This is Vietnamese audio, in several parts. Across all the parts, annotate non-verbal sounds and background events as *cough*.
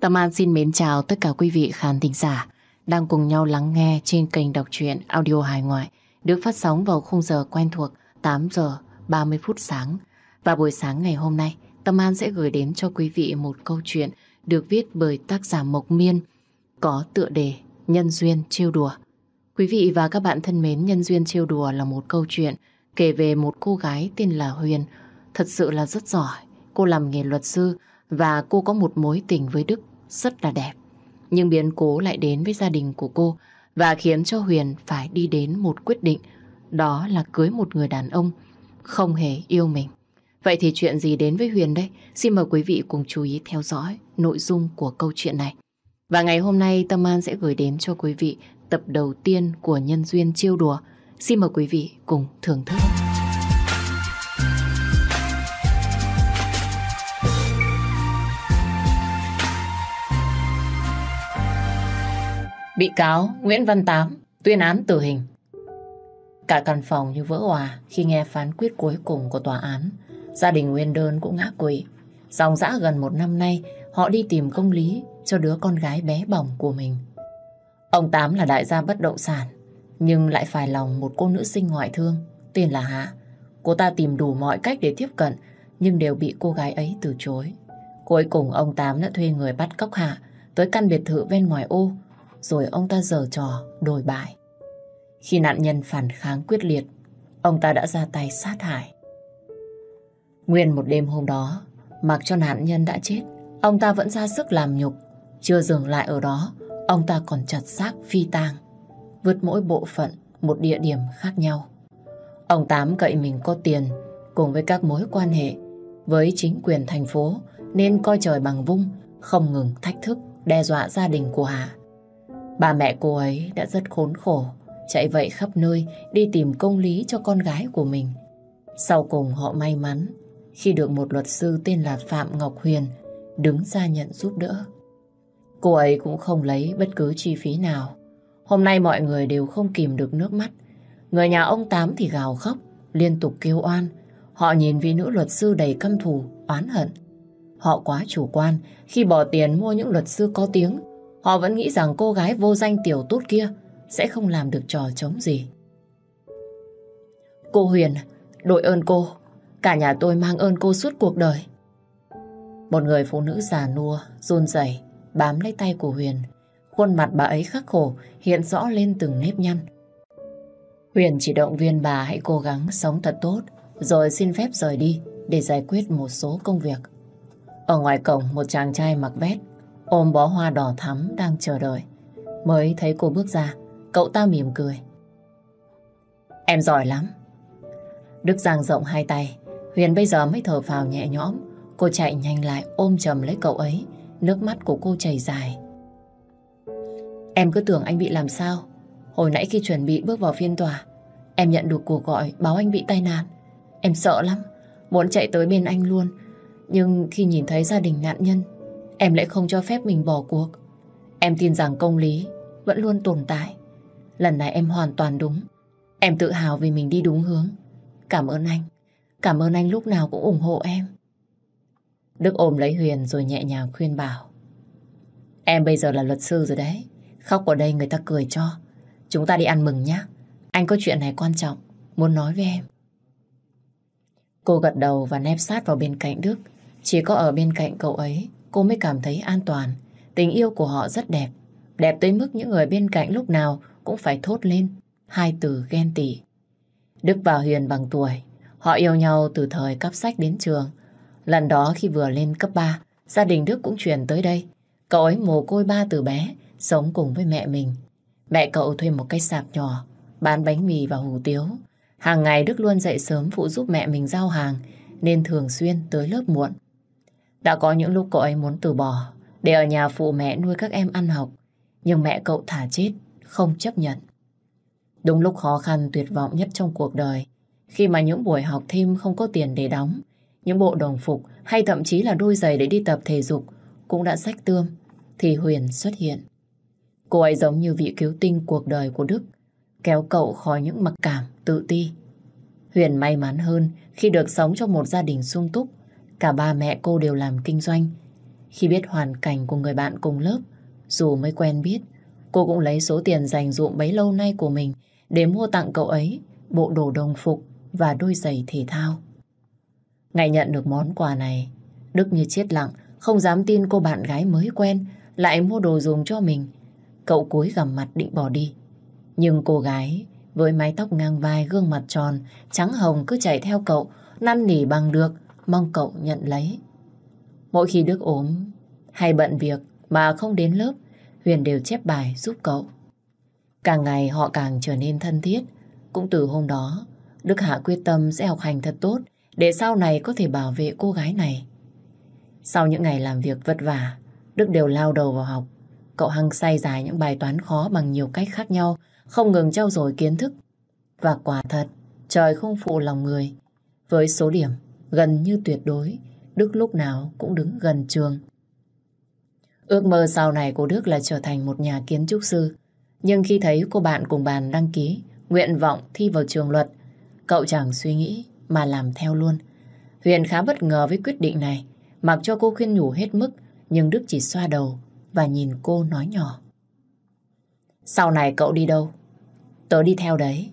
Tâm An xin mến chào tất cả quý vị khán thính giả đang cùng nhau lắng nghe trên kênh đọc truyện audio hài ngoại được phát sóng vào khung giờ quen thuộc 8 giờ 30 phút sáng. Và buổi sáng ngày hôm nay, Tâm An sẽ gửi đến cho quý vị một câu chuyện được viết bởi tác giả Mộc Miên có tựa đề Nhân duyên trêu đùa. Quý vị và các bạn thân mến, Nhân duyên trêu đùa là một câu chuyện kể về một cô gái tên là Huyền. Thật sự là rất giỏi. Cô làm nghề luật sư và cô có một mối tình với Đức rất là đẹp. Nhưng biến cố lại đến với gia đình của cô và khiến cho Huyền phải đi đến một quyết định đó là cưới một người đàn ông không hề yêu mình. Vậy thì chuyện gì đến với Huyền đây? Xin mời quý vị cùng chú ý theo dõi nội dung của câu chuyện này. Và ngày hôm nay, Tâm An sẽ gửi đến cho quý vị tập đầu tiên của Nhân Duyên Chiêu Đùa. Xin mời quý vị cùng thưởng thức. Bị cáo Nguyễn Văn Tám tuyên án tử hình. Cả căn phòng như vỡ hòa khi nghe phán quyết cuối cùng của tòa án. Gia đình Nguyên Đơn cũng ngã quỵ. Dòng dã gần một năm nay, họ đi tìm công lý cho đứa con gái bé bỏng của mình. Ông Tám là đại gia bất động sản, nhưng lại phải lòng một cô nữ sinh ngoại thương, tên là Hạ. Cô ta tìm đủ mọi cách để tiếp cận, nhưng đều bị cô gái ấy từ chối. Cuối cùng ông Tám đã thuê người bắt cóc Hạ tới căn biệt thự ven ngoài ô, rồi ông ta giở trò đổi bại. Khi nạn nhân phản kháng quyết liệt, ông ta đã ra tay sát hại. Nguyên một đêm hôm đó, mặc cho nạn nhân đã chết, ông ta vẫn ra sức làm nhục. Chưa dừng lại ở đó, ông ta còn chặt xác phi tang, vứt mỗi bộ phận một địa điểm khác nhau. Ông Tám cậy mình có tiền cùng với các mối quan hệ với chính quyền thành phố nên coi trời bằng vung, không ngừng thách thức, đe dọa gia đình của Hà. Bà mẹ cô ấy đã rất khốn khổ, chạy vậy khắp nơi đi tìm công lý cho con gái của mình. Sau cùng họ may mắn khi được một luật sư tên là Phạm Ngọc Huyền đứng ra nhận giúp đỡ. Cô ấy cũng không lấy bất cứ chi phí nào. Hôm nay mọi người đều không kìm được nước mắt. Người nhà ông Tám thì gào khóc, liên tục kêu oan. Họ nhìn vị nữ luật sư đầy căm thù, oán hận. Họ quá chủ quan khi bỏ tiền mua những luật sư có tiếng. Họ vẫn nghĩ rằng cô gái vô danh tiểu tốt kia sẽ không làm được trò chống gì. Cô Huyền, đội ơn cô. Cả nhà tôi mang ơn cô suốt cuộc đời. Một người phụ nữ già nua, run rẩy bám lấy tay của Huyền. Khuôn mặt bà ấy khắc khổ, hiện rõ lên từng nếp nhăn. Huyền chỉ động viên bà hãy cố gắng sống thật tốt, rồi xin phép rời đi để giải quyết một số công việc. Ở ngoài cổng, một chàng trai mặc vest ôm bó hoa đỏ thắm đang chờ đợi. Mới thấy cô bước ra, cậu ta mỉm cười. Em giỏi lắm. Đức giang rộng hai tay, Huyền bây giờ mới thở phào nhẹ nhõm. Cô chạy nhanh lại ôm chầm lấy cậu ấy, nước mắt của cô chảy dài. Em cứ tưởng anh bị làm sao. Hồi nãy khi chuẩn bị bước vào phiên tòa, em nhận được cuộc gọi báo anh bị tai nạn. Em sợ lắm, muốn chạy tới bên anh luôn. Nhưng khi nhìn thấy gia đình nạn nhân, em lại không cho phép mình bỏ cuộc. Em tin rằng công lý vẫn luôn tồn tại. Lần này em hoàn toàn đúng. Em tự hào vì mình đi đúng hướng. Cảm ơn anh. Cảm ơn anh lúc nào cũng ủng hộ em. Đức ôm lấy Huyền rồi nhẹ nhàng khuyên bảo. Em bây giờ là luật sư rồi đấy. Khóc ở đây người ta cười cho. Chúng ta đi ăn mừng nhé. Anh có chuyện này quan trọng, muốn nói với em. Cô gật đầu và nép sát vào bên cạnh Đức. Chỉ có ở bên cạnh cậu ấy, cô mới cảm thấy an toàn. Tình yêu của họ rất đẹp. Đẹp tới mức những người bên cạnh lúc nào cũng phải thốt lên hai từ ghen tị. Đức và Huyền bằng tuổi. Họ yêu nhau từ thời cấp sách đến trường. Lần đó khi vừa lên cấp 3, gia đình Đức cũng chuyển tới đây. Cậu ấy mồ côi ba từ bé, sống cùng với mẹ mình. Mẹ cậu thuê một cái sạp nhỏ, bán bánh mì và hủ tiếu. Hàng ngày Đức luôn dậy sớm phụ giúp mẹ mình giao hàng, nên thường xuyên tới lớp muộn. Đã có những lúc cậu ấy muốn từ bỏ, để ở nhà phụ mẹ nuôi các em ăn học. Nhưng mẹ cậu thả chết, không chấp nhận. Đúng lúc khó khăn tuyệt vọng nhất trong cuộc đời, khi mà những buổi học thêm không có tiền để đóng, những bộ đồng phục hay thậm chí là đôi giày để đi tập thể dục cũng đã sách tươm, thì Huyền xuất hiện. Cô ấy giống như vị cứu tinh cuộc đời của Đức, kéo cậu khỏi những mặc cảm, tự ti. Huyền may mắn hơn khi được sống trong một gia đình sung túc. Cả ba mẹ cô đều làm kinh doanh. Khi biết hoàn cảnh của người bạn cùng lớp, dù mới quen biết, cô cũng lấy số tiền dành dụm bấy lâu nay của mình để mua tặng cậu ấy bộ đồ đồng phục và đôi giày thể thao. Ngày nhận được món quà này, Đức như chết lặng, không dám tin cô bạn gái mới quen lại mua đồ dùng cho mình. Cậu cúi gằm mặt định bỏ đi. Nhưng cô gái với mái tóc ngang vai, gương mặt tròn, trắng hồng cứ chạy theo cậu, năn nỉ bằng được, mong cậu nhận lấy. Mỗi khi Đức ốm hay bận việc mà không đến lớp, Huyền đều chép bài giúp cậu. Càng ngày họ càng trở nên thân thiết. Cũng từ hôm đó, Đức Hạ quyết tâm sẽ học hành thật tốt để sau này có thể bảo vệ cô gái này. Sau những ngày làm việc vất vả, Đức đều lao đầu vào học. Cậu hăng say dài những bài toán khó bằng nhiều cách khác nhau, không ngừng trau dồi kiến thức. Và quả thật, trời không phụ lòng người. Với số điểm gần như tuyệt đối, Đức lúc nào cũng đứng gần trường. Ước mơ sau này của Đức là trở thành một nhà kiến trúc sư. Nhưng khi thấy cô bạn cùng bàn đăng ký nguyện vọng thi vào trường luật, cậu chẳng suy nghĩ mà làm theo luôn. Huyền khá bất ngờ với quyết định này, mặc cho cô khuyên nhủ hết mức, nhưng Đức chỉ xoa đầu và nhìn cô nói nhỏ. Sau này cậu đi đâu? Tớ đi theo đấy.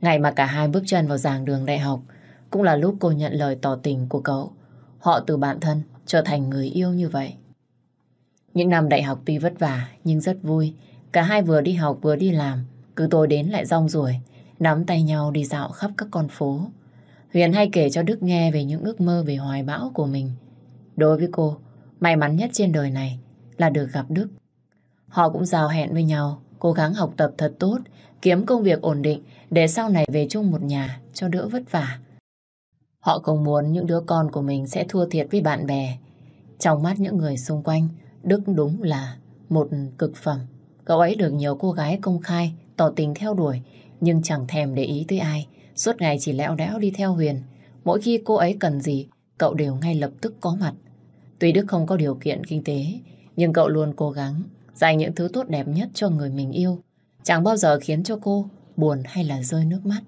Ngày mà cả hai bước chân vào giảng đường đại học, cũng là lúc cô nhận lời tỏ tình của cậu. Họ từ bạn thân trở thành người yêu như vậy. Những năm đại học tuy vất vả nhưng rất vui. Cả hai vừa đi học vừa đi làm, cứ tối đến lại rong ruổi, nắm tay nhau đi dạo khắp các con phố. Huyền hay kể cho Đức nghe về những ước mơ về hoài bão của mình. Đối với cô, may mắn nhất trên đời này là được gặp Đức. Họ cũng giao hẹn với nhau, cố gắng học tập thật tốt, kiếm công việc ổn định để sau này về chung một nhà cho đỡ vất vả. Họ không muốn những đứa con của mình sẽ thua thiệt với bạn bè. Trong mắt những người xung quanh, Đức đúng là một cực phẩm. Cậu ấy được nhiều cô gái công khai, tỏ tình theo đuổi, nhưng chẳng thèm để ý tới ai. Suốt ngày chỉ lẽo đẽo đi theo Huyền. Mỗi khi cô ấy cần gì, cậu đều ngay lập tức có mặt. Tuy Đức không có điều kiện kinh tế, nhưng cậu luôn cố gắng dành những thứ tốt đẹp nhất cho người mình yêu. Chẳng bao giờ khiến cho cô buồn hay là rơi nước mắt.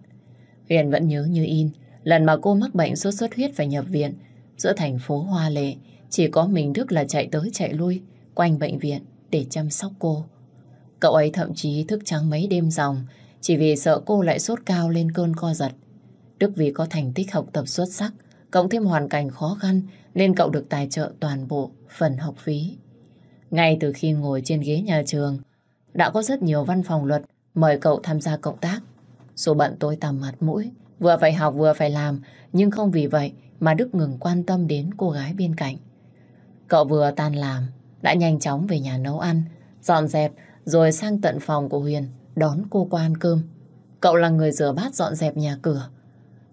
Huyền vẫn nhớ như in, lần mà cô mắc bệnh sốt xuất huyết phải nhập viện, giữa thành phố Hoa Lệ, chỉ có mình Đức là chạy tới chạy lui quanh bệnh viện để chăm sóc cô. Cậu ấy thậm chí thức trắng mấy đêm dòng chỉ vì sợ cô lại sốt cao lên cơn co giật. Đức vì có thành tích học tập xuất sắc, cộng thêm hoàn cảnh khó khăn nên cậu được tài trợ toàn bộ phần học phí. Ngay từ khi ngồi trên ghế nhà trường, đã có rất nhiều văn phòng luật mời cậu tham gia cộng tác. Số bận tôi tầm mặt mũi, vừa phải học vừa phải làm, nhưng không vì vậy mà Đức ngừng quan tâm đến cô gái bên cạnh. Cậu vừa tan làm, đã nhanh chóng về nhà nấu ăn, dọn dẹp rồi sang tận phòng của Huyền đón cô qua ăn cơm. Cậu là người rửa bát dọn dẹp nhà cửa.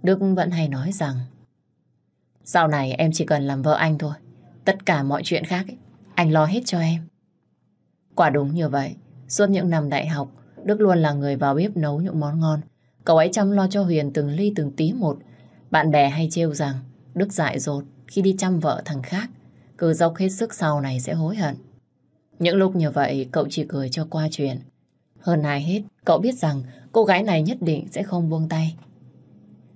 Đức vẫn hay nói rằng sau này em chỉ cần làm vợ anh thôi. Tất cả mọi chuyện khác ấy, anh lo hết cho em. Quả đúng như vậy. Suốt những năm đại học, Đức luôn là người vào bếp nấu những món ngon. Cậu ấy chăm lo cho Huyền từng ly từng tí một. Bạn bè hay trêu rằng Đức dại dột khi đi chăm vợ thằng khác. Cứ dốc hết sức sau này sẽ hối hận. Những lúc như vậy cậu chỉ cười cho qua chuyện. Hơn ai hết, cậu biết rằng cô gái này nhất định sẽ không buông tay.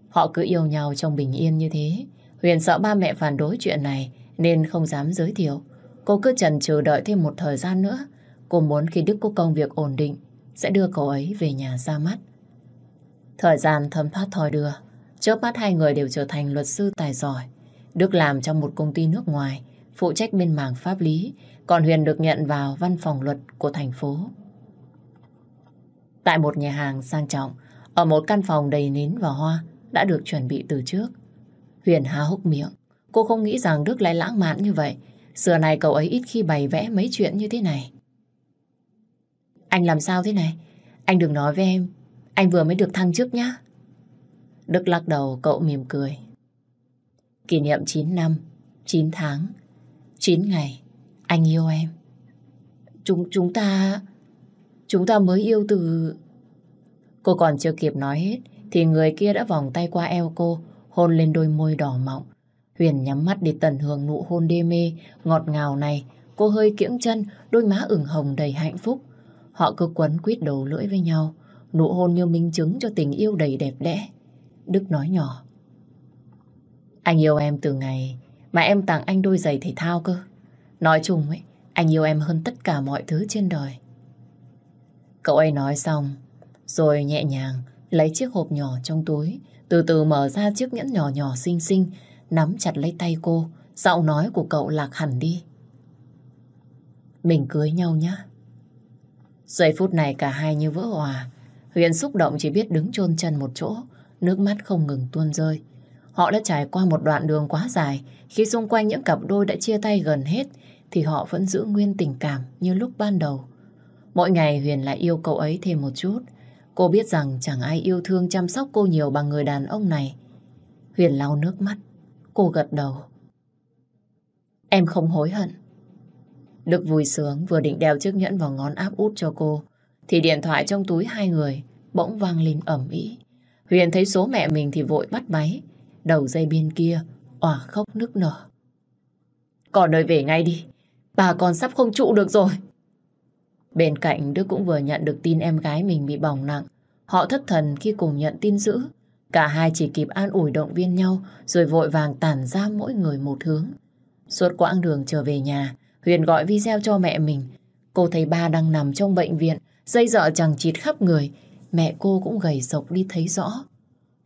Họ cứ yêu nhau trong bình yên như thế. Huyền sợ ba mẹ phản đối chuyện này nên không dám giới thiệu. Cô cứ chần chừ đợi thêm một thời gian nữa. Cô muốn khi Đức có công việc ổn định sẽ đưa cậu ấy về nhà ra mắt. Thời gian thấm thoát thoi đưa. Trước mắt hai người đều trở thành luật sư tài giỏi. Đức làm trong một công ty nước ngoài phụ trách bên mảng pháp lý, còn Huyền được nhận vào văn phòng luật của thành phố. Tại một nhà hàng sang trọng, ở một căn phòng đầy nến và hoa đã được chuẩn bị từ trước. Huyền há hốc miệng, cô không nghĩ rằng Đức lại lãng mạn như vậy. Xưa này cậu ấy ít khi bày vẽ mấy chuyện như thế này. Anh làm sao thế này? Anh đừng nói với em, anh vừa mới được thăng chức nhá. Đức lắc đầu cậu mỉm cười. Kỷ niệm 9 năm, 9 tháng, 9 ngày, anh yêu em. Chúng chúng ta... Chúng ta mới yêu từ... Cô còn chưa kịp nói hết, thì người kia đã vòng tay qua eo cô, hôn lên đôi môi đỏ mọng. Huyền nhắm mắt để tận hưởng nụ hôn đê mê, ngọt ngào này. Cô hơi kiễng chân, đôi má ửng hồng đầy hạnh phúc. Họ cứ quấn quýt đầu lưỡi với nhau, nụ hôn như minh chứng cho tình yêu đầy đẹp đẽ. Đức nói nhỏ. Anh yêu em từ ngày mà em tặng anh đôi giày thể thao cơ. Nói chung ấy, anh yêu em hơn tất cả mọi thứ trên đời. Cậu ấy nói xong, rồi nhẹ nhàng lấy chiếc hộp nhỏ trong túi, từ từ mở ra chiếc nhẫn nhỏ nhỏ xinh xinh, nắm chặt lấy tay cô, giọng nói của cậu lạc hẳn đi. Mình cưới nhau nhá. Giây phút này cả hai như vỡ hòa. Huyền xúc động chỉ biết đứng chôn chân một chỗ, nước mắt không ngừng tuôn rơi. Họ đã trải qua một đoạn đường quá dài, khi xung quanh những cặp đôi đã chia tay gần hết, thì họ vẫn giữ nguyên tình cảm như lúc ban đầu. Mỗi ngày Huyền lại yêu cậu ấy thêm một chút. Cô biết rằng chẳng ai yêu thương chăm sóc cô nhiều bằng người đàn ông này. Huyền lau nước mắt, cô gật đầu. Em không hối hận. Đức vui sướng vừa định đeo chiếc nhẫn vào ngón áp út cho cô, thì điện thoại trong túi hai người bỗng vang lên ẩm ý. Huyền thấy số mẹ mình thì vội bắt máy, đầu dây bên kia, òa khóc nức nở. Còn đời về ngay đi, bà con sắp không trụ được rồi. Bên cạnh Đức cũng vừa nhận được tin em gái mình bị bỏng nặng. Họ thất thần khi cùng nhận tin dữ. Cả hai chỉ kịp an ủi động viên nhau rồi vội vàng tản ra mỗi người một hướng. Suốt quãng đường trở về nhà, Huyền gọi video cho mẹ mình. Cô thấy ba đang nằm trong bệnh viện, dây dợ chẳng chịt khắp người. Mẹ cô cũng gầy sộc đi thấy rõ.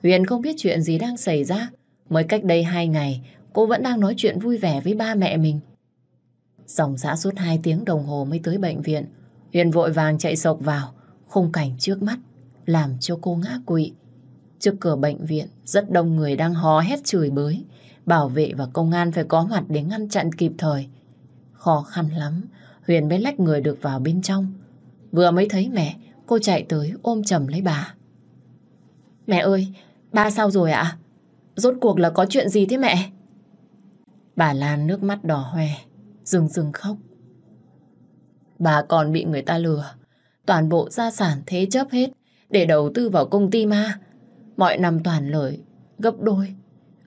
Huyền không biết chuyện gì đang xảy ra. Mới cách đây hai ngày, cô vẫn đang nói chuyện vui vẻ với ba mẹ mình. Dòng xã suốt hai tiếng đồng hồ mới tới bệnh viện. Huyền vội vàng chạy sộc vào, khung cảnh trước mắt, làm cho cô ngã quỵ. Trước cửa bệnh viện, rất đông người đang hò hét chửi bới. Bảo vệ và công an phải có mặt để ngăn chặn kịp thời. Khó khăn lắm, Huyền mới lách người được vào bên trong. Vừa mới thấy mẹ, cô chạy tới ôm chầm lấy bà. Mẹ ơi, ba sao rồi ạ? Rốt cuộc là có chuyện gì thế mẹ? Bà Lan nước mắt đỏ hoe, rừng rừng khóc. Bà còn bị người ta lừa. Toàn bộ gia sản thế chấp hết để đầu tư vào công ty ma. Mọi năm toàn lợi, gấp đôi.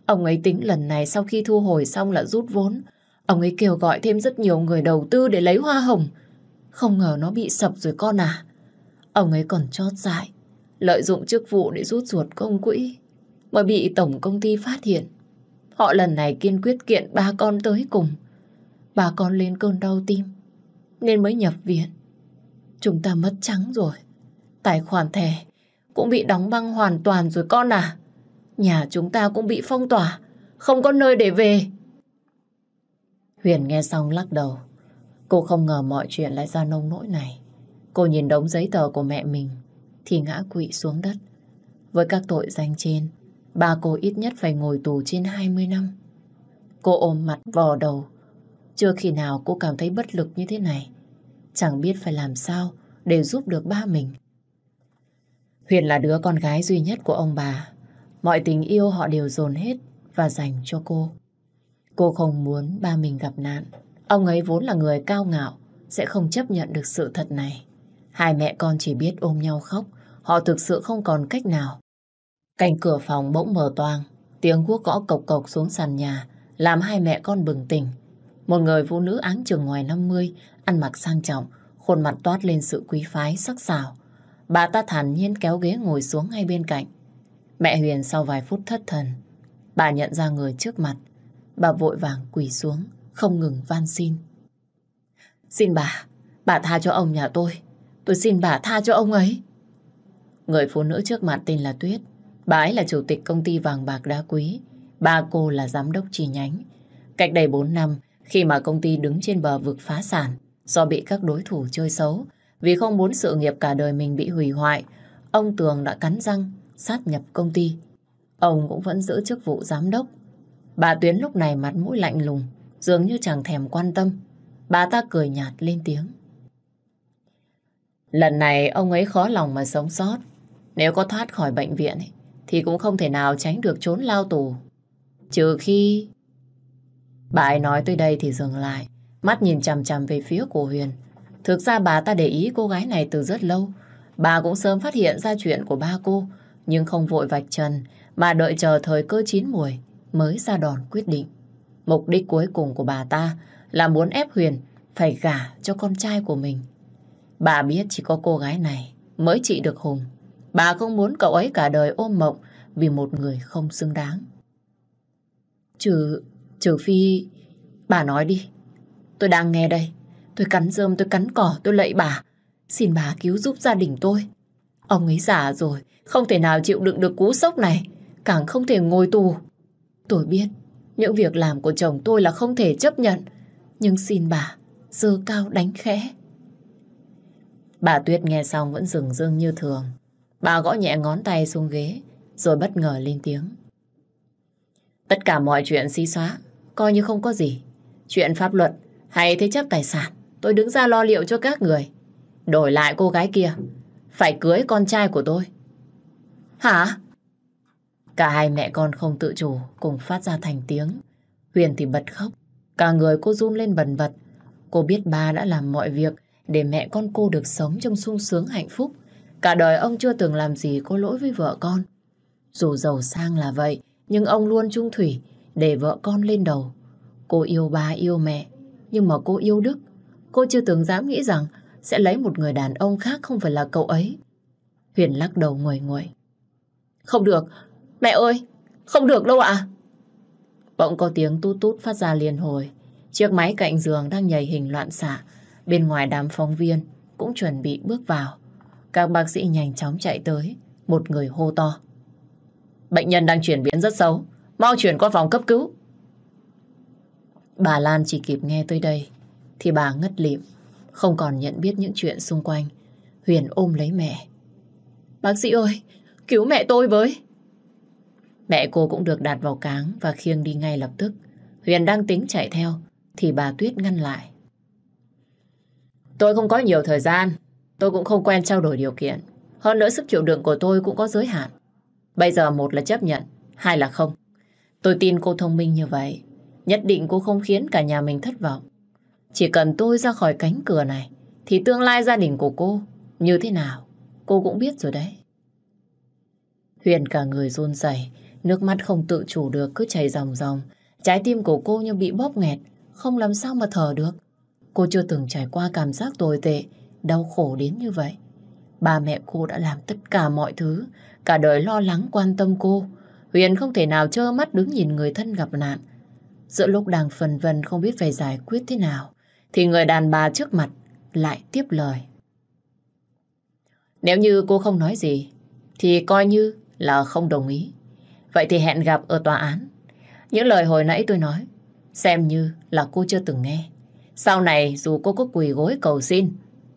Ông ấy tính lần này sau khi thu hồi xong là rút vốn. Ông ấy kêu gọi thêm rất nhiều người đầu tư để lấy hoa hồng. Không ngờ nó bị sập rồi con à. Ông ấy còn chót dại, lợi dụng chức vụ để rút ruột công quỹ. Mà bị tổng công ty phát hiện. Họ lần này kiên quyết kiện ba con tới cùng. Ba con lên cơn đau tim nên mới nhập viện. Chúng ta mất trắng rồi. Tài khoản thẻ cũng bị đóng băng hoàn toàn rồi con à. Nhà chúng ta cũng bị phong tỏa, không có nơi để về. Huyền nghe xong lắc đầu. Cô không ngờ mọi chuyện lại ra nông nỗi này. Cô nhìn đống giấy tờ của mẹ mình thì ngã quỵ xuống đất. Với các tội danh trên, ba cô ít nhất phải ngồi tù trên 20 năm. Cô ôm mặt vò đầu, chưa khi nào cô cảm thấy bất lực như thế này. Chẳng biết phải làm sao để giúp được ba mình. Huyền là đứa con gái duy nhất của ông bà. Mọi tình yêu họ đều dồn hết và dành cho cô. Cô không muốn ba mình gặp nạn. Ông ấy vốn là người cao ngạo, sẽ không chấp nhận được sự thật này. Hai mẹ con chỉ biết ôm nhau khóc, họ thực sự không còn cách nào. Cánh cửa phòng bỗng mở toang, tiếng guốc gõ cộc cộc xuống sàn nhà, làm hai mẹ con bừng tỉnh. Một người phụ nữ áng chừng ngoài 50, ăn mặc sang trọng, khuôn mặt toát lên sự quý phái sắc sảo. Bà ta thản nhiên kéo ghế ngồi xuống ngay bên cạnh. Mẹ Huyền sau vài phút thất thần, bà nhận ra người trước mặt. Bà vội vàng quỳ xuống, không ngừng van xin. Xin bà, bà tha cho ông nhà tôi. Tôi xin bà tha cho ông ấy. Người phụ nữ trước mặt tên là Tuyết. Bà ấy là chủ tịch công ty vàng bạc đá quý. Ba cô là giám đốc chi nhánh. Cách đây 4 năm, khi mà công ty đứng trên bờ vực phá sản do bị các đối thủ chơi xấu, vì không muốn sự nghiệp cả đời mình bị hủy hoại, ông Tường đã cắn răng sát nhập công ty. Ông cũng vẫn giữ chức vụ giám đốc. Bà Tuyến lúc này mặt mũi lạnh lùng, dường như chẳng thèm quan tâm. Bà ta cười nhạt lên tiếng. Lần này ông ấy khó lòng mà sống sót. Nếu có thoát khỏi bệnh viện thì cũng không thể nào tránh được trốn lao tù. Trừ khi Bà ấy nói tới đây thì dừng lại, mắt nhìn chằm chằm về phía của Huyền. Thực ra bà ta để ý cô gái này từ rất lâu. Bà cũng sớm phát hiện ra chuyện của ba cô, nhưng không vội vạch trần, mà đợi chờ thời cơ chín muồi mới ra đòn quyết định. Mục đích cuối cùng của bà ta là muốn ép Huyền phải gả cho con trai của mình. Bà biết chỉ có cô gái này mới trị được Hùng. Bà không muốn cậu ấy cả đời ôm mộng vì một người không xứng đáng. Trừ Trừ phi... Bà nói đi. Tôi đang nghe đây. Tôi cắn rơm, tôi cắn cỏ, tôi lạy bà. Xin bà cứu giúp gia đình tôi. Ông ấy già rồi, không thể nào chịu đựng được cú sốc này. Càng không thể ngồi tù. Tôi biết, những việc làm của chồng tôi là không thể chấp nhận. Nhưng xin bà, dơ cao đánh khẽ. Bà Tuyết nghe xong vẫn dừng dưng như thường. Bà gõ nhẹ ngón tay xuống ghế, rồi bất ngờ lên tiếng. Tất cả mọi chuyện xí xóa, coi như không có gì. Chuyện pháp luật hay thế chấp tài sản, tôi đứng ra lo liệu cho các người. Đổi lại cô gái kia, phải cưới con trai của tôi. Hả? Cả hai mẹ con không tự chủ cùng phát ra thành tiếng. Huyền thì bật khóc, cả người cô run lên bần bật. Cô biết ba đã làm mọi việc để mẹ con cô được sống trong sung sướng hạnh phúc. Cả đời ông chưa từng làm gì có lỗi với vợ con. Dù giàu sang là vậy, nhưng ông luôn trung thủy để vợ con lên đầu. Cô yêu ba yêu mẹ, nhưng mà cô yêu Đức. Cô chưa từng dám nghĩ rằng sẽ lấy một người đàn ông khác không phải là cậu ấy. Huyền lắc đầu nguội nguội. Không được, mẹ ơi, không được đâu ạ. Bỗng có tiếng tút tút phát ra liền hồi. Chiếc máy cạnh giường đang nhảy hình loạn xạ. Bên ngoài đám phóng viên cũng chuẩn bị bước vào. Các bác sĩ nhanh chóng chạy tới. Một người hô to. Bệnh nhân đang chuyển biến rất xấu. Mau chuyển qua phòng cấp cứu. Bà Lan chỉ kịp nghe tới đây thì bà ngất lịm, không còn nhận biết những chuyện xung quanh. Huyền ôm lấy mẹ. Bác sĩ ơi, cứu mẹ tôi với. Mẹ cô cũng được đặt vào cáng và khiêng đi ngay lập tức. Huyền đang tính chạy theo thì bà Tuyết ngăn lại. Tôi không có nhiều thời gian, tôi cũng không quen trao đổi điều kiện. Hơn nữa sức chịu đựng của tôi cũng có giới hạn. Bây giờ một là chấp nhận, hai là không. Tôi tin cô thông minh như vậy, nhất định cô không khiến cả nhà mình thất vọng. Chỉ cần tôi ra khỏi cánh cửa này, thì tương lai gia đình của cô như thế nào, cô cũng biết rồi đấy. Huyền cả người run rẩy, nước mắt không tự chủ được cứ chảy ròng ròng. Trái tim của cô như bị bóp nghẹt, không làm sao mà thở được. Cô chưa từng trải qua cảm giác tồi tệ, đau khổ đến như vậy. Ba mẹ cô đã làm tất cả mọi thứ, cả đời lo lắng quan tâm cô. Huyền không thể nào trơ mắt đứng nhìn người thân gặp nạn. Giữa lúc đang phần vần không biết phải giải quyết thế nào, thì người đàn bà trước mặt lại tiếp lời. Nếu như cô không nói gì, thì coi như là không đồng ý. Vậy thì hẹn gặp ở tòa án. Những lời hồi nãy tôi nói, xem như là cô chưa từng nghe. Sau này dù cô có quỳ gối cầu xin,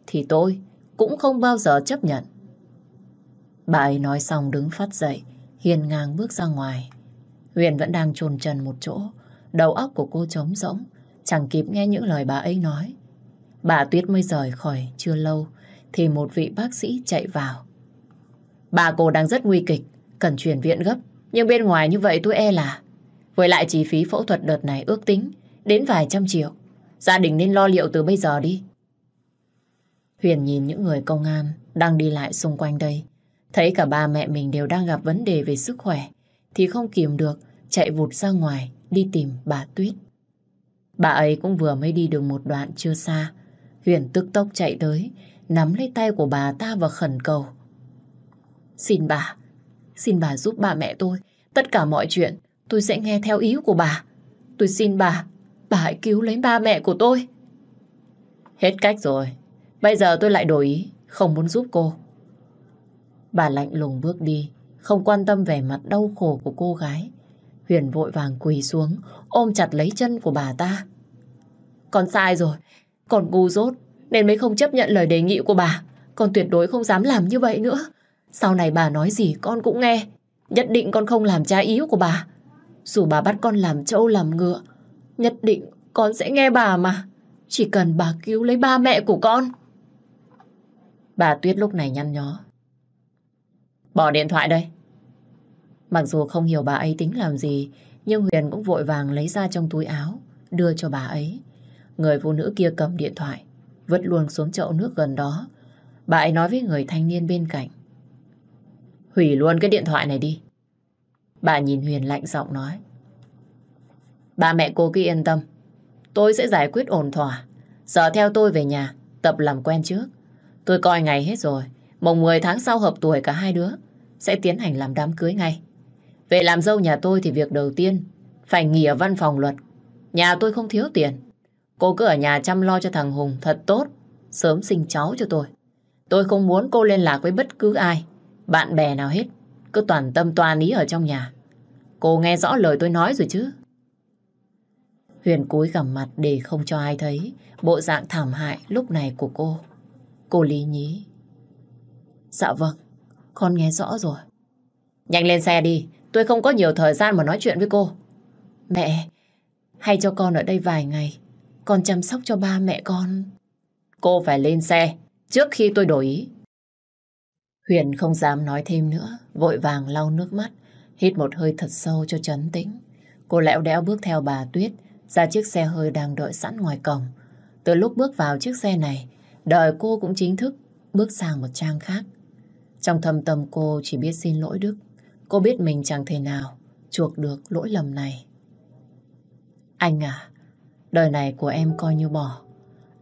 thì tôi cũng không bao giờ chấp nhận. Bà ấy nói xong đứng phát dậy, hiền ngang bước ra ngoài. Huyền vẫn đang trồn trần một chỗ, đầu óc của cô trống rỗng, chẳng kịp nghe những lời bà ấy nói. Bà Tuyết mới rời khỏi chưa lâu, thì một vị bác sĩ chạy vào. Bà cô đang rất nguy kịch, cần chuyển viện gấp, nhưng bên ngoài như vậy tôi e là. Với lại chi phí phẫu thuật đợt này ước tính đến vài trăm triệu. Gia đình nên lo liệu từ bây giờ đi. Huyền nhìn những người công an đang đi lại xung quanh đây. Thấy cả ba mẹ mình đều đang gặp vấn đề về sức khỏe thì không kìm được chạy vụt ra ngoài đi tìm bà Tuyết. Bà ấy cũng vừa mới đi được một đoạn chưa xa. Huyền tức tốc chạy tới nắm lấy tay của bà ta và khẩn cầu. Xin bà, xin bà giúp bà mẹ tôi. Tất cả mọi chuyện tôi sẽ nghe theo ý của bà. Tôi xin bà, bà hãy cứu lấy ba mẹ của tôi. Hết cách rồi. Bây giờ tôi lại đổi ý, không muốn giúp cô. Bà lạnh lùng bước đi, không quan tâm vẻ mặt đau khổ của cô gái. Huyền vội vàng quỳ xuống, ôm chặt lấy chân của bà ta. Con sai rồi, con ngu dốt, nên mới không chấp nhận lời đề nghị của bà. Con tuyệt đối không dám làm như vậy nữa. Sau này bà nói gì con cũng nghe. Nhất định con không làm trái ý của bà. Dù bà bắt con làm trâu làm ngựa, nhất định con sẽ nghe bà mà. Chỉ cần bà cứu lấy ba mẹ của con. Bà Tuyết lúc này nhăn nhó. Bỏ điện thoại đây. Mặc dù không hiểu bà ấy tính làm gì, nhưng Huyền cũng vội vàng lấy ra trong túi áo, đưa cho bà ấy. Người phụ nữ kia cầm điện thoại, vứt luôn xuống chậu nước gần đó. Bà ấy nói với người thanh niên bên cạnh. Hủy luôn cái điện thoại này đi. Bà nhìn Huyền lạnh giọng nói. Ba mẹ cô cứ yên tâm. Tôi sẽ giải quyết ổn thỏa. Giờ theo tôi về nhà, tập làm quen trước. Tôi coi ngày hết rồi. Mùng 10 tháng sau hợp tuổi cả hai đứa sẽ tiến hành làm đám cưới ngay. Về làm dâu nhà tôi thì việc đầu tiên phải nghỉ ở văn phòng luật Nhà tôi không thiếu tiền. Cô cứ ở nhà chăm lo cho thằng Hùng thật tốt, sớm sinh cháu cho tôi. Tôi không muốn cô liên lạc với bất cứ ai, bạn bè nào hết. Cứ toàn tâm toàn ý ở trong nhà. Cô nghe rõ lời tôi nói rồi chứ? Huyền cúi gằm mặt để không cho ai thấy bộ dạng thảm hại lúc này của cô. Cô lý nhí. Dạ vâng, con nghe rõ rồi. Nhanh lên xe đi, tôi không có nhiều thời gian mà nói chuyện với cô. Mẹ, hay cho con ở đây vài ngày, con chăm sóc cho ba mẹ con. Cô phải lên xe, trước khi tôi đổi ý. Huyền không dám nói thêm nữa, vội vàng lau nước mắt, hít một hơi thật sâu cho chấn tĩnh. Cô lẹo đẽo bước theo bà Tuyết, ra chiếc xe hơi đang đợi sẵn ngoài cổng. Từ lúc bước vào chiếc xe này, đời cô cũng chính thức bước sang một trang khác. Trong thâm tâm cô chỉ biết xin lỗi Đức. Cô biết mình chẳng thể nào chuộc được lỗi lầm này. Anh à, đời này của em coi như bỏ.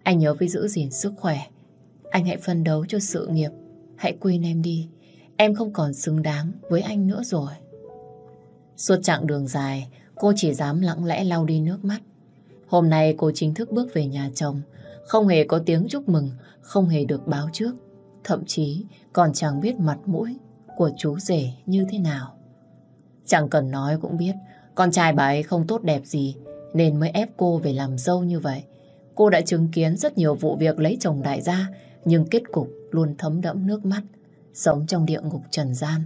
Anh nhớ phải giữ gìn sức khỏe. Anh hãy phân đấu cho sự nghiệp. Hãy quên em đi. Em không còn xứng đáng với anh nữa rồi. Suốt chặng đường dài, cô chỉ dám lặng lẽ lau đi nước mắt. Hôm nay cô chính thức bước về nhà chồng. Không hề có tiếng chúc mừng, không hề được báo trước. Thậm chí còn chẳng biết mặt mũi của chú rể như thế nào. Chẳng cần nói cũng biết con trai bà ấy không tốt đẹp gì nên mới ép cô về làm dâu như vậy. Cô đã chứng kiến rất nhiều vụ việc lấy chồng đại gia nhưng kết cục luôn thấm đẫm nước mắt. Sống trong địa ngục trần gian,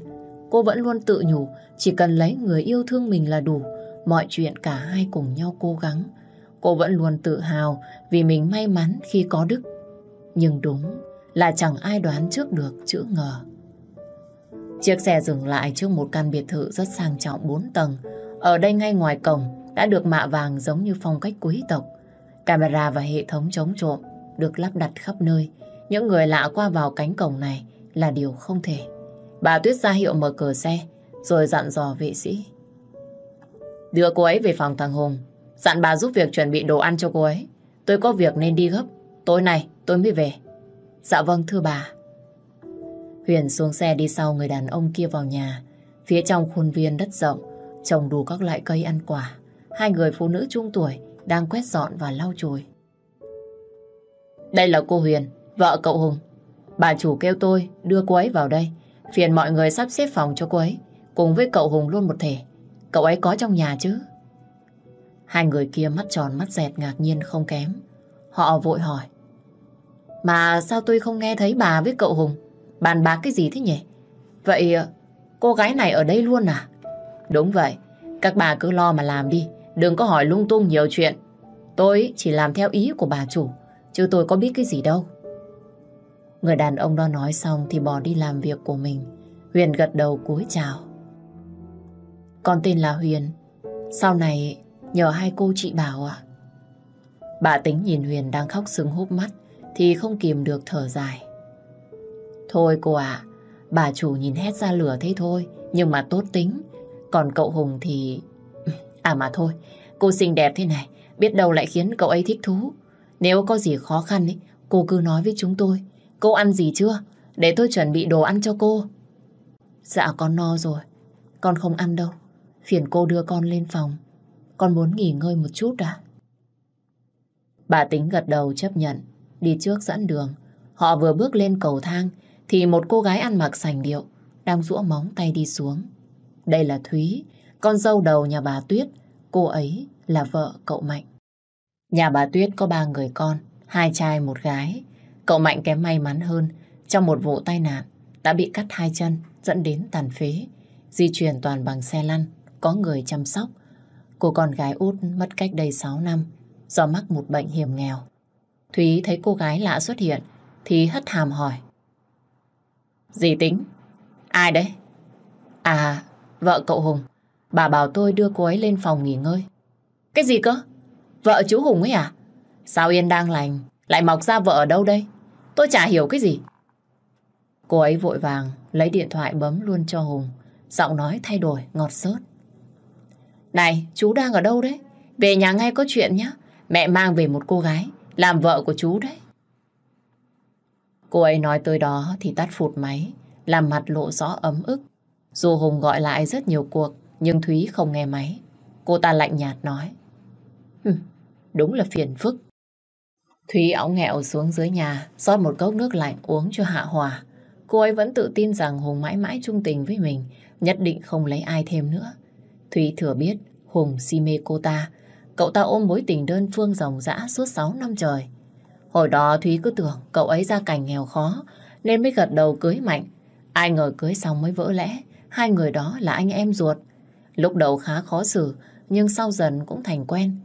cô vẫn luôn tự nhủ chỉ cần lấy người yêu thương mình là đủ. Mọi chuyện cả hai cùng nhau cố gắng. Cô vẫn luôn tự hào vì mình may mắn khi có Đức. Nhưng đúng là chẳng ai đoán trước được chữ ngờ. Chiếc xe dừng lại trước một căn biệt thự rất sang trọng 4 tầng. Ở đây ngay ngoài cổng đã được mạ vàng giống như phong cách quý tộc. Camera và hệ thống chống trộm được lắp đặt khắp nơi. Những người lạ qua vào cánh cổng này là điều không thể. Bà Tuyết ra hiệu mở cửa xe rồi dặn dò vệ sĩ. Đưa cô ấy về phòng thằng Hùng. Dặn bà giúp việc chuẩn bị đồ ăn cho cô ấy. Tôi có việc nên đi gấp. Tối nay tôi mới về. Dạ vâng thưa bà. Huyền xuống xe đi sau người đàn ông kia vào nhà. Phía trong khuôn viên đất rộng, trồng đủ các loại cây ăn quả. Hai người phụ nữ trung tuổi đang quét dọn và lau chùi. Đây là cô Huyền, vợ cậu Hùng. Bà chủ kêu tôi đưa cô ấy vào đây. Phiền mọi người sắp xếp phòng cho cô ấy. Cùng với cậu Hùng luôn một thể. Cậu ấy có trong nhà chứ? Hai người kia mắt tròn mắt dẹt ngạc nhiên không kém. Họ vội hỏi. Mà sao tôi không nghe thấy bà với cậu Hùng bàn bạc cái gì thế nhỉ? Vậy ờ, cô gái này ở đây luôn à? Đúng vậy, các bà cứ lo mà làm đi, đừng có hỏi lung tung nhiều chuyện. Tôi chỉ làm theo ý của bà chủ, chứ tôi có biết cái gì đâu. Người đàn ông đó nói xong thì bỏ đi làm việc của mình. Huyền gật đầu cúi chào. Con tên là Huyền, sau này nhờ hai cô chị bảo ạ. Bà tính nhìn Huyền đang khóc sưng húp mắt thì không kìm được thở dài. Thôi cô ạ, bà chủ nhìn hết ra lửa thế thôi, nhưng mà tốt tính. Còn cậu Hùng thì... *laughs* À mà thôi, cô xinh đẹp thế này, biết đâu lại khiến cậu ấy thích thú. Nếu có gì khó khăn ấy, cô cứ nói với chúng tôi. Cô ăn gì chưa? Để tôi chuẩn bị đồ ăn cho cô. Dạ con no rồi, con không ăn đâu. Phiền cô đưa con lên phòng. Con muốn nghỉ ngơi một chút à? Bà tính gật đầu chấp nhận, đi trước dẫn đường. Họ vừa bước lên cầu thang thì một cô gái ăn mặc sành điệu đang rũa móng tay đi xuống. Đây là Thúy, con dâu đầu nhà bà Tuyết. Cô ấy là vợ cậu Mạnh. Nhà bà Tuyết có ba người con, hai trai một gái. Cậu Mạnh kém may mắn hơn trong một vụ tai nạn đã bị cắt hai chân dẫn đến tàn phế. Di chuyển toàn bằng xe lăn, có người chăm sóc. Cô con gái út mất cách đây 6 năm do mắc một bệnh hiểm nghèo. Thúy thấy cô gái lạ xuất hiện thì hất hàm hỏi. Gì tính? Ai đấy? À, vợ cậu Hùng. Bà bảo tôi đưa cô ấy lên phòng nghỉ ngơi. Cái gì cơ? Vợ chú Hùng ấy à? Sao Yên đang lành, lại mọc ra vợ ở đâu đây? Tôi chả hiểu cái gì. Cô ấy vội vàng lấy điện thoại bấm luôn cho Hùng. Giọng nói thay đổi, ngọt sớt. Này, chú đang ở đâu đấy? Về nhà ngay có chuyện nhé. Mẹ mang về một cô gái, làm vợ của chú đấy. Cô ấy nói tới đó thì tắt phụt máy, làm mặt lộ rõ ấm ức. Dù Hùng gọi lại rất nhiều cuộc, nhưng Thúy không nghe máy. Cô ta lạnh nhạt nói. Hừ, đúng là phiền phức. Thúy ống nghẹo xuống dưới nhà, rót một cốc nước lạnh uống cho hạ hòa. Cô ấy vẫn tự tin rằng Hùng mãi mãi trung tình với mình, nhất định không lấy ai thêm nữa. Thúy thừa biết Hùng si mê cô ta, cậu ta ôm mối tình đơn phương ròng rã suốt 6 năm trời. Hồi đó Thúy cứ tưởng cậu ấy ra cảnh nghèo khó, nên mới gật đầu cưới Mạnh. Ai ngờ cưới xong mới vỡ lẽ, hai người đó là anh em ruột. Lúc đầu khá khó xử, nhưng sau dần cũng thành quen.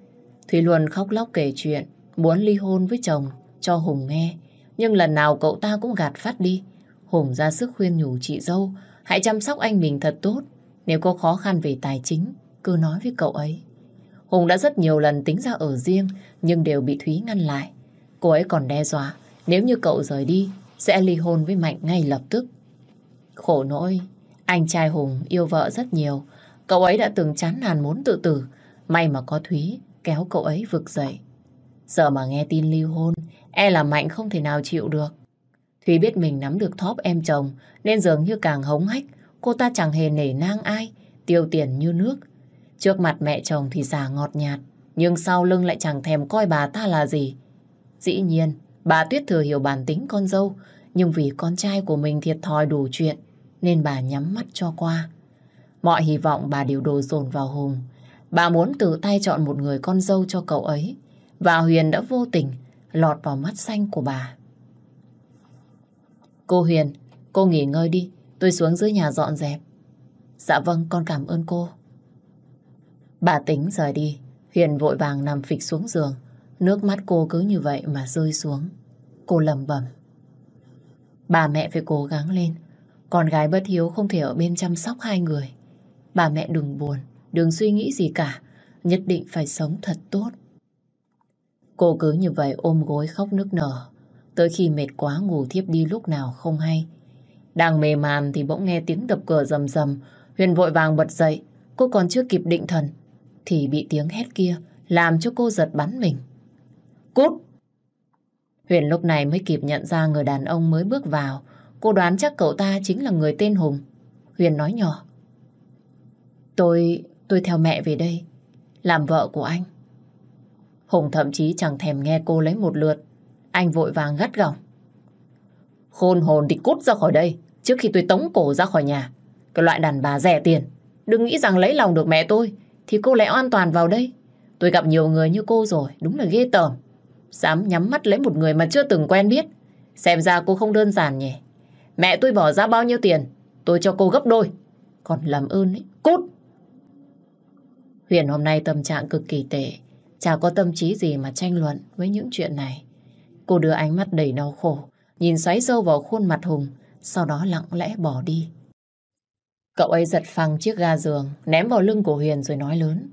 Thúy luôn khóc lóc kể chuyện, muốn ly hôn với chồng, cho Hùng nghe. Nhưng lần nào cậu ta cũng gạt phát đi. Hùng ra sức khuyên nhủ chị dâu, hãy chăm sóc anh mình thật tốt. Nếu có khó khăn về tài chính, cứ nói với cậu ấy. Hùng đã rất nhiều lần tính ra ở riêng, nhưng đều bị Thúy ngăn lại. Cô ấy còn đe dọa, nếu như cậu rời đi, sẽ ly hôn với Mạnh ngay lập tức. Khổ nỗi, anh trai Hùng yêu vợ rất nhiều. Cậu ấy đã từng chán nản muốn tự tử. May mà có Thúy kéo cậu ấy vực dậy. Giờ mà nghe tin ly hôn, e là Mạnh không thể nào chịu được. Thúy biết mình nắm được thóp em chồng, nên dường như càng hống hách, cô ta chẳng hề nể nang ai, tiêu tiền như nước. Trước mặt mẹ chồng thì già ngọt nhạt, nhưng sau lưng lại chẳng thèm coi bà ta là gì. Dĩ nhiên, bà Tuyết thừa hiểu bản tính con dâu, nhưng vì con trai của mình thiệt thòi đủ chuyện, nên bà nhắm mắt cho qua. Mọi hy vọng bà đều đổ dồn vào Hùng. Bà muốn tự tay chọn một người con dâu cho cậu ấy, và Huyền đã vô tình lọt vào mắt xanh của bà. Cô Huyền, cô nghỉ ngơi đi, tôi xuống dưới nhà dọn dẹp. Dạ vâng, con cảm ơn cô. Bà tính rời đi, Huyền vội vàng nằm phịch xuống giường. Nước mắt cô cứ như vậy mà rơi xuống. Cô lầm bẩm. Bà mẹ phải cố gắng lên. Con gái bất hiếu không thể ở bên chăm sóc hai người. Bà mẹ đừng buồn, đừng suy nghĩ gì cả. Nhất định phải sống thật tốt. Cô cứ như vậy ôm gối khóc nức nở. Tới khi mệt quá ngủ thiếp đi lúc nào không hay. Đang mê man thì bỗng nghe tiếng đập cửa rầm rầm. Huyền vội vàng bật dậy. Cô còn chưa kịp định thần. Thì bị tiếng hét kia làm cho cô giật bắn mình. Cút! Huyền lúc này mới kịp nhận ra người đàn ông mới bước vào. Cô đoán chắc cậu ta chính là người tên Hùng. Huyền nói nhỏ. Tôi, tôi theo mẹ về đây. Làm vợ của anh. Hùng thậm chí chẳng thèm nghe cô lấy một lượt. Anh vội vàng gắt gỏng. Khôn hồn thì cút ra khỏi đây trước khi tôi tống cổ ra khỏi nhà. Cái loại đàn bà rẻ tiền. Đừng nghĩ rằng lấy lòng được mẹ tôi thì cô lại an toàn vào đây. Tôi gặp nhiều người như cô rồi, đúng là ghê tởm. Dám nhắm mắt lấy một người mà chưa từng quen biết. Xem ra cô không đơn giản nhỉ. Mẹ tôi bỏ ra bao nhiêu tiền, tôi cho cô gấp đôi. Còn làm ơn ấy, cút. Huyền hôm nay tâm trạng cực kỳ tệ. Chả có tâm trí gì mà tranh luận với những chuyện này. Cô đưa ánh mắt đầy đau khổ, nhìn xoáy sâu vào khuôn mặt Hùng, sau đó lặng lẽ bỏ đi. Cậu ấy giật phăng chiếc ga giường, ném vào lưng của Huyền rồi nói lớn.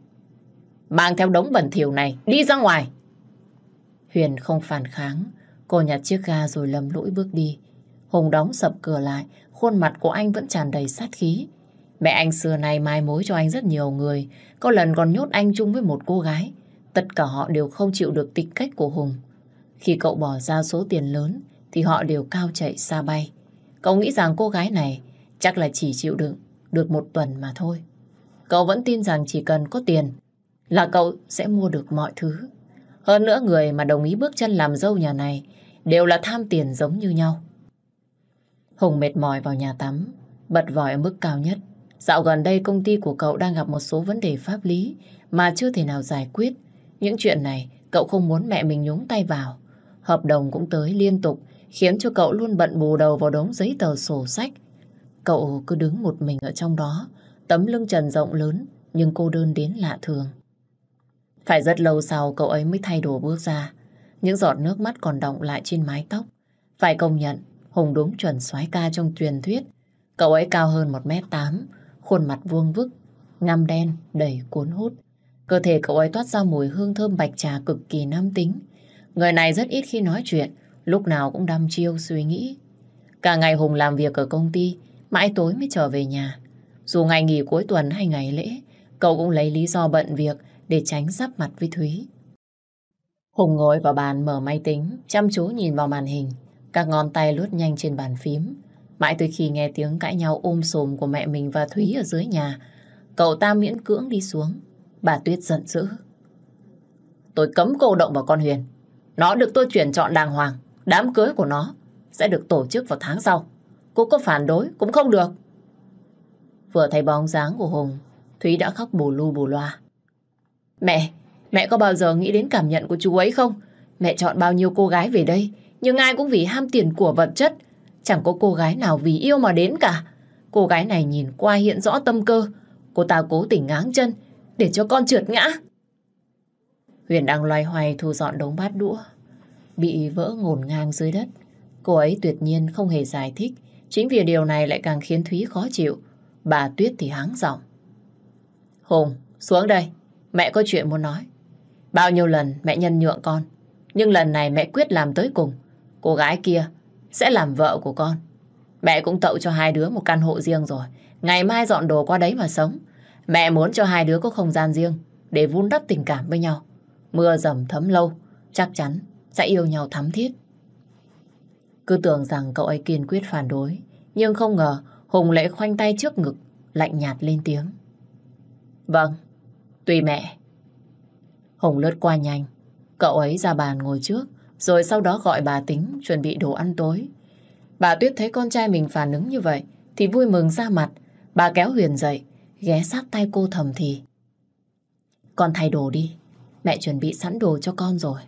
Mang theo đống bẩn thỉu này, đi ra ngoài. Huyền không phản kháng, cô nhặt chiếc ga rồi lầm lũi bước đi. Hùng đóng sập cửa lại, khuôn mặt của anh vẫn tràn đầy sát khí. Mẹ anh xưa này mai mối cho anh rất nhiều người, có lần còn nhốt anh chung với một cô gái. Tất cả họ đều không chịu được tính cách của Hùng. Khi cậu bỏ ra số tiền lớn, thì họ đều cao chạy xa bay. Cậu nghĩ rằng cô gái này chắc là chỉ chịu đựng được một tuần mà thôi. Cậu vẫn tin rằng chỉ cần có tiền là cậu sẽ mua được mọi thứ. Hơn nữa người mà đồng ý bước chân làm dâu nhà này đều là tham tiền giống như nhau. Hùng mệt mỏi vào nhà tắm, bật vòi ở mức cao nhất. Dạo gần đây công ty của cậu đang gặp một số vấn đề pháp lý mà chưa thể nào giải quyết. Những chuyện này cậu không muốn mẹ mình nhúng tay vào. Hợp đồng cũng tới liên tục khiến cho cậu luôn bận bù đầu vào đống giấy tờ sổ sách. Cậu cứ đứng một mình ở trong đó, tấm lưng trần rộng lớn nhưng cô đơn đến lạ thường. Phải rất lâu sau cậu ấy mới thay đồ bước ra. Những giọt nước mắt còn đọng lại trên mái tóc. Phải công nhận, Hùng đúng chuẩn soái ca trong truyền thuyết. Cậu ấy cao hơn 1m8, khuôn mặt vuông vức, ngăm đen, đầy cuốn hút. Cơ thể cậu ấy toát ra mùi hương thơm bạch trà cực kỳ nam tính. Người này rất ít khi nói chuyện, lúc nào cũng đăm chiêu suy nghĩ. Cả ngày Hùng làm việc ở công ty, mãi tối mới trở về nhà. Dù ngày nghỉ cuối tuần hay ngày lễ, cậu cũng lấy lý do bận việc để tránh giáp mặt với Thúy. Hùng ngồi vào bàn mở máy tính, chăm chú nhìn vào màn hình. Các ngón tay lướt nhanh trên bàn phím. Mãi từ khi nghe tiếng cãi nhau um ôm sồm của mẹ mình và Thúy ở dưới nhà, cậu ta miễn cưỡng đi xuống. Bà Tuyết giận dữ. tôi cấm cô động vào con Huyền. Nó được tôi chuyển chọn đàng hoàng. Đám cưới của nó sẽ được tổ chức vào tháng sau. Cô có phản đối cũng không được. Vừa thấy bóng dáng của Hùng, Thúy đã khóc bù lu bù loa. Mẹ, mẹ có bao giờ nghĩ đến cảm nhận của chú ấy không? Mẹ chọn bao nhiêu cô gái về đây, nhưng ai cũng vì ham tiền của vật chất. Chẳng có cô gái nào vì yêu mà đến cả. Cô gái này nhìn qua hiện rõ tâm cơ. Cô ta cố tình ngáng chân để cho con trượt ngã. Huyền đang loay hoay thu dọn đống bát đũa. Bị vỡ ngổn ngang dưới đất. Cô ấy tuyệt nhiên không hề giải thích. Chính vì điều này lại càng khiến Thúy khó chịu. Bà Tuyết thì háng giọng. Hùng, xuống đây. Mẹ có chuyện muốn nói. Bao nhiêu lần mẹ nhân nhượng con. Nhưng lần này mẹ quyết làm tới cùng. Cô gái kia sẽ làm vợ của con. Mẹ cũng tậu cho hai đứa một căn hộ riêng rồi. Ngày mai dọn đồ qua đấy mà sống. Mẹ muốn cho hai đứa có không gian riêng để vun đắp tình cảm với nhau. Mưa dầm thấm lâu, chắc chắn sẽ yêu nhau thắm thiết. Cứ tưởng rằng cậu ấy kiên quyết phản đối, nhưng không ngờ Hùng lễ khoanh tay trước ngực, lạnh nhạt lên tiếng. Vâng, tùy mẹ. Hùng lướt qua nhanh, cậu ấy ra bàn ngồi trước, rồi sau đó gọi bà tính chuẩn bị đồ ăn tối. Bà Tuyết thấy con trai mình phản ứng như vậy, thì vui mừng ra mặt. Bà kéo Huyền dậy, ghé sát tay cô thầm thì. Con thay đồ đi, mẹ chuẩn bị sẵn đồ cho con rồi.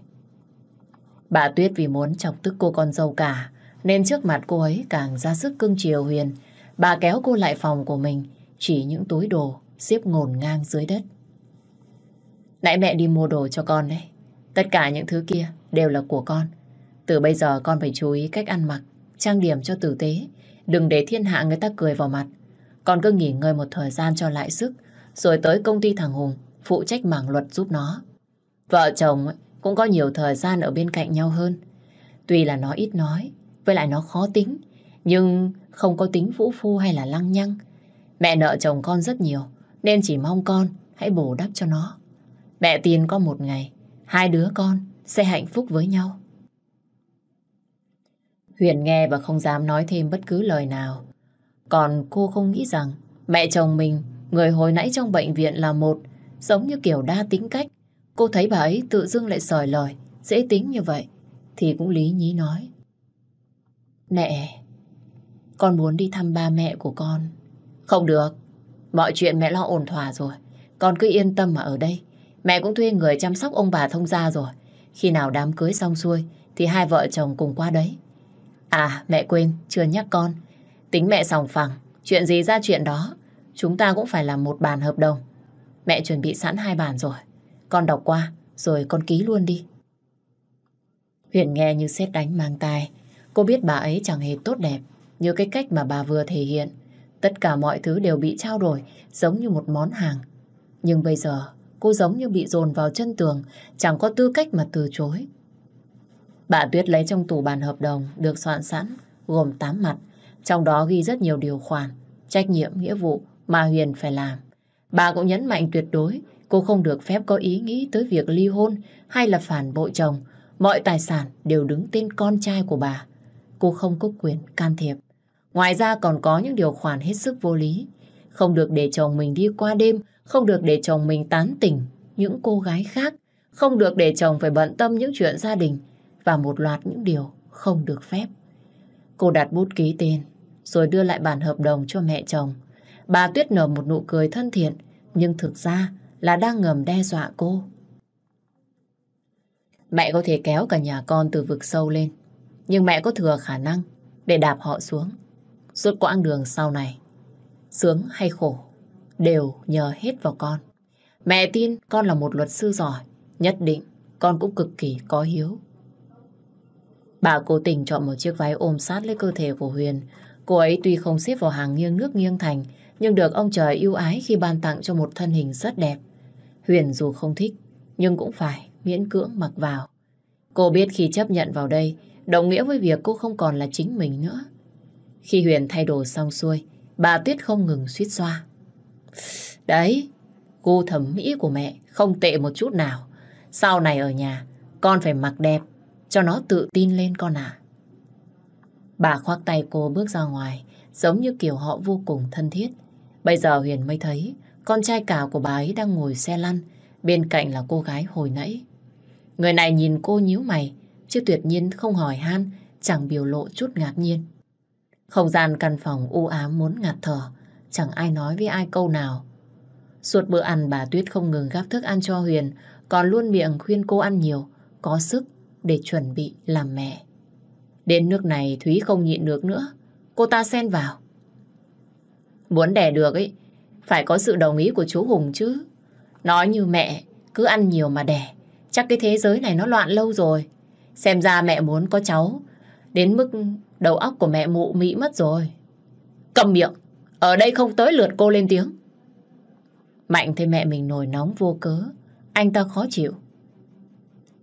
Bà Tuyết vì muốn chọc tức cô con dâu cả, nên trước mặt cô ấy càng ra sức cưng chiều Huyền. Bà kéo cô lại phòng của mình, chỉ những túi đồ xếp ngổn ngang dưới đất. Nãy mẹ đi mua đồ cho con đấy. Tất cả những thứ kia đều là của con. Từ bây giờ con phải chú ý cách ăn mặc, trang điểm cho tử tế. Đừng để thiên hạ người ta cười vào mặt. Con cứ nghỉ ngơi một thời gian cho lại sức, rồi tới công ty thằng Hùng, phụ trách mảng luật giúp nó. Vợ chồng cũng có nhiều thời gian ở bên cạnh nhau hơn. Tuy là nó ít nói, với lại nó khó tính, nhưng không có tính vũ phu hay là lăng nhăng. Mẹ nợ chồng con rất nhiều, nên chỉ mong con hãy bổ đắp cho nó. Mẹ tin có một ngày, hai đứa con sẽ hạnh phúc với nhau. Huyền nghe và không dám nói thêm bất cứ lời nào. Còn cô không nghĩ rằng mẹ chồng mình, người hồi nãy trong bệnh viện là một, giống như kiểu đa tính cách. Cô thấy bà ấy tự dưng lại sỏi lòi dễ tính như vậy, thì cũng lý nhí nói. Mẹ, con muốn đi thăm ba mẹ của con. Không được, mọi chuyện mẹ lo ổn thỏa rồi. Con cứ yên tâm mà ở đây. Mẹ cũng thuê người chăm sóc ông bà thông gia rồi. Khi nào đám cưới xong xuôi thì hai vợ chồng cùng qua đấy. À, mẹ quên, chưa nhắc con. Tính mẹ sòng phẳng, chuyện gì ra chuyện đó. Chúng ta cũng phải làm một bản hợp đồng. Mẹ chuẩn bị sẵn hai bản rồi. Con đọc qua, rồi con ký luôn đi. Huyền nghe như xét đánh mang tai. Cô biết bà ấy chẳng hề tốt đẹp như cái cách mà bà vừa thể hiện. Tất cả mọi thứ đều bị trao đổi giống như một món hàng. Nhưng bây giờ cô giống như bị dồn vào chân tường chẳng có tư cách mà từ chối. Bà Tuyết lấy trong tủ bàn hợp đồng được soạn sẵn gồm 8 mặt trong đó ghi rất nhiều điều khoản trách nhiệm, nghĩa vụ mà Huyền phải làm. Bà cũng nhấn mạnh tuyệt đối cô không được phép có ý nghĩ tới việc ly hôn hay là phản bội chồng. Mọi tài sản đều đứng tên con trai của bà. Cô không có quyền can thiệp. Ngoài ra còn có những điều khoản hết sức vô lý. Không được để chồng mình đi qua đêm, không được để chồng mình tán tỉnh những cô gái khác, không được để chồng phải bận tâm những chuyện gia đình và một loạt những điều không được phép. Cô đặt bút ký tên, rồi đưa lại bản hợp đồng cho mẹ chồng. Bà Tuyết nở một nụ cười thân thiện, nhưng thực ra là đang ngầm đe dọa cô. Mẹ có thể kéo cả nhà con từ vực sâu lên, nhưng mẹ có thừa khả năng để đạp họ xuống. Suốt quãng đường sau này, sướng hay khổ, đều nhờ hết vào con. Mẹ tin con là một luật sư giỏi, nhất định con cũng cực kỳ có hiếu. Bà cố tình chọn một chiếc váy ôm sát lấy cơ thể của Huyền. Cô ấy tuy không xếp vào hàng nghiêng nước nghiêng thành, nhưng được ông trời yêu ái khi ban tặng cho một thân hình rất đẹp. Huyền dù không thích, nhưng cũng phải miễn cưỡng mặc vào. Cô biết khi chấp nhận vào đây, đồng nghĩa với việc cô không còn là chính mình nữa. Khi Huyền thay đồ xong xuôi, bà Tuyết không ngừng suýt xoa. Đấy, gu thẩm mỹ của mẹ không tệ một chút nào. Sau này ở nhà, con phải mặc đẹp, cho nó tự tin lên con à. Bà khoác tay cô bước ra ngoài, giống như kiểu họ vô cùng thân thiết. Bây giờ Huyền mới thấy con trai cả của bà ấy đang ngồi xe lăn, bên cạnh là cô gái hồi nãy. Người này nhìn cô nhíu mày, chứ tuyệt nhiên không hỏi han, chẳng biểu lộ chút ngạc nhiên. Không gian căn phòng u ám muốn ngạt thở, chẳng ai nói với ai câu nào. Suốt bữa ăn bà Tuyết không ngừng gắp thức ăn cho Huyền, còn luôn miệng khuyên cô ăn nhiều, có sức để chuẩn bị làm mẹ. Đến nước này Thúy không nhịn được nữa, cô ta xen vào. Muốn đẻ được ấy, phải có sự đồng ý của chú Hùng chứ. Nói như mẹ, cứ ăn nhiều mà đẻ, chắc cái thế giới này nó loạn lâu rồi. Xem ra mẹ muốn có cháu, đến mức đầu óc của mẹ mụ mị mất rồi. Cầm miệng, ở đây không tới lượt cô lên tiếng. Mạnh thấy mẹ mình nổi nóng vô cớ, anh ta khó chịu.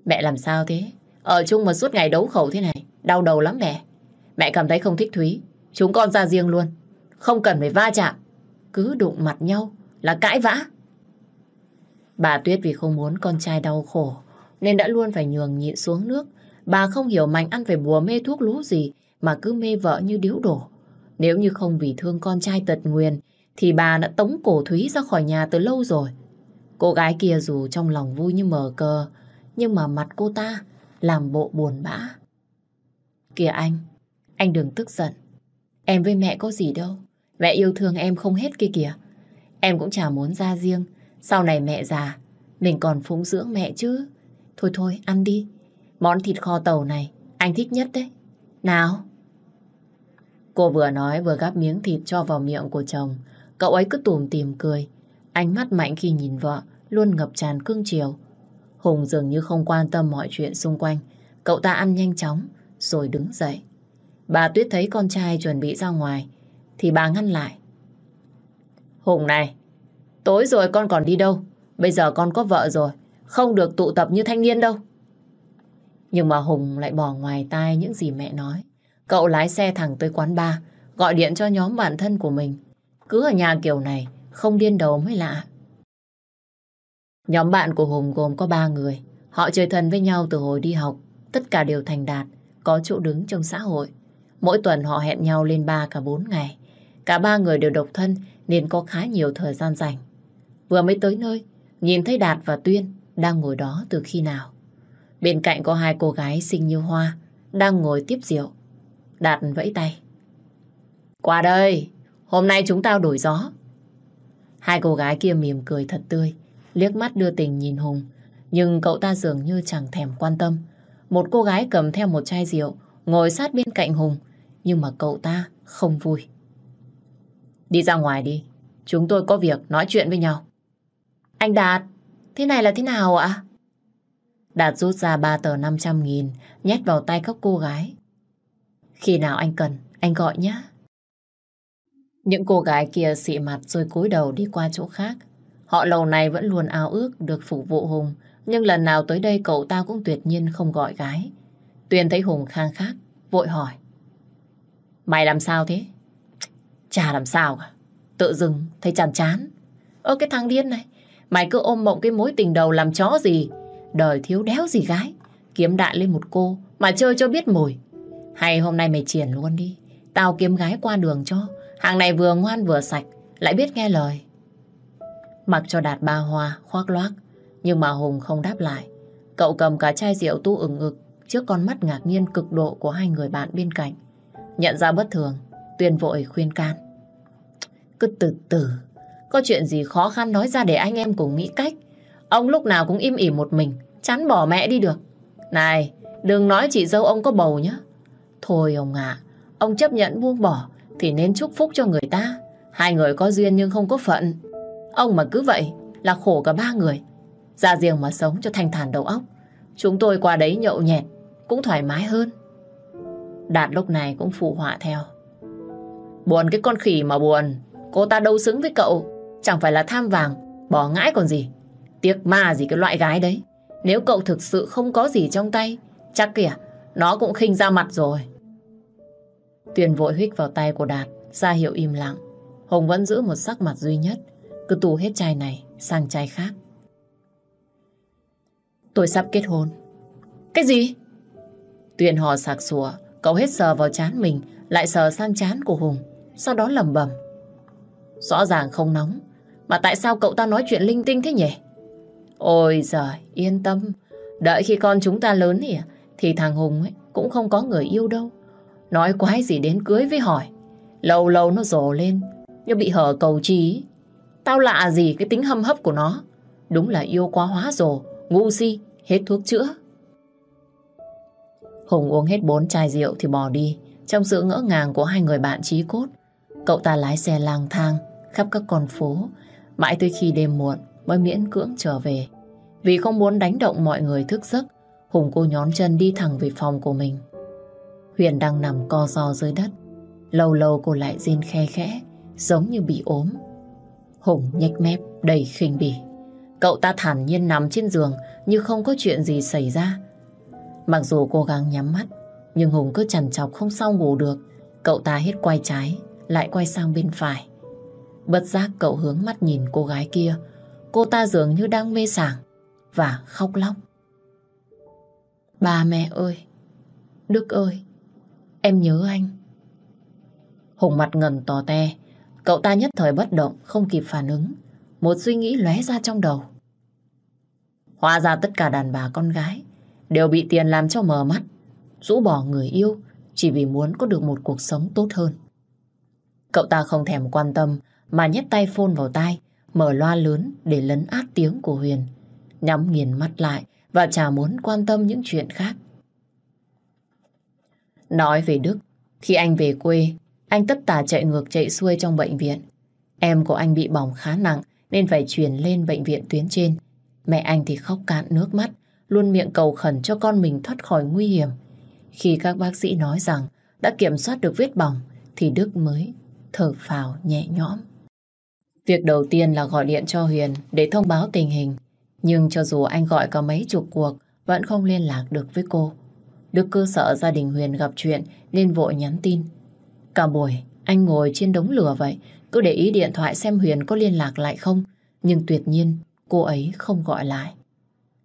Mẹ làm sao thế? Ở chung mà suốt ngày đấu khẩu thế này, đau đầu lắm mẹ. Mẹ cảm thấy không thích Thúy, chúng con ra riêng luôn. Không cần phải va chạm, cứ đụng mặt nhau là cãi vã. Bà Tuyết vì không muốn con trai đau khổ, nên đã luôn phải nhường nhịn xuống nước. Bà không hiểu Mạnh ăn phải bùa mê thuốc lú gì mà cứ mê vợ như điếu đổ. Nếu như không vì thương con trai tật nguyền, thì bà đã tống cổ Thúy ra khỏi nhà từ lâu rồi. Cô gái kia dù trong lòng vui như mở cờ, nhưng mà mặt cô ta làm bộ buồn bã. Kìa anh, anh đừng tức giận. Em với mẹ có gì đâu. Mẹ yêu thương em không hết kia kìa. Em cũng chả muốn ra riêng. Sau này mẹ già, mình còn phụng dưỡng mẹ chứ. Thôi thôi, ăn đi. Món thịt kho tàu này, anh thích nhất đấy. Nào. Cô vừa nói vừa gắp miếng thịt cho vào miệng của chồng. Cậu ấy cứ tùm tìm cười. Ánh mắt mạnh khi nhìn vợ, luôn ngập tràn cưng chiều. Hùng dường như không quan tâm mọi chuyện xung quanh. Cậu ta ăn nhanh chóng, rồi đứng dậy. Bà Tuyết thấy con trai chuẩn bị ra ngoài, thì bà ngăn lại. Hùng này, tối rồi con còn đi đâu? Bây giờ con có vợ rồi, không được tụ tập như thanh niên đâu. Nhưng mà Hùng lại bỏ ngoài tai những gì mẹ nói. Cậu lái xe thẳng tới quán bar, gọi điện cho nhóm bạn thân của mình. Cứ ở nhà kiểu này, không điên đầu mới lạ. Nhóm bạn của Hùng gồm có ba người. Họ chơi thân với nhau từ hồi đi học. Tất cả đều thành đạt, có chỗ đứng trong xã hội. Mỗi tuần họ hẹn nhau lên ba cả bốn ngày. Cả ba người đều độc thân nên có khá nhiều thời gian rảnh. Vừa mới tới nơi, nhìn thấy Đạt và Tuyên đang ngồi đó từ khi nào. Bên cạnh có hai cô gái xinh như hoa, đang ngồi tiếp rượu. Đạt vẫy tay. Qua đây, hôm nay chúng tao đổi gió. Hai cô gái kia mỉm cười thật tươi, liếc mắt đưa tình nhìn Hùng. Nhưng cậu ta dường như chẳng thèm quan tâm. Một cô gái cầm theo một chai rượu, ngồi sát bên cạnh Hùng, nhưng mà cậu ta không vui. Đi ra ngoài đi, chúng tôi có việc nói chuyện với nhau. Anh Đạt, thế này là thế nào ạ? Đạt rút ra ba tờ 500 nghìn, nhét vào tay các cô gái. Khi nào anh cần, anh gọi nhé. Những cô gái kia xị mặt rồi cúi đầu đi qua chỗ khác. Họ lâu nay vẫn luôn ao ước được phục vụ Hùng, nhưng lần nào tới đây cậu ta cũng tuyệt nhiên không gọi gái. Tuyền thấy Hùng khang khác, vội hỏi. Mày làm sao thế? Chả làm sao cả. Tự dưng thấy chán chán. Ơ cái thằng điên này, mày cứ ôm mộng cái mối tình đầu làm chó gì. Đời thiếu đéo gì gái. Kiếm đại lên một cô mà chơi cho biết mồi. Hay hôm nay mày triển luôn đi. Tao kiếm gái qua đường cho. Hàng này vừa ngoan vừa sạch, lại biết nghe lời. Mặc cho đạt ba hoa, khoác loác. Nhưng mà Hùng không đáp lại. Cậu cầm cả chai rượu tu ửng ngực trước con mắt ngạc nhiên cực độ của hai người bạn bên cạnh. Nhận ra bất thường, Tuyên vội khuyên can. Cứ từ từ, có chuyện gì khó khăn nói ra để anh em cùng nghĩ cách. Ông lúc nào cũng im ỉm một mình, chán bỏ mẹ đi được. Này, đừng nói chị dâu ông có bầu nhé. Thôi ông ạ, ông chấp nhận buông bỏ thì nên chúc phúc cho người ta. Hai người có duyên nhưng không có phận. Ông mà cứ vậy là khổ cả ba người. Ra riêng mà sống cho thanh thản đầu óc. Chúng tôi qua đấy nhậu nhẹt cũng thoải mái hơn. Đạt lúc này cũng phụ họa theo. Buồn cái con khỉ mà buồn. Cô ta đâu xứng với cậu. Chẳng phải là tham vàng, bỏ ngãi còn gì. Tiếc ma gì cái loại gái đấy. Nếu cậu thực sự không có gì trong tay, chắc kìa, nó cũng khinh ra mặt rồi. Tuyền vội huyết vào tay của Đạt, ra hiệu im lặng. Hùng vẫn giữ một sắc mặt duy nhất, cứ tù hết chai này sang chai khác. Tôi sắp kết hôn. Cái gì? Tuyền hò sạc sủa, cậu hết sờ vào chán mình, lại sờ sang chán của Hùng, sau đó lầm bầm. Rõ ràng không nóng, mà tại sao cậu ta nói chuyện linh tinh thế nhỉ? Ôi giời, yên tâm, Đợi khi con chúng ta lớn thì, thì thằng Hùng ấy cũng không có người yêu đâu. Nói quái gì đến cưới với hỏi. Lâu lâu nó rồ lên, như bị hở cầu trí. Tao lạ gì cái tính hâm hấp của nó. Đúng là yêu quá hóa rồi ngu si, hết thuốc chữa. Hùng uống hết bốn chai rượu thì bỏ đi. Trong sự ngỡ ngàng của hai người bạn trí cốt, cậu ta lái xe lang thang khắp các con phố, mãi tới khi đêm muộn mới miễn cưỡng trở về. Vì không muốn đánh động mọi người thức giấc, Hùng cô nhón chân đi thẳng về phòng của mình. Huyền đang nằm co ro dưới đất. Lâu lâu cô lại rên khe khẽ, giống như bị ốm. Hùng nhếch mép, đầy khinh bỉ. Cậu ta thản nhiên nằm trên giường như không có chuyện gì xảy ra. Mặc dù cố gắng nhắm mắt, nhưng Hùng cứ chằn chọc không sao ngủ được. Cậu ta hết quay trái, lại quay sang bên phải. Bất giác cậu hướng mắt nhìn cô gái kia. Cô ta dường như đang mê sảng và khóc lóc. Ba mẹ ơi! Đức ơi! Em nhớ anh. Hùng mặt ngần tò te. Cậu ta nhất thời bất động, không kịp phản ứng. Một suy nghĩ lóe ra trong đầu. Hóa ra tất cả đàn bà con gái đều bị tiền làm cho mờ mắt, rũ bỏ người yêu chỉ vì muốn có được một cuộc sống tốt hơn. Cậu ta không thèm quan tâm mà nhét tay phôn vào tai, mở loa lớn để lấn át tiếng của Huyền. Nhắm nghiền mắt lại và chả muốn quan tâm những chuyện khác. Nói về Đức, khi anh về quê, anh tất tả chạy ngược chạy xuôi trong bệnh viện. Em của anh bị bỏng khá nặng nên phải chuyển lên bệnh viện tuyến trên. Mẹ anh thì khóc cạn nước mắt, luôn miệng cầu khẩn cho con mình thoát khỏi nguy hiểm. Khi các bác sĩ nói rằng đã kiểm soát được vết bỏng thì Đức mới thở phào nhẹ nhõm. Việc đầu tiên là gọi điện cho Huyền để thông báo tình hình. Nhưng cho dù anh gọi có mấy chục cuộc, vẫn không liên lạc được với cô. Đức cơ sợ gia đình Huyền gặp chuyện nên vội nhắn tin. Cả buổi, anh ngồi trên đống lửa vậy, cứ để ý điện thoại xem Huyền có liên lạc lại không. Nhưng tuyệt nhiên, cô ấy không gọi lại.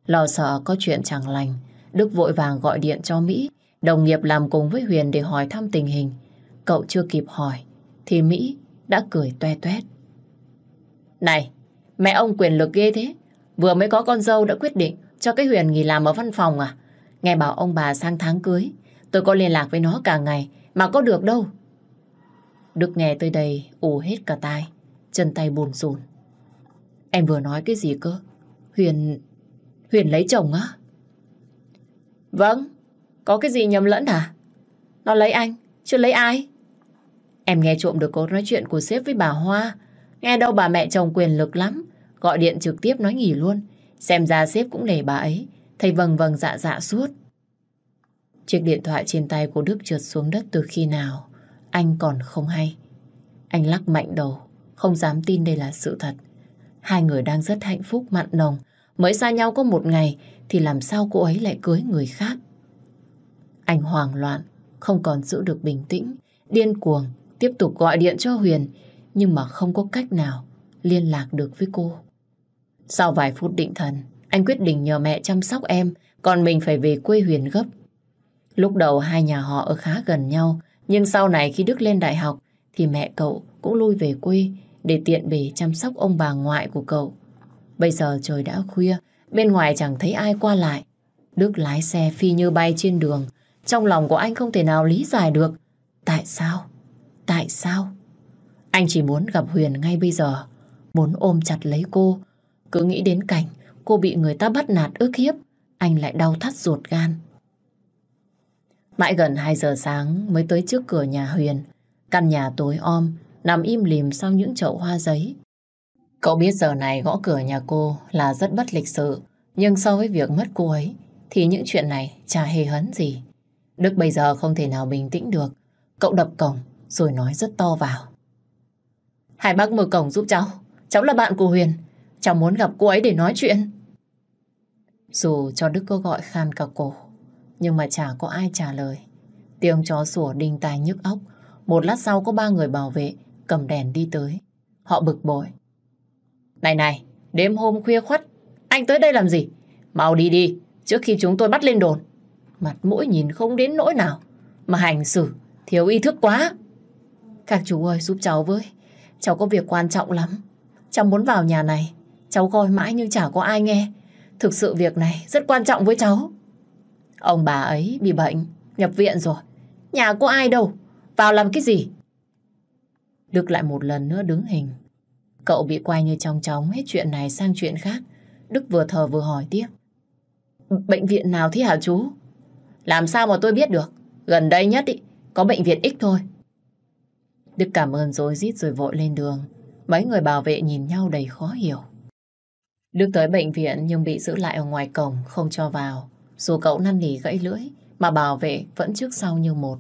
Lo sợ có chuyện chẳng lành, Đức vội vàng gọi điện cho Mỹ, đồng nghiệp làm cùng với Huyền để hỏi thăm tình hình. Cậu chưa kịp hỏi, thì Mỹ đã cười toe toét. Này, mẹ ông quyền lực ghê thế. Vừa mới có con dâu đã quyết định cho cái Huyền nghỉ làm ở văn phòng à? Nghe bảo ông bà sang tháng cưới, tôi có liên lạc với nó cả ngày, mà có được đâu. Đức nghe tới đây ù hết cả tai, chân tay buồn rùn. Em vừa nói cái gì cơ? Huyền... Huyền lấy chồng á? Vâng, có cái gì nhầm lẫn hả? Nó lấy anh, chưa lấy ai? Em nghe trộm được cô nói chuyện của sếp với bà Hoa. Nghe đâu bà mẹ chồng quyền lực lắm. Gọi điện trực tiếp nói nghỉ luôn. Xem ra sếp cũng nể bà ấy. Thầy vầng vầng dạ dạ suốt. Chiếc điện thoại trên tay của Đức trượt xuống đất từ khi nào. Anh còn không hay. Anh lắc mạnh đầu. Không dám tin đây là sự thật. Hai người đang rất hạnh phúc mặn nồng. Mới xa nhau có một ngày thì làm sao cô ấy lại cưới người khác. Anh hoảng loạn, không còn giữ được bình tĩnh, điên cuồng tiếp tục gọi điện cho Huyền, nhưng mà không có cách nào liên lạc được với cô. Sau vài phút định thần, anh quyết định nhờ mẹ chăm sóc em, còn mình phải về quê Huyền gấp. Lúc đầu hai nhà họ ở khá gần nhau, nhưng sau này khi Đức lên đại học, thì mẹ cậu cũng lui về quê để tiện bề chăm sóc ông bà ngoại của cậu. Bây giờ trời đã khuya, bên ngoài chẳng thấy ai qua lại. Đức lái xe phi như bay trên đường, trong lòng của anh không thể nào lý giải được. Tại sao? Tại sao? Anh chỉ muốn gặp Huyền ngay bây giờ, muốn ôm chặt lấy cô. Cứ nghĩ đến cảnh cô bị người ta bắt nạt ức hiếp, anh lại đau thắt ruột gan. Mãi gần 2 giờ sáng mới tới trước cửa nhà Huyền. Căn nhà tối om, nằm im lìm sau những chậu hoa giấy. Cậu biết giờ này gõ cửa nhà cô là rất bất lịch sự, nhưng so với việc mất cô ấy, thì những chuyện này chả hề hấn gì. Đức bây giờ không thể nào bình tĩnh được. Cậu đập cổng, rồi nói rất to vào. Hai bác mở cổng giúp cháu. Cháu là bạn của Huyền. Cháu muốn gặp cô ấy để nói chuyện. Dù cho Đức có gọi khan cả cổ, nhưng mà chả có ai trả lời. Tiếng chó sủa đinh tai nhức óc. Một lát sau có ba người bảo vệ cầm đèn đi tới. Họ bực bội. Này này, đêm hôm khuya khuất, anh tới đây làm gì? Mau đi đi, trước khi chúng tôi bắt lên đồn. Mặt mũi nhìn không đến nỗi nào, mà hành xử thiếu ý thức quá. Các chú ơi giúp cháu với. Cháu có việc quan trọng lắm. Cháu muốn vào nhà này. Cháu gọi mãi nhưng chả có ai nghe. Thực sự việc này rất quan trọng với cháu. Ông bà ấy bị bệnh, nhập viện rồi. Nhà có ai đâu, vào làm cái gì? Đức lại một lần nữa đứng hình. Cậu bị quay như trong chóng hết chuyện này sang chuyện khác. Đức vừa thở vừa hỏi tiếp. Bệnh viện nào thế hả chú? Làm sao mà tôi biết được? Gần đây nhất ý, có bệnh viện X thôi. Đức cảm ơn rồi rít rồi vội lên đường. Mấy người bảo vệ nhìn nhau đầy khó hiểu. Đức tới bệnh viện nhưng bị giữ lại ở ngoài cổng, không cho vào. Dù cậu năn nỉ gãy lưỡi, mà bảo vệ vẫn trước sau như một.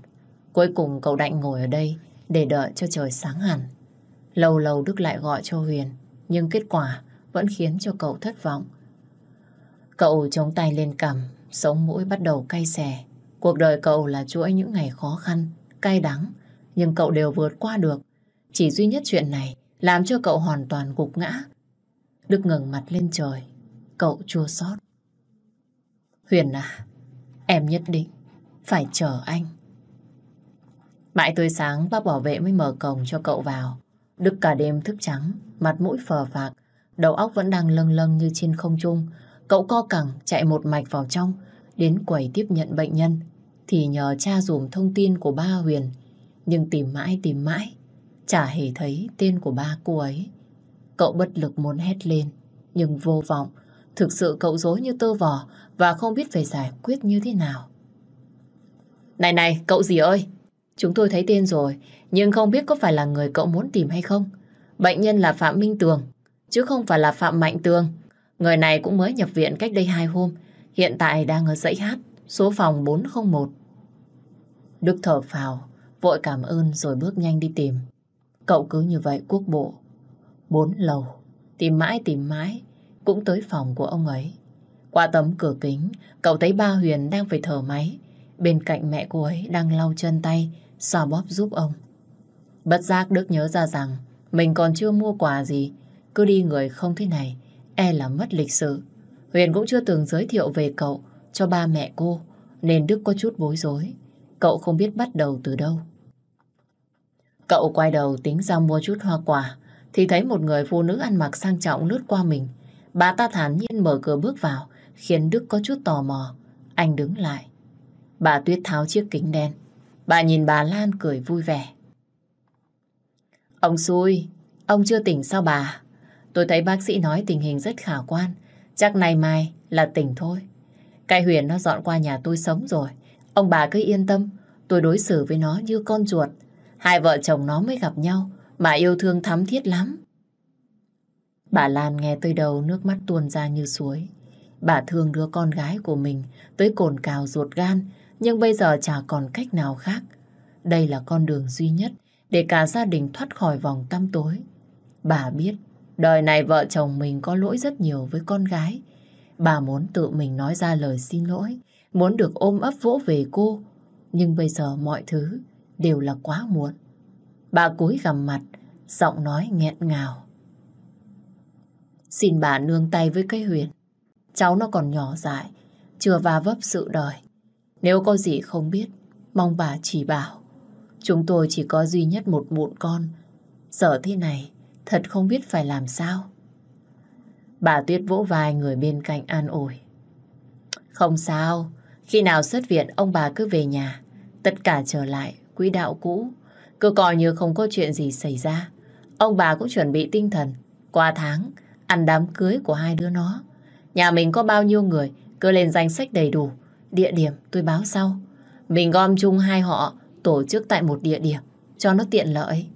Cuối cùng cậu đạnh ngồi ở đây để đợi cho trời sáng hẳn. Lâu lâu Đức lại gọi cho Huyền, nhưng kết quả vẫn khiến cho cậu thất vọng. Cậu chống tay lên cằm, sống mũi bắt đầu cay xè. Cuộc đời cậu là chuỗi những ngày khó khăn, cay đắng, nhưng cậu đều vượt qua được. Chỉ duy nhất chuyện này làm cho cậu hoàn toàn gục ngã. Đức ngẩng mặt lên trời, cậu chua xót. Huyền à, em nhất định phải chờ anh. Mãi tới sáng bác bảo vệ mới mở cổng cho cậu vào. Đức cả đêm thức trắng, mặt mũi phờ phạc, đầu óc vẫn đang lâng lâng như trên không trung. Cậu co cẳng chạy một mạch vào trong, đến quầy tiếp nhận bệnh nhân. Thì nhờ cha dùm thông tin của ba Huyền, nhưng tìm mãi tìm mãi, chả hề thấy tên của ba cô ấy. Cậu bất lực muốn hét lên, nhưng vô vọng. Thực sự cậu dối như tơ vò và không biết phải giải quyết như thế nào. Này này, cậu gì ơi, Chúng tôi thấy tên rồi, nhưng không biết có phải là người cậu muốn tìm hay không. Bệnh nhân là Phạm Minh Tường, chứ không phải là Phạm Mạnh Tường. Người này cũng mới nhập viện cách đây hai hôm, hiện tại đang ở dãy hát, số phòng 401. Đức thở phào, vội cảm ơn rồi bước nhanh đi tìm. Cậu cứ như vậy quốc bộ. Bốn lầu, tìm mãi tìm mãi, cũng tới phòng của ông ấy. Qua tấm cửa kính, cậu thấy ba Huyền đang phải thở máy. Bên cạnh mẹ cô ấy đang lau chân tay, xoa bóp giúp ông. Bất giác Đức nhớ ra rằng mình còn chưa mua quà gì, cứ đi người không thế này, e là mất lịch sự. Huyền cũng chưa từng giới thiệu về cậu cho ba mẹ cô, nên Đức có chút bối rối. Cậu không biết bắt đầu từ đâu. Cậu quay đầu tính ra mua chút hoa quả, thì thấy một người phụ nữ ăn mặc sang trọng lướt qua mình. Bà ta thản nhiên mở cửa bước vào, khiến Đức có chút tò mò. Anh đứng lại. Bà Tuyết tháo chiếc kính đen, Bà nhìn bà Lan cười vui vẻ. Ông xui, ông chưa tỉnh sao bà? Tôi thấy bác sĩ nói tình hình rất khả quan. Chắc nay mai là tỉnh thôi. Cái Huyền nó dọn qua nhà tôi sống rồi. Ông bà cứ yên tâm, tôi đối xử với nó như con chuột. Hai vợ chồng nó mới gặp nhau, mà yêu thương thắm thiết lắm. Bà Lan nghe tới đầu nước mắt tuôn ra như suối. Bà thương đứa con gái của mình tới cồn cào ruột gan nhưng bây giờ chả còn cách nào khác. Đây là con đường duy nhất để cả gia đình thoát khỏi vòng tăm tối. Bà biết, đời này vợ chồng mình có lỗi rất nhiều với con gái. Bà muốn tự mình nói ra lời xin lỗi, muốn được ôm ấp vỗ về cô. Nhưng bây giờ mọi thứ đều là quá muộn. Bà cúi gằm mặt, giọng nói nghẹn ngào. Xin bà nương tay với cây huyền. Cháu nó còn nhỏ dại, chưa va vấp sự đời. Nếu có gì không biết, mong bà chỉ bảo. Chúng tôi chỉ có duy nhất một mụn con. Giờ thế này, thật không biết phải làm sao. Bà Tuyết vỗ vai người bên cạnh an ủi. Không sao, khi nào xuất viện ông bà cứ về nhà. Tất cả trở lại quỹ đạo cũ. Cứ coi như không có chuyện gì xảy ra. Ông bà cũng chuẩn bị tinh thần. Qua tháng, ăn đám cưới của hai đứa nó. Nhà mình có bao nhiêu người, cứ lên danh sách đầy đủ. Địa điểm tôi báo sau. Mình gom chung hai họ tổ chức tại một địa điểm cho nó tiện lợi.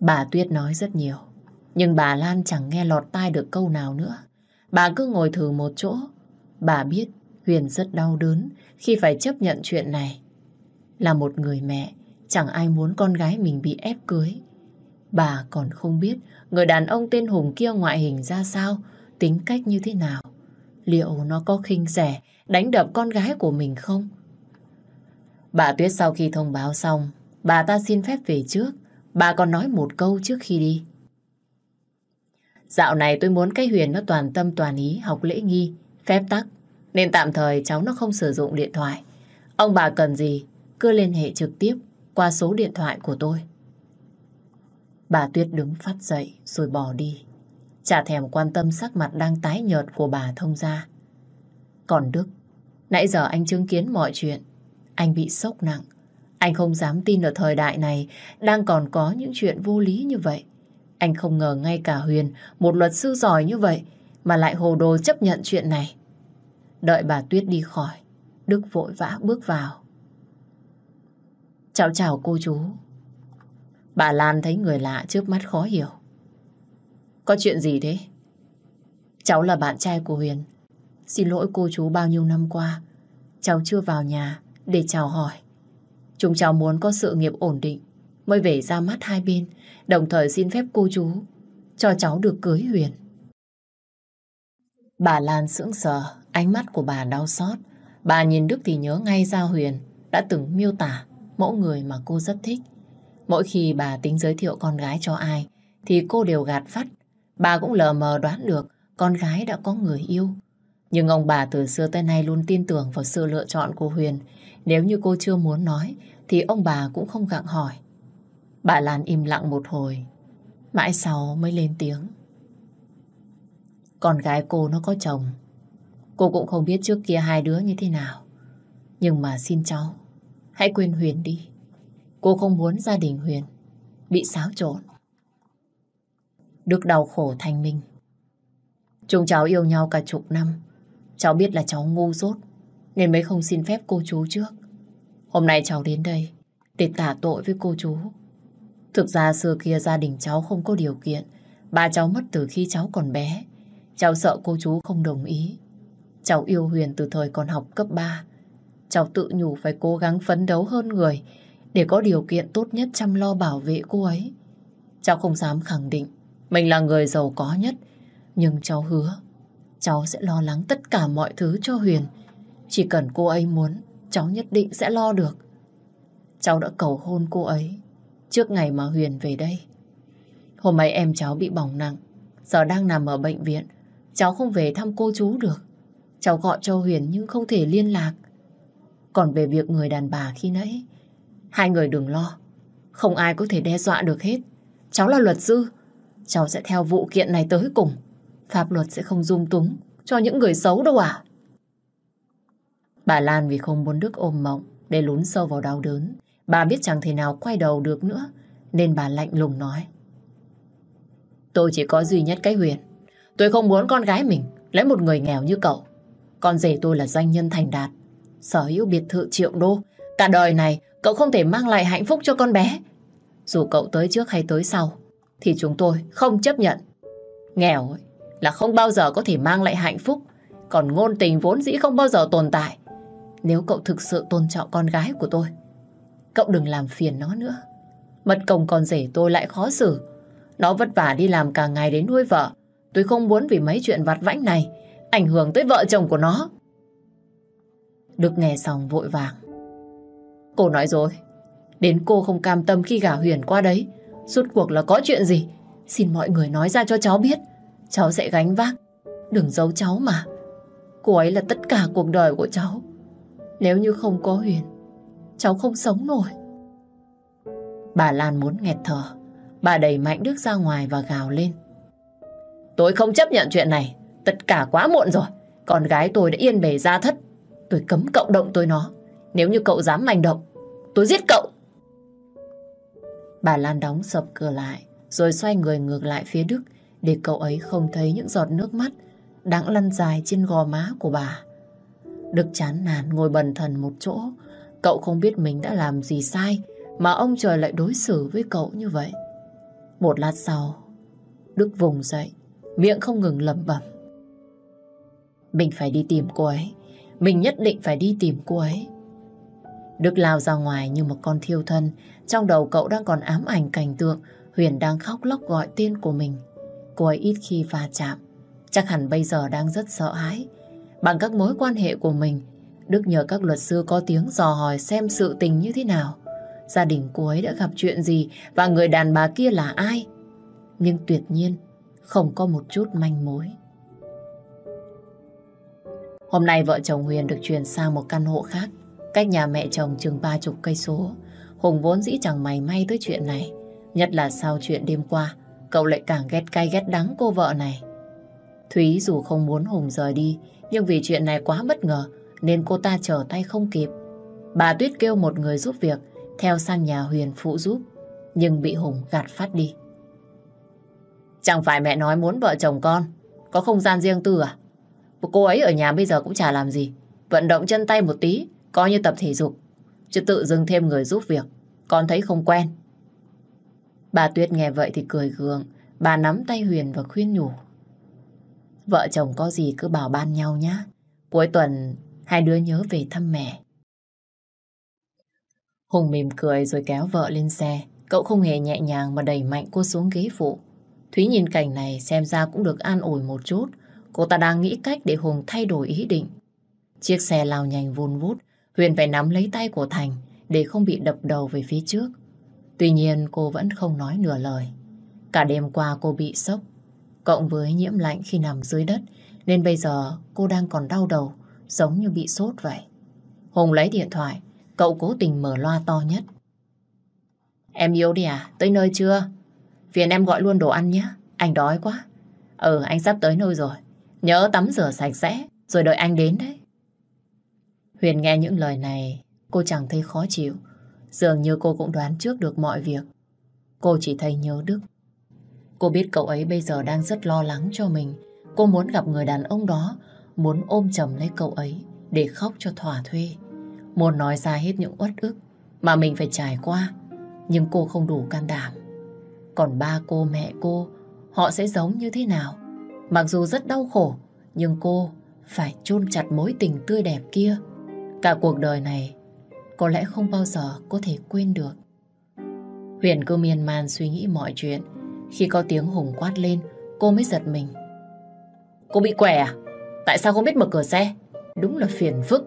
Bà Tuyết nói rất nhiều, nhưng bà Lan chẳng nghe lọt tai được câu nào nữa. Bà cứ ngồi thử một chỗ. Bà biết Huyền rất đau đớn khi phải chấp nhận chuyện này. Là một người mẹ, chẳng ai muốn con gái mình bị ép cưới. Bà còn không biết người đàn ông tên Hùng kia ngoại hình ra sao, tính cách như thế nào. Liệu nó có khinh rẻ đánh đập con gái của mình không? Bà Tuyết sau khi thông báo xong, bà ta xin phép về trước. Bà còn nói một câu trước khi đi. Dạo này tôi muốn cái Huyền nó toàn tâm toàn ý học lễ nghi, phép tắc. Nên tạm thời cháu nó không sử dụng điện thoại. Ông bà cần gì, cứ liên hệ trực tiếp qua số điện thoại của tôi. Bà Tuyết đứng phát dậy rồi bỏ đi chả thèm quan tâm sắc mặt đang tái nhợt của bà thông gia. Còn Đức, nãy giờ anh chứng kiến mọi chuyện. Anh bị sốc nặng. Anh không dám tin ở thời đại này đang còn có những chuyện vô lý như vậy. Anh không ngờ ngay cả Huyền, một luật sư giỏi như vậy, mà lại hồ đồ chấp nhận chuyện này. Đợi bà Tuyết đi khỏi, Đức vội vã bước vào. Chào chào cô chú. Bà Lan thấy người lạ trước mắt khó hiểu. Có chuyện gì thế? Cháu là bạn trai của Huyền. Xin lỗi cô chú bao nhiêu năm qua. Cháu chưa vào nhà để chào hỏi. Chúng cháu muốn có sự nghiệp ổn định mới về ra mắt hai bên, đồng thời xin phép cô chú cho cháu được cưới Huyền. Bà Lan sững sờ, ánh mắt của bà đau xót. Bà nhìn Đức thì nhớ ngay ra Huyền đã từng miêu tả mẫu người mà cô rất thích. Mỗi khi bà tính giới thiệu con gái cho ai thì cô đều gạt phát. Bà cũng lờ mờ đoán được con gái đã có người yêu. Nhưng ông bà từ xưa tới nay luôn tin tưởng vào sự lựa chọn của Huyền. Nếu như cô chưa muốn nói thì ông bà cũng không gặng hỏi. Bà Lan im lặng một hồi, mãi sau mới lên tiếng. Con gái cô nó có chồng. Cô cũng không biết trước kia hai đứa như thế nào. Nhưng mà xin cháu, hãy quên Huyền đi. Cô không muốn gia đình Huyền bị xáo trộn. Đức đau khổ thành minh. Chúng cháu yêu nhau cả chục năm. Cháu biết là cháu ngu dốt, nên mới không xin phép cô chú trước. Hôm nay cháu đến đây để tả tội với cô chú. Thực ra xưa kia gia đình cháu không có điều kiện. Ba cháu mất từ khi cháu còn bé. Cháu sợ cô chú không đồng ý. Cháu yêu Huyền từ thời còn học cấp 3. Cháu tự nhủ phải cố gắng phấn đấu hơn người để có điều kiện tốt nhất chăm lo bảo vệ cô ấy. Cháu không dám khẳng định mình là người giàu có nhất. Nhưng cháu hứa cháu sẽ lo lắng tất cả mọi thứ cho Huyền. Chỉ cần cô ấy muốn, cháu nhất định sẽ lo được. Cháu đã cầu hôn cô ấy trước ngày mà Huyền về đây. Hôm ấy em cháu bị bỏng nặng, giờ đang nằm ở bệnh viện. Cháu không về thăm cô chú được. Cháu gọi cho Huyền nhưng không thể liên lạc. Còn về việc người đàn bà khi nãy, hai người đừng lo. Không ai có thể đe dọa được hết. Cháu là luật sư. Cháu sẽ theo vụ kiện này tới cùng. Pháp luật sẽ không dung túng cho những người xấu đâu à. Bà Lan vì không muốn Đức ôm mộng để lún sâu vào đau đớn. Bà biết chẳng thể nào quay đầu được nữa nên bà lạnh lùng nói. Tôi chỉ có duy nhất cái huyền. Tôi không muốn con gái mình lấy một người nghèo như cậu. Con rể tôi là doanh nhân thành đạt, sở hữu biệt thự triệu đô. Cả đời này cậu không thể mang lại hạnh phúc cho con bé. Dù cậu tới trước hay tới sau, thì chúng tôi không chấp nhận. Nghèo ấy, là không bao giờ có thể mang lại hạnh phúc, còn ngôn tình vốn dĩ không bao giờ tồn tại. Nếu cậu thực sự tôn trọng con gái của tôi, cậu đừng làm phiền nó nữa. mật công con rể tôi lại khó xử. Nó vất vả đi làm cả ngày đến nuôi vợ. Tôi không muốn vì mấy chuyện vặt vãnh này ảnh hưởng tới vợ chồng của nó. Đức nghe xong vội vàng. Cô nói rồi, đến cô không cam tâm khi gả Huyền qua đấy. Suốt cuộc là có chuyện gì? Xin mọi người nói ra cho cháu biết. Cháu sẽ gánh vác. Đừng giấu cháu mà. Cô ấy là tất cả cuộc đời của cháu. Nếu như không có Huyền, cháu không sống nổi. Bà Lan muốn nghẹt thở. Bà đẩy mạnh Đức ra ngoài và gào lên. Tôi không chấp nhận chuyện này. Tất cả quá muộn rồi. Con gái tôi đã yên bề ra thất. Tôi cấm cậu động tôi nó. Nếu như cậu dám manh động, tôi giết cậu. Bà Lan đóng sập cửa lại, rồi xoay người ngược lại phía Đức để cậu ấy không thấy những giọt nước mắt đang lăn dài trên gò má của bà. Đức chán nản ngồi bần thần một chỗ, cậu không biết mình đã làm gì sai mà ông trời lại đối xử với cậu như vậy. Một lát sau, Đức vùng dậy, miệng không ngừng lẩm bẩm. Mình phải đi tìm cô ấy, mình nhất định phải đi tìm cô ấy. Đức lao ra ngoài như một con thiêu thân, trong đầu cậu đang còn ám ảnh cảnh tượng Huyền đang khóc lóc gọi tên của mình. Cô ấy ít khi va chạm, chắc hẳn bây giờ đang rất sợ hãi. Bằng các mối quan hệ của mình, Đức nhờ các luật sư có tiếng dò hỏi xem sự tình như thế nào. Gia đình cô ấy đã gặp chuyện gì và người đàn bà kia là ai. Nhưng tuyệt nhiên, không có một chút manh mối. Hôm nay vợ chồng Huyền được chuyển sang một căn hộ khác, cách nhà mẹ chồng chừng ba chục cây số. Hùng vốn dĩ chẳng mày may tới chuyện này, nhất là sau chuyện đêm qua, cậu lại càng ghét cay ghét đắng cô vợ này. Thúy dù không muốn Hùng rời đi, nhưng vì chuyện này quá bất ngờ, nên cô ta trở tay không kịp. Bà Tuyết kêu một người giúp việc, theo sang nhà Huyền phụ giúp, nhưng bị Hùng gạt phát đi. Chẳng phải mẹ nói muốn vợ chồng con, có không gian riêng tư à? Cô ấy ở nhà bây giờ cũng chả làm gì, vận động chân tay một tí, coi như tập thể dục, chứ tự dưng thêm người giúp việc, con thấy không quen. Bà Tuyết nghe vậy thì cười gượng, bà nắm tay Huyền và khuyên nhủ. Vợ chồng có gì cứ bảo ban nhau nhá. Cuối tuần hai đứa nhớ về thăm mẹ. Hùng mỉm cười rồi kéo vợ lên xe. Cậu không hề nhẹ nhàng mà đẩy mạnh cô xuống ghế phụ. Thúy nhìn cảnh này xem ra cũng được an ủi một chút. Cô ta đang nghĩ cách để Hùng thay đổi ý định. Chiếc xe lao nhanh vun vút. Huyền phải nắm lấy tay của Thành để không bị đập đầu về phía trước. Tuy nhiên cô vẫn không nói nửa lời. Cả đêm qua cô bị sốc, cộng với nhiễm lạnh khi nằm dưới đất, nên bây giờ cô đang còn đau đầu, giống như bị sốt vậy. Hùng lấy điện thoại, cậu cố tình mở loa to nhất. Em yêu đi à? Tới nơi chưa? Phiền em gọi luôn đồ ăn nhé, anh đói quá. Ừ, anh sắp tới nơi rồi. Nhớ tắm rửa sạch sẽ, rồi đợi anh đến đấy. Huyền nghe những lời này, cô chẳng thấy khó chịu. Dường như cô cũng đoán trước được mọi việc. Cô chỉ thấy nhớ Đức. Cô biết cậu ấy bây giờ đang rất lo lắng cho mình. Cô muốn gặp người đàn ông đó, muốn ôm chầm lấy cậu ấy để khóc cho thỏa thuê. Muốn nói ra hết những uất ức mà mình phải trải qua. Nhưng cô không đủ can đảm. Còn ba cô, mẹ cô, họ sẽ giống như thế nào? Mặc dù rất đau khổ, nhưng cô phải chôn chặt mối tình tươi đẹp kia. Cả cuộc đời này có lẽ không bao giờ có thể quên được. Huyền cứ miên man suy nghĩ mọi chuyện. Khi có tiếng Hùng quát lên, cô mới giật mình. Cô bị quẻ à? Tại sao không biết mở cửa xe? Đúng là phiền phức.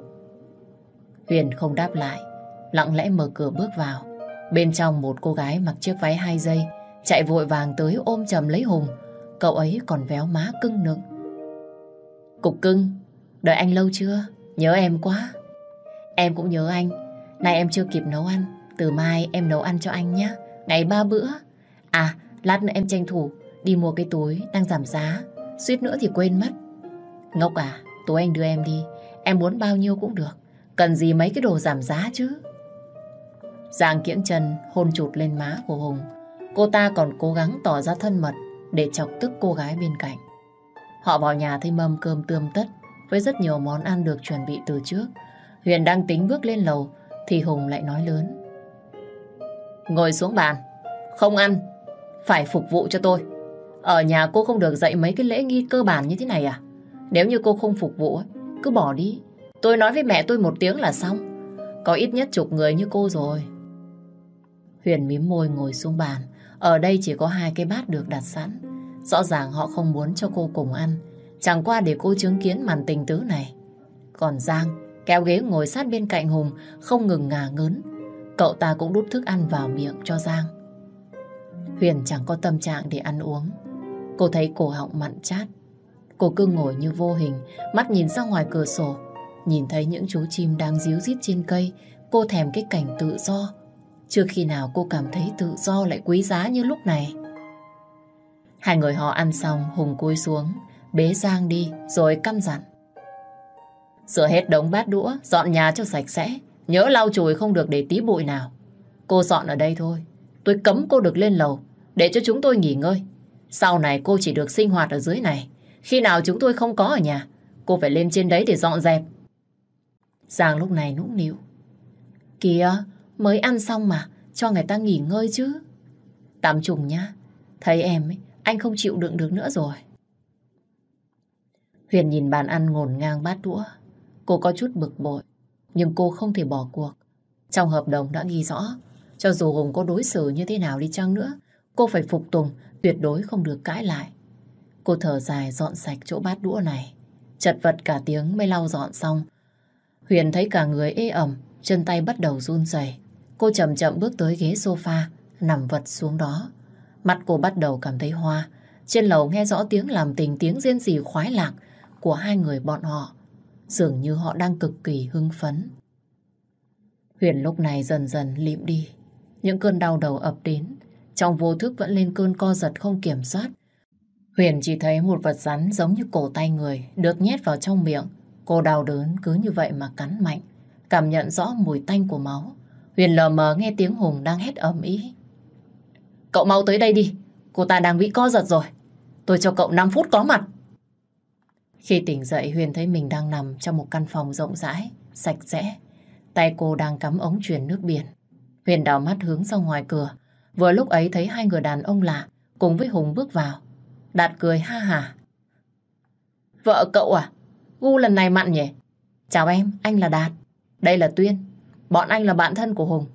Huyền không đáp lại, lặng lẽ mở cửa bước vào. Bên trong một cô gái mặc chiếc váy hai dây, chạy vội vàng tới ôm chầm lấy Hùng. Cậu ấy còn véo má cưng nựng. Cục cưng, đợi anh lâu chưa? Nhớ em quá. Em cũng nhớ anh, Nay em chưa kịp nấu ăn. Từ mai em nấu ăn cho anh nhé Ngày ba bữa. À lát nữa em tranh thủ Đi mua cái túi đang giảm giá. Suýt nữa thì quên mất. Ngốc à tối anh đưa em đi. Em muốn bao nhiêu cũng được. Cần gì mấy cái đồ giảm giá chứ? Giang kiễng chân hôn chụt lên má của Hùng. Cô ta còn cố gắng tỏ ra thân mật Để chọc tức cô gái bên cạnh. Họ vào nhà thấy mâm cơm tươm tất Với rất nhiều món ăn được chuẩn bị từ trước. Huyền đang tính bước lên lầu thì Hùng lại nói lớn. Ngồi xuống bàn, không ăn, phải phục vụ cho tôi. Ở nhà cô không được dạy mấy cái lễ nghi cơ bản như thế này à? Nếu như cô không phục vụ, cứ bỏ đi. Tôi nói với mẹ tôi một tiếng là xong. Có ít nhất chục người như cô rồi. Huyền mím môi ngồi xuống bàn. Ở đây chỉ có hai cái bát được đặt sẵn. Rõ ràng họ không muốn cho cô cùng ăn. Chẳng qua để cô chứng kiến màn tình tứ này. Còn Giang kéo ghế ngồi sát bên cạnh Hùng, không ngừng ngả ngớn. Cậu ta cũng đút thức ăn vào miệng cho Giang. Huyền chẳng có tâm trạng để ăn uống. Cô thấy cổ họng mặn chát. Cô cứ ngồi như vô hình, mắt nhìn ra ngoài cửa sổ. Nhìn thấy những chú chim đang díu rít trên cây, cô thèm cái cảnh tự do. Chưa khi nào cô cảm thấy tự do lại quý giá như lúc này. Hai người họ ăn xong, Hùng cúi xuống, bế Giang đi, rồi căm dặn. Sửa hết đống bát đũa, dọn nhà cho sạch sẽ. Nhớ lau chùi không được để tí bụi nào. Cô dọn ở đây thôi. Tôi cấm cô được lên lầu, để cho chúng tôi nghỉ ngơi. Sau này cô chỉ được sinh hoạt ở dưới này. Khi nào chúng tôi không có ở nhà, cô phải lên trên đấy để dọn dẹp. Giang lúc này nũng nịu. Kìa, mới ăn xong mà, cho người ta nghỉ ngơi chứ. Tạm trùng nhá, thấy em ấy, anh không chịu đựng được nữa rồi. Huyền nhìn bàn ăn ngổn ngang bát đũa, Cô có chút bực bội, nhưng cô không thể bỏ cuộc. Trong hợp đồng đã ghi rõ, cho dù Hùng có đối xử như thế nào đi chăng nữa, cô phải phục tùng, tuyệt đối không được cãi lại. Cô thở dài dọn sạch chỗ bát đũa này. Chật vật cả tiếng mới lau dọn xong. Huyền thấy cả người ê ẩm, chân tay bắt đầu run rẩy. Cô chậm chậm bước tới ghế sofa, nằm vật xuống đó. Mặt cô bắt đầu cảm thấy hoa. Trên lầu nghe rõ tiếng làm tình tiếng riêng gì khoái lạc của hai người bọn họ. Dường như họ đang cực kỳ hưng phấn. Huyền lúc này dần dần lịm đi. Những cơn đau đầu ập đến, trong vô thức vẫn lên cơn co giật không kiểm soát. Huyền chỉ thấy một vật rắn giống như cổ tay người được nhét vào trong miệng. Cô đau đớn cứ như vậy mà cắn mạnh, cảm nhận rõ mùi tanh của máu. Huyền lờ mờ nghe tiếng Hùng đang hét ầm ĩ. Cậu mau tới đây đi, cô ta đang bị co giật rồi. Tôi cho cậu 5 phút có mặt. Khi tỉnh dậy Huyền thấy mình đang nằm trong một căn phòng rộng rãi, sạch sẽ. Tay cô đang cắm ống truyền nước biển. Huyền đào mắt hướng ra ngoài cửa. Vừa lúc ấy thấy hai người đàn ông lạ cùng với Hùng bước vào. Đạt cười ha hà. Vợ cậu à? Gu lần này mặn nhỉ? Chào em, anh là Đạt. Đây là Tuyên. Bọn anh là bạn thân của Hùng.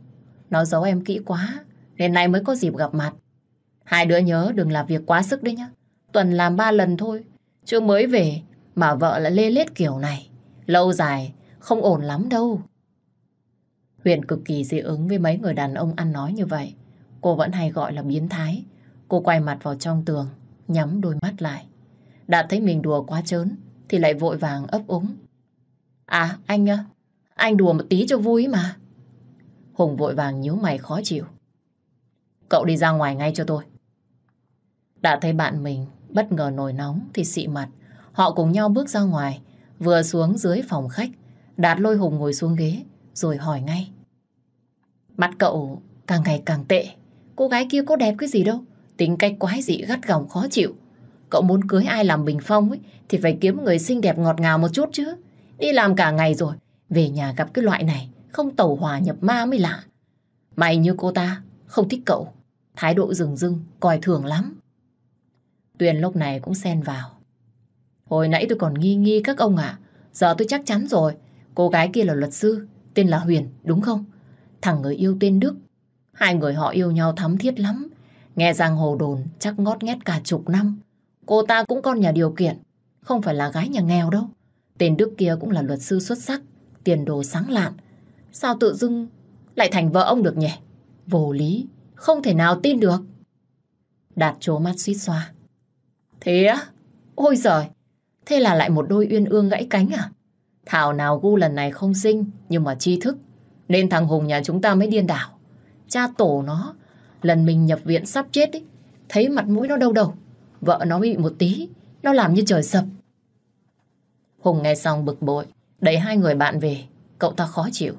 Nó giấu em kỹ quá, nên nay mới có dịp gặp mặt. Hai đứa nhớ đừng làm việc quá sức đấy nhá. Tuần làm ba lần thôi. Chưa mới về mà vợ lại lê lết kiểu này. Lâu dài không ổn lắm đâu. Huyền cực kỳ dị ứng với mấy người đàn ông ăn nói như vậy. Cô vẫn hay gọi là biến thái. Cô quay mặt vào trong tường, nhắm đôi mắt lại. Đạt thấy mình đùa quá trớn, thì lại vội vàng ấp úng. À, anh nhá anh đùa một tí cho vui mà. Hùng vội vàng nhíu mày khó chịu. Cậu đi ra ngoài ngay cho tôi. Đã thấy bạn mình bất ngờ nổi nóng thì xị mặt. Họ cùng nhau bước ra ngoài, vừa xuống dưới phòng khách. Đạt lôi Hùng ngồi xuống ghế, rồi hỏi ngay. Mặt cậu càng ngày càng tệ. Cô gái kia có đẹp cái gì đâu. Tính cách quái dị gắt gỏng khó chịu. Cậu muốn cưới ai làm bình phong ấy, thì phải kiếm người xinh đẹp ngọt ngào một chút chứ. Đi làm cả ngày rồi, về nhà gặp cái loại này, không tẩu hòa nhập ma mới lạ. Mày như cô ta, không thích cậu. Thái độ rừng rưng, coi thường lắm. Tuyền lúc này cũng xen vào. Hồi nãy tôi còn nghi nghi các ông ạ. Giờ tôi chắc chắn rồi. Cô gái kia là luật sư, tên là Huyền, đúng không? Thằng người yêu tên Đức. Hai người họ yêu nhau thắm thiết lắm. Nghe giang hồ đồn chắc ngót nghét cả chục năm. Cô ta cũng con nhà điều kiện, không phải là gái nhà nghèo đâu. Tên Đức kia cũng là luật sư xuất sắc, tiền đồ sáng lạn. Sao tự dưng lại thành vợ ông được nhỉ? Vô lý, không thể nào tin được. Đạt trố mắt suýt xoa. Thế á? Ôi giời, thế là lại một đôi uyên ương gãy cánh à? Thảo nào gu lần này không sinh, nhưng mà tri thức. Nên thằng Hùng nhà chúng ta mới điên đảo. Cha tổ nó, lần mình nhập viện sắp chết ấy, thấy mặt mũi nó đâu đâu. Vợ nó bị một tí, nó làm như trời sập. Hùng nghe xong bực bội, đẩy hai người bạn về, cậu ta khó chịu.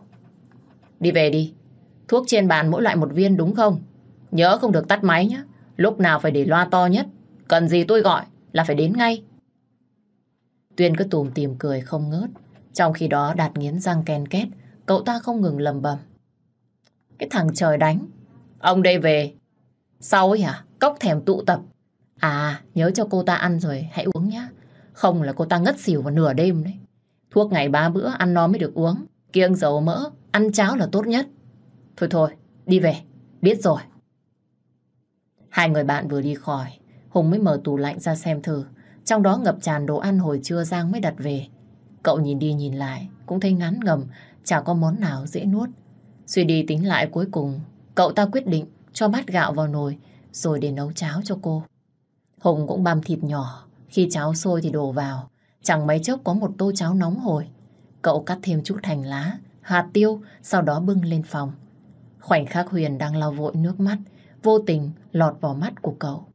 Đi về đi, thuốc trên bàn mỗi loại một viên đúng không? Nhớ không được tắt máy nhé, lúc nào phải để loa to nhất. Cần gì tôi gọi là phải đến ngay. Tuyên cứ tùm tìm cười không ngớt. Trong khi đó đạt nghiến răng ken két, cậu ta không ngừng lầm bầm. Cái thằng trời đánh. Ông đây về. Sau ấy hả? Cốc thèm tụ tập. À, nhớ cho cô ta ăn rồi, hãy uống nhá. Không là cô ta ngất xỉu vào nửa đêm đấy. Thuốc ngày ba bữa ăn nó mới được uống. Kiêng dầu mỡ, ăn cháo là tốt nhất. Thôi thôi, đi về. Biết rồi. Hai người bạn vừa đi khỏi, Hùng mới mở tủ lạnh ra xem thử. Trong đó ngập tràn đồ ăn hồi trưa Giang mới đặt về. Cậu nhìn đi nhìn lại, cũng thấy ngán ngầm, chả có món nào dễ nuốt. Suy đi tính lại cuối cùng, cậu ta quyết định cho bát gạo vào nồi, rồi để nấu cháo cho cô. Hùng cũng băm thịt nhỏ, khi cháo sôi thì đổ vào. Chẳng mấy chốc có một tô cháo nóng hổi. Cậu cắt thêm chút hành lá, hạt tiêu, sau đó bưng lên phòng. Khoảnh khắc Huyền đang lau vội nước mắt, vô tình lọt vào mắt của cậu.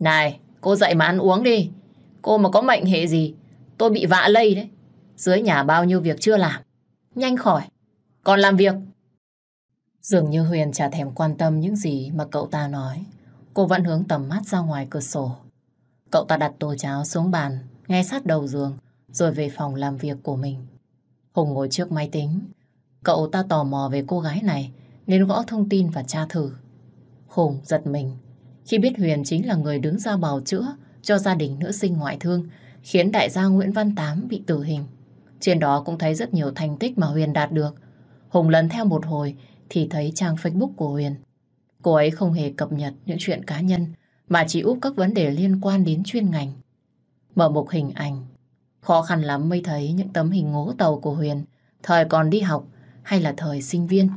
Này, cô dậy mà ăn uống đi. Cô mà có mệnh hệ gì, tôi bị vạ lây đấy. Dưới nhà bao nhiêu việc chưa làm. Nhanh khỏi, còn làm việc. Dường như Huyền chả thèm quan tâm những gì mà cậu ta nói. Cô vẫn hướng tầm mắt ra ngoài cửa sổ. Cậu ta đặt tô cháo xuống bàn, ngay sát đầu giường, rồi về phòng làm việc của mình. Hùng ngồi trước máy tính. Cậu ta tò mò về cô gái này, nên gõ thông tin và tra thử. Hùng giật mình khi biết Huyền chính là người đứng ra bào chữa cho gia đình nữ sinh ngoại thương, khiến đại gia Nguyễn Văn Tám bị tử hình. Trên đó cũng thấy rất nhiều thành tích mà Huyền đạt được. Hùng lần theo một hồi thì thấy trang Facebook của Huyền. Cô ấy không hề cập nhật những chuyện cá nhân mà chỉ úp các vấn đề liên quan đến chuyên ngành. Mở một hình ảnh, khó khăn lắm mới thấy những tấm hình ngố tàu của Huyền thời còn đi học hay là thời sinh viên.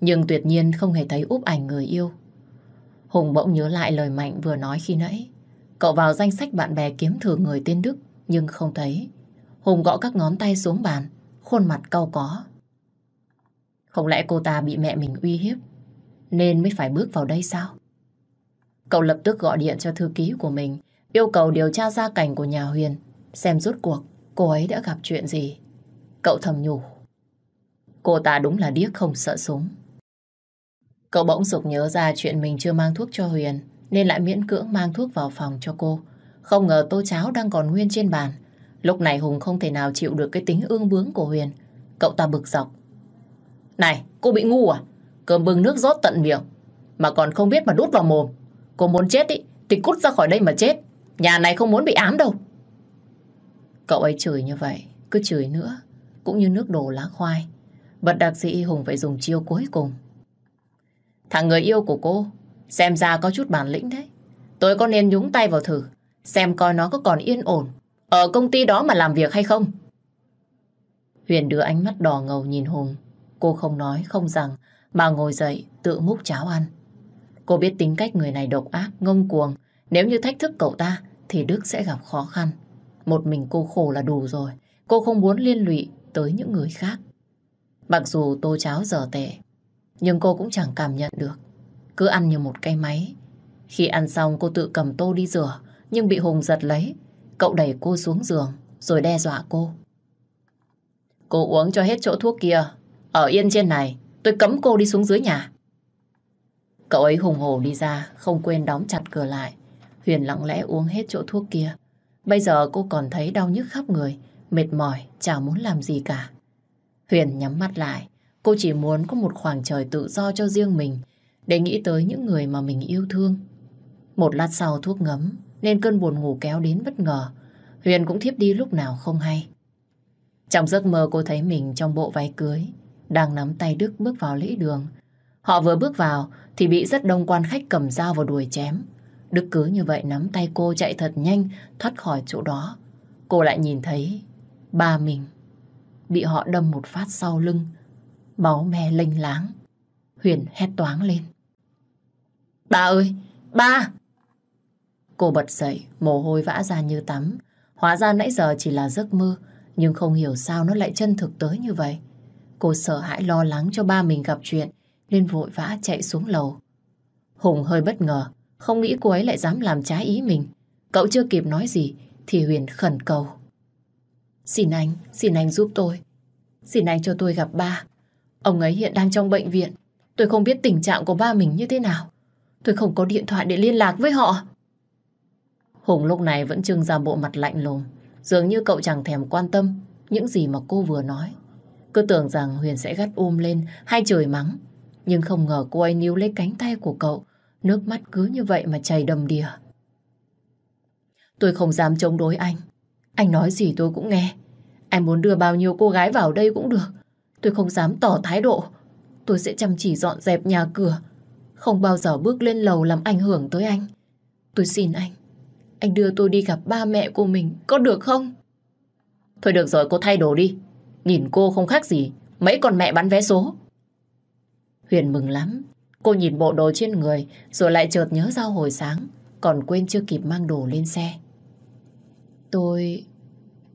Nhưng tuyệt nhiên không hề thấy úp ảnh người yêu. Hùng bỗng nhớ lại lời Mạnh vừa nói khi nãy. Cậu vào danh sách bạn bè kiếm thử người tên Đức nhưng không thấy. Hùng gõ các ngón tay xuống bàn, khuôn mặt cau có. Không lẽ cô ta bị mẹ mình uy hiếp nên mới phải bước vào đây sao? Cậu lập tức gọi điện cho thư ký của mình, yêu cầu điều tra gia cảnh của nhà Huyền, xem rốt cuộc cô ấy đã gặp chuyện gì. Cậu thầm nhủ. Cô ta đúng là điếc không sợ súng. Cậu bỗng sụp nhớ ra chuyện mình chưa mang thuốc cho Huyền, nên lại miễn cưỡng mang thuốc vào phòng cho cô. Không ngờ tô cháo đang còn nguyên trên bàn. Lúc này Hùng không thể nào chịu được cái tính ương bướng của Huyền. Cậu ta bực dọc. Này, cô bị ngu à? Cơm bưng nước rót tận miệng. Mà còn không biết mà đút vào mồm. Cô muốn chết ý, thì cút ra khỏi đây mà chết. Nhà này không muốn bị ám đâu. Cậu ấy chửi như vậy, cứ chửi nữa. Cũng như nước đổ lá khoai. Bật đặc sĩ Hùng phải dùng chiêu cuối cùng. Thằng người yêu của cô, xem ra có chút bản lĩnh đấy. Tôi có nên nhúng tay vào thử, xem coi nó có còn yên ổn ở công ty đó mà làm việc hay không. Huyền đưa ánh mắt đỏ ngầu nhìn Hùng. Cô không nói, không rằng, mà ngồi dậy tự múc cháo ăn. Cô biết tính cách người này độc ác, ngông cuồng. Nếu như thách thức cậu ta, thì Đức sẽ gặp khó khăn. Một mình cô khổ là đủ rồi. Cô không muốn liên lụy tới những người khác. Mặc dù tô cháo dở tệ, nhưng cô cũng chẳng cảm nhận được. Cứ ăn như một cây máy. Khi ăn xong cô tự cầm tô đi rửa, nhưng bị Hùng giật lấy. Cậu đẩy cô xuống giường, rồi đe dọa cô. Cô uống cho hết chỗ thuốc kia. Ở yên trên này, tôi cấm cô đi xuống dưới nhà. Cậu ấy hùng hổ đi ra, không quên đóng chặt cửa lại. Huyền lặng lẽ uống hết chỗ thuốc kia. Bây giờ cô còn thấy đau nhức khắp người, mệt mỏi, chả muốn làm gì cả. Huyền nhắm mắt lại, cô chỉ muốn có một khoảng trời tự do cho riêng mình, để nghĩ tới những người mà mình yêu thương. Một lát sau thuốc ngấm, nên cơn buồn ngủ kéo đến bất ngờ. Huyền cũng thiếp đi lúc nào không hay. Trong giấc mơ cô thấy mình trong bộ váy cưới, đang nắm tay Đức bước vào lễ đường. Họ vừa bước vào thì bị rất đông quan khách cầm dao vào đuổi chém. Đức cứ như vậy nắm tay cô chạy thật nhanh thoát khỏi chỗ đó. Cô lại nhìn thấy ba mình bị họ đâm một phát sau lưng. Máu me lênh láng. Huyền hét toáng lên. Ba ơi! Ba! Cô bật dậy, mồ hôi vã ra như tắm. Hóa ra nãy giờ chỉ là giấc mơ, nhưng không hiểu sao nó lại chân thực tới như vậy. Cô sợ hãi lo lắng cho ba mình gặp chuyện, nên vội vã chạy xuống lầu. Hùng hơi bất ngờ, không nghĩ cô ấy lại dám làm trái ý mình. Cậu chưa kịp nói gì, thì Huyền khẩn cầu. Xin anh, xin anh giúp tôi. Xin anh cho tôi gặp ba. Ông ấy hiện đang trong bệnh viện. Tôi không biết tình trạng của ba mình như thế nào. Tôi không có điện thoại để liên lạc với họ. Hùng lúc này vẫn trưng ra bộ mặt lạnh lùng. Dường như cậu chẳng thèm quan tâm những gì mà cô vừa nói. Cứ tưởng rằng Huyền sẽ gắt um lên hay trời mắng. Nhưng không ngờ cô ấy níu lấy cánh tay của cậu. Nước mắt cứ như vậy mà chảy đầm đìa. Tôi không dám chống đối anh. Anh nói gì tôi cũng nghe. Anh muốn đưa bao nhiêu cô gái vào đây cũng được. Tôi không dám tỏ thái độ. Tôi sẽ chăm chỉ dọn dẹp nhà cửa. Không bao giờ bước lên lầu làm ảnh hưởng tới anh. Tôi xin anh. Anh đưa tôi đi gặp ba mẹ của mình, có được không? Thôi được rồi, cô thay đồ đi. Nhìn cô không khác gì, mấy con mẹ bán vé số. Huyền mừng lắm. Cô nhìn bộ đồ trên người, rồi lại chợt nhớ ra hồi sáng, còn quên chưa kịp mang đồ lên xe. Tôi...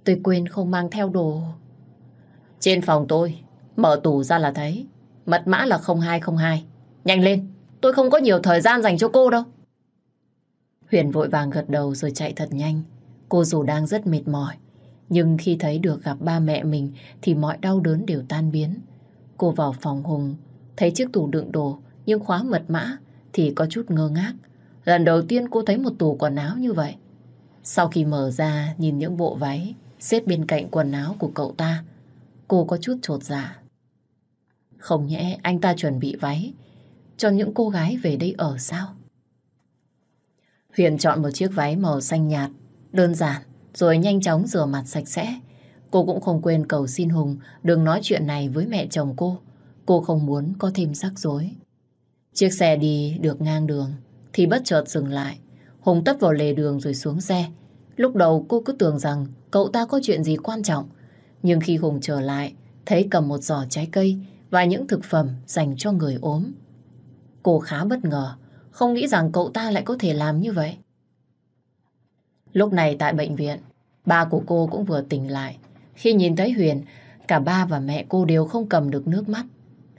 tôi quên không mang theo đồ. Trên phòng tôi, mở tủ ra là thấy. Mật mã là 0202. Nhanh lên, tôi không có nhiều thời gian dành cho cô đâu. Huyền vội vàng gật đầu rồi chạy thật nhanh. Cô dù đang rất mệt mỏi, nhưng khi thấy được gặp ba mẹ mình thì mọi đau đớn đều tan biến. Cô vào phòng Hùng, thấy chiếc tủ đựng đồ nhưng khóa mật mã thì có chút ngơ ngác. Lần đầu tiên cô thấy một tủ quần áo như vậy. Sau khi mở ra nhìn những bộ váy xếp bên cạnh quần áo của cậu ta, cô có chút trột dạ. Không nhẽ anh ta chuẩn bị váy cho những cô gái về đây ở sao? Huyền chọn một chiếc váy màu xanh nhạt, đơn giản, rồi nhanh chóng rửa mặt sạch sẽ. Cô cũng không quên cầu xin Hùng đừng nói chuyện này với mẹ chồng cô. Cô không muốn có thêm rắc rối. Chiếc xe đi được ngang đường, thì bất chợt dừng lại. Hùng tấp vào lề đường rồi xuống xe. Lúc đầu cô cứ tưởng rằng cậu ta có chuyện gì quan trọng. Nhưng khi Hùng trở lại, thấy cầm một giỏ trái cây và những thực phẩm dành cho người ốm. Cô khá bất ngờ không nghĩ rằng cậu ta lại có thể làm như vậy. Lúc này tại bệnh viện, ba của cô cũng vừa tỉnh lại. Khi nhìn thấy Huyền, cả ba và mẹ cô đều không cầm được nước mắt.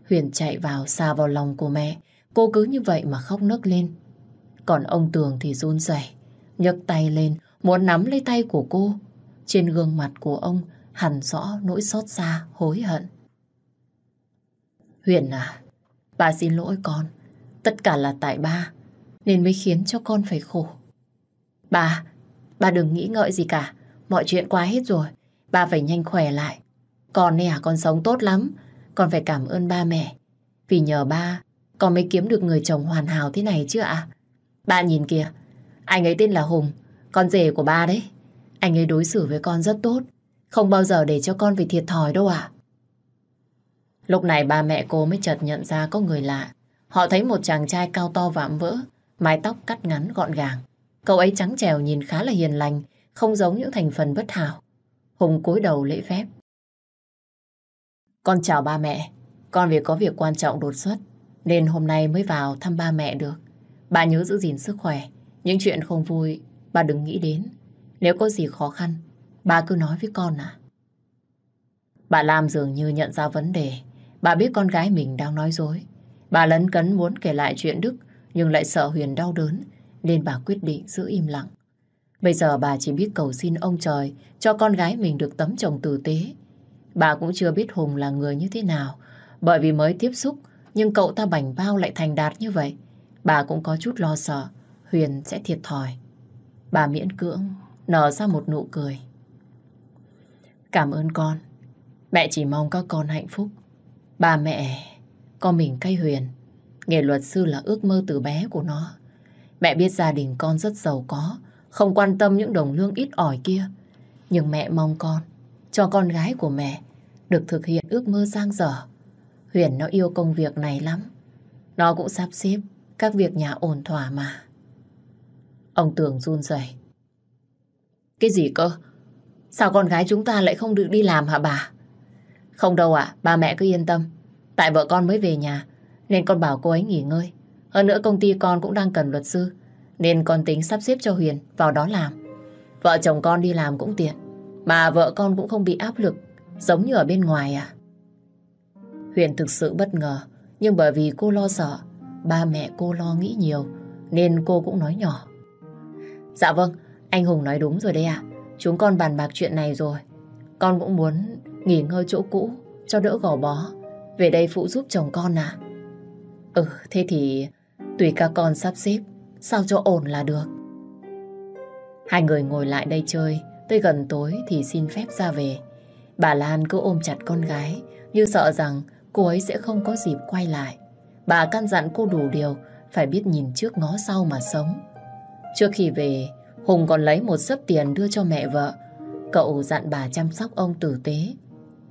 Huyền chạy vào, xà vào lòng của mẹ. Cô cứ như vậy mà khóc nức lên. Còn ông Tường thì run rẩy, nhấc tay lên, muốn nắm lấy tay của cô. Trên gương mặt của ông hẳn rõ nỗi xót xa, hối hận. Huyền à, bà xin lỗi con. Tất cả là tại ba, nên mới khiến cho con phải khổ. Bà, bà đừng nghĩ ngợi gì cả. Mọi chuyện qua hết rồi. Bà phải nhanh khỏe lại. Con nè, con sống tốt lắm. Con phải cảm ơn ba mẹ. Vì nhờ ba, con mới kiếm được người chồng hoàn hảo thế này chứ ạ. Ba nhìn kìa, anh ấy tên là Hùng, con rể của ba đấy. Anh ấy đối xử với con rất tốt, không bao giờ để cho con phải thiệt thòi đâu ạ. Lúc này ba mẹ cô mới chợt nhận ra có người lạ. Họ thấy một chàng trai cao to vạm vỡ, mái tóc cắt ngắn gọn gàng. Cậu ấy trắng trèo nhìn khá là hiền lành, không giống những thành phần bất hảo. Hùng cúi đầu lễ phép. Con chào ba mẹ, con vì có việc quan trọng đột xuất, nên hôm nay mới vào thăm ba mẹ được. Bà nhớ giữ gìn sức khỏe, những chuyện không vui, bà đừng nghĩ đến. Nếu có gì khó khăn, bà cứ nói với con à. Bà Lam dường như nhận ra vấn đề. Bà biết con gái mình đang nói dối. Bà lấn cấn muốn kể lại chuyện Đức, nhưng lại sợ Huyền đau đớn, nên bà quyết định giữ im lặng. Bây giờ bà chỉ biết cầu xin ông trời cho con gái mình được tấm chồng tử tế. Bà cũng chưa biết Hùng là người như thế nào, bởi vì mới tiếp xúc, nhưng cậu ta bảnh bao lại thành đạt như vậy. Bà cũng có chút lo sợ, Huyền sẽ thiệt thòi. Bà miễn cưỡng, nở ra một nụ cười. Cảm ơn con. Mẹ chỉ mong các con hạnh phúc. Bà mẹ, con mình cay Huyền. Nghề luật sư là ước mơ từ bé của nó. Mẹ biết gia đình con rất giàu có, không quan tâm những đồng lương ít ỏi kia. Nhưng mẹ mong con, cho con gái của mẹ, được thực hiện ước mơ giang dở. Huyền nó yêu công việc này lắm. Nó cũng sắp xếp các việc nhà ổn thỏa mà. Ông Tường run rẩy. Cái gì cơ? Sao con gái chúng ta lại không được đi làm hả bà? Không đâu ạ, ba mẹ cứ yên tâm. Tại vợ con mới về nhà, nên con bảo cô ấy nghỉ ngơi. Hơn nữa công ty con cũng đang cần luật sư, nên con tính sắp xếp cho Huyền vào đó làm. Vợ chồng con đi làm cũng tiện, mà vợ con cũng không bị áp lực, giống như ở bên ngoài à. Huyền thực sự bất ngờ, nhưng bởi vì cô lo sợ, ba mẹ cô lo nghĩ nhiều, nên cô cũng nói nhỏ. Dạ vâng, anh Hùng nói đúng rồi đấy ạ. Chúng con bàn bạc chuyện này rồi. Con cũng muốn nghỉ ngơi chỗ cũ, cho đỡ gò bó. Về đây phụ giúp chồng con à? Ừ, thế thì tùy các con sắp xếp, sao cho ổn là được. Hai người ngồi lại đây chơi, tới gần tối thì xin phép ra về. Bà Lan cứ ôm chặt con gái, như sợ rằng cô ấy sẽ không có dịp quay lại. Bà căn dặn cô đủ điều, phải biết nhìn trước ngó sau mà sống. Trước khi về, Hùng còn lấy một sấp tiền đưa cho mẹ vợ. Cậu dặn bà chăm sóc ông tử tế.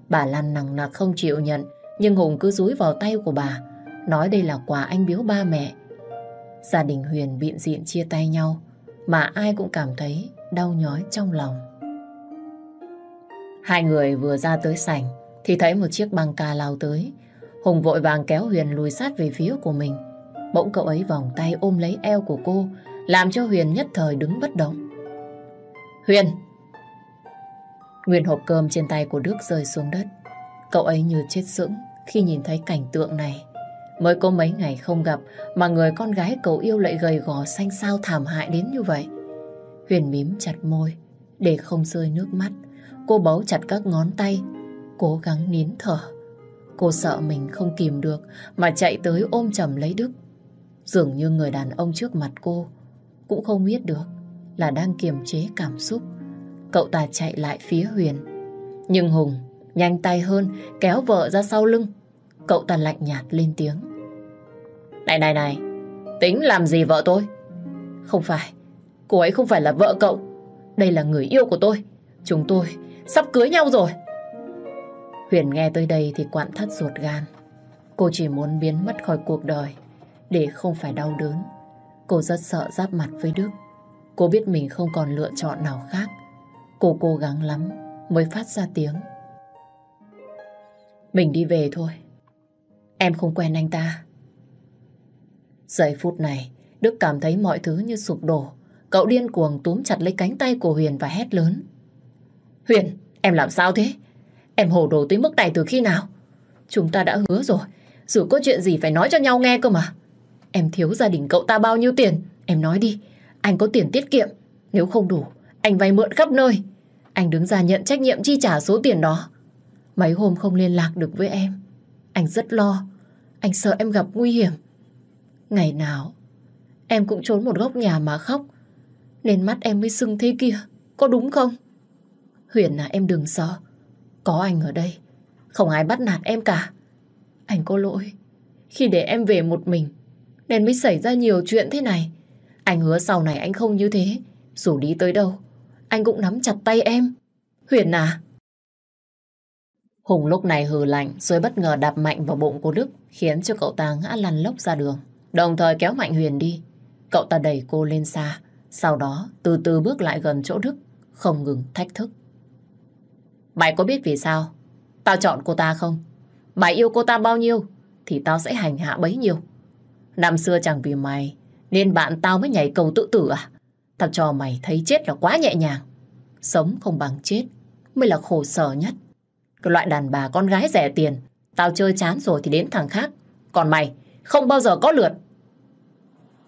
Bà Lan nặng nặc không chịu nhận, nhưng Hùng cứ dúi vào tay của bà, nói đây là quà anh biếu ba mẹ. Gia đình Huyền biện diện chia tay nhau, mà ai cũng cảm thấy đau nhói trong lòng. Hai người vừa ra tới sảnh, thì thấy một chiếc băng ca lao tới. Hùng vội vàng kéo Huyền lùi sát về phía của mình. Bỗng cậu ấy vòng tay ôm lấy eo của cô, làm cho Huyền nhất thời đứng bất động. Huyền! Nguyên hộp cơm trên tay của Đức rơi xuống đất. Cậu ấy như chết sững khi nhìn thấy cảnh tượng này. Mới có mấy ngày không gặp mà người con gái cậu yêu lại gầy gò xanh xao thảm hại đến như vậy. Huyền mím chặt môi để không rơi nước mắt. Cô bấu chặt các ngón tay, cố gắng nín thở. Cô sợ mình không kìm được mà chạy tới ôm chầm lấy Đức. Dường như người đàn ông trước mặt cô cũng không biết được là đang kiềm chế cảm xúc. Cậu ta chạy lại phía Huyền. Nhưng Hùng nhanh tay hơn kéo vợ ra sau lưng. Cậu ta lạnh nhạt lên tiếng. Này này này, tính làm gì vợ tôi? Không phải, cô ấy không phải là vợ cậu. Đây là người yêu của tôi. Chúng tôi sắp cưới nhau rồi. Huyền nghe tới đây thì quặn thắt ruột gan. Cô chỉ muốn biến mất khỏi cuộc đời để không phải đau đớn. Cô rất sợ giáp mặt với Đức. Cô biết mình không còn lựa chọn nào khác. Cô cố gắng lắm mới phát ra tiếng. Mình đi về thôi. Em không quen anh ta. Giây phút này, Đức cảm thấy mọi thứ như sụp đổ. Cậu điên cuồng túm chặt lấy cánh tay của Huyền và hét lớn. Huyền, em làm sao thế? Em hồ đồ tới mức này từ khi nào? Chúng ta đã hứa rồi. Dù có chuyện gì phải nói cho nhau nghe cơ mà. Em thiếu gia đình cậu ta bao nhiêu tiền? Em nói đi, anh có tiền tiết kiệm. Nếu không đủ, anh vay mượn khắp nơi. Anh đứng ra nhận trách nhiệm chi trả số tiền đó. Mấy hôm không liên lạc được với em. Anh rất lo. Anh sợ em gặp nguy hiểm. Ngày nào, em cũng trốn một góc nhà mà khóc. Nên mắt em mới sưng thế kia. Có đúng không? Huyền à em đừng sợ. Có anh ở đây. Không ai bắt nạt em cả. Anh có lỗi. Khi để em về một mình. Nên mới xảy ra nhiều chuyện thế này. Anh hứa sau này anh không như thế. Dù đi tới đâu, anh cũng nắm chặt tay em. Huyền à? Hùng lúc này hừ lạnh rồi bất ngờ đạp mạnh vào bụng của Đức khiến cho cậu ta ngã lăn lốc ra đường. Đồng thời kéo mạnh Huyền đi. Cậu ta đẩy cô lên xa. Sau đó từ từ bước lại gần chỗ Đức không ngừng thách thức. Mày có biết vì sao tao chọn cô ta không? Mày yêu cô ta bao nhiêu thì tao sẽ hành hạ bấy nhiêu. Năm xưa chẳng vì mày nên bạn tao mới nhảy cầu tự tử à? Tao cho mày thấy chết là quá nhẹ nhàng. Sống không bằng chết mới là khổ sở nhất. Cái loại đàn bà con gái rẻ tiền, tao chơi chán rồi thì đến thằng khác. Còn mày, không bao giờ có lượt.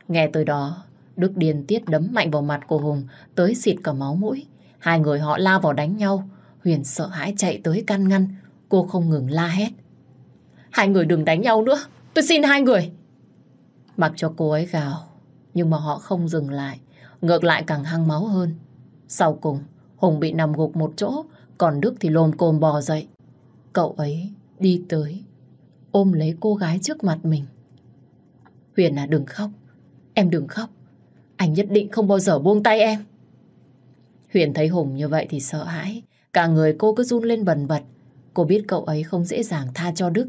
Nghe tới đó, Đức điên tiết đấm mạnh vào mặt của Hùng, tới xịt cả máu mũi. Hai người họ lao vào đánh nhau. Huyền sợ hãi chạy tới căn ngăn. Cô không ngừng la hét. Hai người đừng đánh nhau nữa. Tôi xin hai người. Mặc cho cô ấy gào. Nhưng mà họ không dừng lại. Ngược lại càng hăng máu hơn. Sau cùng, Hùng bị nằm gục một chỗ. Còn Đức thì lồm cồm bò dậy. Cậu ấy đi tới. Ôm lấy cô gái trước mặt mình. Huyền à đừng khóc. Em đừng khóc. Anh nhất định không bao giờ buông tay em. Huyền thấy Hùng như vậy thì sợ hãi. Cả người cô cứ run lên bần bật. Cô biết cậu ấy không dễ dàng tha cho Đức.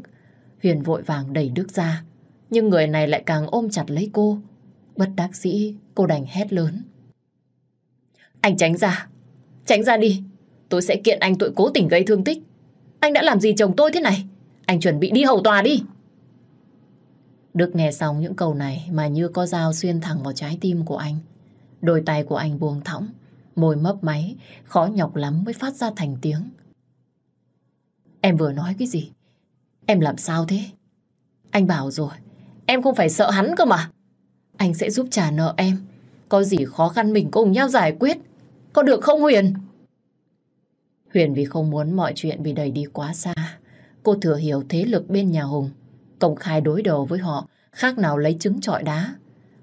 Huyền vội vàng đẩy Đức ra. Nhưng người này lại càng ôm chặt lấy cô. Bất đắc dĩ, cô đành hét lớn. Anh tránh ra. Tránh ra đi. Tôi sẽ kiện anh tội cố tình gây thương tích. Anh đã làm gì chồng tôi thế này? Anh chuẩn bị đi hầu tòa đi. Đức nghe xong những câu này mà như có dao xuyên thẳng vào trái tim của anh. Đôi tay của anh buông thõng, môi mấp máy, khó nhọc lắm mới phát ra thành tiếng. Em vừa nói cái gì? Em làm sao thế? Anh bảo rồi, em không phải sợ hắn cơ mà. Anh sẽ giúp trả nợ em. Có gì khó khăn mình cùng nhau giải quyết. Có được không Huyền? Huyền vì không muốn mọi chuyện bị đẩy đi quá xa. Cô thừa hiểu thế lực bên nhà Hùng công khai đối đầu với họ, khác nào lấy trứng trọi đá.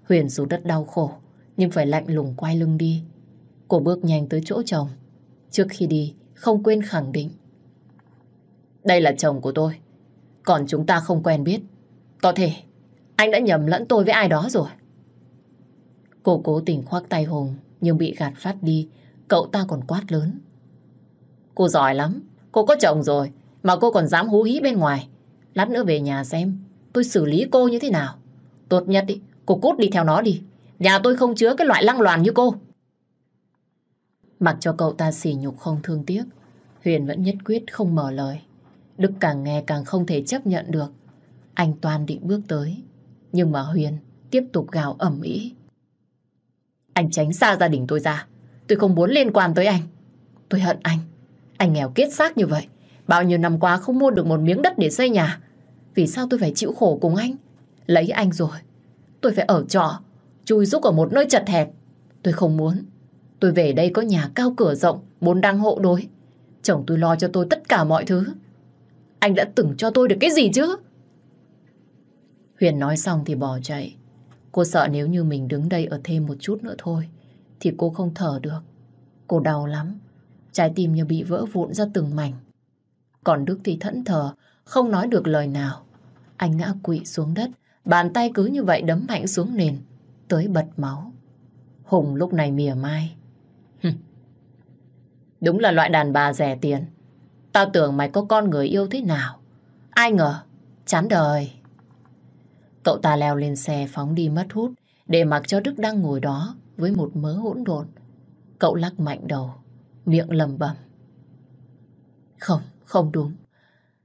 Huyền dù rất đau khổ, nhưng phải lạnh lùng quay lưng đi. Cô bước nhanh tới chỗ chồng. Trước khi đi, không quên khẳng định. Đây là chồng của tôi, còn chúng ta không quen biết. Có thể, anh đã nhầm lẫn tôi với ai đó rồi. Cô cố tình khoác tay Hùng, nhưng bị gạt phát đi, cậu ta còn quát lớn. Cô giỏi lắm, cô có chồng rồi, mà cô còn dám hú hí bên ngoài. Lát nữa về nhà xem tôi xử lý cô như thế nào. Tốt nhất đi, cô cút đi theo nó đi. Nhà tôi không chứa cái loại lăng loàn như cô. Mặc cho cậu ta xỉ nhục không thương tiếc, Huyền vẫn nhất quyết không mở lời. Đức càng nghe càng không thể chấp nhận được. Anh Toàn định bước tới, nhưng mà Huyền tiếp tục gào ẩm ý. Anh tránh xa gia đình tôi ra. Tôi không muốn liên quan tới anh. Tôi hận anh. Anh nghèo kiết xác như vậy. Bao nhiêu năm qua không mua được một miếng đất để xây nhà. Vì sao tôi phải chịu khổ cùng anh? Lấy anh rồi. Tôi phải ở trọ, chui rúc ở một nơi chật hẹp. Tôi không muốn. Tôi về đây có nhà cao cửa rộng, bốn đăng hộ đối. Chồng tôi lo cho tôi tất cả mọi thứ. Anh đã từng cho tôi được cái gì chứ? Huyền nói xong thì bỏ chạy. Cô sợ nếu như mình đứng đây ở thêm một chút nữa thôi, thì cô không thở được. Cô đau lắm. Trái tim như bị vỡ vụn ra từng mảnh. Còn Đức thì thẫn thờ, không nói được lời nào. Anh ngã quỵ xuống đất, bàn tay cứ như vậy đấm mạnh xuống nền, tới bật máu. Hùng lúc này mỉa mai. Đúng là loại đàn bà rẻ tiền. Tao tưởng mày có con người yêu thế nào. Ai ngờ, chán đời. Cậu ta leo lên xe phóng đi mất hút, để mặc cho Đức đang ngồi đó với một mớ hỗn độn. Cậu lắc mạnh đầu, miệng lầm bầm. Không, không đúng.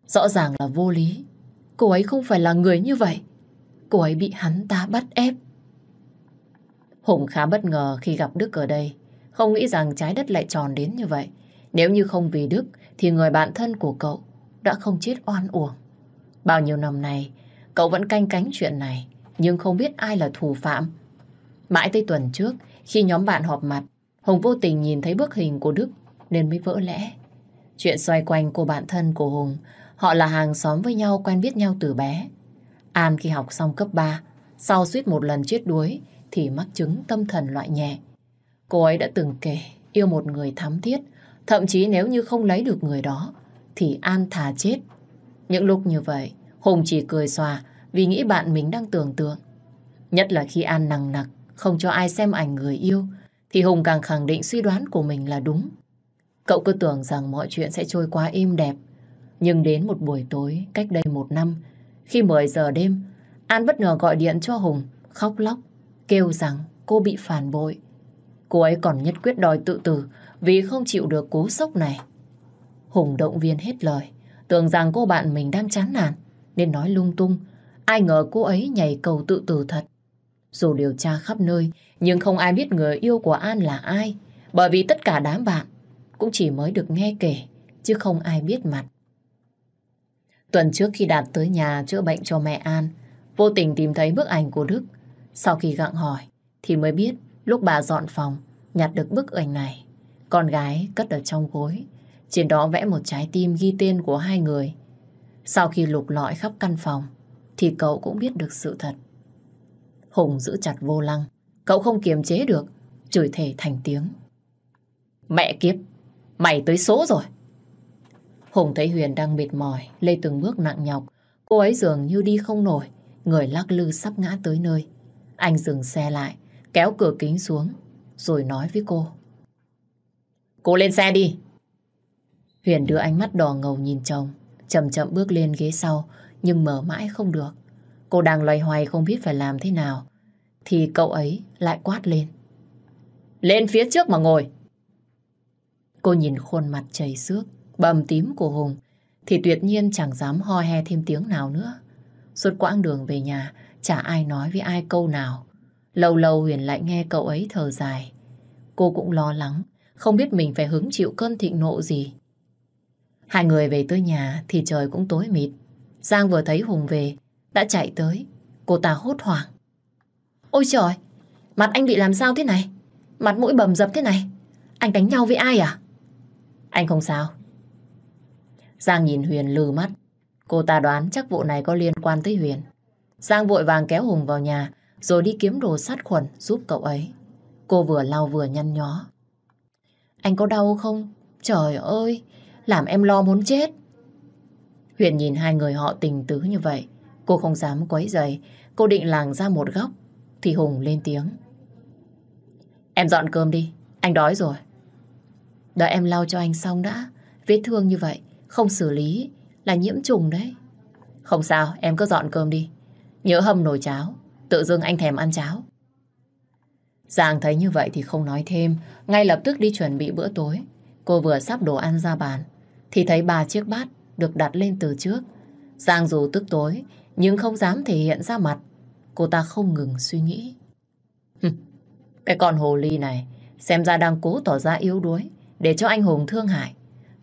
Rõ ràng là vô lý. Cô ấy không phải là người như vậy. Cô ấy bị hắn ta bắt ép. Hùng khá bất ngờ khi gặp Đức ở đây. Không nghĩ rằng trái đất lại tròn đến như vậy. Nếu như không vì Đức thì người bạn thân của cậu đã không chết oan uổng. Bao nhiêu năm nay cậu vẫn canh cánh chuyện này nhưng không biết ai là thủ phạm. Mãi tới tuần trước, khi nhóm bạn họp mặt, Hùng vô tình nhìn thấy bức hình của Đức nên mới vỡ lẽ. Chuyện xoay quanh cô bạn thân của Hùng, họ là hàng xóm với nhau quen biết nhau từ bé. An khi học xong cấp 3, sau suýt một lần chết đuối thì mắc chứng tâm thần loại nhẹ. Cô ấy đã từng kể yêu một người thắm thiết, thậm chí nếu như không lấy được người đó thì An thà chết. Những lúc như vậy, Hùng chỉ cười xòa vì nghĩ bạn mình đang tưởng tượng. Nhất là khi An nằng nặc, không cho ai xem ảnh người yêu, thì Hùng càng khẳng định suy đoán của mình là đúng. Cậu cứ tưởng rằng mọi chuyện sẽ trôi qua êm đẹp. Nhưng đến một buổi tối, cách đây một năm, khi 10 giờ đêm, An bất ngờ gọi điện cho Hùng, khóc lóc, kêu rằng cô bị phản bội. Cô ấy còn nhất quyết đòi tự tử vì không chịu được cú sốc này. Hùng động viên hết lời, tưởng rằng cô bạn mình đang chán nản, nên nói lung tung. Ai ngờ cô ấy nhảy cầu tự tử thật. Dù điều tra khắp nơi, nhưng không ai biết người yêu của An là ai. Bởi vì tất cả đám bạn cũng chỉ mới được nghe kể, chứ không ai biết mặt. Tuần trước khi Đạt tới nhà chữa bệnh cho mẹ An, vô tình tìm thấy bức ảnh của Đức. Sau khi gặng hỏi, thì mới biết lúc bà dọn phòng, nhặt được bức ảnh này. Con gái cất ở trong gối, trên đó vẽ một trái tim ghi tên của hai người. Sau khi lục lọi khắp căn phòng, thì cậu cũng biết được sự thật. Hùng giữ chặt vô lăng, cậu không kiềm chế được, chửi thề thành tiếng. Mẹ kiếp, mày tới số rồi. Hùng thấy Huyền đang mệt mỏi, lê từng bước nặng nhọc. Cô ấy dường như đi không nổi, người lắc lư sắp ngã tới nơi. Anh dừng xe lại, kéo cửa kính xuống, rồi nói với cô. Cô lên xe đi. Huyền đưa ánh mắt đỏ ngầu nhìn chồng, chậm chậm bước lên ghế sau, nhưng mở mãi không được. Cô đang loay hoay không biết phải làm thế nào, thì cậu ấy lại quát lên. Lên phía trước mà ngồi. Cô nhìn khuôn mặt chảy xước, bầm tím của Hùng, thì tuyệt nhiên chẳng dám ho he thêm tiếng nào nữa. Suốt quãng đường về nhà, chả ai nói với ai câu nào. Lâu lâu Huyền lại nghe cậu ấy thở dài. Cô cũng lo lắng, không biết mình phải hứng chịu cơn thịnh nộ gì. Hai người về tới nhà thì trời cũng tối mịt. Giang vừa thấy Hùng về, đã chạy tới. Cô ta hốt hoảng. Ôi trời, mặt anh bị làm sao thế này? Mặt mũi bầm dập thế này. Anh đánh nhau với ai à? Anh không sao. Giang nhìn Huyền lừ mắt. Cô ta đoán chắc vụ này có liên quan tới Huyền. Giang vội vàng kéo Hùng vào nhà rồi đi kiếm đồ sát khuẩn giúp cậu ấy. Cô vừa lau vừa nhăn nhó. Anh có đau không? Trời ơi, làm em lo muốn chết. Huyền nhìn hai người họ tình tứ như vậy. Cô không dám quấy giày. Cô định làng ra một góc. Thì Hùng lên tiếng. Em dọn cơm đi. Anh đói rồi. Đợi em lau cho anh xong đã. Vết thương như vậy, không xử lý là nhiễm trùng đấy. Không sao, em cứ dọn cơm đi. Nhớ hầm nồi cháo. Tự dưng anh thèm ăn cháo. Giang thấy như vậy thì không nói thêm. Ngay lập tức đi chuẩn bị bữa tối. Cô vừa sắp đồ ăn ra bàn. Thì thấy ba chiếc bát được đặt lên từ trước. Giang dù tức tối, nhưng không dám thể hiện ra mặt. Cô ta không ngừng suy nghĩ. Cái con hồ ly này, xem ra đang cố tỏ ra yếu đuối, để cho anh Hùng thương hại.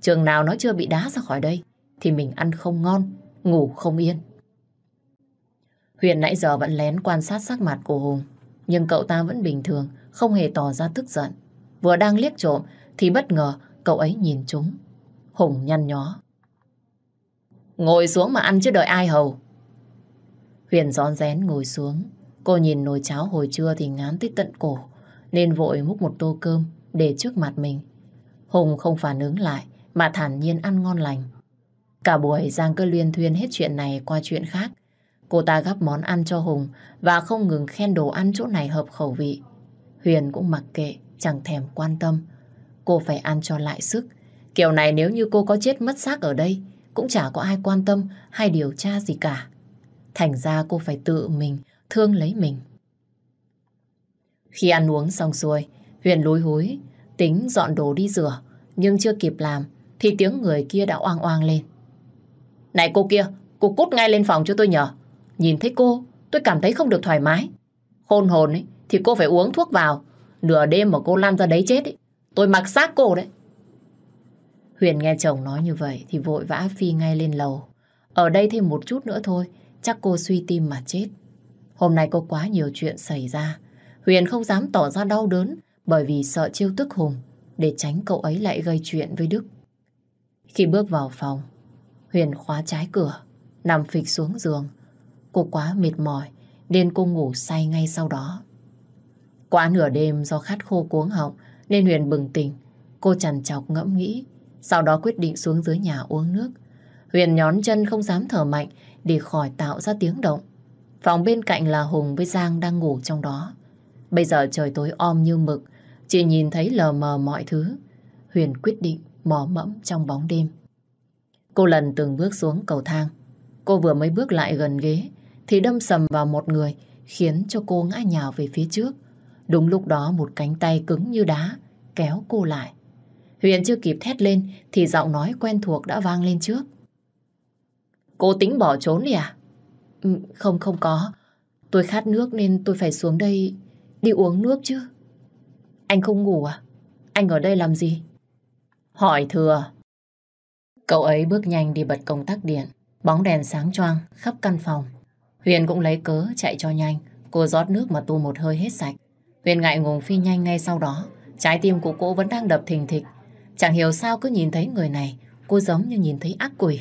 Trường nào nó chưa bị đá ra khỏi đây, thì mình ăn không ngon, ngủ không yên. Huyền nãy giờ vẫn lén quan sát sắc mặt của Hùng, nhưng cậu ta vẫn bình thường, không hề tỏ ra tức giận. Vừa đang liếc trộm, thì bất ngờ cậu ấy nhìn chúng. Hùng nhăn nhó. Ngồi xuống mà ăn chứ đợi ai hầu. Huyền rón rén ngồi xuống. Cô nhìn nồi cháo hồi trưa thì ngán tới tận cổ. Nên vội múc một tô cơm để trước mặt mình. Hùng không phản ứng lại mà thản nhiên ăn ngon lành. Cả buổi Giang cứ liên thuyên hết chuyện này qua chuyện khác. Cô ta gắp món ăn cho Hùng và không ngừng khen đồ ăn chỗ này hợp khẩu vị. Huyền cũng mặc kệ, chẳng thèm quan tâm. Cô phải ăn cho lại sức. Kiểu này nếu như cô có chết mất xác ở đây cũng chả có ai quan tâm hay điều tra gì cả. Thành ra cô phải tự mình thương lấy mình. Khi ăn uống xong xuôi, Huyền lúi húi, tính dọn đồ đi rửa, nhưng chưa kịp làm thì tiếng người kia đã oang oang lên. Này cô kia, cô cút ngay lên phòng cho tôi nhờ. Nhìn thấy cô, tôi cảm thấy không được thoải mái. Khôn hồn ấy, thì cô phải uống thuốc vào. Nửa đêm mà cô lăn ra đấy chết ấy, tôi mặc xác cô đấy. Huyền nghe chồng nói như vậy thì vội vã phi ngay lên lầu. Ở đây thêm một chút nữa thôi, chắc cô suy tim mà chết. Hôm nay có quá nhiều chuyện xảy ra. Huyền không dám tỏ ra đau đớn bởi vì sợ chiêu tức Hùng để tránh cậu ấy lại gây chuyện với Đức. Khi bước vào phòng, Huyền khóa trái cửa, nằm phịch xuống giường. Cô quá mệt mỏi nên cô ngủ say ngay sau đó. Quá nửa đêm do khát khô cuống họng nên Huyền bừng tỉnh. Cô chằn chọc ngẫm nghĩ, sau đó quyết định xuống dưới nhà uống nước. Huyền nhón chân không dám thở mạnh để khỏi tạo ra tiếng động. Phòng bên cạnh là Hùng với Giang đang ngủ trong đó. Bây giờ trời tối om như mực, chỉ nhìn thấy lờ mờ mọi thứ. Huyền quyết định mò mẫm trong bóng đêm. Cô lần từng bước xuống cầu thang. Cô vừa mới bước lại gần ghế thì đâm sầm vào một người khiến cho cô ngã nhào về phía trước. Đúng lúc đó một cánh tay cứng như đá kéo cô lại. Huyền chưa kịp thét lên thì giọng nói quen thuộc đã vang lên trước. Cô tính bỏ trốn đi à? Ừ, không không có. Tôi khát nước nên tôi phải xuống đây đi uống nước chứ. Anh không ngủ à? Anh ở đây làm gì? Hỏi thừa. Cậu ấy bước nhanh đi bật công tắc điện. Bóng đèn sáng choang khắp căn phòng. Huyền cũng lấy cớ chạy cho nhanh. Cô rót nước mà tu một hơi hết sạch. Huyền ngại ngùng phi nhanh ngay sau đó. Trái tim của cô vẫn đang đập thình thịch. Chẳng hiểu sao cứ nhìn thấy người này, cô giống như nhìn thấy ác quỷ.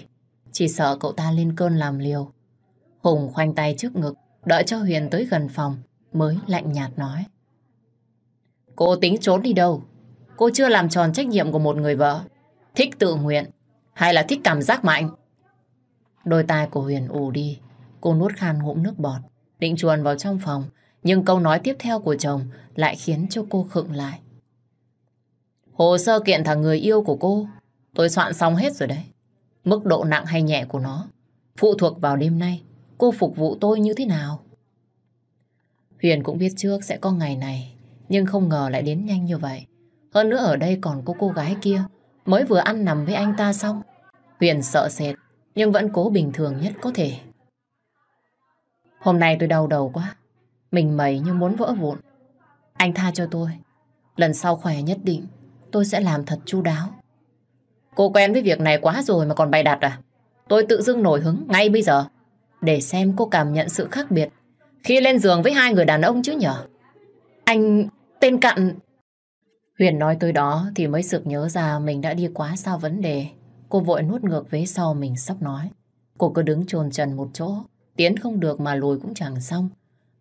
Chỉ sợ cậu ta lên cơn làm liều. Hùng khoanh tay trước ngực, đợi cho Huyền tới gần phòng, mới lạnh nhạt nói. Cô tính trốn đi đâu? Cô chưa làm tròn trách nhiệm của một người vợ. Thích tự nguyện, hay là thích cảm giác mạnh? Đôi tai của Huyền ù đi, cô nuốt khan ngụm nước bọt, định chuồn vào trong phòng, nhưng câu nói tiếp theo của chồng lại khiến cho cô khựng lại. Hồ sơ kiện thằng người yêu của cô, tôi soạn xong hết rồi đấy. Mức độ nặng hay nhẹ của nó, phụ thuộc vào đêm nay, cô phục vụ tôi như thế nào. Huyền cũng biết trước sẽ có ngày này, nhưng không ngờ lại đến nhanh như vậy. Hơn nữa ở đây còn có cô gái kia, mới vừa ăn nằm với anh ta xong. Huyền sợ sệt, nhưng vẫn cố bình thường nhất có thể. Hôm nay tôi đau đầu quá, mình mẩy như muốn vỡ vụn. Anh tha cho tôi, lần sau khỏe nhất định tôi sẽ làm thật chu đáo. Cô quen với việc này quá rồi mà còn bày đặt à? Tôi tự dưng nổi hứng ngay bây giờ. Để xem cô cảm nhận sự khác biệt khi lên giường với hai người đàn ông chứ nhở. Anh tên cặn... Huyền nói tôi đó thì mới sực nhớ ra mình đã đi quá xa vấn đề. Cô vội nuốt ngược vế sau mình sắp nói. Cô cứ đứng trồn trần một chỗ. Tiến không được mà lùi cũng chẳng xong.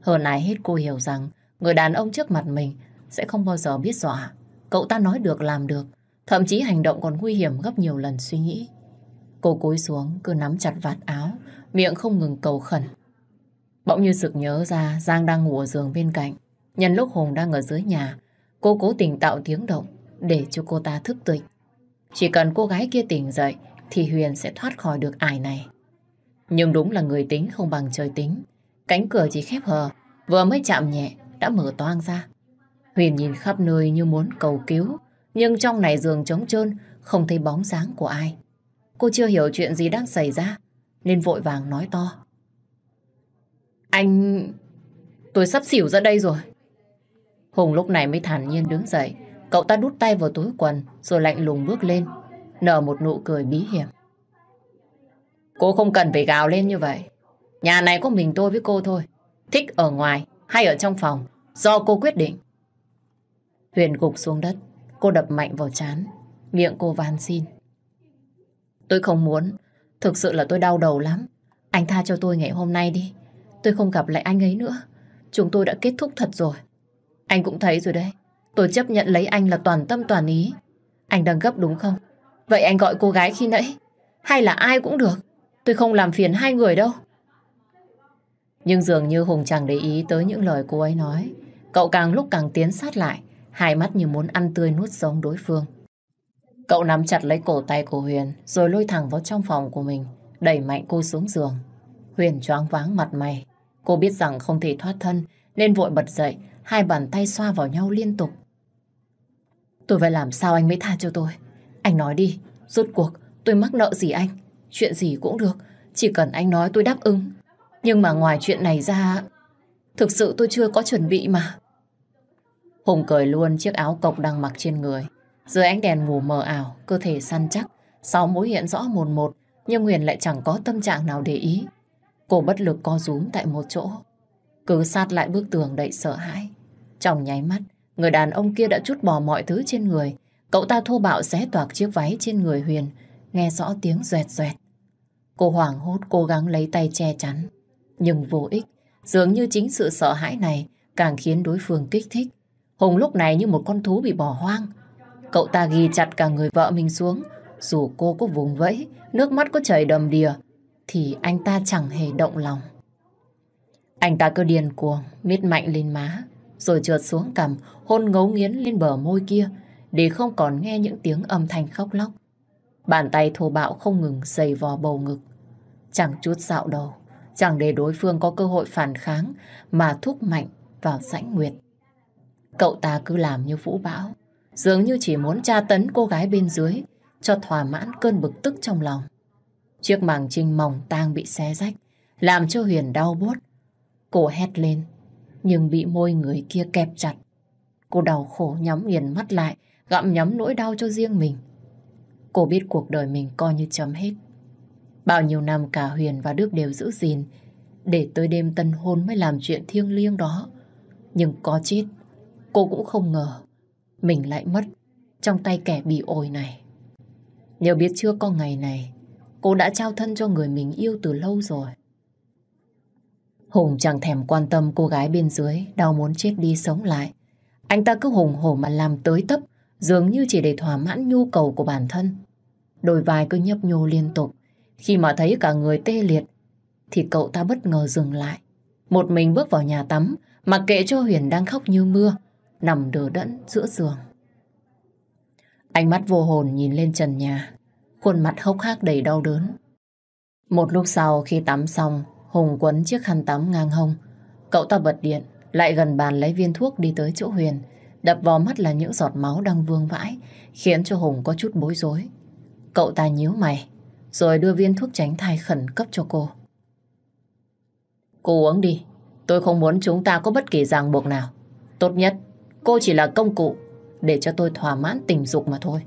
Hơn ai hết cô hiểu rằng người đàn ông trước mặt mình sẽ không bao giờ biết dọa. Cậu ta nói được làm được. Thậm chí hành động còn nguy hiểm gấp nhiều lần suy nghĩ. Cô cúi xuống cứ nắm chặt vạt áo, miệng không ngừng cầu khẩn. Bỗng như sực nhớ ra Giang đang ngủ ở giường bên cạnh. Nhân lúc Hùng đang ở dưới nhà, cô cố tình tạo tiếng động để cho cô ta thức tỉnh. Chỉ cần cô gái kia tỉnh dậy thì Huyền sẽ thoát khỏi được ải này. Nhưng đúng là người tính không bằng trời tính. Cánh cửa chỉ khép hờ, vừa mới chạm nhẹ đã mở toang ra. Huyền nhìn khắp nơi như muốn cầu cứu, nhưng trong này giường trống trơn, không thấy bóng dáng của ai. Cô chưa hiểu chuyện gì đang xảy ra, nên vội vàng nói to. Anh... Tôi sắp xỉu ra đây rồi. Hùng lúc này mới thản nhiên đứng dậy. Cậu ta đút tay vào túi quần rồi lạnh lùng bước lên. Nở một nụ cười bí hiểm. Cô không cần phải gào lên như vậy. Nhà này có mình tôi với cô thôi. Thích ở ngoài hay ở trong phòng. Do cô quyết định. Huyền gục xuống đất. Cô đập mạnh vào chán. Miệng cô van xin. Tôi không muốn. Thực sự là tôi đau đầu lắm. Anh tha cho tôi ngày hôm nay đi. Tôi không gặp lại anh ấy nữa. Chúng tôi đã kết thúc thật rồi. Anh cũng thấy rồi đấy. Tôi chấp nhận lấy anh là toàn tâm toàn ý. Anh đang gấp đúng không? Vậy anh gọi cô gái khi nãy. Hay là ai cũng được. Tôi không làm phiền hai người đâu. Nhưng dường như Hùng chẳng để ý tới những lời cô ấy nói. Cậu càng lúc càng tiến sát lại. Hai mắt như muốn ăn tươi nuốt sống đối phương. Cậu nắm chặt lấy cổ tay của Huyền rồi lôi thẳng vào trong phòng của mình. Đẩy mạnh cô xuống giường. Huyền choáng váng mặt mày. Cô biết rằng không thể thoát thân nên vội bật dậy, hai bàn tay xoa vào nhau liên tục. Tôi phải làm sao anh mới tha cho tôi? Anh nói đi, rốt cuộc tôi mắc nợ gì anh? Chuyện gì cũng được, chỉ cần anh nói tôi đáp ứng. Nhưng mà ngoài chuyện này ra, thực sự tôi chưa có chuẩn bị mà. Hùng cởi luôn chiếc áo cộc đang mặc trên người. Dưới ánh đèn ngủ mờ ảo, cơ thể săn chắc, sáu mũi hiện rõ một một, nhưng Huyền lại chẳng có tâm trạng nào để ý. Cô bất lực co rúm tại một chỗ. cứ sát lại bức tường đầy sợ hãi. Trong nháy mắt, người đàn ông kia đã chút bỏ mọi thứ trên người. Cậu ta thô bạo xé toạc chiếc váy trên người Huyền, nghe rõ tiếng doẹt doẹt. Cô hoảng hốt cố gắng lấy tay che chắn, nhưng vô ích. Dường như chính sự sợ hãi này càng khiến đối phương kích thích. Hùng lúc này như một con thú bị bỏ hoang. Cậu ta ghi chặt cả người vợ mình xuống, dù cô có vùng vẫy, nước mắt có chảy đầm đìa, thì anh ta chẳng hề động lòng. Anh ta cứ điên cuồng, miết mạnh lên má, rồi trượt xuống cằm, hôn ngấu nghiến lên bờ môi kia, để không còn nghe những tiếng âm thanh khóc lóc. Bàn tay thô bạo không ngừng dày vò bầu ngực. Chẳng chút dạo đầu, chẳng để đối phương có cơ hội phản kháng mà thúc mạnh vào sãnh nguyệt. Cậu ta cứ làm như vũ bão, dường như chỉ muốn tra tấn cô gái bên dưới cho thỏa mãn cơn bực tức trong lòng. Chiếc màng trinh mỏng tang bị xé rách, làm cho Huyền đau buốt. Cô hét lên, nhưng bị môi người kia kẹp chặt. Cô đau khổ nhắm nghiền mắt lại, gặm nhắm nỗi đau cho riêng mình. Cô biết cuộc đời mình coi như chấm hết. Bao nhiêu năm cả Huyền và Đức đều giữ gìn, để tới đêm tân hôn mới làm chuyện thiêng liêng đó. Nhưng có chết, cô cũng không ngờ mình lại mất trong tay kẻ bị ổi này. Nếu biết chưa có ngày này, cô đã trao thân cho người mình yêu từ lâu rồi. Hùng chẳng thèm quan tâm cô gái bên dưới đau muốn chết đi sống lại. Anh ta cứ hùng hổ mà làm tới tấp, dường như chỉ để thỏa mãn nhu cầu của bản thân. Đôi vai cứ nhấp nhô liên tục. Khi mà thấy cả người tê liệt, thì cậu ta bất ngờ dừng lại. Một mình bước vào nhà tắm, mặc kệ cho Huyền đang khóc như mưa, nằm đờ đẫn giữa giường. Ánh mắt vô hồn nhìn lên trần nhà, khuôn mặt hốc hác đầy đau đớn. Một lúc sau khi tắm xong, Hùng quấn chiếc khăn tắm ngang hông. Cậu ta bật điện, lại gần bàn lấy viên thuốc đi tới chỗ Huyền. Đập vào mắt là những giọt máu đang vương vãi, khiến cho Hùng có chút bối rối. Cậu ta nhíu mày, rồi đưa viên thuốc tránh thai khẩn cấp cho cô. Cô uống đi, tôi không muốn chúng ta có bất kỳ ràng buộc nào. Tốt nhất, cô chỉ là công cụ để cho tôi thỏa mãn tình dục mà thôi.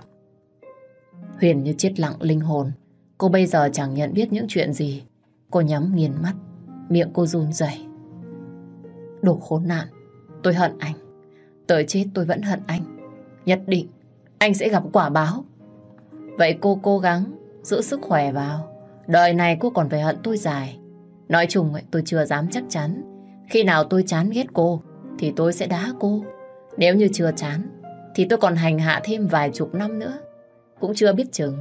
Huyền như chết lặng linh hồn. Cô bây giờ chẳng nhận biết những chuyện gì. Cô nhắm nghiền mắt, miệng cô run rẩy. Đồ khốn nạn, tôi hận anh. Tới chết tôi vẫn hận anh. Nhất định anh sẽ gặp quả báo. Vậy cô cố gắng giữ sức khỏe vào. Đời này cô còn phải hận tôi dài. Nói chung tôi chưa dám chắc chắn. Khi nào tôi chán ghét cô thì tôi sẽ đá cô. Nếu như chưa chán thì tôi còn hành hạ thêm vài chục năm nữa. Cũng chưa biết chừng.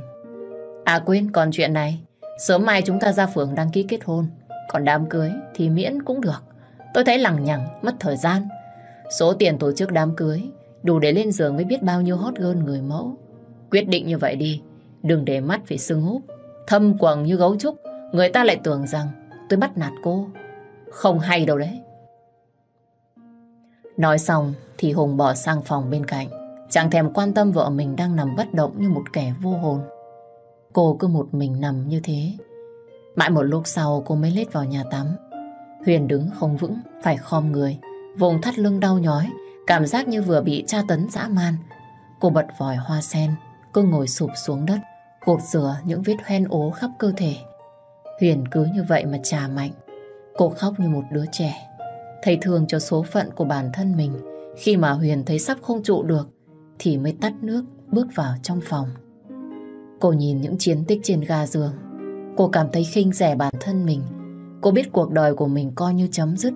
À quên, còn chuyện này. Sớm mai chúng ta ra phường đăng ký kết hôn. Còn đám cưới thì miễn cũng được. Tôi thấy lằng nhằng, mất thời gian. Số tiền tổ chức đám cưới đủ để lên giường với biết bao nhiêu hot girl người mẫu. Quyết định như vậy đi. Đừng để mắt phải sưng húp. Thâm quầng như gấu trúc. Người ta lại tưởng rằng tôi bắt nạt cô. Không hay đâu đấy. Nói xong thì Hùng bỏ sang phòng bên cạnh. Chẳng thèm quan tâm vợ mình đang nằm bất động như một kẻ vô hồn. Cô cứ một mình nằm như thế. Mãi một lúc sau cô mới lết vào nhà tắm. Huyền đứng không vững, phải khom người. Vùng thắt lưng đau nhói, cảm giác như vừa bị tra tấn dã man. Cô bật vòi hoa sen, cứ ngồi sụp xuống đất, gột rửa những vết hoen ố khắp cơ thể. Huyền cứ như vậy mà trà mạnh. Cô khóc như một đứa trẻ. Thầy thương cho số phận của bản thân mình. Khi mà Huyền thấy sắp không trụ được, thì mới tắt nước bước vào trong phòng. Cô nhìn những chiến tích trên ga giường. Cô cảm thấy khinh rẻ bản thân mình. Cô biết cuộc đời của mình coi như chấm dứt.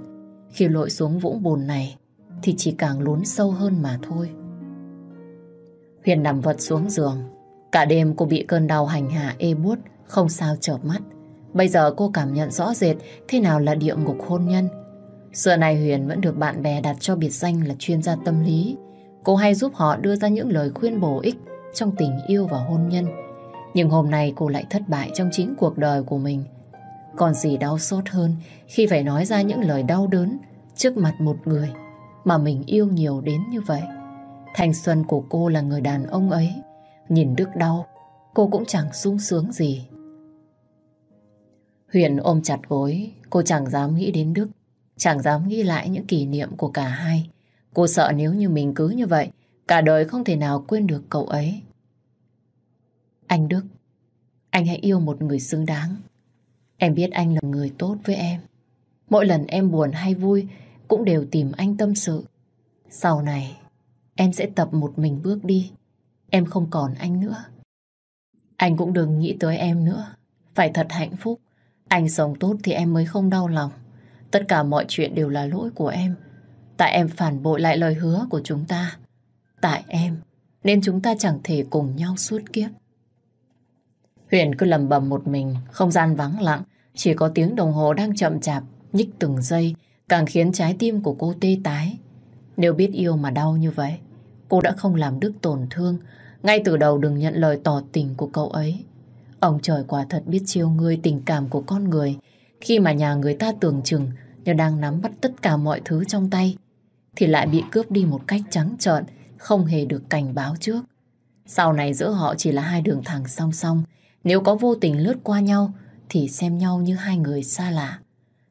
Khi lội xuống vũng bùn này thì chỉ càng lún sâu hơn mà thôi. Huyền nằm vật xuống giường. Cả đêm cô bị cơn đau hành hạ ê buốt, không sao chợp mắt. Bây giờ cô cảm nhận rõ rệt thế nào là địa ngục hôn nhân. Xưa này Huyền vẫn được bạn bè đặt cho biệt danh là chuyên gia tâm lý. Cô hay giúp họ đưa ra những lời khuyên bổ ích trong tình yêu và hôn nhân. Nhưng hôm nay cô lại thất bại trong chính cuộc đời của mình. Còn gì đau xót hơn khi phải nói ra những lời đau đớn trước mặt một người mà mình yêu nhiều đến như vậy. Thanh xuân của cô là người đàn ông ấy. Nhìn Đức đau, cô cũng chẳng sung sướng gì. Huyền ôm chặt gối, cô chẳng dám nghĩ đến Đức, chẳng dám nghĩ lại những kỷ niệm của cả hai. Cô sợ nếu như mình cứ như vậy, cả đời không thể nào quên được cậu ấy. Anh Đức, anh hãy yêu một người xứng đáng. Em biết anh là người tốt với em. Mỗi lần em buồn hay vui cũng đều tìm anh tâm sự. Sau này, em sẽ tập một mình bước đi. Em không còn anh nữa. Anh cũng đừng nghĩ tới em nữa. Phải thật hạnh phúc. Anh sống tốt thì em mới không đau lòng. Tất cả mọi chuyện đều là lỗi của em. Tại em phản bội lại lời hứa của chúng ta. Tại em, nên chúng ta chẳng thể cùng nhau suốt kiếp. Huyền cứ lầm bầm một mình, không gian vắng lặng, chỉ có tiếng đồng hồ đang chậm chạp, nhích từng giây, càng khiến trái tim của cô tê tái. Nếu biết yêu mà đau như vậy, cô đã không làm Đức tổn thương, ngay từ đầu đừng nhận lời tỏ tình của cậu ấy. Ông trời quả thật biết chiêu ngươi tình cảm của con người, khi mà nhà người ta tưởng chừng như đang nắm bắt tất cả mọi thứ trong tay, thì lại bị cướp đi một cách trắng trợn, không hề được cảnh báo trước. Sau này giữa họ chỉ là hai đường thẳng song song, nếu có vô tình lướt qua nhau thì xem nhau như hai người xa lạ.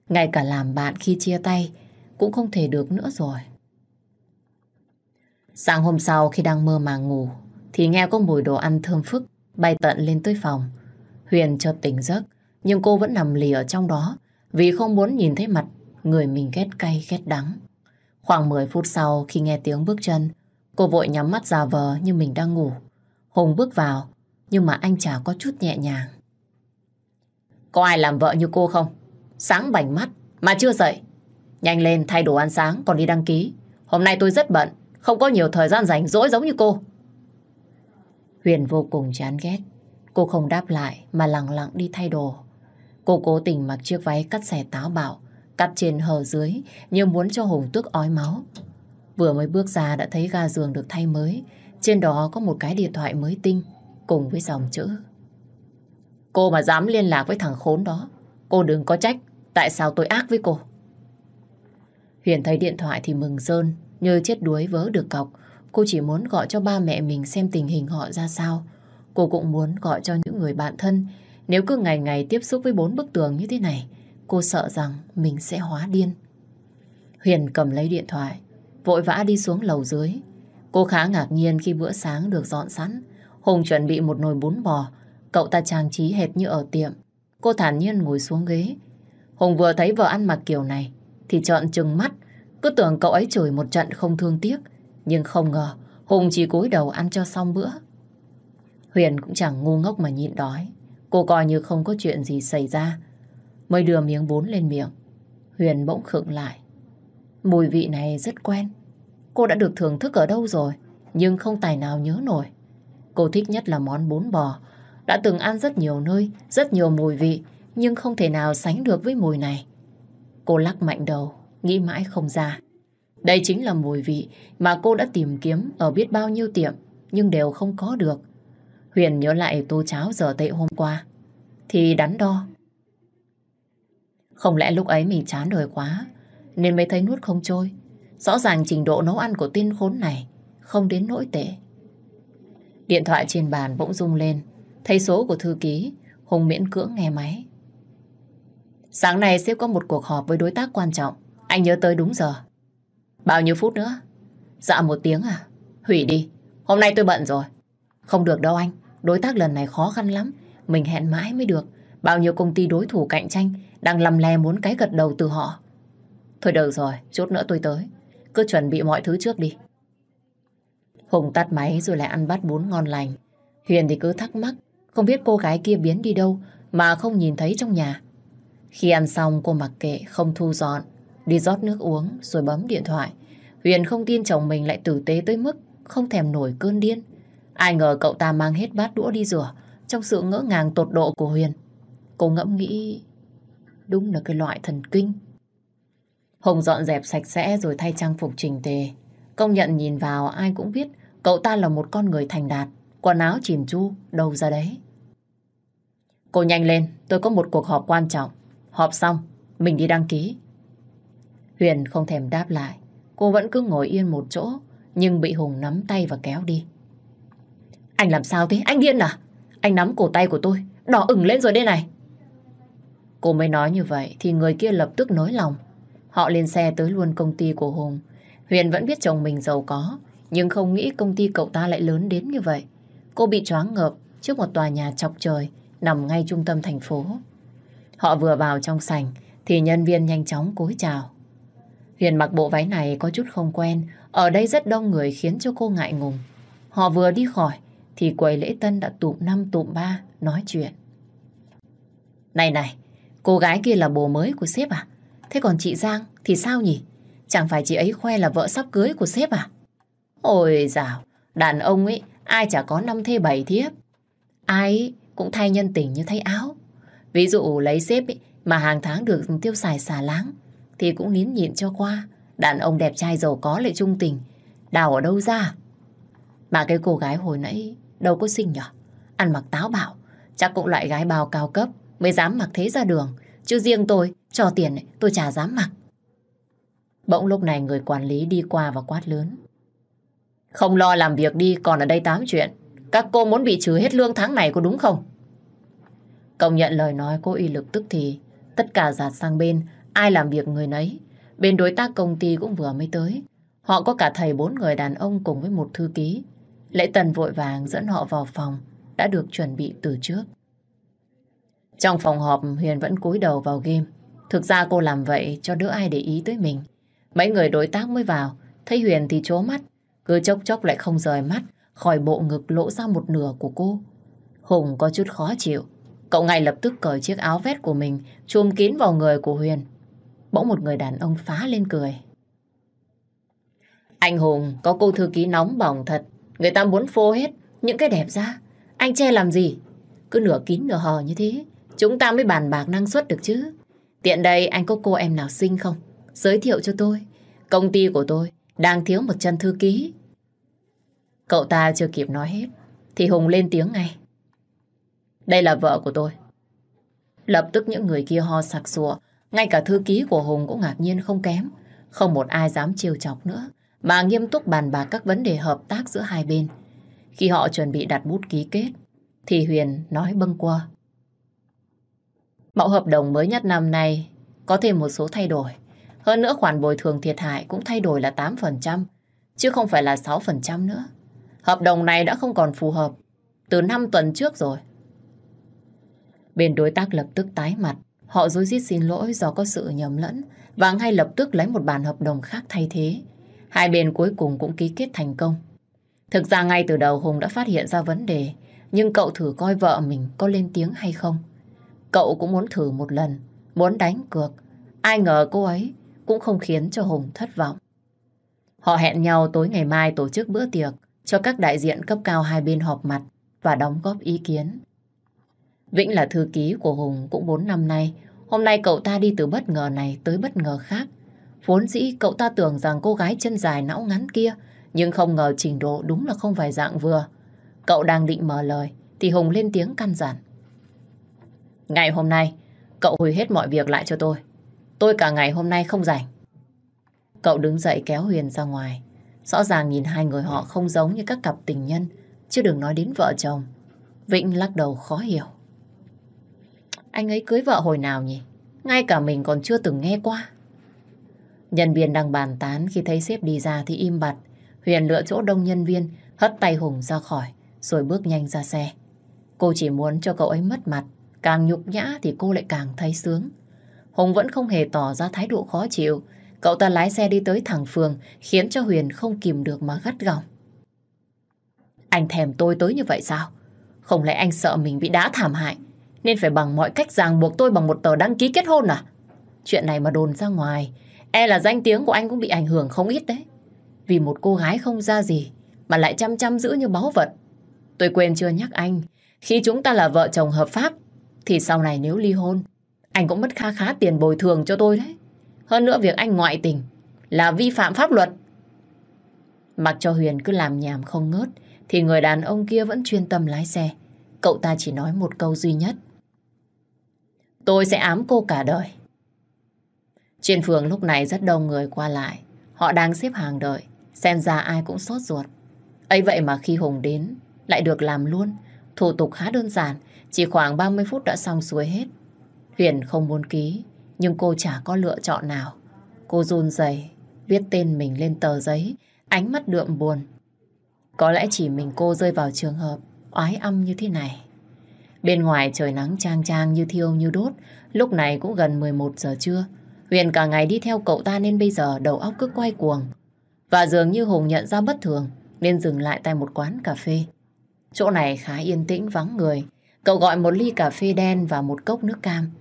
Ngay cả làm bạn khi chia tay cũng không thể được nữa rồi. Sáng hôm sau khi đang mơ màng ngủ thì nghe có mùi đồ ăn thơm phức bay tận lên tới phòng. Huyền chợt tỉnh giấc nhưng cô vẫn nằm lì ở trong đó vì không muốn nhìn thấy mặt người mình ghét cay ghét đắng. Khoảng 10 phút sau khi nghe tiếng bước chân cô vội nhắm mắt giả vờ như mình đang ngủ. Hùng bước vào nhưng mà anh chả có chút nhẹ nhàng. Có ai làm vợ như cô không? Sáng bảnh mắt mà chưa dậy. Nhanh lên thay đồ ăn sáng còn đi đăng ký. Hôm nay tôi rất bận, không có nhiều thời gian rảnh rỗi giống như cô. Huyền vô cùng chán ghét. Cô không đáp lại mà lặng lặng đi thay đồ. Cô cố tình mặc chiếc váy cắt xẻ táo bạo, cắt trên hở dưới như muốn cho Hùng tước ói máu. Vừa mới bước ra đã thấy ga giường được thay mới. Trên đó có một cái điện thoại mới tinh cùng với dòng chữ. Cô mà dám liên lạc với thằng khốn đó, cô đừng có trách tại sao tôi ác với cô. Huyền thấy điện thoại thì mừng rơn, như chết đuối vớ được cọc. Cô chỉ muốn gọi cho ba mẹ mình xem tình hình họ ra sao. Cô cũng muốn gọi cho những người bạn thân. Nếu cứ ngày ngày tiếp xúc với bốn bức tường như thế này, cô sợ rằng mình sẽ hóa điên. Huyền cầm lấy điện thoại, vội vã đi xuống lầu dưới. Cô khá ngạc nhiên khi bữa sáng được dọn sẵn. Hùng chuẩn bị một nồi bún bò, cậu ta trang trí hệt như ở tiệm. Cô thản nhiên ngồi xuống ghế. Hùng vừa thấy vợ ăn mặc kiểu này, thì trợn trừng mắt, cứ tưởng cậu ấy chửi một trận không thương tiếc. Nhưng không ngờ, Hùng chỉ cúi đầu ăn cho xong bữa. Huyền cũng chẳng ngu ngốc mà nhịn đói. Cô coi như không có chuyện gì xảy ra. Mới đưa miếng bún lên miệng. Huyền bỗng khựng lại. Mùi vị này rất quen. Cô đã được thưởng thức ở đâu rồi, nhưng không tài nào nhớ nổi. Cô thích nhất là món bún bò. Đã từng ăn rất nhiều nơi, rất nhiều mùi vị, nhưng không thể nào sánh được với mùi này. Cô lắc mạnh đầu, nghĩ mãi không ra. Đây chính là mùi vị mà cô đã tìm kiếm ở biết bao nhiêu tiệm, nhưng đều không có được. Huyền nhớ lại tô cháo giờ tệ hôm qua, thì đắn đo. Không lẽ lúc ấy mình chán đời quá, nên mới thấy nuốt không trôi. Rõ ràng trình độ nấu ăn của tên khốn này không đến nỗi tệ. Điện thoại trên bàn bỗng rung lên. Thấy số của thư ký, Hùng miễn cưỡng nghe máy. Sáng nay sếp có một cuộc họp với đối tác quan trọng. Anh nhớ tới đúng giờ. Bao nhiêu phút nữa? Dạ một tiếng à? Hủy đi. Hôm nay tôi bận rồi. Không được đâu anh. Đối tác lần này khó khăn lắm. Mình hẹn mãi mới được. Bao nhiêu công ty đối thủ cạnh tranh đang lầm le muốn cái gật đầu từ họ. Thôi được rồi, chút nữa tôi tới. Cứ chuẩn bị mọi thứ trước đi. Hùng tắt máy rồi lại ăn bát bún ngon lành. Huyền thì cứ thắc mắc, không biết cô gái kia biến đi đâu mà không nhìn thấy trong nhà. Khi ăn xong cô mặc kệ, không thu dọn, đi rót nước uống rồi bấm điện thoại. Huyền không tin chồng mình lại tử tế tới mức không thèm nổi cơn điên. Ai ngờ cậu ta mang hết bát đũa đi rửa trong sự ngỡ ngàng tột độ của Huyền. Cô ngẫm nghĩ đúng là cái loại thần kinh. Hùng dọn dẹp sạch sẽ rồi thay trang phục chỉnh tề. Công nhận nhìn vào ai cũng biết Cậu ta là một con người thành đạt, quần áo chỉn chu, đâu ra đấy. Cô nhanh lên, tôi có một cuộc họp quan trọng. Họp xong, mình đi đăng ký. Huyền không thèm đáp lại. Cô vẫn cứ ngồi yên một chỗ, nhưng bị Hùng nắm tay và kéo đi. Anh làm sao thế? Anh điên à? Anh nắm cổ tay của tôi, đỏ ửng lên rồi đây này. Cô mới nói như vậy thì người kia lập tức nối lòng. Họ lên xe tới luôn công ty của Hùng. Huyền vẫn biết chồng mình giàu có, nhưng không nghĩ công ty cậu ta lại lớn đến như vậy. Cô bị choáng ngợp trước một tòa nhà chọc trời nằm ngay trung tâm thành phố. Họ vừa vào trong sảnh thì nhân viên nhanh chóng cúi chào. Hiền mặc bộ váy này có chút không quen, ở đây rất đông người khiến cho cô ngại ngùng. Họ vừa đi khỏi thì quầy lễ tân đã tụm năm tụm ba nói chuyện. Này này, cô gái kia là bồ mới của sếp à? Thế còn chị Giang thì sao nhỉ? Chẳng phải chị ấy khoe là vợ sắp cưới của sếp à? Ôi dào, đàn ông ấy ai chả có năm thê bảy thiếp. Ai cũng thay nhân tình như thay áo. Ví dụ lấy sếp ấy, mà hàng tháng được tiêu xài xả láng thì cũng nín nhịn cho qua. Đàn ông đẹp trai giàu có lại trung tình. Đào ở đâu ra? Mà cái cô gái hồi nãy đâu có xinh nhở? Ăn mặc táo bạo. Chắc cũng loại gái bao cao cấp mới dám mặc thế ra đường. Chứ riêng tôi, cho tiền tôi chả dám mặc. Bỗng lúc này người quản lý đi qua và quát lớn. Không lo làm việc đi, còn ở đây tám chuyện. Các cô muốn bị trừ hết lương tháng này có đúng không? Công nhận lời nói cô y lực tức thì tất cả giạt sang bên, ai làm việc người nấy. Bên đối tác công ty cũng vừa mới tới. Họ có cả thầy bốn người đàn ông cùng với một thư ký. Lễ tần vội vàng dẫn họ vào phòng đã được chuẩn bị từ trước. Trong phòng họp Huyền vẫn cúi đầu vào game. Thực ra cô làm vậy cho đỡ ai để ý tới mình. Mấy người đối tác mới vào, thấy Huyền thì chố mắt, cứ chốc chốc lại không rời mắt khỏi bộ ngực lộ ra một nửa của cô. Hùng có chút khó chịu. Cậu ngay lập tức cởi chiếc áo vest của mình chùm kín vào người của Huyền. Bỗng một người đàn ông phá lên cười. Anh Hùng có cô thư ký nóng bỏng thật. Người ta muốn phô hết những cái đẹp ra. Anh che làm gì? Cứ nửa kín nửa hờ như thế. Chúng ta mới bàn bạc năng suất được chứ. Tiện đây anh có cô em nào xinh không? Giới thiệu cho tôi. Công ty của tôi đang thiếu một chân thư ký. Cậu ta chưa kịp nói hết, thì Hùng lên tiếng ngay. Đây là vợ của tôi. Lập tức những người kia ho sặc sụa, ngay cả thư ký của Hùng cũng ngạc nhiên không kém. Không một ai dám chiều chọc nữa, mà nghiêm túc bàn bạc các vấn đề hợp tác giữa hai bên. Khi họ chuẩn bị đặt bút ký kết, thì Huyền nói bâng qua. Mẫu hợp đồng mới nhất năm nay có thêm một số thay đổi. Hơn nữa khoản bồi thường thiệt hại cũng thay đổi là 8%, chứ không phải là 6% nữa. Hợp đồng này đã không còn phù hợp từ 5 tuần trước rồi. Bên đối tác lập tức tái mặt, họ dối rít xin lỗi do có sự nhầm lẫn và ngay lập tức lấy một bản hợp đồng khác thay thế. Hai bên cuối cùng cũng ký kết thành công. Thực ra ngay từ đầu Hùng đã phát hiện ra vấn đề, nhưng cậu thử coi vợ mình có lên tiếng hay không. Cậu cũng muốn thử một lần, muốn đánh cược. Ai ngờ cô ấy cũng không khiến cho Hùng thất vọng. Họ hẹn nhau tối ngày mai tổ chức bữa tiệc cho các đại diện cấp cao hai bên họp mặt và đóng góp ý kiến. Vĩnh là thư ký của Hùng cũng 4 năm nay. Hôm nay cậu ta đi từ bất ngờ này tới bất ngờ khác. Vốn dĩ cậu ta tưởng rằng cô gái chân dài não ngắn kia, nhưng không ngờ trình độ đúng là không phải dạng vừa. Cậu đang định mở lời, thì Hùng lên tiếng căn dặn. Ngày hôm nay, cậu hủy hết mọi việc lại cho tôi. Tôi cả ngày hôm nay không rảnh. Cậu đứng dậy kéo Huyền ra ngoài. Rõ ràng nhìn hai người họ không giống như các cặp tình nhân, chứ đừng nói đến vợ chồng. Vĩnh lắc đầu khó hiểu. Anh ấy cưới vợ hồi nào nhỉ? Ngay cả mình còn chưa từng nghe qua. Nhân viên đang bàn tán khi thấy sếp đi ra thì im bặt. Huyền lựa chỗ đông nhân viên, hất tay Hùng ra khỏi, rồi bước nhanh ra xe. Cô chỉ muốn cho cậu ấy mất mặt, càng nhục nhã thì cô lại càng thấy sướng. Hùng vẫn không hề tỏ ra thái độ khó chịu, Cậu ta lái xe đi tới thẳng phường khiến cho Huyền không kìm được mà gắt gỏng. Anh thèm tôi tới như vậy sao? Không lẽ anh sợ mình bị đá thảm hại nên phải bằng mọi cách ràng buộc tôi bằng một tờ đăng ký kết hôn à? Chuyện này mà đồn ra ngoài e là danh tiếng của anh cũng bị ảnh hưởng không ít đấy. Vì một cô gái không ra gì mà lại chăm chăm giữ như báu vật. Tôi quên chưa nhắc anh, khi chúng ta là vợ chồng hợp pháp, thì sau này nếu ly hôn, anh cũng mất khá khá tiền bồi thường cho tôi đấy. Hơn nữa việc anh ngoại tình là vi phạm pháp luật. Mặc cho Huyền cứ làm nhảm không ngớt, thì người đàn ông kia vẫn chuyên tâm lái xe. Cậu ta chỉ nói một câu duy nhất. Tôi sẽ ám cô cả đời. Trên phường lúc này rất đông người qua lại. Họ đang xếp hàng đợi. Xem ra ai cũng sốt ruột. ấy vậy mà khi Hùng đến lại được làm luôn. Thủ tục khá đơn giản. Chỉ khoảng 30 phút đã xong xuôi hết. Huyền không muốn ký nhưng cô chả có lựa chọn nào. Cô run rẩy viết tên mình lên tờ giấy, ánh mắt đượm buồn. Có lẽ chỉ mình cô rơi vào trường hợp oái âm như thế này. Bên ngoài trời nắng trang trang như thiêu như đốt, lúc này cũng gần 11 giờ trưa. Huyền cả ngày đi theo cậu ta nên bây giờ đầu óc cứ quay cuồng. Và dường như Hùng nhận ra bất thường nên dừng lại tại một quán cà phê. Chỗ này khá yên tĩnh vắng người. Cậu gọi một ly cà phê đen và một cốc nước cam.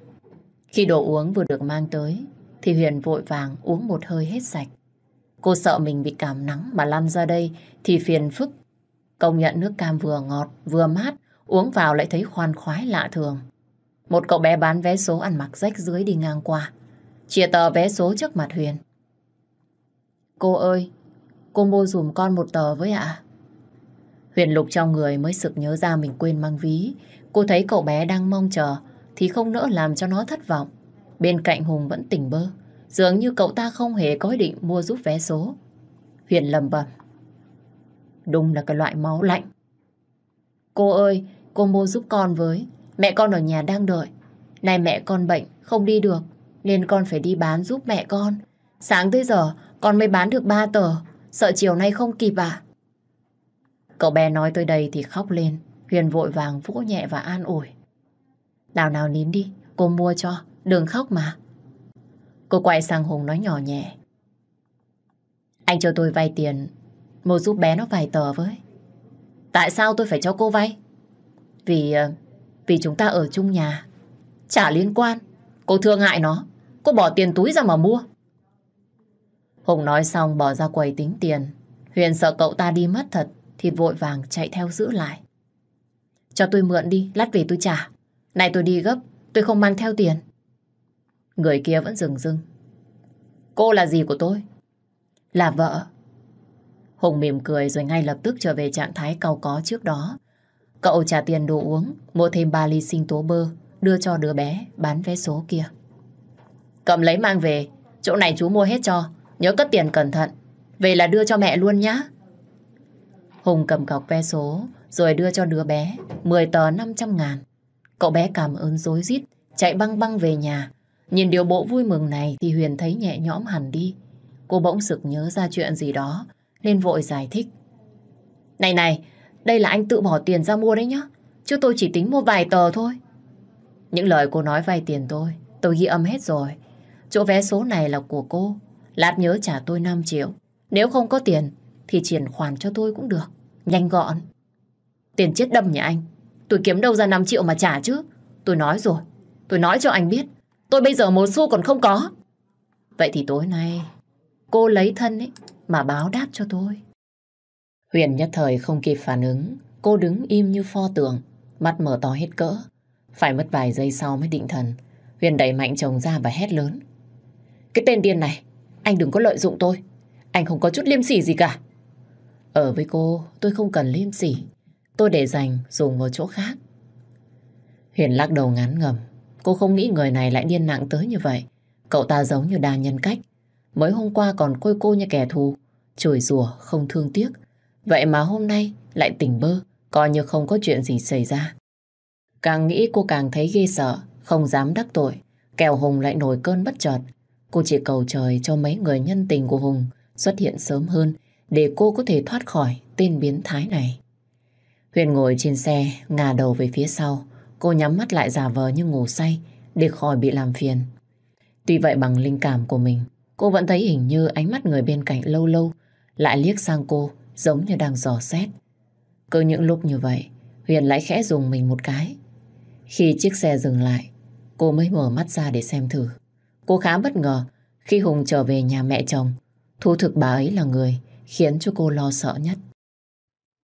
Khi đồ uống vừa được mang tới thì Huyền vội vàng uống một hơi hết sạch. Cô sợ mình bị cảm nắng mà lăn ra đây thì phiền phức. Công nhận nước cam vừa ngọt vừa mát uống vào lại thấy khoan khoái lạ thường. Một cậu bé bán vé số ăn mặc rách dưới đi ngang qua. Chia tờ vé số trước mặt Huyền. Cô ơi, cô mua dùm con một tờ với ạ. Huyền lục trong người mới sực nhớ ra mình quên mang ví. Cô thấy cậu bé đang mong chờ thì không nỡ làm cho nó thất vọng. Bên cạnh Hùng vẫn tỉnh bơ. Dường như cậu ta không hề có ý định mua giúp vé số. Huyền lầm bầm. Đúng là cái loại máu lạnh. Cô ơi, cô mua giúp con với. Mẹ con ở nhà đang đợi. Này mẹ con bệnh, không đi được. Nên con phải đi bán giúp mẹ con. Sáng tới giờ, con mới bán được ba tờ. Sợ chiều nay không kịp à? Cậu bé nói tới đây thì khóc lên. Huyền vội vàng vỗ nhẹ và an ủi. Nào nào nín đi, cô mua cho. Đừng khóc mà. Cô quay sang Hùng nói nhỏ nhẹ. Anh cho tôi vay tiền, mua giúp bé nó vài tờ với. Tại sao tôi phải cho cô vay? Vì ờ, vì chúng ta ở chung nhà. Chả liên quan. Cô thương hại nó. Cô bỏ tiền túi ra mà mua. Hùng nói xong bỏ ra quầy tính tiền. Huyền sợ cậu ta đi mất thật thì vội vàng chạy theo giữ lại. Cho tôi mượn đi, lát về tôi trả. Này tôi đi gấp, tôi không mang theo tiền. Người kia vẫn dừng dưng. Cô là gì của tôi? Là vợ. Hùng mỉm cười rồi ngay lập tức trở về trạng thái cao có trước đó. Cậu trả tiền đồ uống, mua thêm 3 ly sinh tố bơ, đưa cho đứa bé bán vé số kia. Cầm lấy mang về, chỗ này chú mua hết cho, nhớ cất tiền cẩn thận. Về là đưa cho mẹ luôn nhá. Hùng cầm cọc vé số rồi đưa cho đứa bé 10 tờ 500 ngàn. Cậu bé cảm ơn dối rít chạy băng băng về nhà. Nhìn điều bộ vui mừng này thì Huyền thấy nhẹ nhõm hẳn đi. Cô bỗng sực nhớ ra chuyện gì đó nên vội giải thích. Này này, đây là anh tự bỏ tiền ra mua đấy nhá. Chứ tôi chỉ tính mua vài tờ thôi. Những lời cô nói vay tiền tôi, tôi ghi âm hết rồi. Chỗ vé số này là của cô. Lát nhớ trả tôi 5 triệu. Nếu không có tiền, thì chuyển khoản cho tôi cũng được. Nhanh gọn. Tiền chết đâm nhà anh. Tôi kiếm đâu ra 5 triệu mà trả chứ. Tôi nói rồi. Tôi nói cho anh biết. Tôi bây giờ một xu còn không có. Vậy thì tối nay, cô lấy thân ấy mà báo đáp cho tôi. Huyền nhất thời không kịp phản ứng. Cô đứng im như pho tượng, mắt mở to hết cỡ. Phải mất vài giây sau mới định thần. Huyền đẩy mạnh chồng ra và hét lớn. Cái tên điên này, anh đừng có lợi dụng tôi. Anh không có chút liêm sỉ gì cả. Ở với cô, tôi không cần liêm sỉ. Tôi để dành dùng ở chỗ khác. Huyền lắc đầu ngán ngầm. Cô không nghĩ người này lại điên nặng tới như vậy. Cậu ta giống như đa nhân cách. Mới hôm qua còn coi cô như kẻ thù. Chửi rủa không thương tiếc. Vậy mà hôm nay lại tỉnh bơ. Coi như không có chuyện gì xảy ra. Càng nghĩ cô càng thấy ghê sợ. Không dám đắc tội. Kèo Hùng lại nổi cơn bất chợt. Cô chỉ cầu trời cho mấy người nhân tình của Hùng xuất hiện sớm hơn để cô có thể thoát khỏi tên biến thái này. Huyền ngồi trên xe, ngả đầu về phía sau. Cô nhắm mắt lại giả vờ như ngủ say để khỏi bị làm phiền. Tuy vậy bằng linh cảm của mình, cô vẫn thấy hình như ánh mắt người bên cạnh lâu lâu lại liếc sang cô giống như đang dò xét. Cứ những lúc như vậy, Huyền lại khẽ dùng mình một cái. Khi chiếc xe dừng lại, cô mới mở mắt ra để xem thử. Cô khá bất ngờ khi Hùng trở về nhà mẹ chồng. Thu thực bà ấy là người khiến cho cô lo sợ nhất.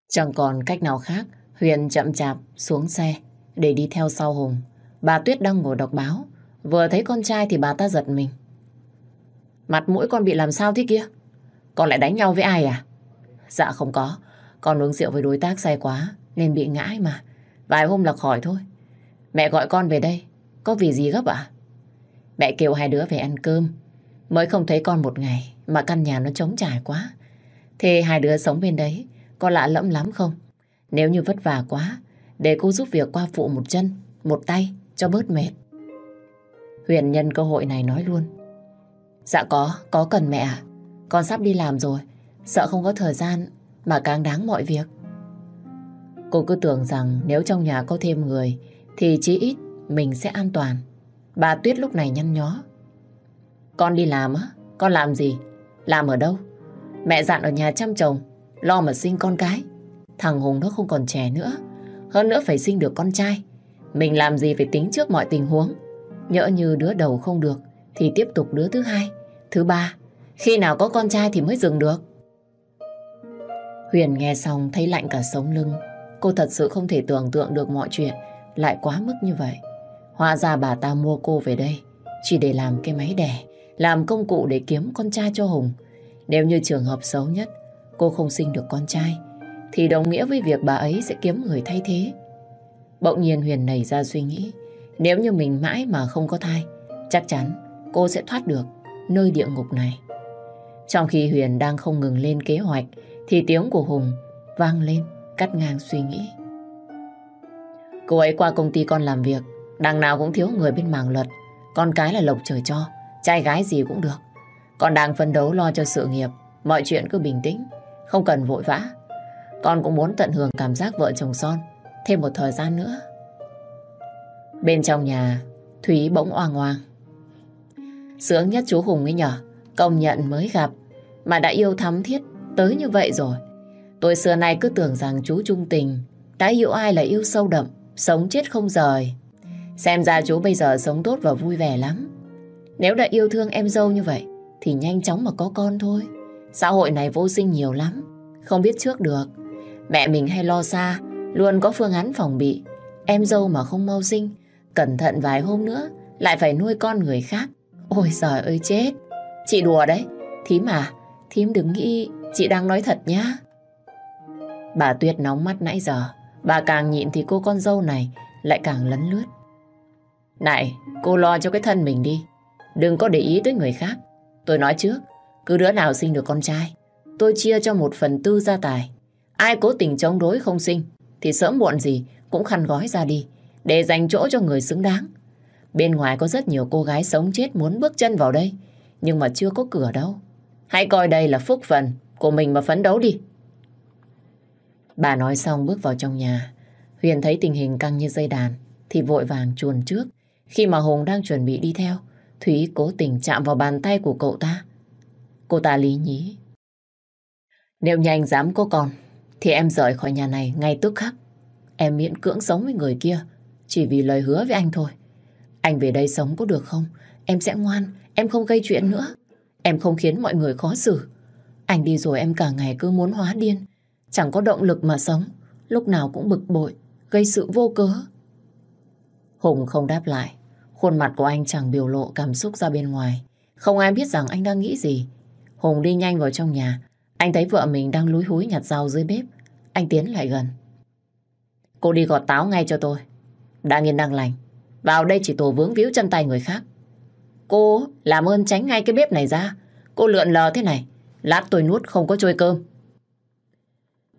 Chẳng còn cách nào khác, Huyền chậm chạp xuống xe để đi theo sau Hùng. Bà Tuyết đang ngồi đọc báo. Vừa thấy con trai thì bà ta giật mình. Mặt mũi con bị làm sao thế kia? Con lại đánh nhau với ai à? Dạ không có. Con uống rượu với đối tác say quá nên bị ngãi mà. Vài hôm là khỏi thôi. Mẹ gọi con về đây. Có vì gì gấp ạ? Mẹ kêu hai đứa về ăn cơm. Mới không thấy con một ngày mà căn nhà nó trống trải quá. Thế hai đứa sống bên đấy có lạ lẫm lắm không? Nếu như vất vả quá để cô giúp việc qua phụ một chân, một tay cho bớt mệt. Huyền nhân cơ hội này nói luôn. Dạ có, có cần mẹ à? Con sắp đi làm rồi, sợ không có thời gian mà càng đáng mọi việc. Cô cứ tưởng rằng nếu trong nhà có thêm người thì chí ít mình sẽ an toàn. Bà Tuyết lúc này nhăn nhó. Con đi làm á? Con làm gì? Làm ở đâu? Mẹ dặn ở nhà chăm chồng, lo mà sinh con cái. Thằng Hùng nó không còn trẻ nữa. Hơn nữa phải sinh được con trai. Mình làm gì phải tính trước mọi tình huống. Nhỡ như đứa đầu không được, thì tiếp tục đứa thứ hai, thứ ba. Khi nào có con trai thì mới dừng được. Huyền nghe xong thấy lạnh cả sống lưng. Cô thật sự không thể tưởng tượng được mọi chuyện lại quá mức như vậy. Hóa ra bà ta mua cô về đây chỉ để làm cái máy đẻ, làm công cụ để kiếm con trai cho Hùng. Nếu như trường hợp xấu nhất, cô không sinh được con trai, thì đồng nghĩa với việc bà ấy sẽ kiếm người thay thế. Bỗng nhiên Huyền nảy ra suy nghĩ, nếu như mình mãi mà không có thai, chắc chắn cô sẽ thoát được nơi địa ngục này. Trong khi Huyền đang không ngừng lên kế hoạch, thì tiếng của Hùng vang lên, cắt ngang suy nghĩ. Cô ấy qua công ty con làm việc, đằng nào cũng thiếu người bên mảng luật. Con cái là lộc trời cho, trai gái gì cũng được. Con đang phấn đấu lo cho sự nghiệp, mọi chuyện cứ bình tĩnh, không cần vội vã. Con cũng muốn tận hưởng cảm giác vợ chồng son thêm một thời gian nữa. Bên trong nhà, Thúy bỗng oang oang. Sướng nhất chú Hùng ấy nhở, công nhận mới gặp, mà đã yêu thắm thiết tới như vậy rồi. Tôi xưa nay cứ tưởng rằng chú trung tình, đã yêu ai là yêu sâu đậm, sống chết không rời. Xem ra chú bây giờ sống tốt và vui vẻ lắm. Nếu đã yêu thương em dâu như vậy, thì nhanh chóng mà có con thôi. Xã hội này vô sinh nhiều lắm, không biết trước được. Mẹ mình hay lo xa, luôn có phương án phòng bị. Em dâu mà không mau sinh, cẩn thận vài hôm nữa, lại phải nuôi con người khác. Ôi giời ơi chết, chị đùa đấy. Thím à, thím đừng nghĩ chị đang nói thật nhá. Bà Tuyết nóng mắt nãy giờ, bà càng nhịn thì cô con dâu này lại càng lấn lướt. Này, cô lo cho cái thân mình đi. Đừng có để ý tới người khác. Tôi nói trước, cứ đứa nào sinh được con trai, tôi chia cho một phần tư gia tài. Ai cố tình chống đối không sinh, thì sớm muộn gì cũng khăn gói ra đi, để dành chỗ cho người xứng đáng. Bên ngoài có rất nhiều cô gái sống chết muốn bước chân vào đây, nhưng mà chưa có cửa đâu. Hãy coi đây là phúc phần của mình mà phấn đấu đi. Bà nói xong bước vào trong nhà. Huyền thấy tình hình căng như dây đàn, thì vội vàng chuồn trước. Khi mà Hùng đang chuẩn bị đi theo, Thúy cố tình chạm vào bàn tay của cậu ta. Cô ta lý nhí. Nếu nhà anh dám có con, thì em rời khỏi nhà này ngay tức khắc. Em miễn cưỡng sống với người kia, chỉ vì lời hứa với anh thôi. Anh về đây sống có được không? Em sẽ ngoan, em không gây chuyện nữa. Em không khiến mọi người khó xử. Anh đi rồi em cả ngày cứ muốn hóa điên. Chẳng có động lực mà sống. Lúc nào cũng bực bội, gây sự vô cớ. Hùng không đáp lại. Khuôn mặt của anh chẳng biểu lộ cảm xúc ra bên ngoài. Không ai biết rằng anh đang nghĩ gì. Hùng đi nhanh vào trong nhà. Anh thấy vợ mình đang lúi húi nhặt rau dưới bếp. Anh tiến lại gần. Cô đi gọt táo ngay cho tôi. Đang yên đang lành. Vào đây chỉ tổ vướng víu chân tay người khác. Cô làm ơn tránh ngay cái bếp này ra. Cô lượn lờ thế này. Lát tôi nuốt không có trôi cơm.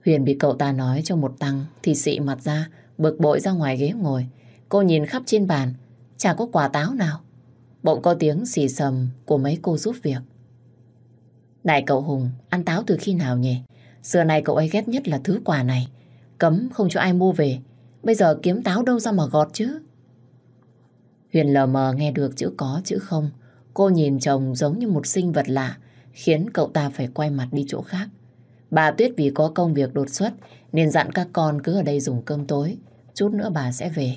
Huyền bị cậu ta nói cho một tăng thì xị mặt ra, bực bội ra ngoài ghế ngồi. Cô nhìn khắp trên bàn, chả có quả táo nào. Bỗng có tiếng xì sầm của mấy cô giúp việc. Này cậu Hùng, ăn táo từ khi nào nhỉ? Xưa này cậu ấy ghét nhất là thứ quà này. Cấm không cho ai mua về. Bây giờ kiếm táo đâu ra mà gọt chứ? Huyền lờ mờ nghe được chữ có chữ không. Cô nhìn chồng giống như một sinh vật lạ, khiến cậu ta phải quay mặt đi chỗ khác. Bà Tuyết vì có công việc đột xuất nên dặn các con cứ ở đây dùng cơm tối. Chút nữa bà sẽ về.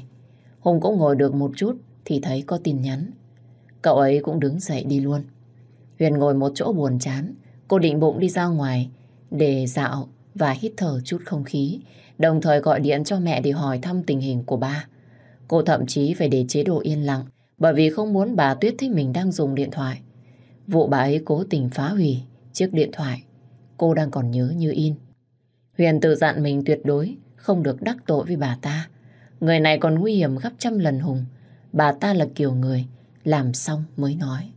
Hùng cũng ngồi được một chút thì thấy có tin nhắn. Cậu ấy cũng đứng dậy đi luôn. Huyền ngồi một chỗ buồn chán. Cô định bụng đi ra ngoài để dạo và hít thở chút không khí. Đồng thời gọi điện cho mẹ để hỏi thăm tình hình của ba. Cô thậm chí phải để chế độ yên lặng, bởi vì không muốn bà Tuyết thấy mình đang dùng điện thoại. Vụ bà ấy cố tình phá hủy chiếc điện thoại cô đang còn nhớ như in. Huyền tự dặn mình tuyệt đối không được đắc tội với bà ta. Người này còn nguy hiểm gấp trăm lần Hùng. Bà ta là kiểu người, làm xong mới nói.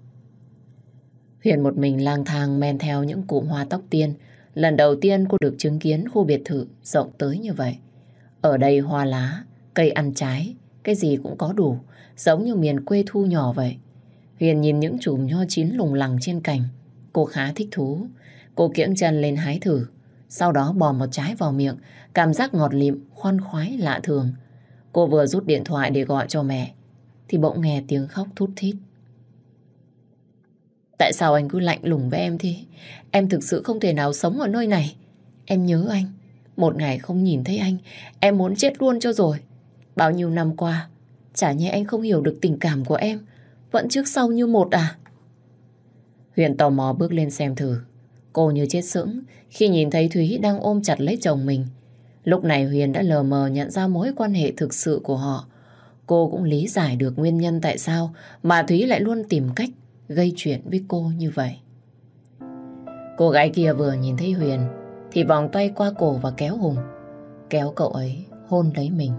Huyền một mình lang thang men theo những cụm hoa tóc tiên. Lần đầu tiên cô được chứng kiến khu biệt thự rộng tới như vậy. Ở đây hoa lá, cây ăn trái, cái gì cũng có đủ, giống như miền quê thu nhỏ vậy. Huyền nhìn những chùm nho chín lùng lẳng trên cành. Cô khá thích thú. Cô kiễng chân lên hái thử. Sau đó bò một trái vào miệng, cảm giác ngọt lịm, khoan khoái lạ thường. Cô vừa rút điện thoại để gọi cho mẹ, thì bỗng nghe tiếng khóc thút thít. Tại sao anh cứ lạnh lùng với em thế? Em thực sự không thể nào sống ở nơi này. Em nhớ anh. Một ngày không nhìn thấy anh, em muốn chết luôn cho rồi. Bao nhiêu năm qua, chả nhẽ anh không hiểu được tình cảm của em. Vẫn trước sau như một à? Huyền tò mò bước lên xem thử. Cô như chết sững khi nhìn thấy Thúy đang ôm chặt lấy chồng mình. Lúc này Huyền đã lờ mờ nhận ra mối quan hệ thực sự của họ. Cô cũng lý giải được nguyên nhân tại sao mà Thúy lại luôn tìm cách gây chuyện với cô như vậy. Cô gái kia vừa nhìn thấy Huyền thì vòng tay qua cổ và kéo Hùng. Kéo cậu ấy hôn lấy mình.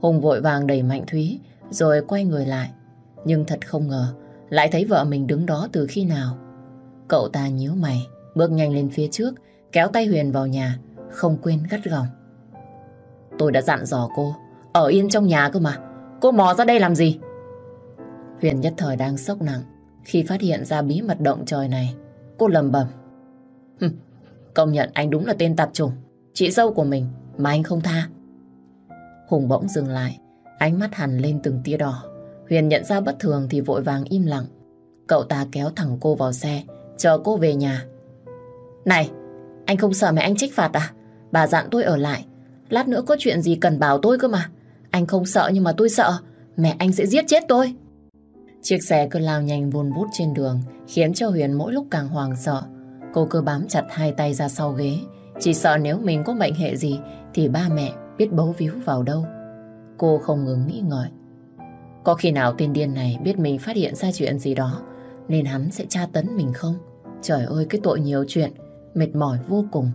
Hùng vội vàng đẩy mạnh Thúy rồi quay người lại. Nhưng thật không ngờ lại thấy vợ mình đứng đó từ khi nào. Cậu ta nhíu mày bước nhanh lên phía trước kéo tay Huyền vào nhà không quên gắt gỏng. Tôi đã dặn dò cô ở yên trong nhà cơ mà cô mò ra đây làm gì? Huyền nhất thời đang sốc nặng khi phát hiện ra bí mật động trời này. Cô lầm bầm. Công nhận anh đúng là tên tạp chủng. Chị dâu của mình mà anh không tha. Hùng bỗng dừng lại, ánh mắt hằn lên từng tia đỏ. Huyền nhận ra bất thường thì vội vàng im lặng. Cậu ta kéo thẳng cô vào xe, chờ cô về nhà. Này, anh không sợ mẹ anh trách phạt à? Bà dặn tôi ở lại. Lát nữa có chuyện gì cần bảo tôi cơ mà. Anh không sợ nhưng mà tôi sợ. Mẹ anh sẽ giết chết tôi. Chiếc xe cứ lao nhanh vun vút trên đường khiến cho Huyền mỗi lúc càng hoàng sợ. Cô cứ bám chặt hai tay ra sau ghế chỉ sợ nếu mình có mệnh hệ gì thì ba mẹ biết bấu víu vào đâu. Cô không ngừng nghĩ ngợi. Có khi nào tên điên này biết mình phát hiện ra chuyện gì đó nên hắn sẽ tra tấn mình không? Trời ơi cái tội nhiều chuyện, mệt mỏi vô cùng.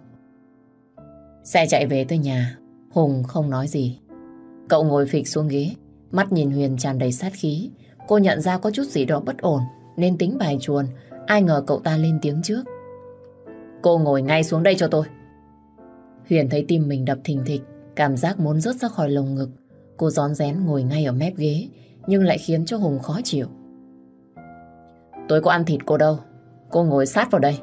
Xe chạy về tới nhà, Hùng không nói gì. Cậu ngồi phịch xuống ghế, mắt nhìn Huyền tràn đầy sát khí. Cô nhận ra có chút gì đó bất ổn nên tính bài chuồn. Ai ngờ cậu ta lên tiếng trước. Cô ngồi ngay xuống đây cho tôi. Huyền thấy tim mình đập thình thịch, cảm giác muốn rớt ra khỏi lồng ngực. Cô gión rén ngồi ngay ở mép ghế, nhưng lại khiến cho Hùng khó chịu. Tôi có ăn thịt cô đâu, cô ngồi sát vào đây.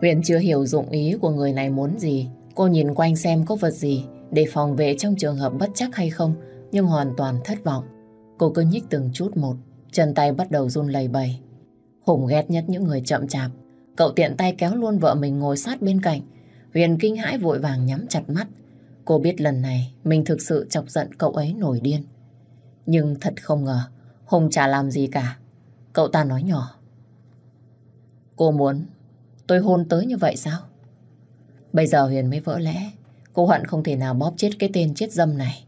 Huyền chưa hiểu dụng ý của người này muốn gì. Cô nhìn quanh xem có vật gì để phòng vệ trong trường hợp bất chắc hay không, nhưng hoàn toàn thất vọng. Cô cứ nhích từng chút một, chân tay bắt đầu run lầy bầy. Hùng ghét nhất những người chậm chạp. Cậu tiện tay kéo luôn vợ mình ngồi sát bên cạnh. Huyền kinh hãi vội vàng nhắm chặt mắt. Cô biết lần này mình thực sự chọc giận cậu ấy nổi điên. Nhưng thật không ngờ, Hùng chả làm gì cả. Cậu ta nói nhỏ. Cô muốn tôi hôn tới như vậy sao? Bây giờ Huyền mới vỡ lẽ. Cô hận không thể nào bóp chết cái tên chết dâm này.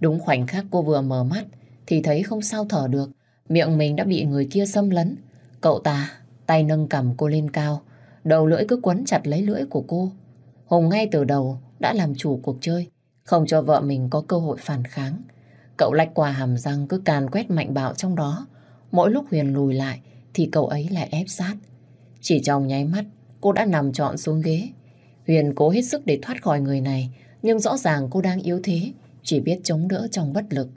Đúng khoảnh khắc cô vừa mở mắt thì thấy không sao thở được. Miệng mình đã bị người kia xâm lấn. Cậu ta tay nâng cầm cô lên cao. Đầu lưỡi cứ quấn chặt lấy lưỡi của cô. Hùng ngay từ đầu đã làm chủ cuộc chơi. Không cho vợ mình có cơ hội phản kháng. Cậu lách qua hàm răng cứ càn quét mạnh bạo trong đó. Mỗi lúc Huyền lùi lại thì cậu ấy lại ép sát. Chỉ trong nháy mắt cô đã nằm trọn xuống ghế. Huyền cố hết sức để thoát khỏi người này nhưng rõ ràng cô đang yếu thế chỉ biết chống đỡ trong bất lực.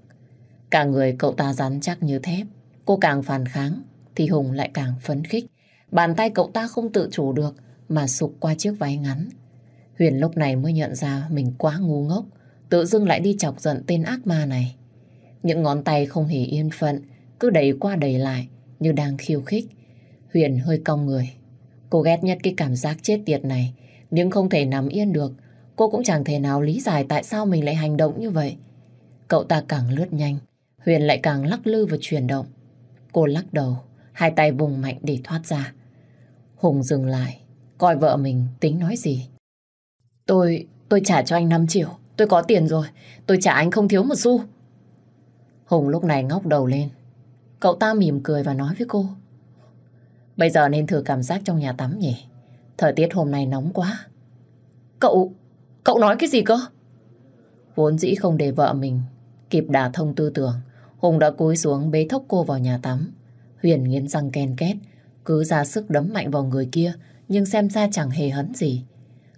Cả người cậu ta rắn chắc như thép. Cô càng phản kháng thì Hùng lại càng phấn khích. Bàn tay cậu ta không tự chủ được mà sụp qua chiếc váy ngắn. Huyền lúc này mới nhận ra mình quá ngu ngốc, tự dưng lại đi chọc giận tên ác ma này. Những ngón tay không hề yên phận, cứ đẩy qua đẩy lại như đang khiêu khích. Huyền hơi cong người. Cô ghét nhất cái cảm giác chết tiệt này, nhưng không thể nằm yên được. Cô cũng chẳng thể nào lý giải tại sao mình lại hành động như vậy. Cậu ta càng lướt nhanh, Huyền lại càng lắc lư và chuyển động. Cô lắc đầu, hai tay vùng mạnh để thoát ra. Hùng dừng lại, coi vợ mình tính nói gì. Tôi, tôi trả cho anh 5 triệu. Tôi có tiền rồi. Tôi trả anh không thiếu một xu. Hùng lúc này ngóc đầu lên. Cậu ta mỉm cười và nói với cô. Bây giờ nên thử cảm giác trong nhà tắm nhỉ. Thời tiết hôm nay nóng quá. Cậu, cậu nói cái gì cơ? Vốn dĩ không để vợ mình kịp đả thông tư tưởng. Hùng đã cúi xuống bế thốc cô vào nhà tắm. Huyền nghiến răng ken két, cứ ra sức đấm mạnh vào người kia, nhưng xem ra chẳng hề hấn gì.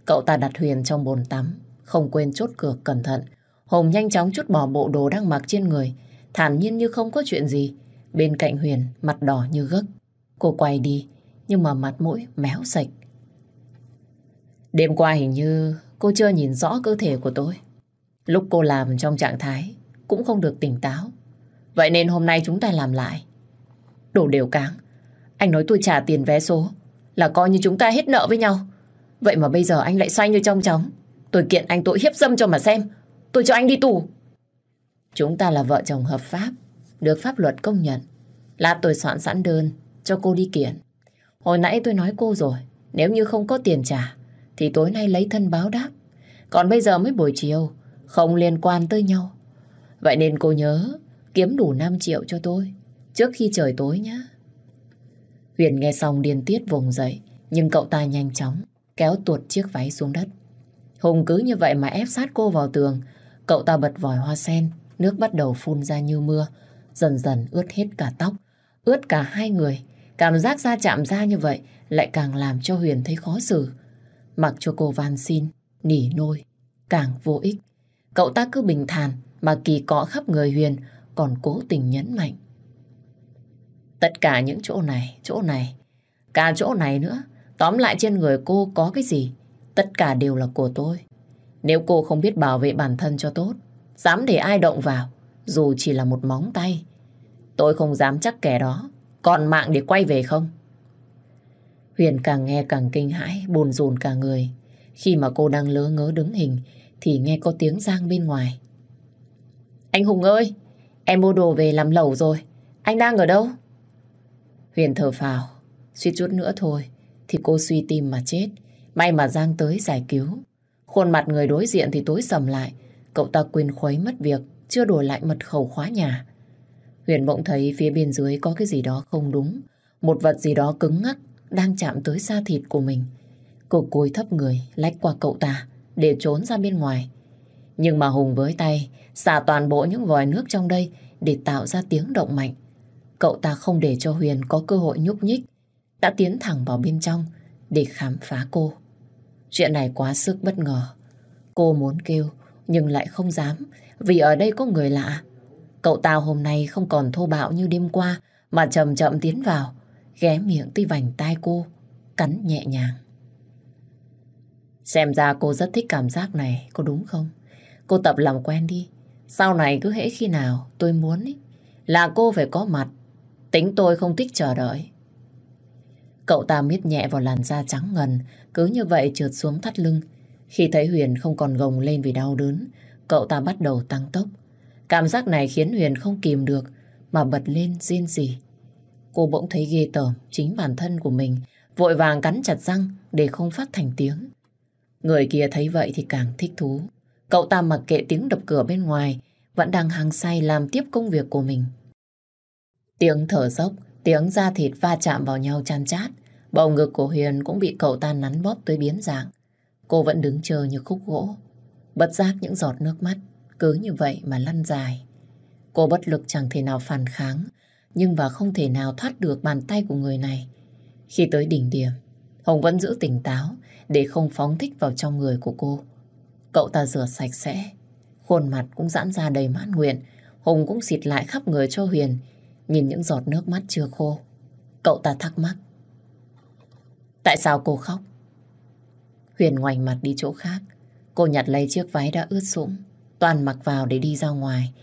Cậu ta đặt Huyền trong bồn tắm, không quên chốt cửa cẩn thận. Hùng nhanh chóng chút bỏ bộ đồ đang mặc trên người, thản nhiên như không có chuyện gì. Bên cạnh Huyền, mặt đỏ như gấc. Cô quay đi, nhưng mà mặt mũi méo sạch. Đêm qua hình như cô chưa nhìn rõ cơ thể của tôi. Lúc cô làm trong trạng thái cũng không được tỉnh táo. Vậy nên hôm nay chúng ta làm lại. Đồ đều cáng. Anh nói tôi trả tiền vé số là coi như chúng ta hết nợ với nhau. Vậy mà bây giờ anh lại xoay như trong chóng. Tôi kiện anh tội hiếp dâm cho mà xem. Tôi cho anh đi tù. Chúng ta là vợ chồng hợp pháp, được pháp luật công nhận. Lát tôi soạn sẵn đơn cho cô đi kiện. Hồi nãy tôi nói cô rồi, nếu như không có tiền trả, thì tối nay lấy thân báo đáp. Còn bây giờ mới buổi chiều, không liên quan tới nhau. Vậy nên cô nhớ kiếm đủ 5 triệu cho tôi, trước khi trời tối nhé. Huyền nghe xong điên tiết vùng dậy, nhưng cậu ta nhanh chóng kéo tuột chiếc váy xuống đất. Hùng cứ như vậy mà ép sát cô vào tường, cậu ta bật vòi hoa sen, nước bắt đầu phun ra như mưa, dần dần ướt hết cả tóc, ướt cả hai người. Cảm giác da chạm da như vậy lại càng làm cho Huyền thấy khó xử. Mặc cho cô van xin, nỉ nôi, càng vô ích. Cậu ta cứ bình thản mà kỳ cọ khắp người Huyền, còn cố tình nhấn mạnh. Tất cả những chỗ này, chỗ này, cả chỗ này nữa, tóm lại trên người cô có cái gì, tất cả đều là của tôi. Nếu cô không biết bảo vệ bản thân cho tốt, dám để ai động vào, dù chỉ là một móng tay, tôi không dám chắc kẻ đó còn mạng để quay về không. Huyền càng nghe càng kinh hãi, buồn rùn cả người. Khi mà cô đang lớ ngớ đứng hình, thì nghe có tiếng Giang bên ngoài. Anh Hùng ơi, em mua đồ về làm lẩu rồi. Anh đang ở đâu? Huyền thở phào, suýt chút nữa thôi, thì cô suy tim mà chết. May mà Giang tới giải cứu. Khuôn mặt người đối diện thì tối sầm lại. Cậu ta quên khuấy mất việc, chưa đổi lại mật khẩu khóa nhà. Huyền bỗng thấy phía bên dưới có cái gì đó không đúng. Một vật gì đó cứng ngắc đang chạm tới da thịt của mình. Cô cúi thấp người, lách qua cậu ta để trốn ra bên ngoài. Nhưng mà Hùng với tay xả toàn bộ những vòi nước trong đây để tạo ra tiếng động mạnh. Cậu ta không để cho Huyền có cơ hội nhúc nhích, đã tiến thẳng vào bên trong để khám phá cô. Chuyện này quá sức bất ngờ. Cô muốn kêu, nhưng lại không dám, vì ở đây có người lạ. Cậu ta hôm nay không còn thô bạo như đêm qua, mà chậm chậm tiến vào, ghé miệng tới vành tai cô, cắn nhẹ nhàng. Xem ra cô rất thích cảm giác này, có đúng không? Cô tập làm quen đi. Sau này cứ hễ khi nào tôi muốn ý, là cô phải có mặt. Tính tôi không thích chờ đợi. Cậu ta miết nhẹ vào làn da trắng ngần, cứ như vậy trượt xuống thắt lưng. Khi thấy Huyền không còn gồng lên vì đau đớn, cậu ta bắt đầu tăng tốc. Cảm giác này khiến Huyền không kìm được, mà bật lên riêng gì. Cô bỗng thấy ghê tởm chính bản thân của mình, vội vàng cắn chặt răng để không phát thành tiếng. Người kia thấy vậy thì càng thích thú. Cậu ta mặc kệ tiếng đập cửa bên ngoài, vẫn đang hăng say làm tiếp công việc của mình. Tiếng thở dốc, tiếng da thịt va chạm vào nhau chan chát. Bầu ngực của Huyền cũng bị cậu ta nắn bóp tới biến dạng. Cô vẫn đứng chờ như khúc gỗ. Bất giác những giọt nước mắt, cứ như vậy mà lăn dài. Cô bất lực chẳng thể nào phản kháng, nhưng và không thể nào thoát được bàn tay của người này. Khi tới đỉnh điểm, Hồng vẫn giữ tỉnh táo để không phóng thích vào trong người của cô. Cậu ta rửa sạch sẽ, khuôn mặt cũng giãn ra đầy mãn nguyện. Hùng cũng xịt lại khắp người cho Huyền, nhìn những giọt nước mắt chưa khô. Cậu ta thắc mắc. Tại sao cô khóc? Huyền ngoảnh mặt đi chỗ khác. Cô nhặt lấy chiếc váy đã ướt sũng, toàn mặc vào để đi ra ngoài.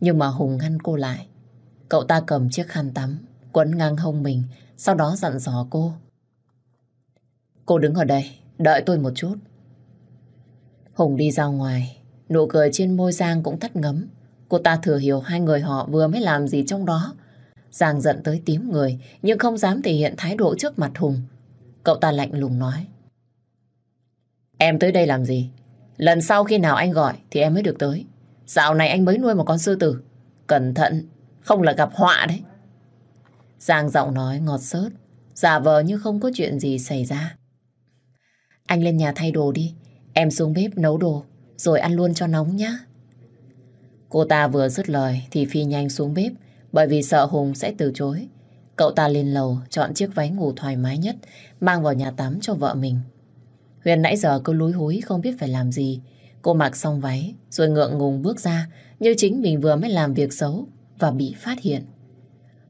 Nhưng mà Hùng ngăn cô lại. Cậu ta cầm chiếc khăn tắm, quấn ngang hông mình, sau đó dặn dò cô. Cô đứng ở đây, đợi tôi một chút. Hùng đi ra ngoài, nụ cười trên môi Giang cũng tắt ngấm. Cô ta thừa hiểu hai người họ vừa mới làm gì trong đó. Giang giận tới tím người, nhưng không dám thể hiện thái độ trước mặt Hùng. Cậu ta lạnh lùng nói. Em tới đây làm gì? Lần sau khi nào anh gọi thì em mới được tới. Dạo này anh mới nuôi một con sư tử. Cẩn thận, không là gặp họa đấy. Giang giọng nói ngọt sớt, giả vờ như không có chuyện gì xảy ra. Anh lên nhà thay đồ đi, em xuống bếp nấu đồ, rồi ăn luôn cho nóng nhá. Cô ta vừa dứt lời thì phi nhanh xuống bếp, bởi vì sợ Hùng sẽ từ chối. Cậu ta lên lầu chọn chiếc váy ngủ thoải mái nhất, mang vào nhà tắm cho vợ mình. Huyền nãy giờ cứ lúi húi không biết phải làm gì. Cô mặc xong váy, rồi ngượng ngùng bước ra, như chính mình vừa mới làm việc xấu và bị phát hiện.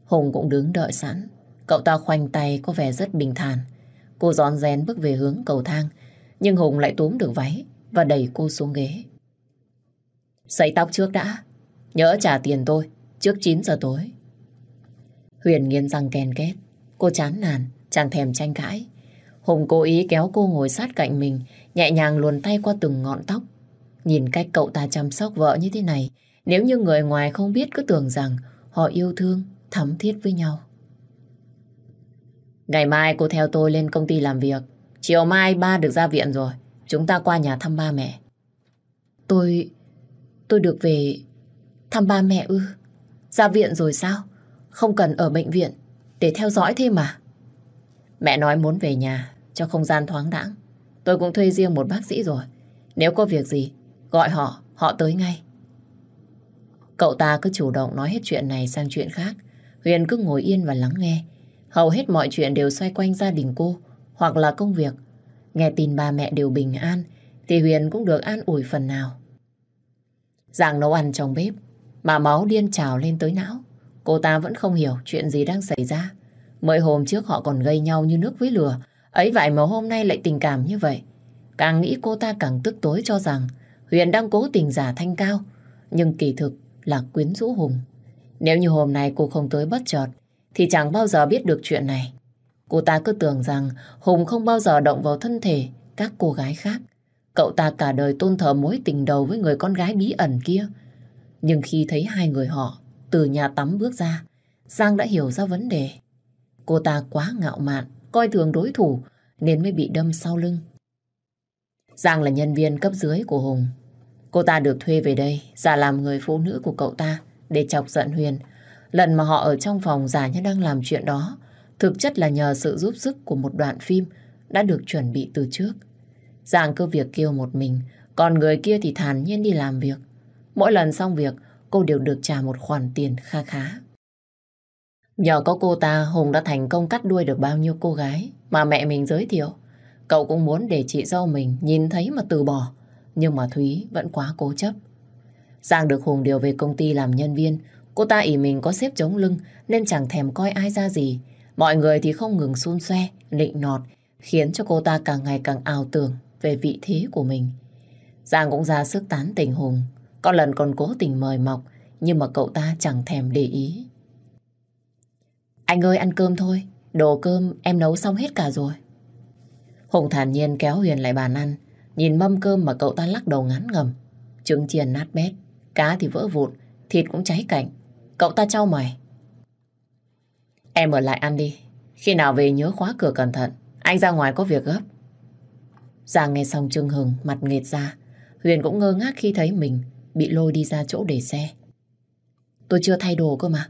Hùng cũng đứng đợi sẵn. Cậu ta khoanh tay có vẻ rất bình thản. Cô gión rén bước về hướng cầu thang, nhưng Hùng lại túm được váy và đẩy cô xuống ghế. Sấy tóc trước đã. Nhớ trả tiền tôi trước 9 giờ tối. Huyền nghiến răng kèn két. Cô chán nản, chẳng thèm tranh cãi. Hùng cố ý kéo cô ngồi sát cạnh mình, nhẹ nhàng luồn tay qua từng ngọn tóc. Nhìn cách cậu ta chăm sóc vợ như thế này, nếu như người ngoài không biết cứ tưởng rằng họ yêu thương, thắm thiết với nhau. Ngày mai cô theo tôi lên công ty làm việc. Chiều mai ba được ra viện rồi. Chúng ta qua nhà thăm ba mẹ. Tôi... tôi được về thăm ba mẹ ư? Ra viện rồi sao? Không cần ở bệnh viện để theo dõi thêm mà. Mẹ nói muốn về nhà cho không gian thoáng đãng. Tôi cũng thuê riêng một bác sĩ rồi. Nếu có việc gì, gọi họ, họ tới ngay. Cậu ta cứ chủ động nói hết chuyện này sang chuyện khác. Huyền cứ ngồi yên và lắng nghe. Hầu hết mọi chuyện đều xoay quanh gia đình cô hoặc là công việc. Nghe tin ba mẹ đều bình an thì Huyền cũng được an ủi phần nào. Giang nấu ăn trong bếp mà máu điên trào lên tới não. Cô ta vẫn không hiểu chuyện gì đang xảy ra. Mới hôm trước họ còn gây nhau như nước với lửa. Ấy vậy mà hôm nay lại tình cảm như vậy. Càng nghĩ cô ta càng tức tối cho rằng Huyền đang cố tình giả thanh cao. Nhưng kỳ thực là quyến rũ Hùng. Nếu như hôm nay cô không tới bất chợt thì chẳng bao giờ biết được chuyện này. Cô ta cứ tưởng rằng Hùng không bao giờ động vào thân thể các cô gái khác. Cậu ta cả đời tôn thờ mối tình đầu với người con gái bí ẩn kia. Nhưng khi thấy hai người họ từ nhà tắm bước ra, Giang đã hiểu ra vấn đề. Cô ta quá ngạo mạn, coi thường đối thủ nên mới bị đâm sau lưng. Giang là nhân viên cấp dưới của Hùng. Cô ta được thuê về đây giả làm người phụ nữ của cậu ta để chọc giận Huyền. Lần mà họ ở trong phòng giả như đang làm chuyện đó thực chất là nhờ sự giúp sức của một đoạn phim đã được chuẩn bị từ trước. Giang cứ việc kêu một mình, còn người kia thì thản nhiên đi làm việc. Mỗi lần xong việc, cô đều được trả một khoản tiền kha khá. Nhờ có cô ta, Hùng đã thành công cắt đuôi được bao nhiêu cô gái mà mẹ mình giới thiệu. Cậu cũng muốn để chị dâu mình nhìn thấy mà từ bỏ, nhưng mà Thúy vẫn quá cố chấp. Giang được Hùng điều về công ty làm nhân viên, cô ta ỉ mình có xếp chống lưng nên chẳng thèm coi ai ra gì. Mọi người thì không ngừng xun xoe, nịnh nọt, khiến cho cô ta càng ngày càng ảo tưởng về vị thế của mình. Giang cũng ra sức tán tỉnh Hùng, có lần còn cố tình mời mọc, nhưng mà cậu ta chẳng thèm để ý. Anh ơi ăn cơm thôi, đồ cơm em nấu xong hết cả rồi. Hùng thản nhiên kéo Huyền lại bàn ăn, nhìn mâm cơm mà cậu ta lắc đầu ngắn ngầm. Trứng chiên nát bét, cá thì vỡ vụn, thịt cũng cháy cạnh. Cậu ta trao mày. Em ở lại ăn đi, khi nào về nhớ khóa cửa cẩn thận, anh ra ngoài có việc gấp. Giang nghe xong Trương Hừng mặt nghệt ra, Huyền cũng ngơ ngác khi thấy mình bị lôi đi ra chỗ để xe. Tôi chưa thay đồ cơ mà.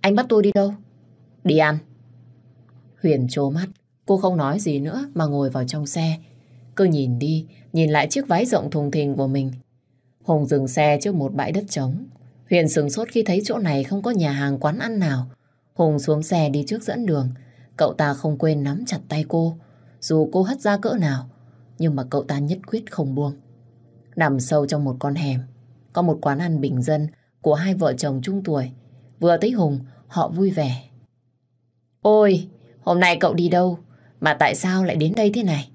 Anh bắt tôi đi đâu? Đi ăn. Huyền trố mắt. Cô không nói gì nữa mà ngồi vào trong xe. Cứ nhìn đi, nhìn lại chiếc váy rộng thùng thình của mình. Hùng dừng xe trước một bãi đất trống. Huyền sừng sốt khi thấy chỗ này không có nhà hàng quán ăn nào. Hùng xuống xe đi trước dẫn đường. Cậu ta không quên nắm chặt tay cô. Dù cô hất ra cỡ nào, nhưng mà cậu ta nhất quyết không buông. Nằm sâu trong một con hẻm, có một quán ăn bình dân của hai vợ chồng trung tuổi. Vừa thấy Hùng, họ vui vẻ. Ôi, hôm nay cậu đi đâu? Mà tại sao lại đến đây thế này?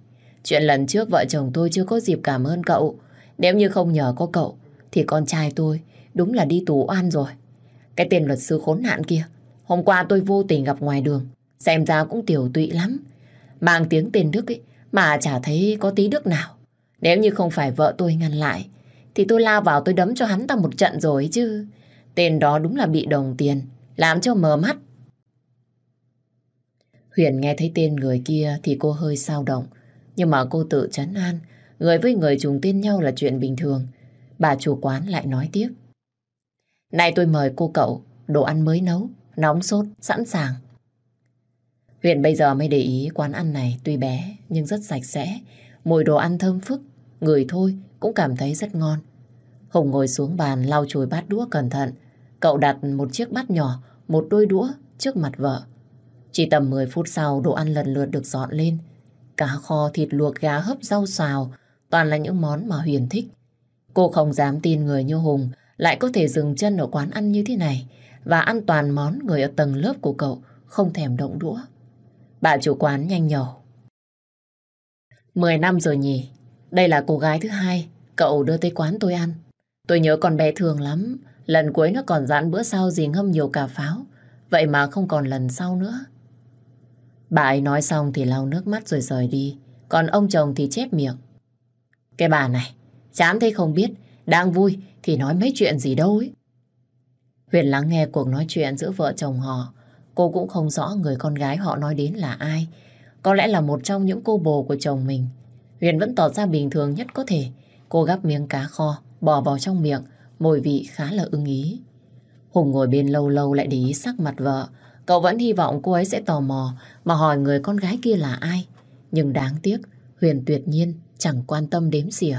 Chuyện lần trước vợ chồng tôi chưa có dịp cảm ơn cậu. Nếu như không nhờ có cậu, thì con trai tôi đúng là đi tù oan rồi. Cái tên luật sư khốn nạn kia, hôm qua tôi vô tình gặp ngoài đường, xem ra cũng tiểu tụy lắm. Mang tiếng tên Đức ấy, mà chả thấy có tí Đức nào. Nếu như không phải vợ tôi ngăn lại, thì tôi lao vào tôi đấm cho hắn ta một trận rồi chứ. Tên đó đúng là bị đồng tiền, làm cho mờ mắt. Huyền nghe thấy tên người kia thì cô hơi sao động. Nhưng mà cô tự chấn an, người với người trùng tên nhau là chuyện bình thường. Bà chủ quán lại nói tiếp. Này tôi mời cô cậu, đồ ăn mới nấu, nóng sốt, sẵn sàng. Huyền bây giờ mới để ý quán ăn này tuy bé nhưng rất sạch sẽ, mùi đồ ăn thơm phức, người thôi cũng cảm thấy rất ngon. Hùng ngồi xuống bàn lau chùi bát đũa cẩn thận. Cậu đặt một chiếc bát nhỏ, một đôi đũa trước mặt vợ. Chỉ tầm 10 phút sau đồ ăn lần lượt được dọn lên. Cá kho, thịt luộc, gà hấp, rau xào toàn là những món mà Huyền thích. Cô không dám tin người như Hùng lại có thể dừng chân ở quán ăn như thế này và ăn toàn món người ở tầng lớp của cậu không thèm động đũa. Bà chủ quán nhanh nhẩu. Mười năm rồi nhỉ, đây là cô gái thứ hai cậu đưa tới quán tôi ăn. Tôi nhớ con bé thường lắm. Lần cuối nó còn dặn bữa sau gì ngâm nhiều cà pháo. Vậy mà không còn lần sau nữa. Bà ấy nói xong thì lau nước mắt rồi rời đi. Còn ông chồng thì chép miệng. Cái bà này, chán thế không biết. Đang vui thì nói mấy chuyện gì đâu ấy. Huyền lắng nghe cuộc nói chuyện giữa vợ chồng họ. Cô cũng không rõ người con gái họ nói đến là ai. Có lẽ là một trong những cô bồ của chồng mình. Huyền vẫn tỏ ra bình thường nhất có thể. Cô gắp miếng cá kho, bỏ vào trong miệng, mùi vị khá là ưng ý. Hùng ngồi bên lâu lâu lại để ý sắc mặt vợ. Cậu vẫn hy vọng cô ấy sẽ tò mò mà hỏi người con gái kia là ai. Nhưng đáng tiếc, Huyền tuyệt nhiên chẳng quan tâm đếm xỉa.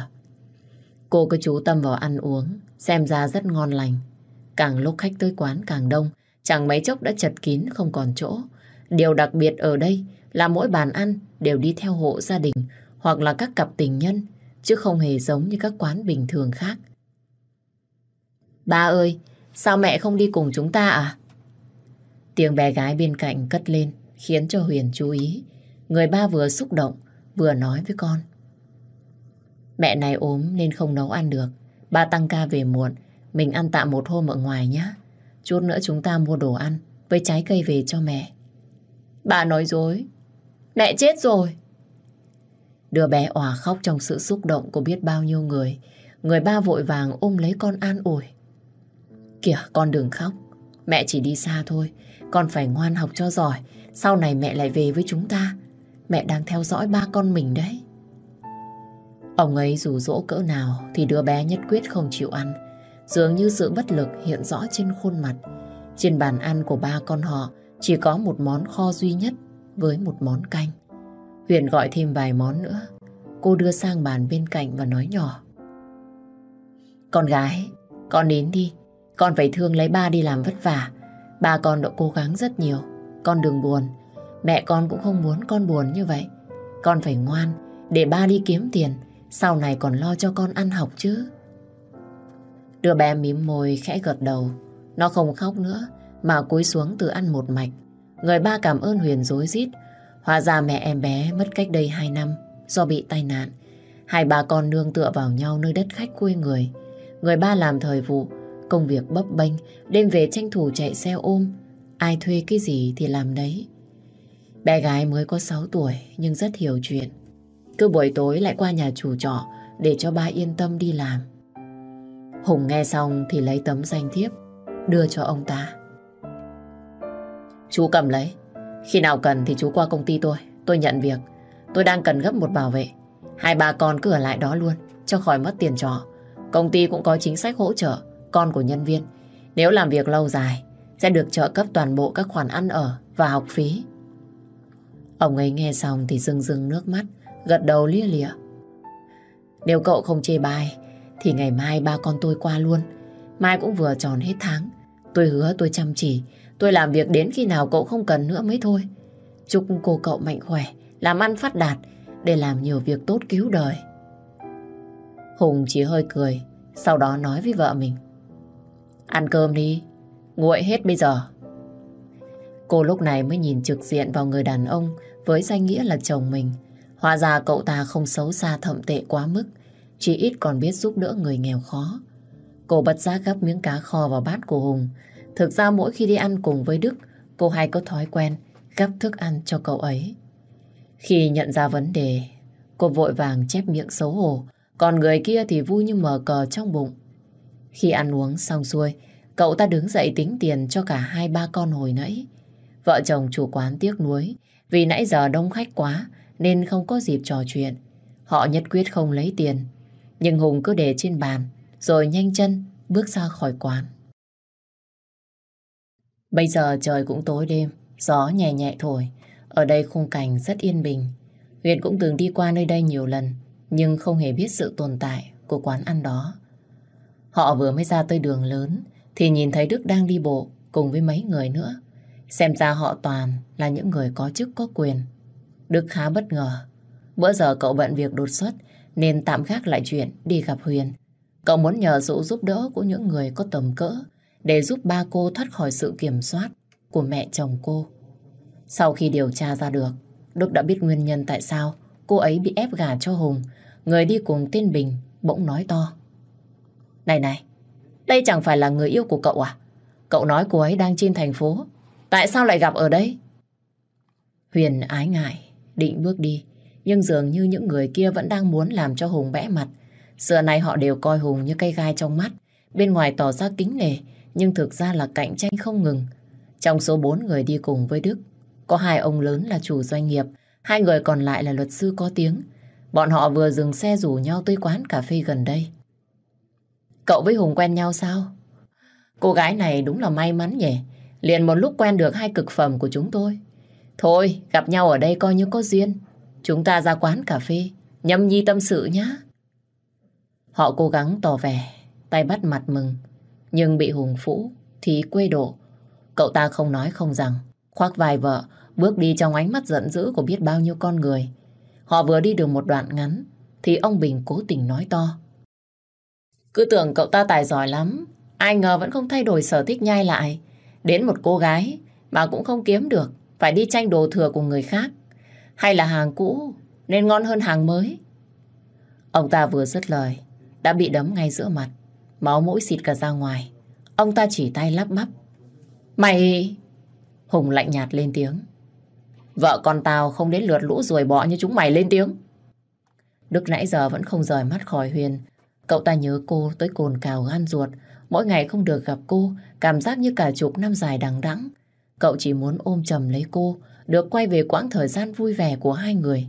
Cô cứ chú tâm vào ăn uống, xem ra rất ngon lành. Càng lúc khách tới quán càng đông, chẳng mấy chốc đã chật kín không còn chỗ. Điều đặc biệt ở đây là mỗi bàn ăn đều đi theo hộ gia đình hoặc là các cặp tình nhân, chứ không hề giống như các quán bình thường khác. Ba ơi, sao mẹ không đi cùng chúng ta à? Tiếng bé gái bên cạnh cất lên, khiến cho Huyền chú ý. Người ba vừa xúc động, vừa nói với con. Mẹ này ốm nên không nấu ăn được. Ba tăng ca về muộn, mình ăn tạm một hôm ở ngoài nhé. Chút nữa chúng ta mua đồ ăn với trái cây về cho mẹ. Bà nói dối. Mẹ chết rồi. Đứa bé òa khóc trong sự xúc động của biết bao nhiêu người. Người ba vội vàng ôm lấy con an ủi. Kìa, con đừng khóc. Mẹ chỉ đi xa thôi. Con phải ngoan học cho giỏi. Sau này mẹ lại về với chúng ta. Mẹ đang theo dõi ba con mình đấy. Ông ấy dù dỗ cỡ nào thì đứa bé nhất quyết không chịu ăn. Dường như sự bất lực hiện rõ trên khuôn mặt. Trên bàn ăn của ba con họ chỉ có một món kho duy nhất với một món canh. Huyền gọi thêm vài món nữa. Cô đưa sang bàn bên cạnh và nói nhỏ. Con gái, con đến đi. Con phải thương lấy ba đi làm vất vả. Ba con đã cố gắng rất nhiều. Con đừng buồn. Mẹ con cũng không muốn con buồn như vậy. Con phải ngoan để ba đi kiếm tiền. Sau này còn lo cho con ăn học chứ. Đứa bé mím môi khẽ gật đầu. Nó không khóc nữa mà cúi xuống từ ăn một mạch. Người ba cảm ơn Huyền dối rít Hóa ra mẹ em bé mất cách đây 2 năm do bị tai nạn. Hai bà con nương tựa vào nhau nơi đất khách quê người. Người ba làm thời vụ, công việc bấp bênh, đêm về tranh thủ chạy xe ôm. Ai thuê cái gì thì làm đấy. Bé gái mới có 6 tuổi nhưng rất hiểu chuyện. Cứ buổi tối lại qua nhà chủ trọ để cho ba yên tâm đi làm. Hùng nghe xong thì lấy tấm danh thiếp đưa cho ông ta. Chú cầm lấy. Khi nào cần thì chú qua công ty tôi. Tôi nhận việc. Tôi đang cần gấp một bảo vệ. Hai ba con cứ ở lại đó luôn, cho khỏi mất tiền trọ. Công ty cũng có chính sách hỗ trợ con của nhân viên. Nếu làm việc lâu dài, sẽ được trợ cấp toàn bộ các khoản ăn ở và học phí. Ông ấy nghe xong thì rưng rưng nước mắt, gật đầu lia lịa. Nếu cậu không chê bai, thì ngày mai ba con tôi qua luôn. Mai cũng vừa tròn hết tháng. Tôi hứa tôi chăm chỉ, tôi làm việc đến khi nào cậu không cần nữa mới thôi. Chúc cô cậu mạnh khỏe, làm ăn phát đạt, để làm nhiều việc tốt cứu đời. Hùng chỉ hơi cười, sau đó nói với vợ mình. Ăn cơm đi, nguội hết bây giờ. Cô lúc này mới nhìn trực diện vào người đàn ông với danh nghĩa là chồng mình. Hóa ra cậu ta không xấu xa thậm tệ quá mức, chỉ ít còn biết giúp đỡ người nghèo khó. Cô bật ra gấp miếng cá kho vào bát của Hùng. Thực ra mỗi khi đi ăn cùng với Đức, cô hay có thói quen gấp thức ăn cho cậu ấy. Khi nhận ra vấn đề, cô vội vàng chép miệng xấu hổ, còn người kia thì vui như mở cờ trong bụng. Khi ăn uống xong xuôi, cậu ta đứng dậy tính tiền cho cả hai ba con hồi nãy. Vợ chồng chủ quán tiếc nuối vì nãy giờ đông khách quá nên không có dịp trò chuyện. Họ nhất quyết không lấy tiền. Nhưng Hùng cứ để trên bàn rồi nhanh chân bước ra khỏi quán. Bây giờ trời cũng tối đêm, gió nhẹ nhẹ thổi. Ở đây khung cảnh rất yên bình. Huyền cũng từng đi qua nơi đây nhiều lần nhưng không hề biết sự tồn tại của quán ăn đó. Họ vừa mới ra tới đường lớn thì nhìn thấy Đức đang đi bộ cùng với mấy người nữa. Xem ra họ toàn là những người có chức có quyền. Đức khá bất ngờ. Bữa giờ cậu bận việc đột xuất nên tạm gác lại chuyện đi gặp Huyền. Cậu muốn nhờ sự giúp đỡ của những người có tầm cỡ để giúp ba cô thoát khỏi sự kiểm soát của mẹ chồng cô. Sau khi điều tra ra được, Đức đã biết nguyên nhân tại sao cô ấy bị ép gả cho Hùng, người đi cùng tên Bình bỗng nói to. Này này, đây chẳng phải là người yêu của cậu à? Cậu nói cô ấy đang trên thành phố. Tại sao lại gặp ở đây? Huyền ái ngại, định bước đi. Nhưng dường như những người kia vẫn đang muốn làm cho Hùng bẽ mặt. Xưa nay họ đều coi Hùng như cây gai trong mắt. Bên ngoài tỏ ra kính nể, nhưng thực ra là cạnh tranh không ngừng. Trong số bốn người đi cùng với Đức, có hai ông lớn là chủ doanh nghiệp, hai người còn lại là luật sư có tiếng. Bọn họ vừa dừng xe rủ nhau tới quán cà phê gần đây. Cậu với Hùng quen nhau sao? Cô gái này đúng là may mắn nhỉ. Liền một lúc quen được hai cực phẩm của chúng tôi. Thôi, gặp nhau ở đây coi như có duyên. Chúng ta ra quán cà phê, nhâm nhi tâm sự nhá. Họ cố gắng tỏ vẻ, tay bắt mặt mừng. Nhưng bị Hùng Phũ thì quê độ. Cậu ta không nói không rằng, khoác vai vợ, bước đi trong ánh mắt giận dữ của biết bao nhiêu con người. Họ vừa đi được một đoạn ngắn, thì ông Bình cố tình nói to. Cứ tưởng cậu ta tài giỏi lắm, ai ngờ vẫn không thay đổi sở thích nhai lại. Đến một cô gái mà cũng không kiếm được, phải đi tranh đồ thừa của người khác. Hay là hàng cũ nên ngon hơn hàng mới. Ông ta vừa dứt lời, đã bị đấm ngay giữa mặt. Máu mũi xịt cả ra ngoài. Ông ta chỉ tay lắp bắp. Mày... Hùng lạnh nhạt lên tiếng. Vợ con tao không đến lượt lũ ruồi bọ như chúng mày lên tiếng. Đức nãy giờ vẫn không rời mắt khỏi Huyền. Cậu ta nhớ cô tới cồn cào gan ruột. Mỗi ngày không được gặp cô, cảm giác như cả chục năm dài đằng đẵng. Cậu chỉ muốn ôm chầm lấy cô, được quay về quãng thời gian vui vẻ của hai người.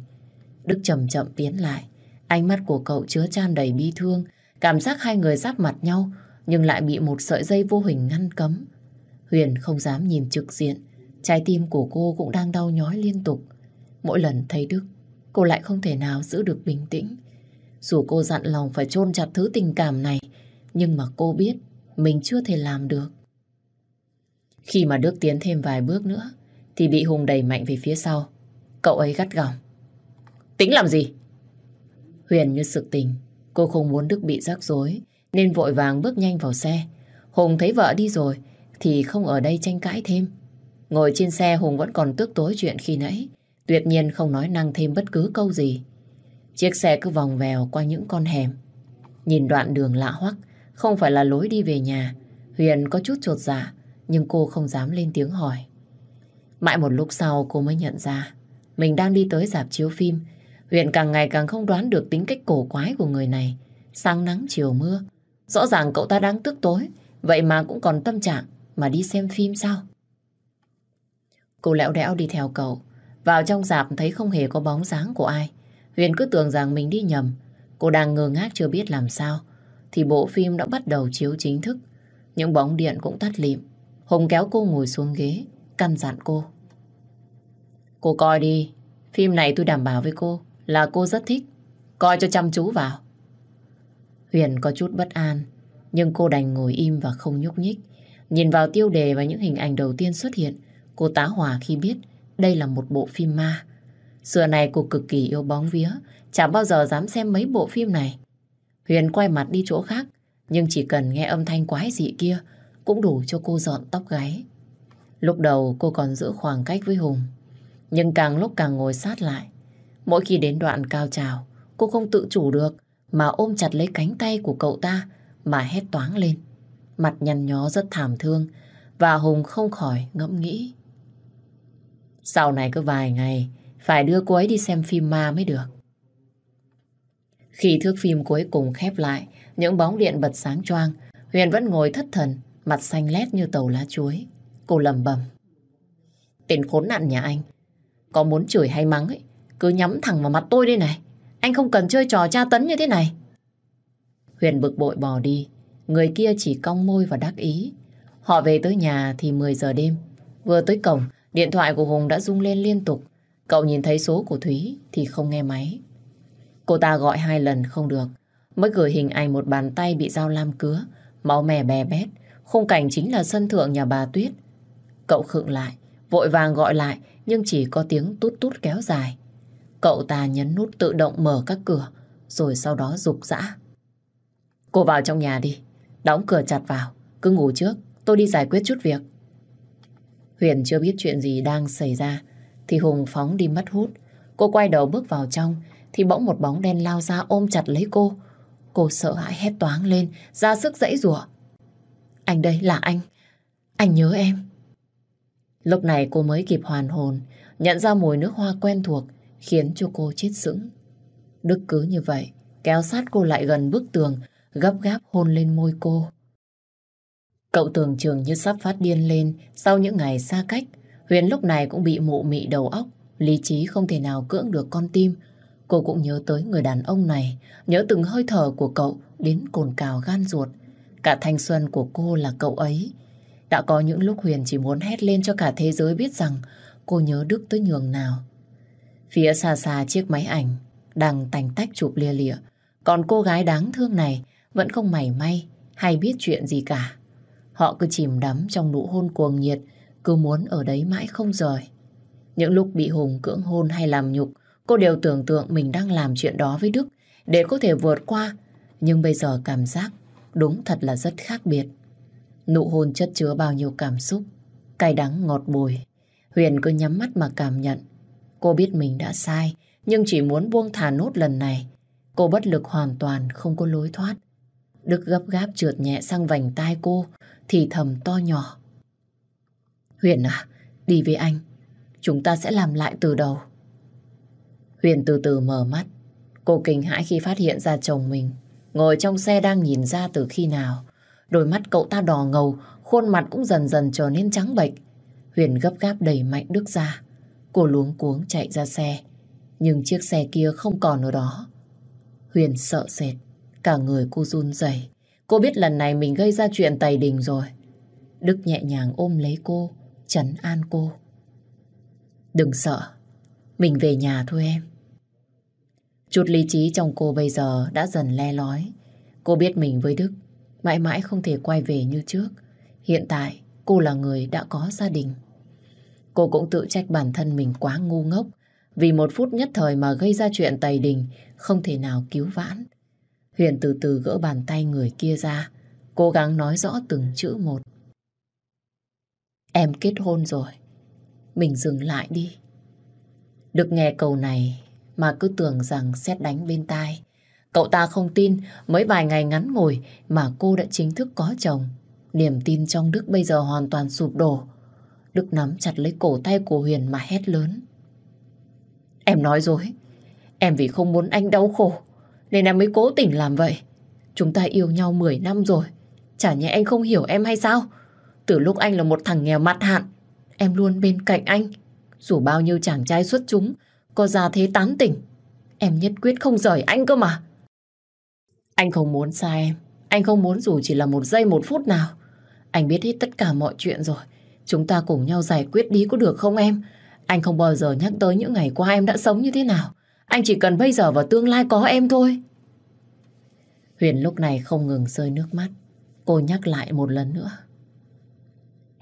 Đức chậm chậm tiến lại. Ánh mắt của cậu chứa chan đầy bi thương, cảm giác hai người giáp mặt nhau, nhưng lại bị một sợi dây vô hình ngăn cấm. Huyền không dám nhìn trực diện, trái tim của cô cũng đang đau nhói liên tục. Mỗi lần thấy Đức, cô lại không thể nào giữ được bình tĩnh. Dù cô dặn lòng phải chôn chặt thứ tình cảm này, nhưng mà cô biết mình chưa thể làm được. Khi mà Đức tiến thêm vài bước nữa, thì bị Hùng đẩy mạnh về phía sau. Cậu ấy gắt gỏng. Tính làm gì? Huyền như sự tình, cô không muốn Đức bị rắc rối, nên vội vàng bước nhanh vào xe. Hùng thấy vợ đi rồi, thì không ở đây tranh cãi thêm. Ngồi trên xe Hùng vẫn còn tức tối chuyện khi nãy, tuyệt nhiên không nói năng thêm bất cứ câu gì. Chiếc xe cứ vòng vèo qua những con hẻm. Nhìn đoạn đường lạ hoắc, không phải là lối đi về nhà. Huyền có chút trột dạ, nhưng cô không dám lên tiếng hỏi. Mãi một lúc sau cô mới nhận ra mình đang đi tới dạp chiếu phim. Huyền càng ngày càng không đoán được tính cách cổ quái của người này. Sáng nắng chiều mưa. Rõ ràng cậu ta đang tức tối, vậy mà cũng còn tâm trạng mà đi xem phim sao? Cô lẹo đẽo đi theo cậu. Vào trong dạp thấy không hề có bóng dáng của ai. Huyền cứ tưởng rằng mình đi nhầm. Cô đang ngơ ngác chưa biết làm sao. Thì bộ phim đã bắt đầu chiếu chính thức. Những bóng điện cũng tắt lịm. Hùng kéo cô ngồi xuống ghế, căn dặn cô. Cô coi đi, phim này tôi đảm bảo với cô là cô rất thích. Coi cho chăm chú vào. Huyền có chút bất an, nhưng cô đành ngồi im và không nhúc nhích. Nhìn vào tiêu đề và những hình ảnh đầu tiên xuất hiện, cô tá hỏa khi biết đây là một bộ phim ma. Xưa này cô cực kỳ yêu bóng vía, chẳng bao giờ dám xem mấy bộ phim này. Huyền quay mặt đi chỗ khác, nhưng chỉ cần nghe âm thanh quái dị kia cũng đủ cho cô dọn tóc gáy. Lúc đầu cô còn giữ khoảng cách với Hùng, nhưng càng lúc càng ngồi sát lại. Mỗi khi đến đoạn cao trào, cô không tự chủ được mà ôm chặt lấy cánh tay của cậu ta mà hét toáng lên. Mặt nhăn nhó rất thảm thương và Hùng không khỏi ngẫm nghĩ. Sau này cứ vài ngày phải đưa cô ấy đi xem phim ma mới được. Khi thước phim cuối cùng khép lại, những bóng điện bật sáng choang, Huyền vẫn ngồi thất thần, mặt xanh lét như tàu lá chuối. Cô lầm bầm. Tên khốn nạn nhà anh, có muốn chửi hay mắng ấy, cứ nhắm thẳng vào mặt tôi đây này. Anh không cần chơi trò tra tấn như thế này. Huyền bực bội bỏ đi. Người kia chỉ cong môi và đắc ý. Họ về tới nhà thì 10 giờ đêm. Vừa tới cổng, điện thoại của Hùng đã rung lên liên tục. Cậu nhìn thấy số của Thúy thì không nghe máy. Cô ta gọi hai lần không được. Mới gửi hình ảnh một bàn tay bị dao lam cứa, máu mè bè bét. Khung cảnh chính là sân thượng nhà bà Tuyết. Cậu khựng lại, vội vàng gọi lại nhưng chỉ có tiếng tút tút kéo dài. Cậu ta nhấn nút tự động mở các cửa, rồi sau đó rục rã. Cô vào trong nhà đi, đóng cửa chặt vào, cứ ngủ trước, tôi đi giải quyết chút việc. Huyền chưa biết chuyện gì đang xảy ra, thì Hùng phóng đi mất hút. Cô quay đầu bước vào trong, thì bỗng một bóng đen lao ra ôm chặt lấy cô. Cô sợ hãi hét toáng lên, ra sức dãy rủa. Anh đây là anh. Anh nhớ em. Lúc này cô mới kịp hoàn hồn, nhận ra mùi nước hoa quen thuộc, khiến cho cô chết sững. Đức cứ như vậy, kéo sát cô lại gần bức tường, gấp gáp hôn lên môi cô. Cậu tưởng trường như sắp phát điên lên sau những ngày xa cách. Huyền lúc này cũng bị mụ mị đầu óc, lý trí không thể nào cưỡng được con tim. Cô cũng nhớ tới người đàn ông này, nhớ từng hơi thở của cậu đến cồn cào gan ruột. Cả thanh xuân của cô là cậu ấy. Đã có những lúc Huyền chỉ muốn hét lên cho cả thế giới biết rằng cô nhớ Đức tới nhường nào. Phía xa xa chiếc máy ảnh đang tành tách chụp lia lịa. Còn cô gái đáng thương này vẫn không mảy may hay biết chuyện gì cả. Họ cứ chìm đắm trong nụ hôn cuồng nhiệt, cứ muốn ở đấy mãi không rời. Những lúc bị Hùng cưỡng hôn hay làm nhục, cô đều tưởng tượng mình đang làm chuyện đó với Đức để có thể vượt qua. Nhưng bây giờ cảm giác đúng thật là rất khác biệt. Nụ hôn chất chứa bao nhiêu cảm xúc, cay đắng ngọt bùi. Huyền cứ nhắm mắt mà cảm nhận. Cô biết mình đã sai, nhưng chỉ muốn buông thả nốt lần này. Cô bất lực hoàn toàn không có lối thoát. Đức gấp gáp trượt nhẹ sang vành tai cô, thì thầm to nhỏ. Huyền à, đi với anh. Chúng ta sẽ làm lại từ đầu. Huyền từ từ mở mắt. Cô kinh hãi khi phát hiện ra chồng mình. Ngồi trong xe đang nhìn ra từ khi nào. Đôi mắt cậu ta đỏ ngầu, khuôn mặt cũng dần dần trở nên trắng bệch. Huyền gấp gáp đẩy mạnh Đức ra. Cô luống cuống chạy ra xe. Nhưng chiếc xe kia không còn ở đó. Huyền sợ sệt. Cả người cô run rẩy. Cô biết lần này mình gây ra chuyện tày đình rồi. Đức nhẹ nhàng ôm lấy cô, trấn an cô. Đừng sợ, mình về nhà thôi em. Chút lý trí trong cô bây giờ đã dần le lói. Cô biết mình với Đức mãi mãi không thể quay về như trước. Hiện tại cô là người đã có gia đình. Cô cũng tự trách bản thân mình quá ngu ngốc vì một phút nhất thời mà gây ra chuyện tày đình không thể nào cứu vãn. Huyền từ từ gỡ bàn tay người kia ra, cố gắng nói rõ từng chữ một. Em kết hôn rồi, mình dừng lại đi. Được nghe câu này mà cứ tưởng rằng xét đánh bên tai. Cậu ta không tin mới vài ngày ngắn ngủi mà cô đã chính thức có chồng. Niềm tin trong Đức bây giờ hoàn toàn sụp đổ. Đức nắm chặt lấy cổ tay của Huyền mà hét lớn. Em nói dối. Em vì không muốn anh đau khổ nên em mới cố tình làm vậy. Chúng ta yêu nhau 10 năm rồi. Chả nhẽ anh không hiểu em hay sao? Từ lúc anh là một thằng nghèo mặt hạn, em luôn bên cạnh anh. Dù bao nhiêu chàng trai xuất chúng, có ra thế tán tỉnh, em nhất quyết không rời anh cơ mà. Anh không muốn xa em, anh không muốn dù chỉ là một giây một phút nào. Anh biết hết tất cả mọi chuyện rồi. Chúng ta cùng nhau giải quyết đi có được không em? Anh không bao giờ nhắc tới những ngày qua em đã sống như thế nào. Anh chỉ cần bây giờ và tương lai có em thôi. Huyền lúc này không ngừng rơi nước mắt. Cô nhắc lại một lần nữa.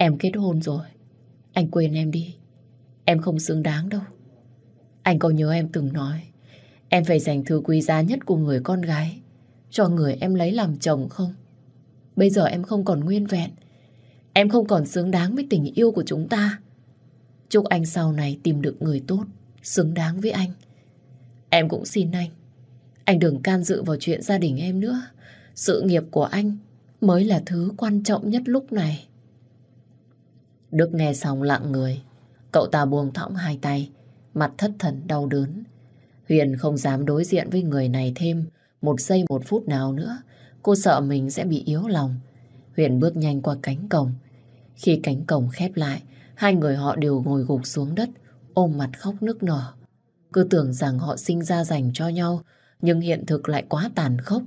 Em kết hôn rồi. Anh quên em đi. Em không xứng đáng đâu. Anh có nhớ em từng nói em phải dành thứ quý giá nhất của người con gái cho người em lấy làm chồng không? Bây giờ em không còn nguyên vẹn. Em không còn xứng đáng với tình yêu của chúng ta. Chúc anh sau này tìm được người tốt, xứng đáng với anh. Em cũng xin anh. Anh đừng can dự vào chuyện gia đình em nữa. Sự nghiệp của anh mới là thứ quan trọng nhất lúc này. Đức nghe xong lặng người. Cậu ta buông thõng hai tay, mặt thất thần đau đớn. Huyền không dám đối diện với người này thêm một giây một phút nào nữa. Cô sợ mình sẽ bị yếu lòng. Huyền bước nhanh qua cánh cổng. Khi cánh cổng khép lại, hai người họ đều ngồi gục xuống đất, ôm mặt khóc nức nở. Cứ tưởng rằng họ sinh ra dành cho nhau, nhưng hiện thực lại quá tàn khốc.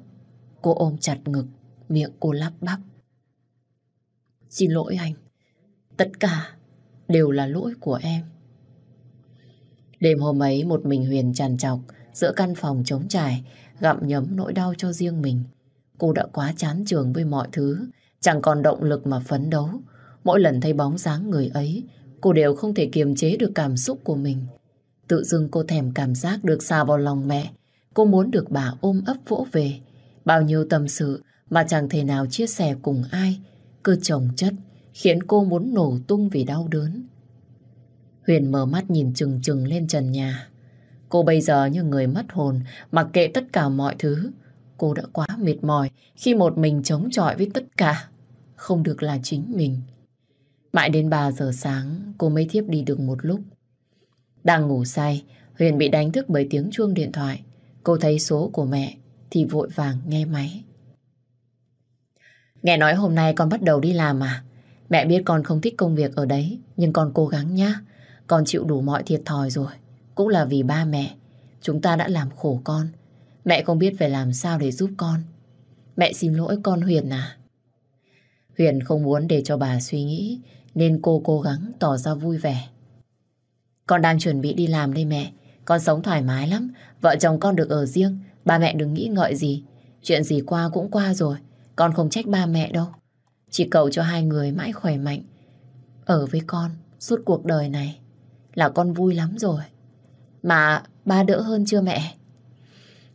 Cô ôm chặt ngực, miệng cô lắp bắp. Xin lỗi anh. Tất cả đều là lỗi của em. Đêm hôm ấy một mình Huyền tràn trọc giữa căn phòng trống trải, gặm nhấm nỗi đau cho riêng mình. Cô đã quá chán trường với mọi thứ, chẳng còn động lực mà phấn đấu. Mỗi lần thấy bóng dáng người ấy, cô đều không thể kiềm chế được cảm xúc của mình. Tự dưng cô thèm cảm giác được xa vào lòng mẹ. Cô muốn được bà ôm ấp vỗ về. Bao nhiêu tâm sự mà chẳng thể nào chia sẻ cùng ai. Cứ chồng chất khiến cô muốn nổ tung vì đau đớn. Huyền mở mắt nhìn chừng chừng lên trần nhà. Cô bây giờ như người mất hồn, mặc kệ tất cả mọi thứ. cô đã quá mệt mỏi khi một mình chống chọi với tất cả. Không được là chính mình. Mãi đến 3 giờ sáng, cô mới thiếp đi được một lúc. Đang ngủ say, Huyền bị đánh thức bởi tiếng chuông điện thoại. Cô thấy số của mẹ thì vội vàng nghe máy. Nghe nói hôm nay con bắt đầu đi làm à? Mẹ biết con không thích công việc ở đấy, nhưng con cố gắng nhá. Con chịu đủ mọi thiệt thòi rồi. Cũng là vì ba mẹ. Chúng ta đã làm khổ con. Mẹ không biết phải làm sao để giúp con. Mẹ xin lỗi con Huyền à. Huyền không muốn để cho bà suy nghĩ, nên cô cố gắng tỏ ra vui vẻ. Con đang chuẩn bị đi làm đây mẹ. Con sống thoải mái lắm. Vợ chồng con được ở riêng. Ba mẹ đừng nghĩ ngợi gì. Chuyện gì qua cũng qua rồi. Con không trách ba mẹ đâu. Chỉ cầu cho hai người mãi khỏe mạnh. Ở với con suốt cuộc đời này là con vui lắm rồi. Mà ba đỡ hơn chưa mẹ?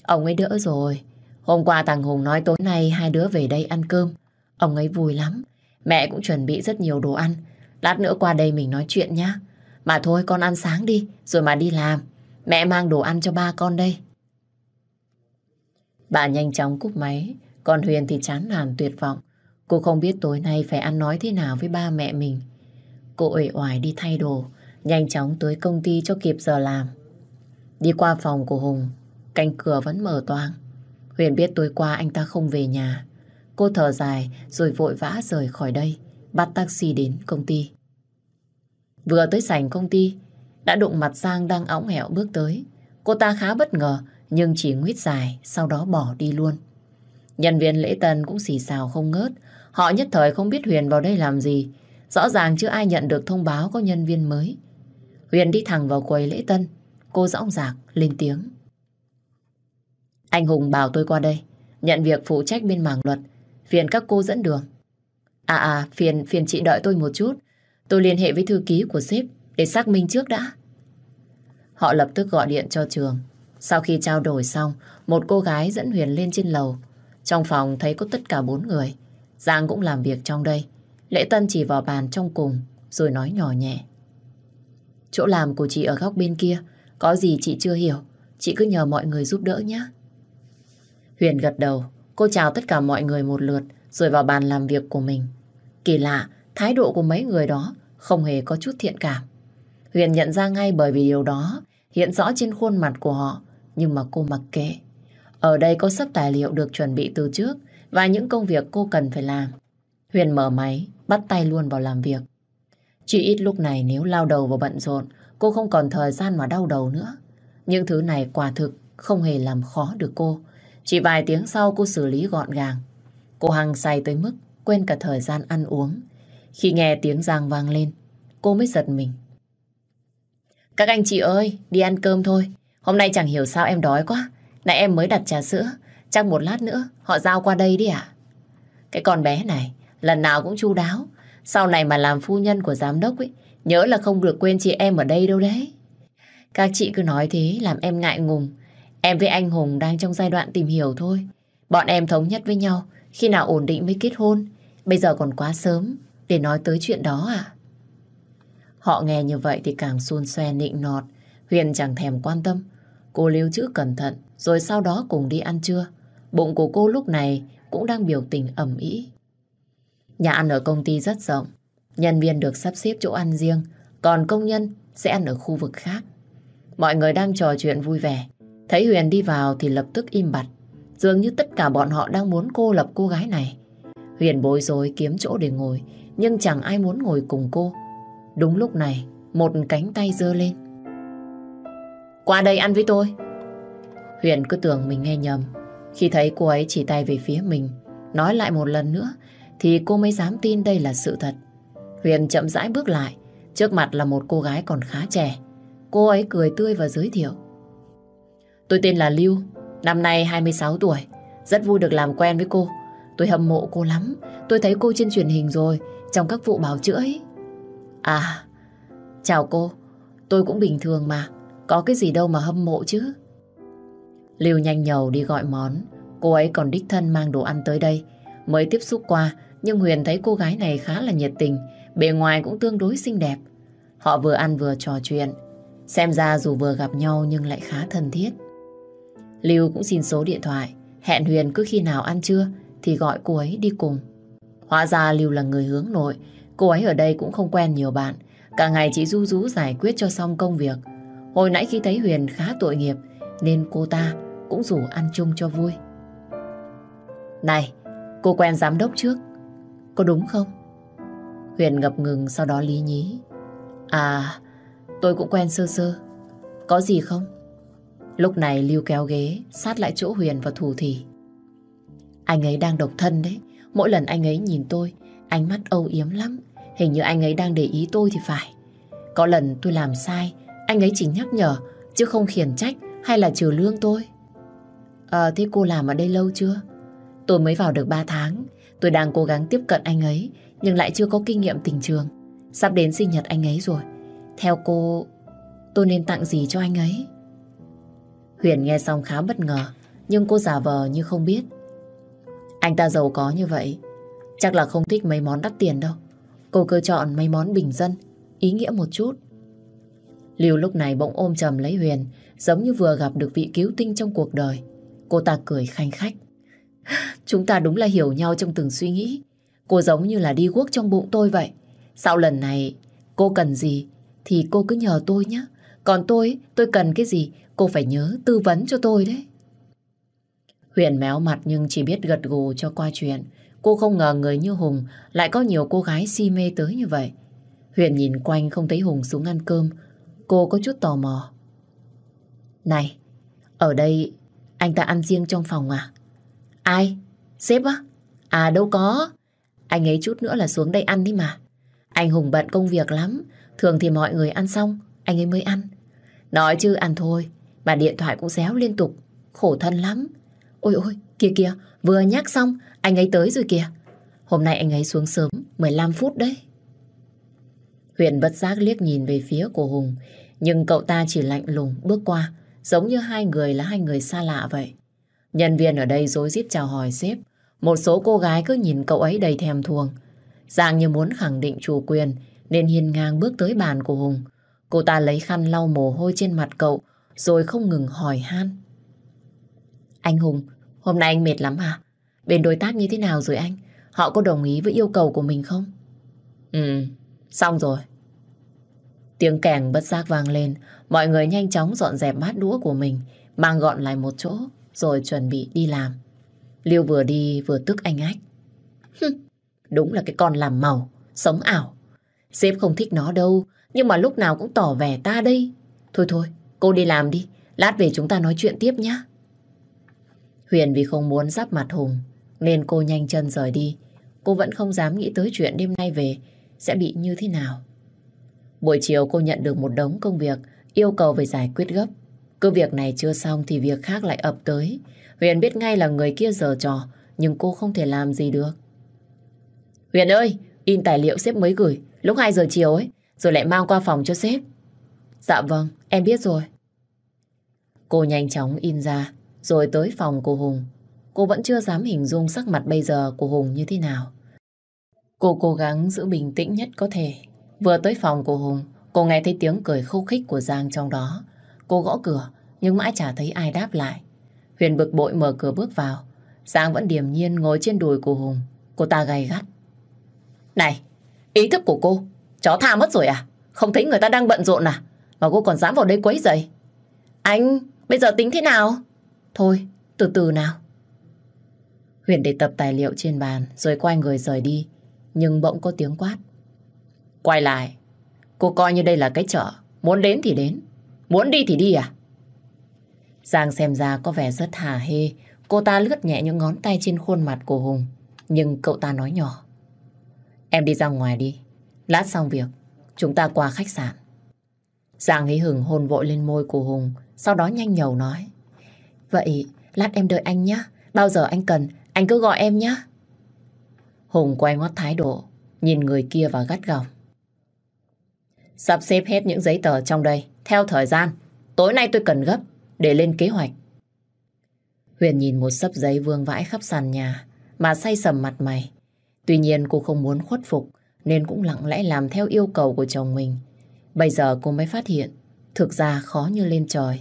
Ông ấy đỡ rồi. Hôm qua thằng Hùng nói tối nay hai đứa về đây ăn cơm. Ông ấy vui lắm. Mẹ cũng chuẩn bị rất nhiều đồ ăn. Lát nữa qua đây mình nói chuyện nhá. Mà thôi con ăn sáng đi, rồi mà đi làm. Mẹ mang đồ ăn cho ba con đây. Bà nhanh chóng cúp máy, còn Huyền thì chán nản tuyệt vọng. Cô không biết tối nay phải ăn nói thế nào với ba mẹ mình. Cô uể oải đi thay đồ, nhanh chóng tới công ty cho kịp giờ làm. Đi qua phòng của Hùng, cánh cửa vẫn mở toang. Huyền biết tối qua anh ta không về nhà. Cô thở dài rồi vội vã rời khỏi đây, bắt taxi đến công ty. Vừa tới sảnh công ty, đã đụng mặt Giang đang óng hẹo bước tới. Cô ta khá bất ngờ, nhưng chỉ nguyết dài, sau đó bỏ đi luôn. Nhân viên lễ tân cũng xì xào không ngớt. Họ nhất thời không biết Huyền vào đây làm gì. Rõ ràng chưa ai nhận được thông báo có nhân viên mới. Huyền đi thẳng vào quầy lễ tân. Cô dõng dạc lên tiếng. Anh Hùng bảo tôi qua đây. Nhận việc phụ trách bên mảng luật. Phiền các cô dẫn đường. À à, phiền, phiền chị đợi tôi một chút. Tôi liên hệ với thư ký của sếp để xác minh trước đã. Họ lập tức gọi điện cho trường. Sau khi trao đổi xong, một cô gái dẫn Huyền lên trên lầu. Trong phòng thấy có tất cả bốn người. Giang cũng làm việc trong đây. Lễ Tân chỉ vào bàn trong cùng, rồi nói nhỏ nhẹ. Chỗ làm của chị ở góc bên kia, có gì chị chưa hiểu, chị cứ nhờ mọi người giúp đỡ nhé. Huyền gật đầu, cô chào tất cả mọi người một lượt, rồi vào bàn làm việc của mình. Kỳ lạ, thái độ của mấy người đó không hề có chút thiện cảm. Huyền nhận ra ngay bởi vì điều đó hiện rõ trên khuôn mặt của họ, nhưng mà cô mặc kệ. Ở đây có sắp tài liệu được chuẩn bị từ trước và những công việc cô cần phải làm. Huyền mở máy, bắt tay luôn vào làm việc. Chỉ ít lúc này nếu lao đầu vào bận rộn, cô không còn thời gian mà đau đầu nữa. Những thứ này quả thực không hề làm khó được cô. Chỉ vài tiếng sau cô xử lý gọn gàng. Cô hăng say tới mức quên cả thời gian ăn uống. Khi nghe tiếng giang vang lên, cô mới giật mình. Các anh chị ơi, đi ăn cơm thôi. Hôm nay chẳng hiểu sao em đói quá. Nãy em mới đặt trà sữa. Chắc một lát nữa họ giao qua đây đi ạ. Cái con bé này, lần nào cũng chu đáo. Sau này mà làm phu nhân của giám đốc ấy, nhớ là không được quên chị em ở đây đâu đấy. Các chị cứ nói thế làm em ngại ngùng. Em với anh Hùng đang trong giai đoạn tìm hiểu thôi. Bọn em thống nhất với nhau, khi nào ổn định mới kết hôn. Bây giờ còn quá sớm để nói tới chuyện đó à? Họ nghe như vậy thì càng xuôn xoe nịnh nọt. Huyền chẳng thèm quan tâm. Cô lưu trữ cẩn thận, rồi sau đó cùng đi ăn trưa. Bụng của cô lúc này cũng đang biểu tình ẩm ý. Nhà ăn ở công ty rất rộng. Nhân viên được sắp xếp chỗ ăn riêng, còn công nhân sẽ ăn ở khu vực khác. Mọi người đang trò chuyện vui vẻ. Thấy Huyền đi vào thì lập tức im bặt. Dường như tất cả bọn họ đang muốn cô lập cô gái này. Huyền bối rối kiếm chỗ để ngồi, nhưng chẳng ai muốn ngồi cùng cô. Đúng lúc này, một cánh tay dơ lên. Qua đây ăn với tôi. Huyền cứ tưởng mình nghe nhầm. Khi thấy cô ấy chỉ tay về phía mình, nói lại một lần nữa, thì cô mới dám tin đây là sự thật. Huyền chậm rãi bước lại, trước mặt là một cô gái còn khá trẻ. Cô ấy cười tươi và giới thiệu. Tôi tên là Lưu, năm nay 26 tuổi, rất vui được làm quen với cô. Tôi hâm mộ cô lắm, tôi thấy cô trên truyền hình rồi, trong các vụ bảo chữa ấy. À, chào cô, tôi cũng bình thường mà, có cái gì đâu mà hâm mộ chứ. Lưu nhanh nhầu đi gọi món, cô ấy còn đích thân mang đồ ăn tới đây. Mới tiếp xúc qua, nhưng Huyền thấy cô gái này khá là nhiệt tình, bề ngoài cũng tương đối xinh đẹp. Họ vừa ăn vừa trò chuyện, xem ra dù vừa gặp nhau nhưng lại khá thân thiết. Lưu cũng xin số điện thoại, hẹn Huyền cứ khi nào ăn trưa thì gọi cô ấy đi cùng. Hóa ra Lưu là người hướng nội, cô ấy ở đây cũng không quen nhiều bạn. Cả ngày chỉ du rú giải quyết cho xong công việc. Hồi nãy khi thấy Huyền khá tội nghiệp nên cô ta cũng rủ ăn chung cho vui. Này, cô quen giám đốc trước, có đúng không? Huyền ngập ngừng sau đó lý nhí. À, tôi cũng quen sơ sơ. Có gì không? Lúc này Lưu kéo ghế, sát lại chỗ Huyền và thủ thì. Anh ấy đang độc thân đấy. Mỗi lần anh ấy nhìn tôi, ánh mắt âu yếm lắm. Hình như anh ấy đang để ý tôi thì phải. Có lần tôi làm sai, anh ấy chỉ nhắc nhở, chứ không khiển trách hay là trừ lương tôi. À, thế cô làm ở đây lâu chưa? Tôi mới vào được 3 tháng. Tôi đang cố gắng tiếp cận anh ấy, nhưng lại chưa có kinh nghiệm tình trường. Sắp đến sinh nhật anh ấy rồi. Theo cô, tôi nên tặng gì cho anh ấy? Huyền nghe xong khá bất ngờ, nhưng cô giả vờ như không biết. Anh ta giàu có như vậy, chắc là không thích mấy món đắt tiền đâu. Cô cứ chọn mấy món bình dân, ý nghĩa một chút. Lưu lúc này bỗng ôm chầm lấy Huyền, giống như vừa gặp được vị cứu tinh trong cuộc đời. Cô ta cười khanh khách. Chúng ta đúng là hiểu nhau trong từng suy nghĩ. Cô giống như là đi guốc trong bụng tôi vậy. Sau lần này, cô cần gì thì cô cứ nhờ tôi nhé. Còn tôi, tôi cần cái gì, cô phải nhớ tư vấn cho tôi đấy. Huyền méo mặt nhưng chỉ biết gật gù cho qua chuyện. Cô không ngờ người như Hùng lại có nhiều cô gái si mê tới như vậy. Huyền nhìn quanh không thấy Hùng xuống ăn cơm. Cô có chút tò mò. Này, ở đây anh ta ăn riêng trong phòng à? Ai? Sếp á? À đâu có. Anh ấy chút nữa là xuống đây ăn đi mà. Anh Hùng bận công việc lắm. Thường thì mọi người ăn xong, anh ấy mới ăn. Nói chứ ăn thôi, mà điện thoại cũng réo liên tục. Khổ thân lắm. Ôi ôi, kìa kìa, vừa nhắc xong, anh ấy tới rồi kìa. Hôm nay anh ấy xuống sớm, 15 phút đấy. Huyền bất giác liếc nhìn về phía của Hùng, nhưng cậu ta chỉ lạnh lùng bước qua, giống như hai người là hai người xa lạ vậy. Nhân viên ở đây dối rít chào hỏi sếp, một số cô gái cứ nhìn cậu ấy đầy thèm thuồng. Dạng như muốn khẳng định chủ quyền, nên hiên ngang bước tới bàn của Hùng. Cô ta lấy khăn lau mồ hôi trên mặt cậu, rồi không ngừng hỏi han. Anh Hùng, hôm nay anh mệt lắm à? Bên đối tác như thế nào rồi anh? Họ có đồng ý với yêu cầu của mình không? Ừ, xong rồi. Tiếng kèn bất giác vang lên, mọi người nhanh chóng dọn dẹp bát đũa của mình, mang gọn lại một chỗ, rồi chuẩn bị đi làm. Liêu vừa đi vừa tức anh ách. Đúng là cái con làm màu, sống ảo. Sếp không thích nó đâu, nhưng mà lúc nào cũng tỏ vẻ ta đây. Thôi thôi, cô đi làm đi, lát về chúng ta nói chuyện tiếp nhé. Huyền vì không muốn giáp mặt Hùng, nên cô nhanh chân rời đi. Cô vẫn không dám nghĩ tới chuyện đêm nay về sẽ bị như thế nào. Buổi chiều cô nhận được một đống công việc yêu cầu phải giải quyết gấp. Cứ việc này chưa xong thì việc khác lại ập tới. Huyền biết ngay là người kia giờ trò, nhưng cô không thể làm gì được. Huyền ơi, in tài liệu sếp mới gửi, lúc 2 giờ chiều ấy, rồi lại mang qua phòng cho sếp. Dạ vâng, em biết rồi. Cô nhanh chóng in ra, rồi tới phòng của Hùng. Cô vẫn chưa dám hình dung sắc mặt bây giờ của Hùng như thế nào. Cô cố gắng giữ bình tĩnh nhất có thể. Vừa tới phòng của Hùng, cô nghe thấy tiếng cười khúc khích của Giang trong đó. Cô gõ cửa, nhưng mãi chả thấy ai đáp lại. Huyền bực bội mở cửa bước vào. Giang vẫn điềm nhiên ngồi trên đùi của Hùng. Cô ta gay gắt. Này, ý thức của cô, chó tha mất rồi à? Không thấy người ta đang bận rộn à? Mà cô còn dám vào đây quấy rầy. Anh, bây giờ tính thế nào? Thôi, từ từ nào. Huyền để tập tài liệu trên bàn rồi quay người rời đi. Nhưng bỗng có tiếng quát. Quay lại, cô coi như đây là cái chợ. Muốn đến thì đến, muốn đi thì đi à? Giang xem ra có vẻ rất hà hê. Cô ta lướt nhẹ những ngón tay trên khuôn mặt của Hùng. Nhưng cậu ta nói nhỏ. Em đi ra ngoài đi. Lát xong việc, chúng ta qua khách sạn. Giang hí hửng hôn vội lên môi của Hùng. Sau đó nhanh nhầu nói. Vậy, lát em đợi anh nhé. Bao giờ anh cần, anh cứ gọi em nhé. Hùng quay ngoắt thái độ, nhìn người kia và gắt gỏng. Sắp xếp hết những giấy tờ trong đây, theo thời gian. Tối nay tôi cần gấp, để lên kế hoạch. Huyền nhìn một sấp giấy vương vãi khắp sàn nhà, mà say sầm mặt mày. Tuy nhiên cô không muốn khuất phục, nên cũng lặng lẽ làm theo yêu cầu của chồng mình. Bây giờ cô mới phát hiện, thực ra khó như lên trời.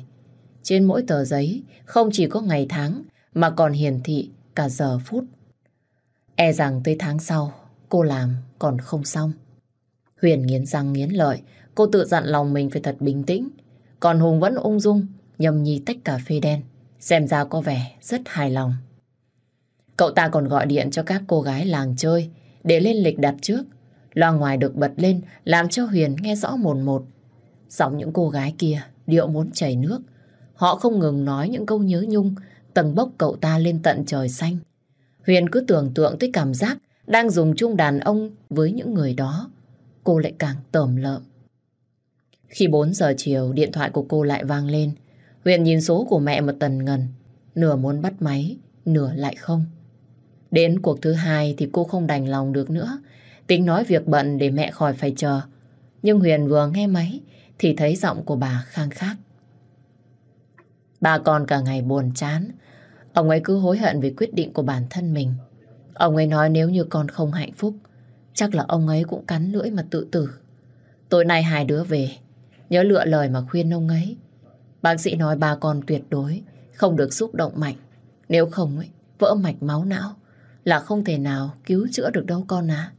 Trên mỗi tờ giấy, không chỉ có ngày tháng, mà còn hiển thị cả giờ phút. E rằng tới tháng sau, cô làm còn không xong. Huyền nghiến răng nghiến lợi, cô tự dặn lòng mình phải thật bình tĩnh. Còn Hùng vẫn ung dung, nhầm nhi tách cà phê đen, xem ra có vẻ rất hài lòng. Cậu ta còn gọi điện cho các cô gái làng chơi để lên lịch đặt trước. Loa ngoài được bật lên làm cho Huyền nghe rõ mồn một. Giọng những cô gái kia điệu muốn chảy nước. Họ không ngừng nói những câu nhớ nhung tầng bốc cậu ta lên tận trời xanh. Huyền cứ tưởng tượng tới cảm giác đang dùng chung đàn ông với những người đó. Cô lại càng tởm lợm. Khi 4 giờ chiều, điện thoại của cô lại vang lên. Huyền nhìn số của mẹ một tần ngần. Nửa muốn bắt máy, nửa lại không. Đến cuộc thứ hai thì cô không đành lòng được nữa. Tính nói việc bận để mẹ khỏi phải chờ. Nhưng Huyền vừa nghe máy thì thấy giọng của bà khang khác. Bà còn cả ngày buồn chán. Ông ấy cứ hối hận về quyết định của bản thân mình. Ông ấy nói nếu như con không hạnh phúc, chắc là ông ấy cũng cắn lưỡi mà tự tử. Tối nay hai đứa về, nhớ lựa lời mà khuyên ông ấy. Bác sĩ nói bà con tuyệt đối không được xúc động mạnh. Nếu không ấy, vỡ mạch máu não là không thể nào cứu chữa được đâu con à.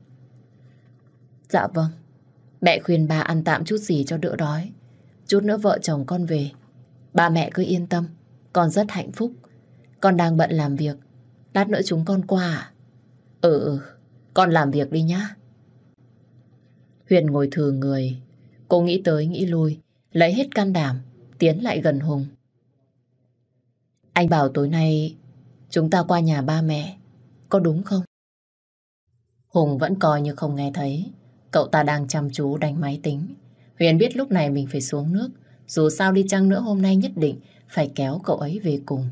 Dạ vâng, mẹ khuyên bà ăn tạm chút gì cho đỡ đói. Chút nữa vợ chồng con về, ba mẹ cứ yên tâm, con rất hạnh phúc. Con đang bận làm việc, lát nữa chúng con qua à? Ừ, ừ, con làm việc đi nhá. Huyền ngồi thừa người, cô nghĩ tới nghĩ lui, lấy hết can đảm, tiến lại gần Hùng. Anh bảo tối nay chúng ta qua nhà ba mẹ, có đúng không? Hùng vẫn coi như không nghe thấy, cậu ta đang chăm chú đánh máy tính. Huyền biết lúc này mình phải xuống nước, dù sao đi chăng nữa hôm nay nhất định phải kéo cậu ấy về cùng.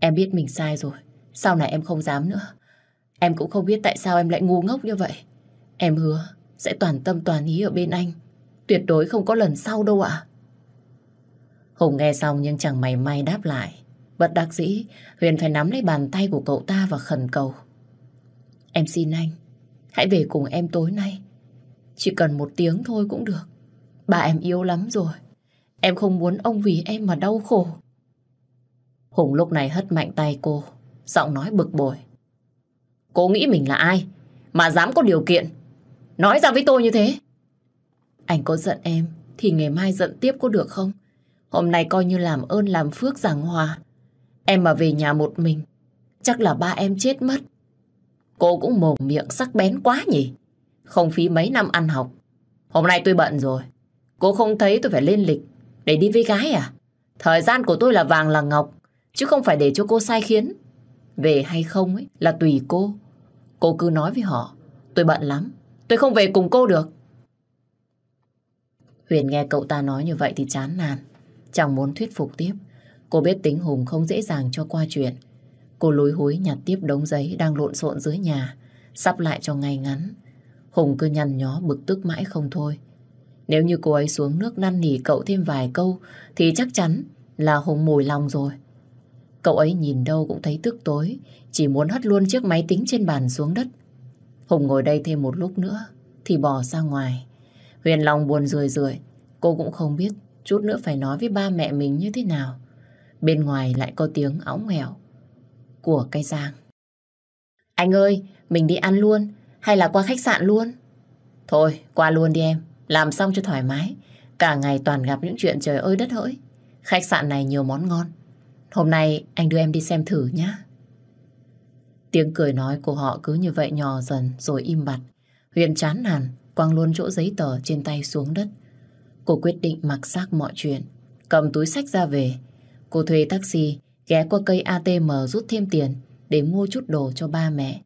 Em biết mình sai rồi, sau này em không dám nữa. Em cũng không biết tại sao em lại ngu ngốc như vậy. Em hứa sẽ toàn tâm toàn ý ở bên anh. Tuyệt đối không có lần sau đâu ạ. Hùng nghe xong nhưng chẳng mày may đáp lại. Bất đắc dĩ, Huyền phải nắm lấy bàn tay của cậu ta và khẩn cầu. Em xin anh, hãy về cùng em tối nay. Chỉ cần một tiếng thôi cũng được. Bà em yêu lắm rồi. Em không muốn ông vì em mà đau khổ. Hùng lúc này hất mạnh tay cô, giọng nói bực bội. Cô nghĩ mình là ai mà dám có điều kiện nói ra với tôi như thế? Anh có giận em thì ngày mai giận tiếp có được không? Hôm nay coi như làm ơn làm phước giảng hòa. Em mà về nhà một mình, chắc là ba em chết mất. Cô cũng mồm miệng sắc bén quá nhỉ? Không phí mấy năm ăn học. Hôm nay tôi bận rồi. Cô không thấy tôi phải lên lịch để đi với gái à? Thời gian của tôi là vàng là ngọc, chứ không phải để cho cô sai khiến. Về hay không ấy là tùy cô. Cô cứ nói với họ, tôi bận lắm, tôi không về cùng cô được. Huyền nghe cậu ta nói như vậy thì chán nản, chẳng muốn thuyết phục tiếp. Cô biết tính Hùng không dễ dàng cho qua chuyện. Cô lối hối nhặt tiếp đống giấy đang lộn xộn dưới nhà, sắp lại cho ngay ngắn. Hùng cứ nhăn nhó bực tức mãi không thôi. Nếu như cô ấy xuống nước năn nỉ cậu thêm vài câu thì chắc chắn là Hùng mùi lòng rồi. Cậu ấy nhìn đâu cũng thấy tức tối, chỉ muốn hất luôn chiếc máy tính trên bàn xuống đất. Hùng ngồi đây thêm một lúc nữa thì bỏ ra ngoài. Huyền lòng buồn rười rượi, cô cũng không biết chút nữa phải nói với ba mẹ mình như thế nào. Bên ngoài lại có tiếng óng hẻo của cây giang. Anh ơi, mình đi ăn luôn hay là qua khách sạn luôn? Thôi, qua luôn đi em, làm xong cho thoải mái. Cả ngày toàn gặp những chuyện trời ơi đất hỡi. Khách sạn này nhiều món ngon. Hôm nay anh đưa em đi xem thử nhé. Tiếng cười nói của họ cứ như vậy nhỏ dần rồi im bặt. Huyền chán nản, quăng luôn chỗ giấy tờ trên tay xuống đất. Cô quyết định mặc xác mọi chuyện, cầm túi sách ra về. Cô thuê taxi, ghé qua cây ATM rút thêm tiền để mua chút đồ cho ba mẹ.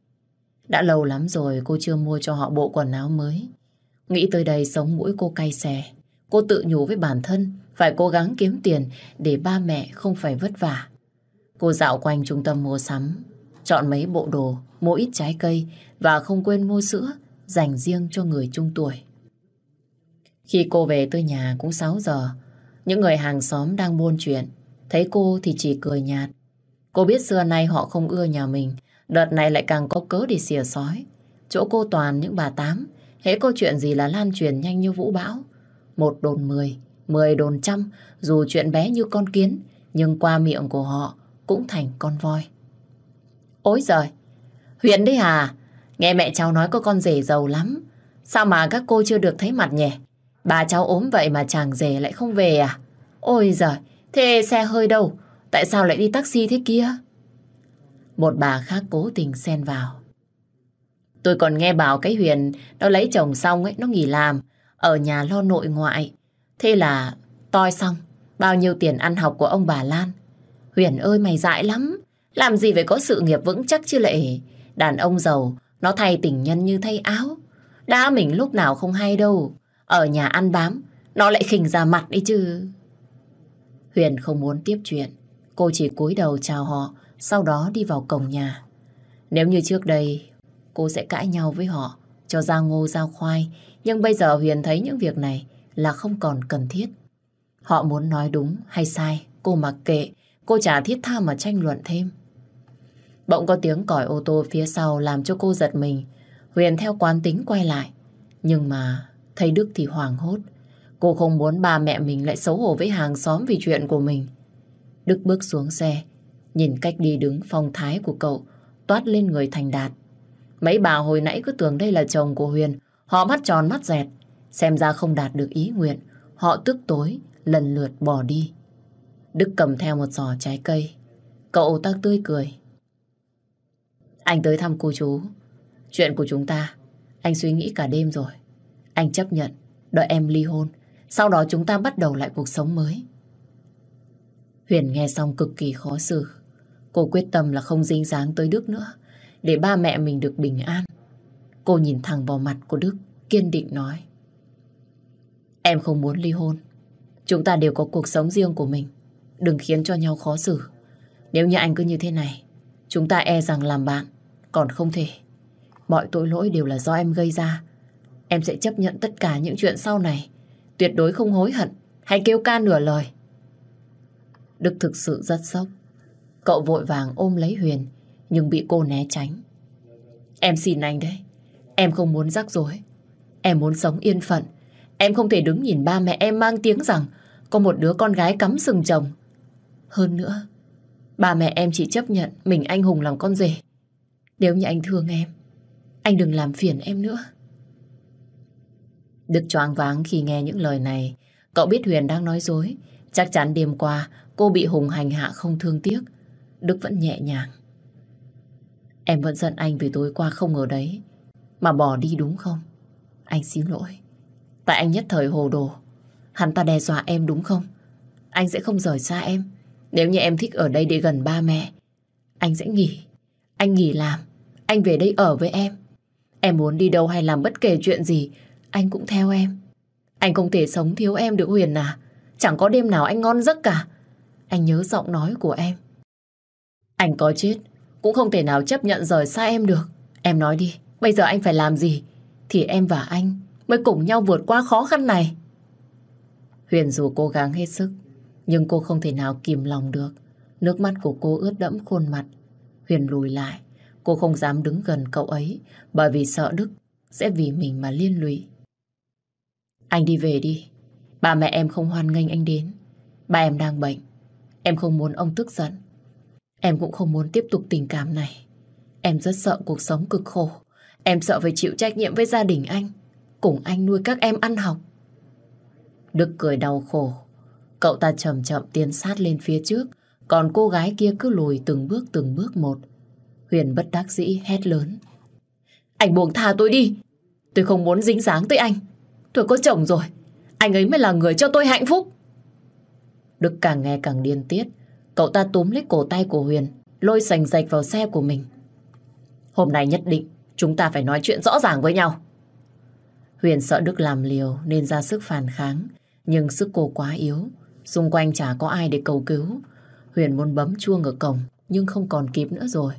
Đã lâu lắm rồi cô chưa mua cho họ bộ quần áo mới. Nghĩ tới đây sống mũi cô cay xè. Cô tự nhủ với bản thân phải cố gắng kiếm tiền để ba mẹ không phải vất vả. Cô dạo quanh trung tâm mua sắm, chọn mấy bộ đồ, mua ít trái cây và không quên mua sữa dành riêng cho người trung tuổi. Khi cô về tới nhà cũng 6 giờ, những người hàng xóm đang buôn chuyện, thấy cô thì chỉ cười nhạt. Cô biết xưa nay họ không ưa nhà mình, đợt này lại càng có cớ để xìa sói. Chỗ cô toàn những bà tám, hễ có chuyện gì là lan truyền nhanh như vũ bão. Một đồn mười, mười đồn trăm, dù chuyện bé như con kiến, nhưng qua miệng của họ cũng thành con voi. Ôi giời, Huyền đấy à, nghe mẹ cháu nói có con rể giàu lắm. Sao mà các cô chưa được thấy mặt nhỉ? Bà cháu ốm vậy mà chàng rể lại không về à? Ôi giời, thế xe hơi đâu? Tại sao lại đi taxi thế kia? Một bà khác cố tình xen vào. Tôi còn nghe bảo cái Huyền nó lấy chồng xong ấy, nó nghỉ làm, ở nhà lo nội ngoại. Thế là toi xong, bao nhiêu tiền ăn học của ông bà Lan. Huyền ơi mày dại lắm, làm gì phải có sự nghiệp vững chắc chứ lệ đàn ông giàu, nó thay tình nhân như thay áo. Đã mình lúc nào không hay đâu, ở nhà ăn bám, nó lại khinh ra mặt đi chứ. Huyền không muốn tiếp chuyện, cô chỉ cúi đầu chào họ, sau đó đi vào cổng nhà. Nếu như trước đây, cô sẽ cãi nhau với họ, cho ra ngô ra khoai, nhưng bây giờ Huyền thấy những việc này là không còn cần thiết. Họ muốn nói đúng hay sai, cô mặc kệ, cô chả thiết tha mà tranh luận thêm. Bỗng có tiếng còi ô tô phía sau làm cho cô giật mình. Huyền theo quán tính quay lại. Nhưng mà thấy Đức thì hoảng hốt. Cô không muốn ba mẹ mình lại xấu hổ với hàng xóm vì chuyện của mình. Đức bước xuống xe, nhìn cách đi đứng phong thái của cậu toát lên người thành đạt. Mấy bà hồi nãy cứ tưởng đây là chồng của Huyền, họ mắt tròn mắt dẹt, xem ra không đạt được ý nguyện, họ tức tối, lần lượt bỏ đi. Đức cầm theo một giò trái cây, cậu ta tươi cười. Anh tới thăm cô chú, chuyện của chúng ta, anh suy nghĩ cả đêm rồi. Anh chấp nhận, đợi em ly hôn, sau đó chúng ta bắt đầu lại cuộc sống mới. Huyền nghe xong cực kỳ khó xử. Cô quyết tâm là không dính dáng tới Đức nữa, để ba mẹ mình được bình an. Cô nhìn thẳng vào mặt của Đức, kiên định nói. Em không muốn ly hôn. Chúng ta đều có cuộc sống riêng của mình. Đừng khiến cho nhau khó xử. Nếu như anh cứ như thế này, chúng ta e rằng làm bạn, còn không thể. Mọi tội lỗi đều là do em gây ra. Em sẽ chấp nhận tất cả những chuyện sau này. Tuyệt đối không hối hận hay kêu ca nửa lời. Đức thực sự rất sốc. Cậu vội vàng ôm lấy Huyền nhưng bị cô né tránh. Em xin anh đấy. Em không muốn rắc rối. Em muốn sống yên phận. Em không thể đứng nhìn ba mẹ em mang tiếng rằng có một đứa con gái cắm sừng chồng. Hơn nữa, ba mẹ em chỉ chấp nhận mình anh hùng làm con rể. Nếu như anh thương em, anh đừng làm phiền em nữa. Đức choáng váng khi nghe những lời này. Cậu biết Huyền đang nói dối. Chắc chắn đêm qua cô bị Hùng hành hạ không thương tiếc. Đức vẫn nhẹ nhàng. Em vẫn giận anh vì tối qua không ở đấy. Mà bỏ đi đúng không? Anh xin lỗi. Tại anh nhất thời hồ đồ. Hắn ta đe dọa em đúng không? Anh sẽ không rời xa em. Nếu như em thích ở đây để gần ba mẹ, anh sẽ nghỉ. Anh nghỉ làm. Anh về đây ở với em. Em muốn đi đâu hay làm bất kể chuyện gì, anh cũng theo em. Anh không thể sống thiếu em được Huyền à. Chẳng có đêm nào anh ngon giấc cả. Anh nhớ giọng nói của em. Anh có chết, cũng không thể nào chấp nhận rời xa em được. Em nói đi, bây giờ anh phải làm gì? Thì em và anh mới cùng nhau vượt qua khó khăn này. Huyền dù cố gắng hết sức, nhưng cô không thể nào kìm lòng được. Nước mắt của cô ướt đẫm khuôn mặt. Huyền lùi lại. Cô không dám đứng gần cậu ấy bởi vì sợ Đức sẽ vì mình mà liên lụy. Anh đi về đi. Ba mẹ em không hoan nghênh anh đến. Ba em đang bệnh. Em không muốn ông tức giận. Em cũng không muốn tiếp tục tình cảm này. Em rất sợ cuộc sống cực khổ. Em sợ phải chịu trách nhiệm với gia đình anh. Cùng anh nuôi các em ăn học. Đức cười đau khổ. Cậu ta chậm chậm tiến sát lên phía trước. Còn cô gái kia cứ lùi từng bước từng bước một. Huyền bất đắc dĩ hét lớn. Anh buông tha tôi đi. Tôi không muốn dính dáng tới anh. Tôi có chồng rồi. Anh ấy mới là người cho tôi hạnh phúc. Đức càng nghe càng điên tiết. Cậu ta túm lấy cổ tay của Huyền, lôi sành sạch vào xe của mình. Hôm nay nhất định chúng ta phải nói chuyện rõ ràng với nhau. Huyền sợ Đức làm liều nên ra sức phản kháng, nhưng sức cô quá yếu. Xung quanh chả có ai để cầu cứu. Huyền muốn bấm chuông ở cổng, nhưng không còn kịp nữa rồi.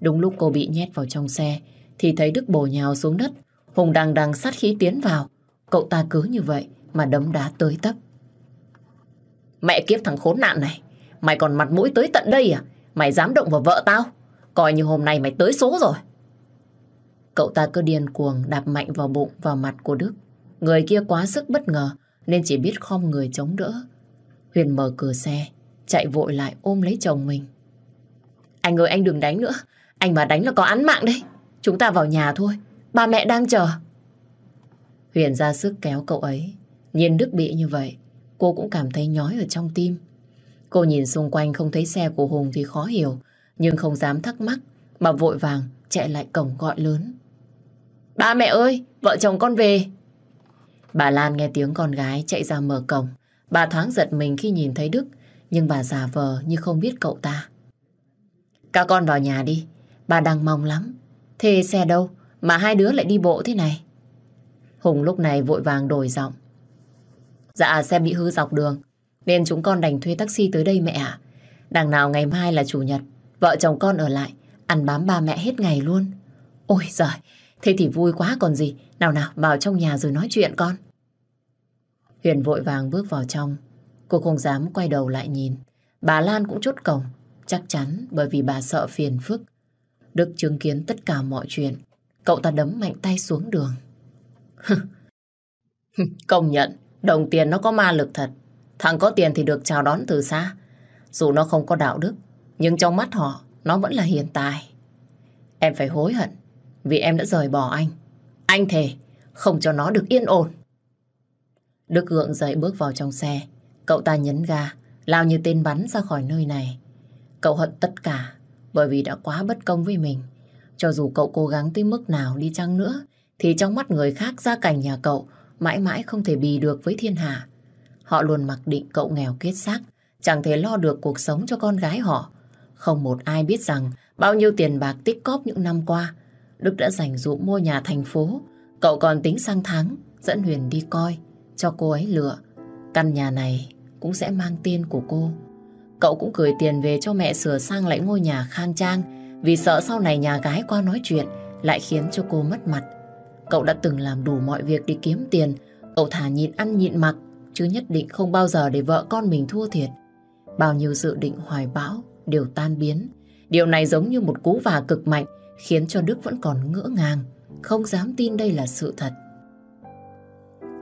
Đúng lúc cô bị nhét vào trong xe, thì thấy Đức bổ nhào xuống đất. Hùng đằng đằng sát khí tiến vào. Cậu ta cứ như vậy mà đấm đá tới tấp. Mẹ kiếp thằng khốn nạn này, mày còn mặt mũi tới tận đây à? Mày dám động vào vợ tao? Coi như hôm nay mày tới số rồi. Cậu ta cứ điên cuồng đạp mạnh vào bụng, vào mặt của Đức. Người kia quá sức bất ngờ nên chỉ biết khom người chống đỡ. Huyền mở cửa xe, chạy vội lại ôm lấy chồng mình. Anh ơi anh đừng đánh nữa. Anh mà đánh là có án mạng đấy. Chúng ta vào nhà thôi. Ba mẹ đang chờ. Huyền ra sức kéo cậu ấy. Nhìn Đức bị như vậy, cô cũng cảm thấy nhói ở trong tim. Cô nhìn xung quanh không thấy xe của Hùng thì khó hiểu, nhưng không dám thắc mắc, mà vội vàng chạy lại cổng gọi lớn. Ba mẹ ơi, vợ chồng con về. Bà Lan nghe tiếng con gái chạy ra mở cổng. Bà thoáng giật mình khi nhìn thấy Đức, nhưng bà giả vờ như không biết cậu ta. Các con vào nhà đi, bà đang mong lắm. Thế xe đâu mà hai đứa lại đi bộ thế này? Hùng lúc này vội vàng đổi giọng. Dạ xe bị hư dọc đường, nên chúng con đành thuê taxi tới đây mẹ ạ. Đằng nào ngày mai là chủ nhật, vợ chồng con ở lại, ăn bám ba mẹ hết ngày luôn. Ôi giời, thế thì vui quá còn gì. Nào nào, vào trong nhà rồi nói chuyện con. Huyền vội vàng bước vào trong. Cô không dám quay đầu lại nhìn. Bà Lan cũng chốt cổng. Chắc chắn bởi vì bà sợ phiền phức. Đức chứng kiến tất cả mọi chuyện. Cậu ta đấm mạnh tay xuống đường. *laughs* Công nhận, đồng tiền nó có ma lực thật. Thằng có tiền thì được chào đón từ xa. Dù nó không có đạo đức, nhưng trong mắt họ, nó vẫn là hiện tài. Em phải hối hận vì em đã rời bỏ anh. Anh thề, không cho nó được yên ổn. Đức gượng dậy bước vào trong xe. Cậu ta nhấn ga, lao như tên bắn ra khỏi nơi này. Cậu hận tất cả bởi vì đã quá bất công với mình. Cho dù cậu cố gắng tới mức nào đi chăng nữa, thì trong mắt người khác gia cảnh nhà cậu mãi mãi không thể bì được với thiên hạ. Họ luôn mặc định cậu nghèo kiết xác, chẳng thể lo được cuộc sống cho con gái họ. Không một ai biết rằng bao nhiêu tiền bạc tích cóp những năm qua, Đức đã dành dụ mua nhà thành phố. Cậu còn tính sang tháng, dẫn Huyền đi coi, cho cô ấy lựa. Căn nhà này cũng sẽ mang tên của cô. Cậu cũng gửi tiền về cho mẹ sửa sang lại ngôi nhà khang trang vì sợ sau này nhà gái qua nói chuyện lại khiến cho cô mất mặt. Cậu đã từng làm đủ mọi việc để kiếm tiền. Cậu thả nhịn ăn nhịn mặc chứ nhất định không bao giờ để vợ con mình thua thiệt. Bao nhiêu dự định hoài bão đều tan biến. Điều này giống như một cú vả cực mạnh khiến cho Đức vẫn còn ngỡ ngàng, không dám tin đây là sự thật.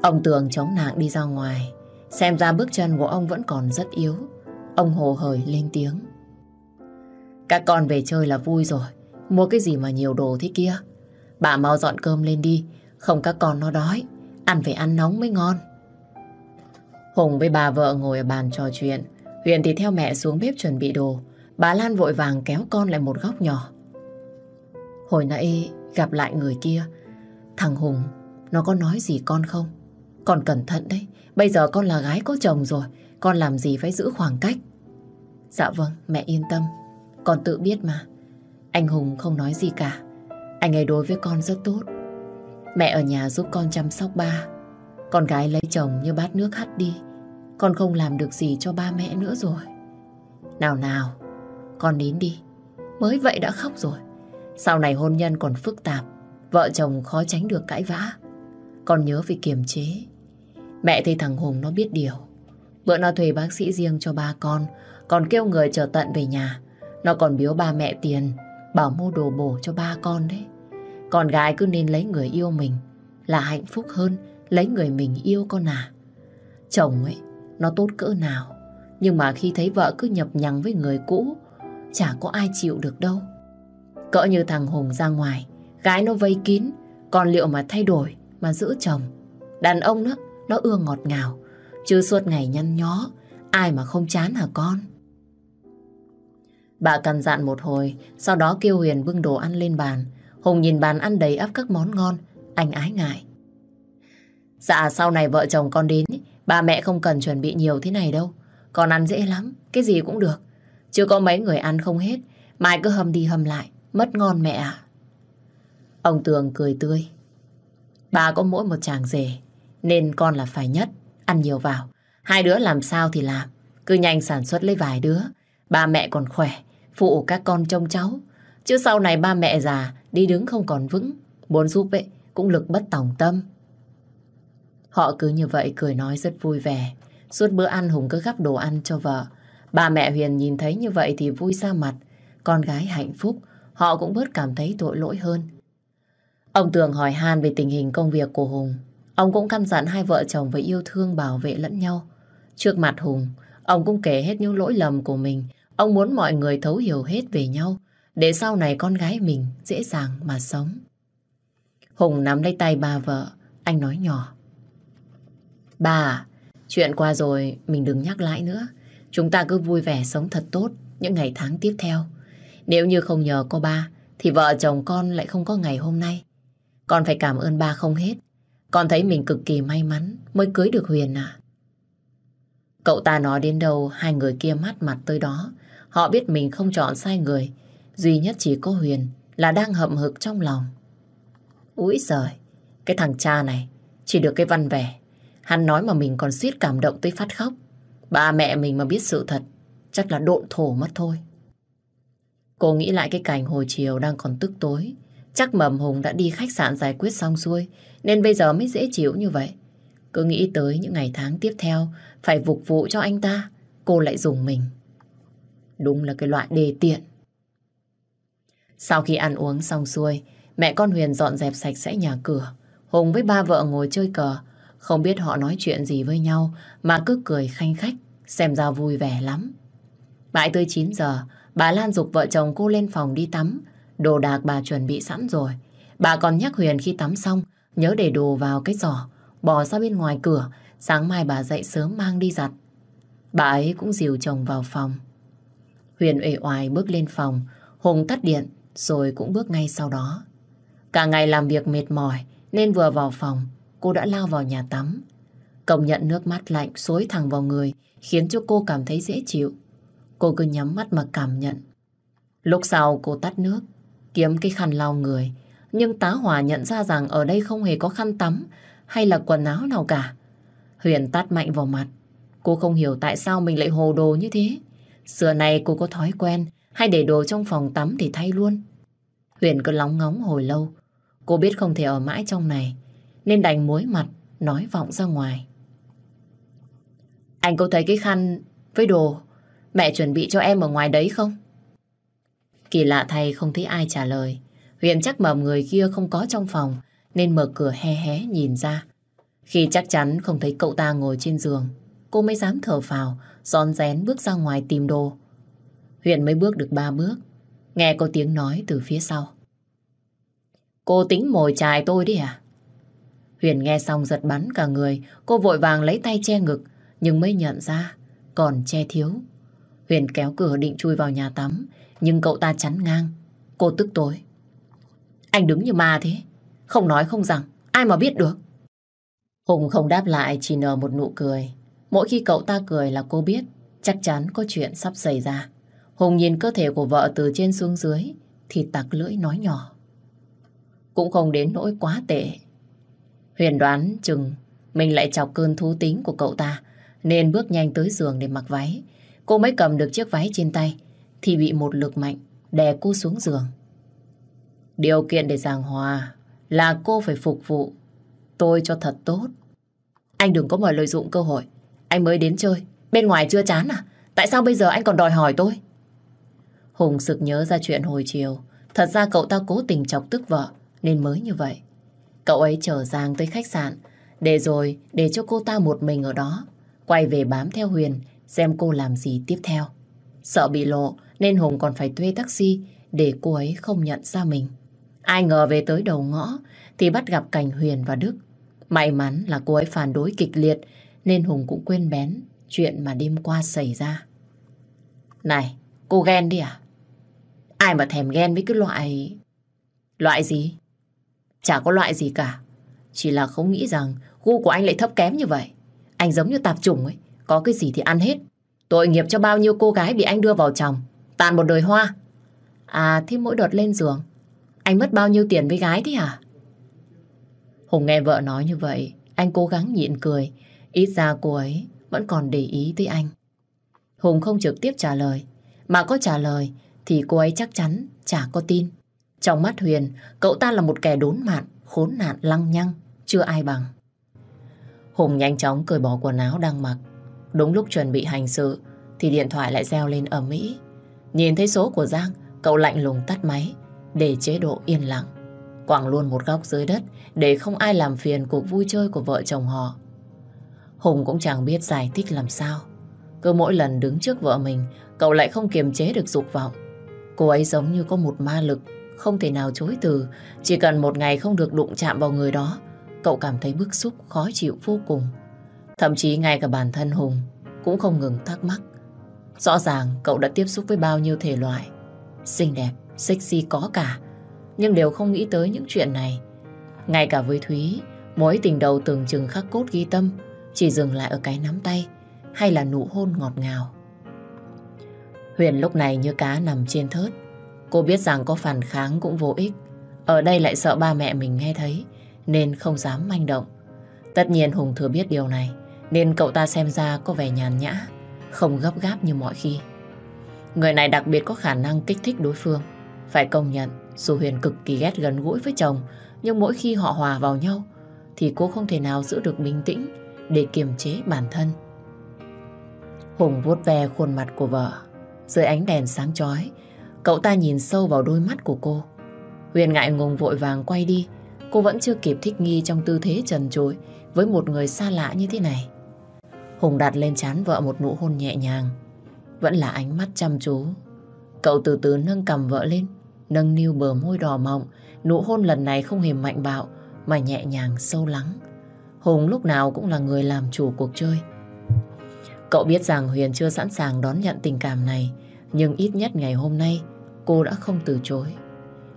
Ông Tường chống nạng đi ra ngoài, xem ra bước chân của ông vẫn còn rất yếu. Ông hồ hởi lên tiếng. Các con về chơi là vui rồi, mua cái gì mà nhiều đồ thế kia. Bà mau dọn cơm lên đi, không các con nó đói, ăn phải ăn nóng mới ngon. Hùng với bà vợ ngồi ở bàn trò chuyện, Huyền thì theo mẹ xuống bếp chuẩn bị đồ. Bà Lan vội vàng kéo con lại một góc nhỏ. Hồi nãy gặp lại người kia, thằng Hùng, nó có nói gì con không? Con cẩn thận đấy, bây giờ con là gái có chồng rồi, con làm gì phải giữ khoảng cách. Dạ vâng, mẹ yên tâm, con tự biết mà. Anh Hùng không nói gì cả, anh ấy đối với con rất tốt. Mẹ ở nhà giúp con chăm sóc ba, con gái lấy chồng như bát nước hắt đi, con không làm được gì cho ba mẹ nữa rồi. Nào nào, con đến đi, mới vậy đã khóc rồi. Sau này hôn nhân còn phức tạp, vợ chồng khó tránh được cãi vã. Con nhớ phải kiềm chế. Mẹ thấy thằng Hùng nó biết điều. Bữa nó thuê bác sĩ riêng cho ba con, còn kêu người chờ tận về nhà. Nó còn biếu ba mẹ tiền, bảo mua đồ bổ cho ba con đấy. Con gái cứ nên lấy người yêu mình, là hạnh phúc hơn lấy người mình yêu con à. Chồng ấy, nó tốt cỡ nào, nhưng mà khi thấy vợ cứ nhập nhằng với người cũ, chả có ai chịu được đâu. Cỡ như thằng Hùng ra ngoài, gái nó vây kín, còn liệu mà thay đổi, mà giữ chồng. Đàn ông đó, nó ưa ngọt ngào, chứ suốt ngày nhăn nhó, ai mà không chán hả con? Bà cần dặn một hồi, sau đó kêu Huyền bưng đồ ăn lên bàn. Hùng nhìn bàn ăn đầy ắp các món ngon, anh ái ngại. Dạ sau này vợ chồng con đến, ba mẹ không cần chuẩn bị nhiều thế này đâu. Con ăn dễ lắm, cái gì cũng được. Chưa có mấy người ăn không hết, mai cứ hầm đi hầm lại, Mất ngon mẹ à? Ông Tường cười tươi. Bà có mỗi một chàng rể, nên con là phải nhất, ăn nhiều vào. Hai đứa làm sao thì làm, cứ nhanh sản xuất lấy vài đứa. Ba mẹ còn khỏe, phụ các con trông cháu. Chứ sau này ba mẹ già, đi đứng không còn vững. Muốn giúp ấy, cũng lực bất tòng tâm. Họ cứ như vậy cười nói rất vui vẻ. Suốt bữa ăn Hùng cứ gắp đồ ăn cho vợ. Bà mẹ Huyền nhìn thấy như vậy thì vui ra mặt. Con gái hạnh phúc, họ cũng bớt cảm thấy tội lỗi hơn. Ông Tường hỏi Han về tình hình công việc của Hùng. Ông cũng căn dặn hai vợ chồng phải yêu thương bảo vệ lẫn nhau. Trước mặt Hùng, ông cũng kể hết những lỗi lầm của mình. Ông muốn mọi người thấu hiểu hết về nhau để sau này con gái mình dễ dàng mà sống. Hùng nắm lấy tay bà vợ, anh nói nhỏ. Bà, chuyện qua rồi mình đừng nhắc lại nữa. Chúng ta cứ vui vẻ sống thật tốt những ngày tháng tiếp theo. Nếu như không nhờ có ba, thì vợ chồng con lại không có ngày hôm nay. Con phải cảm ơn ba không hết. Con thấy mình cực kỳ may mắn mới cưới được Huyền à. Cậu ta nói đến đâu, hai người kia mắt mặt tới đó. Họ biết mình không chọn sai người. Duy nhất chỉ có Huyền là đang hậm hực trong lòng. Úi giời, cái thằng cha này chỉ được cái văn vẻ. Hắn nói mà mình còn suýt cảm động tới phát khóc. Ba mẹ mình mà biết sự thật, chắc là độn thổ mất thôi. Cô nghĩ lại cái cảnh hồi chiều đang còn tức tối. Chắc mầm Hùng đã đi khách sạn giải quyết xong xuôi, nên bây giờ mới dễ chịu như vậy. Cứ nghĩ tới những ngày tháng tiếp theo, phải phục vụ cho anh ta, cô lại dùng mình. Đúng là cái loại đề tiện. Sau khi ăn uống xong xuôi, mẹ con Huyền dọn dẹp sạch sẽ nhà cửa. Hùng với ba vợ ngồi chơi cờ, không biết họ nói chuyện gì với nhau mà cứ cười khanh khách, xem ra vui vẻ lắm. Mãi tới 9 giờ, bà Lan dục vợ chồng cô lên phòng đi tắm. Đồ đạc bà chuẩn bị sẵn rồi. Bà còn nhắc Huyền khi tắm xong, nhớ để đồ vào cái giỏ, bỏ ra bên ngoài cửa, sáng mai bà dậy sớm mang đi giặt. Bà ấy cũng dìu chồng vào phòng. Huyền uể oải bước lên phòng, Hùng tắt điện, rồi cũng bước ngay sau đó. Cả ngày làm việc mệt mỏi, nên vừa vào phòng, cô đã lao vào nhà tắm. Công nhận nước mắt lạnh xối thẳng vào người, khiến cho cô cảm thấy dễ chịu. Cô cứ nhắm mắt mà cảm nhận. Lúc sau cô tắt nước, kiếm cái khăn lau người, nhưng tá hỏa nhận ra rằng ở đây không hề có khăn tắm hay là quần áo nào cả. Huyền tắt mạnh vào mặt. Cô không hiểu tại sao mình lại hồ đồ như thế. Xưa này cô có thói quen hay để đồ trong phòng tắm thì thay luôn. Huyền cứ lóng ngóng hồi lâu. Cô biết không thể ở mãi trong này nên đành muối mặt nói vọng ra ngoài. Anh có thấy cái khăn với đồ mẹ chuẩn bị cho em ở ngoài đấy không? Kỳ lạ thay không thấy ai trả lời. Huyền chắc mầm người kia không có trong phòng nên mở cửa hé hé nhìn ra. Khi chắc chắn không thấy cậu ta ngồi trên giường, cô mới dám thở phào, rón rén bước ra ngoài tìm đồ. Huyền mới bước được ba bước, nghe có tiếng nói từ phía sau. Cô tính mồi chài tôi đi à? Huyền nghe xong giật bắn cả người, cô vội vàng lấy tay che ngực, nhưng mới nhận ra còn che thiếu. Huyền kéo cửa định chui vào nhà tắm, nhưng cậu ta chắn ngang. Cô tức tối. Anh đứng như ma thế, không nói không rằng, ai mà biết được. Hùng không đáp lại, chỉ nở một nụ cười. Mỗi khi cậu ta cười là cô biết, chắc chắn có chuyện sắp xảy ra. Hùng nhìn cơ thể của vợ từ trên xuống dưới, thì tặc lưỡi nói nhỏ. Cũng không đến nỗi quá tệ. Huyền đoán chừng mình lại chọc cơn thú tính của cậu ta, nên bước nhanh tới giường để mặc váy. Cô mới cầm được chiếc váy trên tay, thì bị một lực mạnh đè cô xuống giường. Điều kiện để giảng hòa là cô phải phục vụ tôi cho thật tốt. Anh đừng có mà lợi dụng cơ hội. Anh mới đến chơi, bên ngoài chưa chán à? Tại sao bây giờ anh còn đòi hỏi tôi? Hùng sực nhớ ra chuyện hồi chiều. Thật ra cậu ta cố tình chọc tức vợ, nên mới như vậy. Cậu ấy chở Giang tới khách sạn, để rồi để cho cô ta một mình ở đó. Quay về bám theo Huyền, xem cô làm gì tiếp theo. Sợ bị lộ, nên Hùng còn phải thuê taxi để cô ấy không nhận ra mình. Ai ngờ về tới đầu ngõ thì bắt gặp cảnh Huyền và Đức. May mắn là cô ấy phản đối kịch liệt nên Hùng cũng quên bén chuyện mà đêm qua xảy ra. Này, cô ghen đi à? Ai mà thèm ghen với cái loại... Loại gì? Chả có loại gì cả. Chỉ là không nghĩ rằng gu của anh lại thấp kém như vậy. Anh giống như tạp chủng ấy. Có cái gì thì ăn hết. Tội nghiệp cho bao nhiêu cô gái bị anh đưa vào chồng. Tàn một đời hoa. À, thế mỗi đợt lên giường, anh mất bao nhiêu tiền với gái thế hả? Hùng nghe vợ nói như vậy, anh cố gắng nhịn cười. Ít ra cô ấy vẫn còn để ý tới anh. Hùng không trực tiếp trả lời, mà có trả lời thì cô ấy chắc chắn chả có tin. Trong mắt Huyền, cậu ta là một kẻ đốn mạn, khốn nạn lăng nhăng, chưa ai bằng. Hùng nhanh chóng cởi bỏ quần áo đang mặc. Đúng lúc chuẩn bị hành sự, thì điện thoại lại reo lên ở Mỹ. Nhìn thấy số của Giang, cậu lạnh lùng tắt máy, để chế độ yên lặng. Quảng luôn một góc dưới đất để không ai làm phiền cuộc vui chơi của vợ chồng họ. Hùng cũng chẳng biết giải thích làm sao. Cứ mỗi lần đứng trước vợ mình, cậu lại không kiềm chế được dục vọng. Cô ấy giống như có một ma lực, không thể nào chối từ. Chỉ cần một ngày không được đụng chạm vào người đó, cậu cảm thấy bức xúc, khó chịu vô cùng. Thậm chí ngay cả bản thân Hùng cũng không ngừng thắc mắc. Rõ ràng cậu đã tiếp xúc với bao nhiêu thể loại. Xinh đẹp, sexy có cả, nhưng đều không nghĩ tới những chuyện này. Ngay cả với Thúy, mối tình đầu tưởng chừng khắc cốt ghi tâm, chỉ dừng lại ở cái nắm tay hay là nụ hôn ngọt ngào. Huyền lúc này như cá nằm trên thớt. Cô biết rằng có phản kháng cũng vô ích. Ở đây lại sợ ba mẹ mình nghe thấy, nên không dám manh động. Tất nhiên Hùng thừa biết điều này, nên cậu ta xem ra có vẻ nhàn nhã, không gấp gáp như mọi khi. Người này đặc biệt có khả năng kích thích đối phương. Phải công nhận, dù Huyền cực kỳ ghét gần gũi với chồng, nhưng mỗi khi họ hòa vào nhau, thì cô không thể nào giữ được bình tĩnh để kiềm chế bản thân. Hùng vuốt ve khuôn mặt của vợ. Dưới ánh đèn sáng chói, cậu ta nhìn sâu vào đôi mắt của cô. Huyền ngại ngùng vội vàng quay đi. Cô vẫn chưa kịp thích nghi trong tư thế trần trối với một người xa lạ như thế này. Hùng đặt lên chán vợ một nụ hôn nhẹ nhàng. Vẫn là ánh mắt chăm chú. Cậu từ từ nâng cầm vợ lên, nâng niu bờ môi đỏ mọng. Nụ hôn lần này không hề mạnh bạo, mà nhẹ nhàng sâu lắng. Hùng lúc nào cũng là người làm chủ cuộc chơi. Cậu biết rằng Huyền chưa sẵn sàng đón nhận tình cảm này, nhưng ít nhất ngày hôm nay cô đã không từ chối.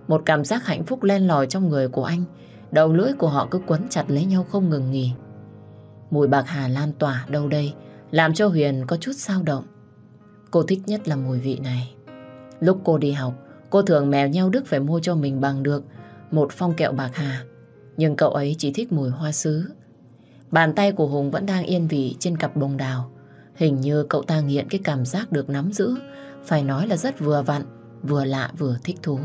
Một cảm giác hạnh phúc len lỏi trong người của anh, đầu lưỡi của họ cứ quấn chặt lấy nhau không ngừng nghỉ. Mùi bạc hà lan tỏa đâu đây, làm cho Huyền có chút sao động. Cô thích nhất là mùi vị này. Lúc cô đi học, cô thường mèo nhau Đức phải mua cho mình bằng được một phong kẹo bạc hà. Nhưng cậu ấy chỉ thích mùi hoa sứ. Bàn tay của Hùng vẫn đang yên vị trên cặp bông đào. Hình như cậu ta nghiện cái cảm giác được nắm giữ, phải nói là rất vừa vặn, vừa lạ vừa thích thú.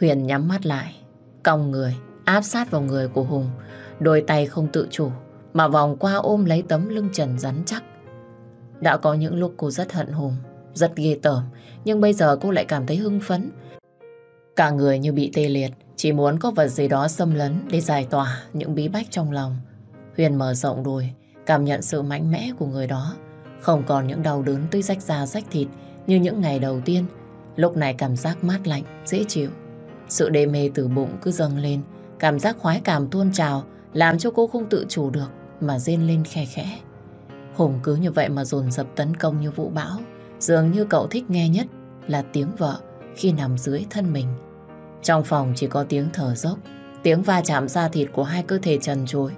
Huyền nhắm mắt lại, cong người, áp sát vào người của Hùng, đôi tay không tự chủ, mà vòng qua ôm lấy tấm lưng trần rắn chắc. Đã có những lúc cô rất hận Hùng, rất ghê tởm, nhưng bây giờ cô lại cảm thấy hưng phấn. Cả người như bị tê liệt, chỉ muốn có vật gì đó xâm lấn để giải tỏa những bí bách trong lòng. Huyền mở rộng đùi, cảm nhận sự mạnh mẽ của người đó. Không còn những đau đớn tươi rách da rách thịt như những ngày đầu tiên. Lúc này cảm giác mát lạnh, dễ chịu. Sự đê mê từ bụng cứ dâng lên, cảm giác khoái cảm tuôn trào làm cho cô không tự chủ được mà rên lên khe khẽ. Hùng cứ như vậy mà dồn dập tấn công như vũ bão. Dường như cậu thích nghe nhất là tiếng vợ khi nằm dưới thân mình. Trong phòng chỉ có tiếng thở dốc, tiếng va chạm da thịt của hai cơ thể trần trụi.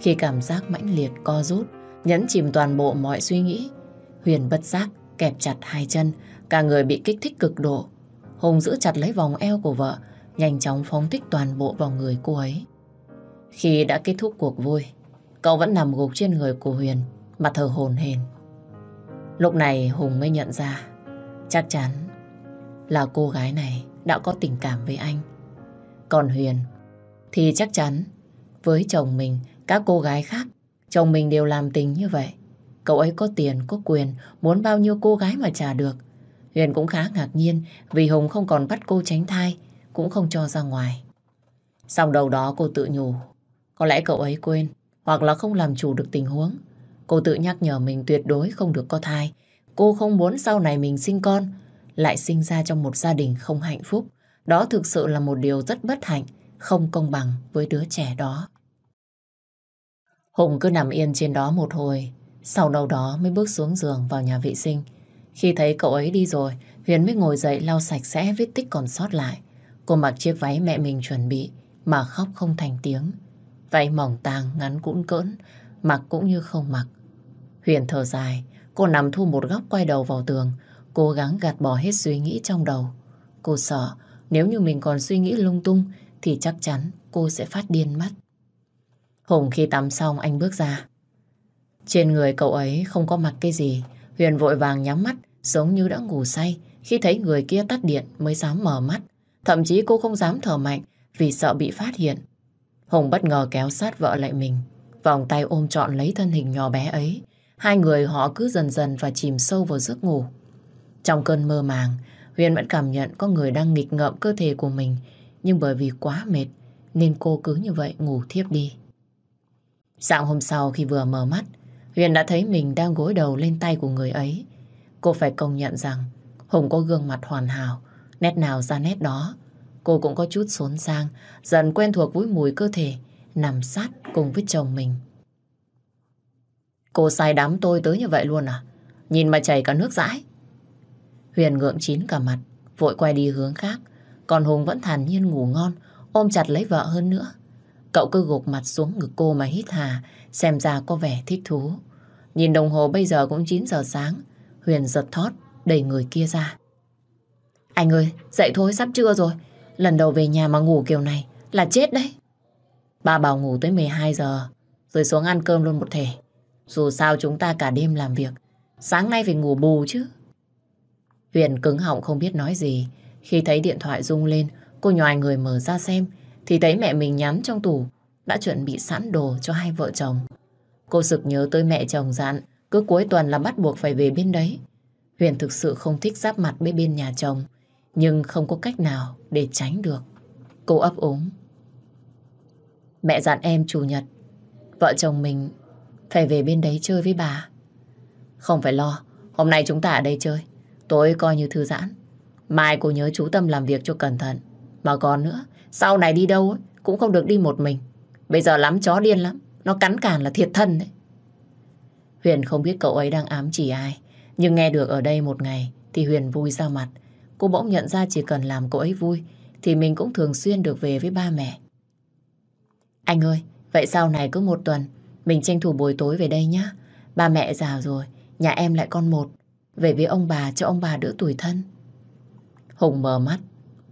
Khi cảm giác mãnh liệt co rút, nhấn chìm toàn bộ mọi suy nghĩ, Huyền bất giác kẹp chặt hai chân, cả người bị kích thích cực độ. Hùng giữ chặt lấy vòng eo của vợ, nhanh chóng phóng thích toàn bộ vào người cô ấy. Khi đã kết thúc cuộc vui, cậu vẫn nằm gục trên người của Huyền, mà thở hồn hển. Lúc này Hùng mới nhận ra, chắc chắn là cô gái này đã có tình cảm với anh. Còn Huyền thì chắc chắn với chồng mình, các cô gái khác, chồng mình đều làm tình như vậy. Cậu ấy có tiền, có quyền, muốn bao nhiêu cô gái mà trả được. Huyền cũng khá ngạc nhiên vì Hùng không còn bắt cô tránh thai, cũng không cho ra ngoài. Xong đầu đó cô tự nhủ, có lẽ cậu ấy quên, hoặc là không làm chủ được tình huống. Cô tự nhắc nhở mình tuyệt đối không được có thai. Cô không muốn sau này mình sinh con, lại sinh ra trong một gia đình không hạnh phúc. Đó thực sự là một điều rất bất hạnh, không công bằng với đứa trẻ đó. Hùng cứ nằm yên trên đó một hồi, sau đâu đó mới bước xuống giường vào nhà vệ sinh. Khi thấy cậu ấy đi rồi, Huyền mới ngồi dậy lau sạch sẽ vết tích còn sót lại. Cô mặc chiếc váy mẹ mình chuẩn bị, mà khóc không thành tiếng. Váy mỏng tàng, ngắn cũn cỡn, mặc cũng như không mặc. Huyền thở dài, cô nằm thu một góc quay đầu vào tường, cố gắng gạt bỏ hết suy nghĩ trong đầu. Cô sợ nếu như mình còn suy nghĩ lung tung thì chắc chắn cô sẽ phát điên mất. Hùng khi tắm xong anh bước ra. Trên người cậu ấy không có mặc cái gì. Huyền vội vàng nhắm mắt giống như đã ngủ say khi thấy người kia tắt điện mới dám mở mắt. Thậm chí cô không dám thở mạnh vì sợ bị phát hiện. Hùng bất ngờ kéo sát vợ lại mình. Vòng tay ôm trọn lấy thân hình nhỏ bé ấy. Hai người họ cứ dần dần và chìm sâu vào giấc ngủ. Trong cơn mơ màng, Huyền vẫn cảm nhận có người đang nghịch ngợm cơ thể của mình. Nhưng bởi vì quá mệt, nên cô cứ như vậy ngủ thiếp đi. Sáng hôm sau khi vừa mở mắt, Huyền đã thấy mình đang gối đầu lên tay của người ấy. Cô phải công nhận rằng Hùng có gương mặt hoàn hảo, nét nào ra nét đó. Cô cũng có chút xốn sang, dần quen thuộc với mùi cơ thể, nằm sát cùng với chồng mình. Cô sai đám tôi tới như vậy luôn à? Nhìn mà chảy cả nước dãi. Huyền ngượng chín cả mặt, vội quay đi hướng khác. Còn Hùng vẫn thản nhiên ngủ ngon, ôm chặt lấy vợ hơn nữa. Cậu cứ gục mặt xuống ngực cô mà hít hà, xem ra có vẻ thích thú. Nhìn đồng hồ bây giờ cũng 9 giờ sáng, Huyền giật thót, đẩy người kia ra. Anh ơi, dậy thôi, sắp trưa rồi. Lần đầu về nhà mà ngủ kiểu này là chết đấy. Ba bảo ngủ tới 12 giờ, rồi xuống ăn cơm luôn một thể. Dù sao chúng ta cả đêm làm việc, sáng nay phải ngủ bù chứ. Huyền cứng họng không biết nói gì. Khi thấy điện thoại rung lên, cô nhòi người mở ra xem, thì thấy mẹ mình nhắn trong tủ, đã chuẩn bị sẵn đồ cho hai vợ chồng. Cô sực nhớ tới mẹ chồng dặn, cứ cuối tuần là bắt buộc phải về bên đấy. Huyền thực sự không thích giáp mặt với bên nhà chồng, nhưng không có cách nào để tránh được. Cô ấp ốm. Mẹ dặn em chủ nhật, vợ chồng mình phải về bên đấy chơi với bà. Không phải lo, hôm nay chúng ta ở đây chơi. Tối coi như thư giãn. Mai cô nhớ chú Tâm làm việc cho cẩn thận. Mà còn nữa, sau này đi đâu ấy, cũng không được đi một mình. Bây giờ lắm chó điên lắm. Nó cắn cản là thiệt thân đấy. Huyền không biết cậu ấy đang ám chỉ ai. Nhưng nghe được ở đây một ngày thì Huyền vui ra mặt. Cô bỗng nhận ra chỉ cần làm cô ấy vui thì mình cũng thường xuyên được về với ba mẹ. Anh ơi, vậy sau này cứ một tuần mình tranh thủ buổi tối về đây nhá. Ba mẹ già rồi, nhà em lại con một. Về với ông bà cho ông bà đỡ tuổi thân. Hùng mở mắt,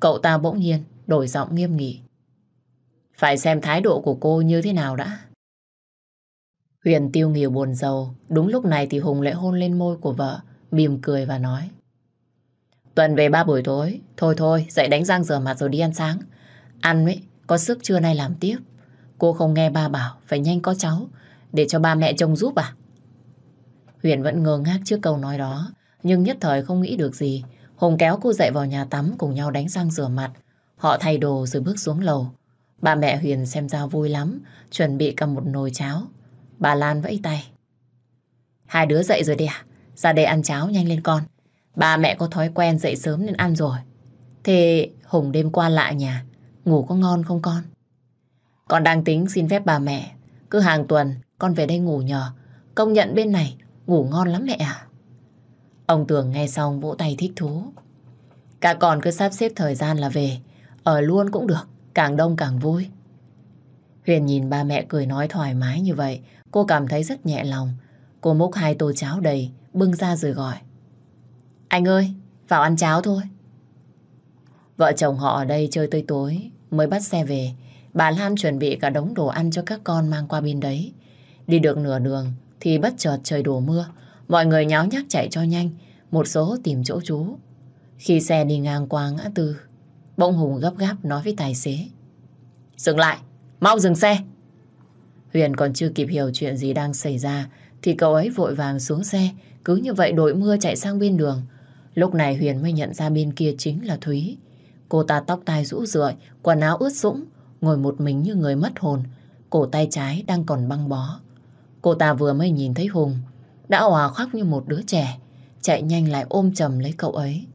cậu ta bỗng nhiên đổi giọng nghiêm nghị. Phải xem thái độ của cô như thế nào đã. Huyền tiêu nghỉu buồn giàu, đúng lúc này thì Hùng lại hôn lên môi của vợ, mỉm cười và nói. Tuần về ba buổi tối, thôi thôi, dậy đánh răng rửa mặt rồi đi ăn sáng. Ăn ấy, có sức trưa nay làm tiếp. Cô không nghe ba bảo, phải nhanh có cháu, để cho ba mẹ trông giúp à? Huyền vẫn ngơ ngác trước câu nói đó, nhưng nhất thời không nghĩ được gì. Hùng kéo cô dậy vào nhà tắm cùng nhau đánh răng rửa mặt. Họ thay đồ rồi bước xuống lầu. Bà mẹ Huyền xem ra vui lắm, chuẩn bị cầm một nồi cháo. Bà Lan vẫy tay. Hai đứa dậy rồi đi à? Ra đây ăn cháo nhanh lên con. Ba mẹ có thói quen dậy sớm nên ăn rồi. Thế Hùng đêm qua lại nhà, ngủ có ngon không con? Con đang tính xin phép bà mẹ. Cứ hàng tuần con về đây ngủ nhờ. Công nhận bên này ngủ ngon lắm mẹ à. Ông Tường nghe xong vỗ tay thích thú. Cả con cứ sắp xếp thời gian là về. Ở luôn cũng được, càng đông càng vui. Huyền nhìn ba mẹ cười nói thoải mái như vậy, cô cảm thấy rất nhẹ lòng. Cô múc hai tô cháo đầy, bưng ra rồi gọi. Anh ơi, vào ăn cháo thôi. Vợ chồng họ ở đây chơi tới tối, mới bắt xe về. Bà Lan chuẩn bị cả đống đồ ăn cho các con mang qua bên đấy. Đi được nửa đường thì bất chợt trời đổ mưa. Mọi người nháo nhác chạy cho nhanh, một số tìm chỗ trú. Khi xe đi ngang qua ngã tư, bỗng Hùng gấp gáp nói với tài xế. Dừng lại, mau dừng xe. Huyền còn chưa kịp hiểu chuyện gì đang xảy ra thì cậu ấy vội vàng xuống xe, cứ như vậy đội mưa chạy sang bên đường. Lúc này Huyền mới nhận ra bên kia chính là Thúy. Cô ta tóc tai rũ rượi, quần áo ướt sũng, ngồi một mình như người mất hồn, cổ tay trái đang còn băng bó. Cô ta vừa mới nhìn thấy Hùng, đã hòa khóc như một đứa trẻ, chạy nhanh lại ôm chầm lấy cậu ấy.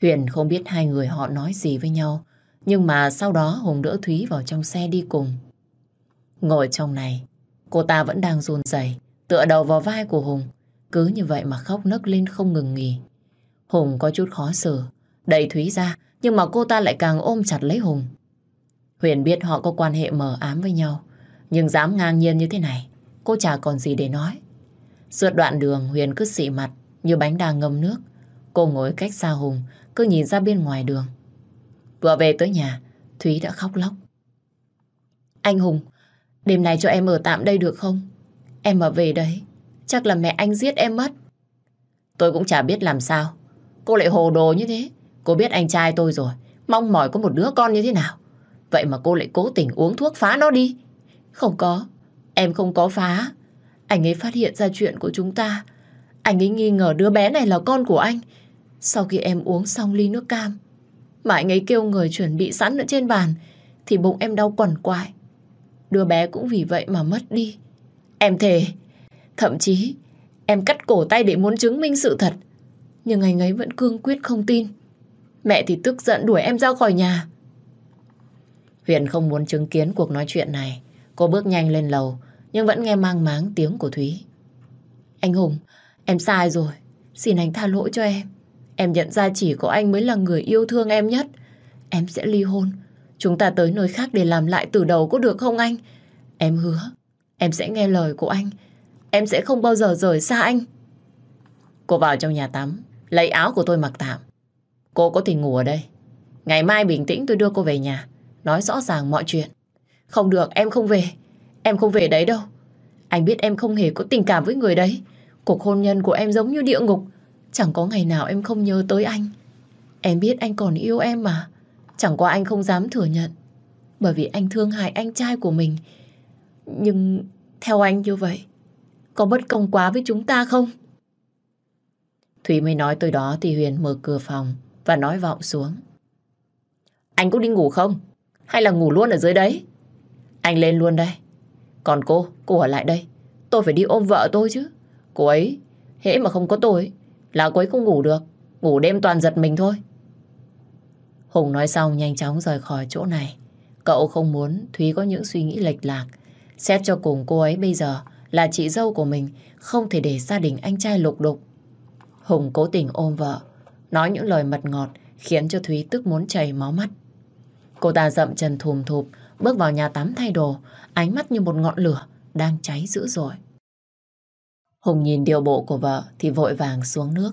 Huyền không biết hai người họ nói gì với nhau, nhưng mà sau đó Hùng đỡ Thúy vào trong xe đi cùng. Ngồi trong này, cô ta vẫn đang run rẩy, tựa đầu vào vai của Hùng, cứ như vậy mà khóc nấc lên không ngừng nghỉ. Hùng có chút khó xử, đẩy Thúy ra, nhưng mà cô ta lại càng ôm chặt lấy Hùng. Huyền biết họ có quan hệ mờ ám với nhau, nhưng dám ngang nhiên như thế này, cô chả còn gì để nói. Suốt đoạn đường Huyền cứ xị mặt như bánh đa ngâm nước. Cô ngồi cách xa Hùng, cứ nhìn ra bên ngoài đường. Vừa về tới nhà, Thúy đã khóc lóc. Anh Hùng, đêm nay cho em ở tạm đây được không? Em mà về đấy, chắc là mẹ anh giết em mất. Tôi cũng chả biết làm sao. Cô lại hồ đồ như thế. Cô biết anh trai tôi rồi, mong mỏi có một đứa con như thế nào. Vậy mà cô lại cố tình uống thuốc phá nó đi. Không có, em không có phá. Anh ấy phát hiện ra chuyện của chúng ta. Anh ấy nghi ngờ đứa bé này là con của anh. Sau khi em uống xong ly nước cam, mà anh ấy kêu người chuẩn bị sẵn ở trên bàn, thì bụng em đau quằn quại. Đứa bé cũng vì vậy mà mất đi. Em thề, Thậm chí em cắt cổ tay để muốn chứng minh sự thật. Nhưng anh ấy vẫn cương quyết không tin. Mẹ thì tức giận đuổi em ra khỏi nhà. Huyền không muốn chứng kiến cuộc nói chuyện này. Cô bước nhanh lên lầu, nhưng vẫn nghe mang máng tiếng của Thúy. Anh Hùng, em sai rồi. Xin anh tha lỗi cho em. Em nhận ra chỉ có anh mới là người yêu thương em nhất. Em sẽ ly hôn. Chúng ta tới nơi khác để làm lại từ đầu có được không anh? Em hứa, em sẽ nghe lời của anh. Em sẽ không bao giờ rời xa anh. Cô vào trong nhà tắm, lấy áo của tôi mặc tạm. Cô có thể ngủ ở đây. Ngày mai bình tĩnh tôi đưa cô về nhà. Nói rõ ràng mọi chuyện. Không được, em không về. Em không về đấy đâu. Anh biết em không hề có tình cảm với người đấy. Cuộc hôn nhân của em giống như địa ngục. Chẳng có ngày nào em không nhớ tới anh. Em biết anh còn yêu em mà. Chẳng qua anh không dám thừa nhận. Bởi vì anh thương hại anh trai của mình. Nhưng theo anh như vậy, có bất công quá với chúng ta không? Thủy mới nói tới đó thì Huyền mở cửa phòng và nói vọng xuống. Anh có đi ngủ không? Hay là ngủ luôn ở dưới đấy? Anh lên luôn đây. Còn cô, cô ở lại đây. Tôi phải đi ôm vợ tôi chứ. Cô ấy, hễ mà không có tôi, là cô ấy không ngủ được. Ngủ đêm toàn giật mình thôi. Hùng nói xong nhanh chóng rời khỏi chỗ này. Cậu không muốn Thúy có những suy nghĩ lệch lạc. Xét cho cùng cô ấy bây giờ là chị dâu của mình, không thể để gia đình anh trai lục đục. Hùng cố tình ôm vợ, nói những lời mật ngọt khiến cho Thúy tức muốn chảy máu mắt. Cô ta dậm chân thùm thụp, bước vào nhà tắm thay đồ, ánh mắt như một ngọn lửa đang cháy dữ dội. Hùng nhìn điều bộ của vợ thì vội vàng xuống nước.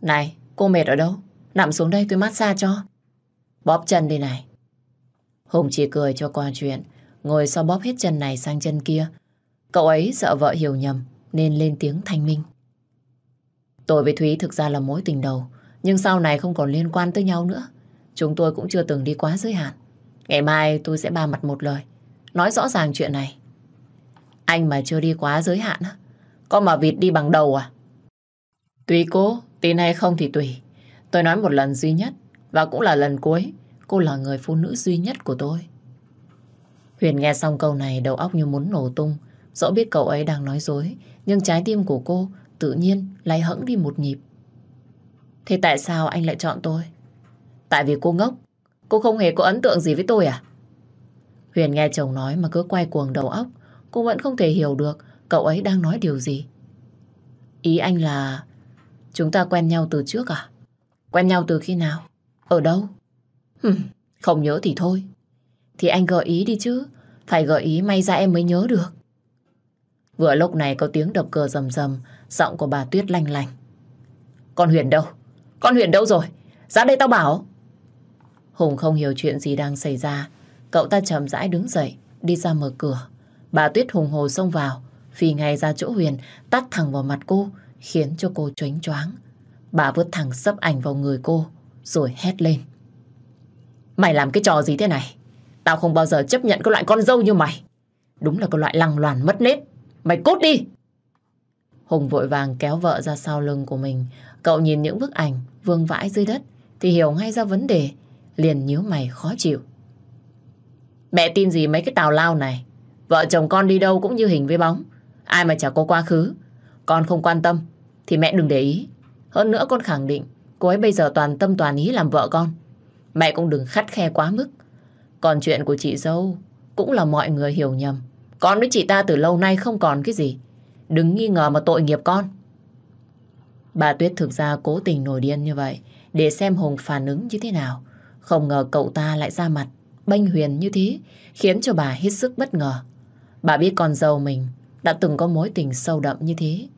Này, cô mệt ở đâu? Nằm xuống đây tôi massage cho. Bóp chân đi này. Hùng chỉ cười cho qua chuyện, ngồi sau bóp hết chân này sang chân kia. Cậu ấy sợ vợ hiểu nhầm nên lên tiếng thanh minh. Tôi với Thúy thực ra là mối tình đầu, nhưng sau này không còn liên quan tới nhau nữa. Chúng tôi cũng chưa từng đi quá giới hạn. Ngày mai tôi sẽ ba mặt một lời, nói rõ ràng chuyện này. Anh mà chưa đi quá giới hạn á, có mà vịt đi bằng đầu à? Tùy cô, tin hay không thì tùy. Tôi nói một lần duy nhất, và cũng là lần cuối, cô là người phụ nữ duy nhất của tôi. Huyền nghe xong câu này đầu óc như muốn nổ tung. Dẫu biết cậu ấy đang nói dối, nhưng trái tim của cô tự nhiên lay hẫng đi một nhịp. Thế tại sao anh lại chọn tôi? Tại vì cô ngốc. Cô không hề có ấn tượng gì với tôi à? Huyền nghe chồng nói mà cứ quay cuồng đầu óc. Cô vẫn không thể hiểu được cậu ấy đang nói điều gì. Ý anh là chúng ta quen nhau từ trước à? Quen nhau từ khi nào? Ở đâu? Hừm, không nhớ thì thôi. Thì anh gợi ý đi chứ. Phải gợi ý may ra em mới nhớ được. Vừa lúc này có tiếng đập cờ rầm rầm, giọng của bà Tuyết lanh lành. Con Huyền đâu? Con Huyền đâu rồi? Ra đây tao bảo. Hùng không hiểu chuyện gì đang xảy ra. Cậu ta chậm rãi đứng dậy, đi ra mở cửa. Bà Tuyết hùng hồ xông vào, phi ngay ra chỗ Huyền, tắt thẳng vào mặt cô, khiến cho cô choáng choáng. Bà vứt thẳng sấp ảnh vào người cô, rồi hét lên. Mày làm cái trò gì thế này? Tao không bao giờ chấp nhận cái loại con dâu như mày. Đúng là cái loại lăng loàn mất nết. Mày cút đi! Hùng vội vàng kéo vợ ra sau lưng của mình. Cậu nhìn những bức ảnh vương vãi dưới đất thì hiểu ngay ra vấn đề. Liền nhíu mày khó chịu. Mẹ tin gì mấy cái tào lao này? Vợ chồng con đi đâu cũng như hình với bóng. Ai mà chả có quá khứ. Con không quan tâm, thì mẹ đừng để ý. Hơn nữa con khẳng định cô ấy bây giờ toàn tâm toàn ý làm vợ con. Mẹ cũng đừng khắt khe quá mức. Còn chuyện của chị dâu cũng là mọi người hiểu nhầm. Con với chị ta từ lâu nay không còn cái gì. Đừng nghi ngờ mà tội nghiệp con. Bà Tuyết thực ra cố tình nổi điên như vậy để xem Hùng phản ứng như thế nào. Không ngờ cậu ta lại ra mặt bênh huyền như thế khiến cho bà hết sức bất ngờ. Bà biết con dâu mình đã từng có mối tình sâu đậm như thế.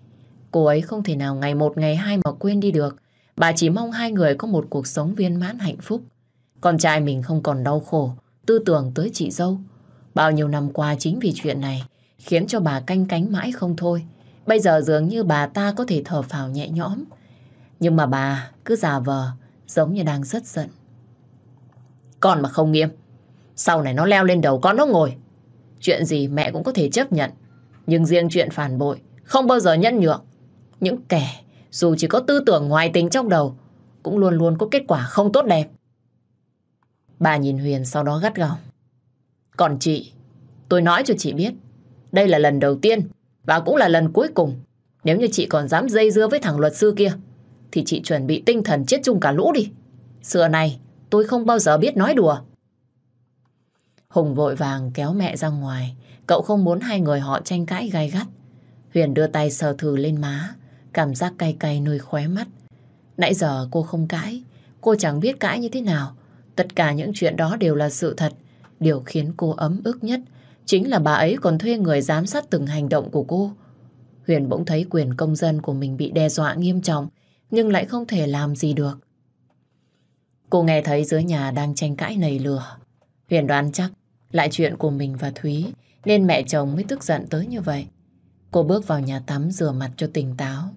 Cô ấy không thể nào ngày một ngày hai mà quên đi được. Bà chỉ mong hai người có một cuộc sống viên mãn hạnh phúc. Con trai mình không còn đau khổ, tư tưởng tới chị dâu. Bao nhiêu năm qua chính vì chuyện này khiến cho bà canh cánh mãi không thôi. Bây giờ dường như bà ta có thể thở phào nhẹ nhõm. Nhưng mà bà cứ giả vờ giống như đang rất giận. Con mà không nghiêm, sau này nó leo lên đầu con nó ngồi. Chuyện gì mẹ cũng có thể chấp nhận. Nhưng riêng chuyện phản bội, không bao giờ nhân nhượng. Những kẻ dù chỉ có tư tưởng ngoài tính trong đầu, cũng luôn luôn có kết quả không tốt đẹp. Bà nhìn Huyền sau đó gắt gỏng. Còn chị, tôi nói cho chị biết, đây là lần đầu tiên Và cũng là lần cuối cùng. Nếu như chị còn dám dây dưa với thằng luật sư kia, thì chị chuẩn bị tinh thần chết chung cả lũ đi. Xưa này, tôi không bao giờ biết nói đùa. Hùng vội vàng kéo mẹ ra ngoài. Cậu không muốn hai người họ tranh cãi gai gắt. Huyền đưa tay sờ thử lên má, cảm giác cay cay nơi khóe mắt. Nãy giờ cô không cãi, cô chẳng biết cãi như thế nào. Tất cả những chuyện đó đều là sự thật. Điều khiến cô ấm ức nhất chính là bà ấy còn thuê người giám sát từng hành động của cô. Huyền bỗng thấy quyền công dân của mình bị đe dọa nghiêm trọng, nhưng lại không thể làm gì được. Cô nghe thấy dưới nhà đang tranh cãi nầy lửa. Huyền đoán chắc lại chuyện của mình và Thúy, nên mẹ chồng mới tức giận tới như vậy. Cô bước vào nhà tắm rửa mặt cho tỉnh táo.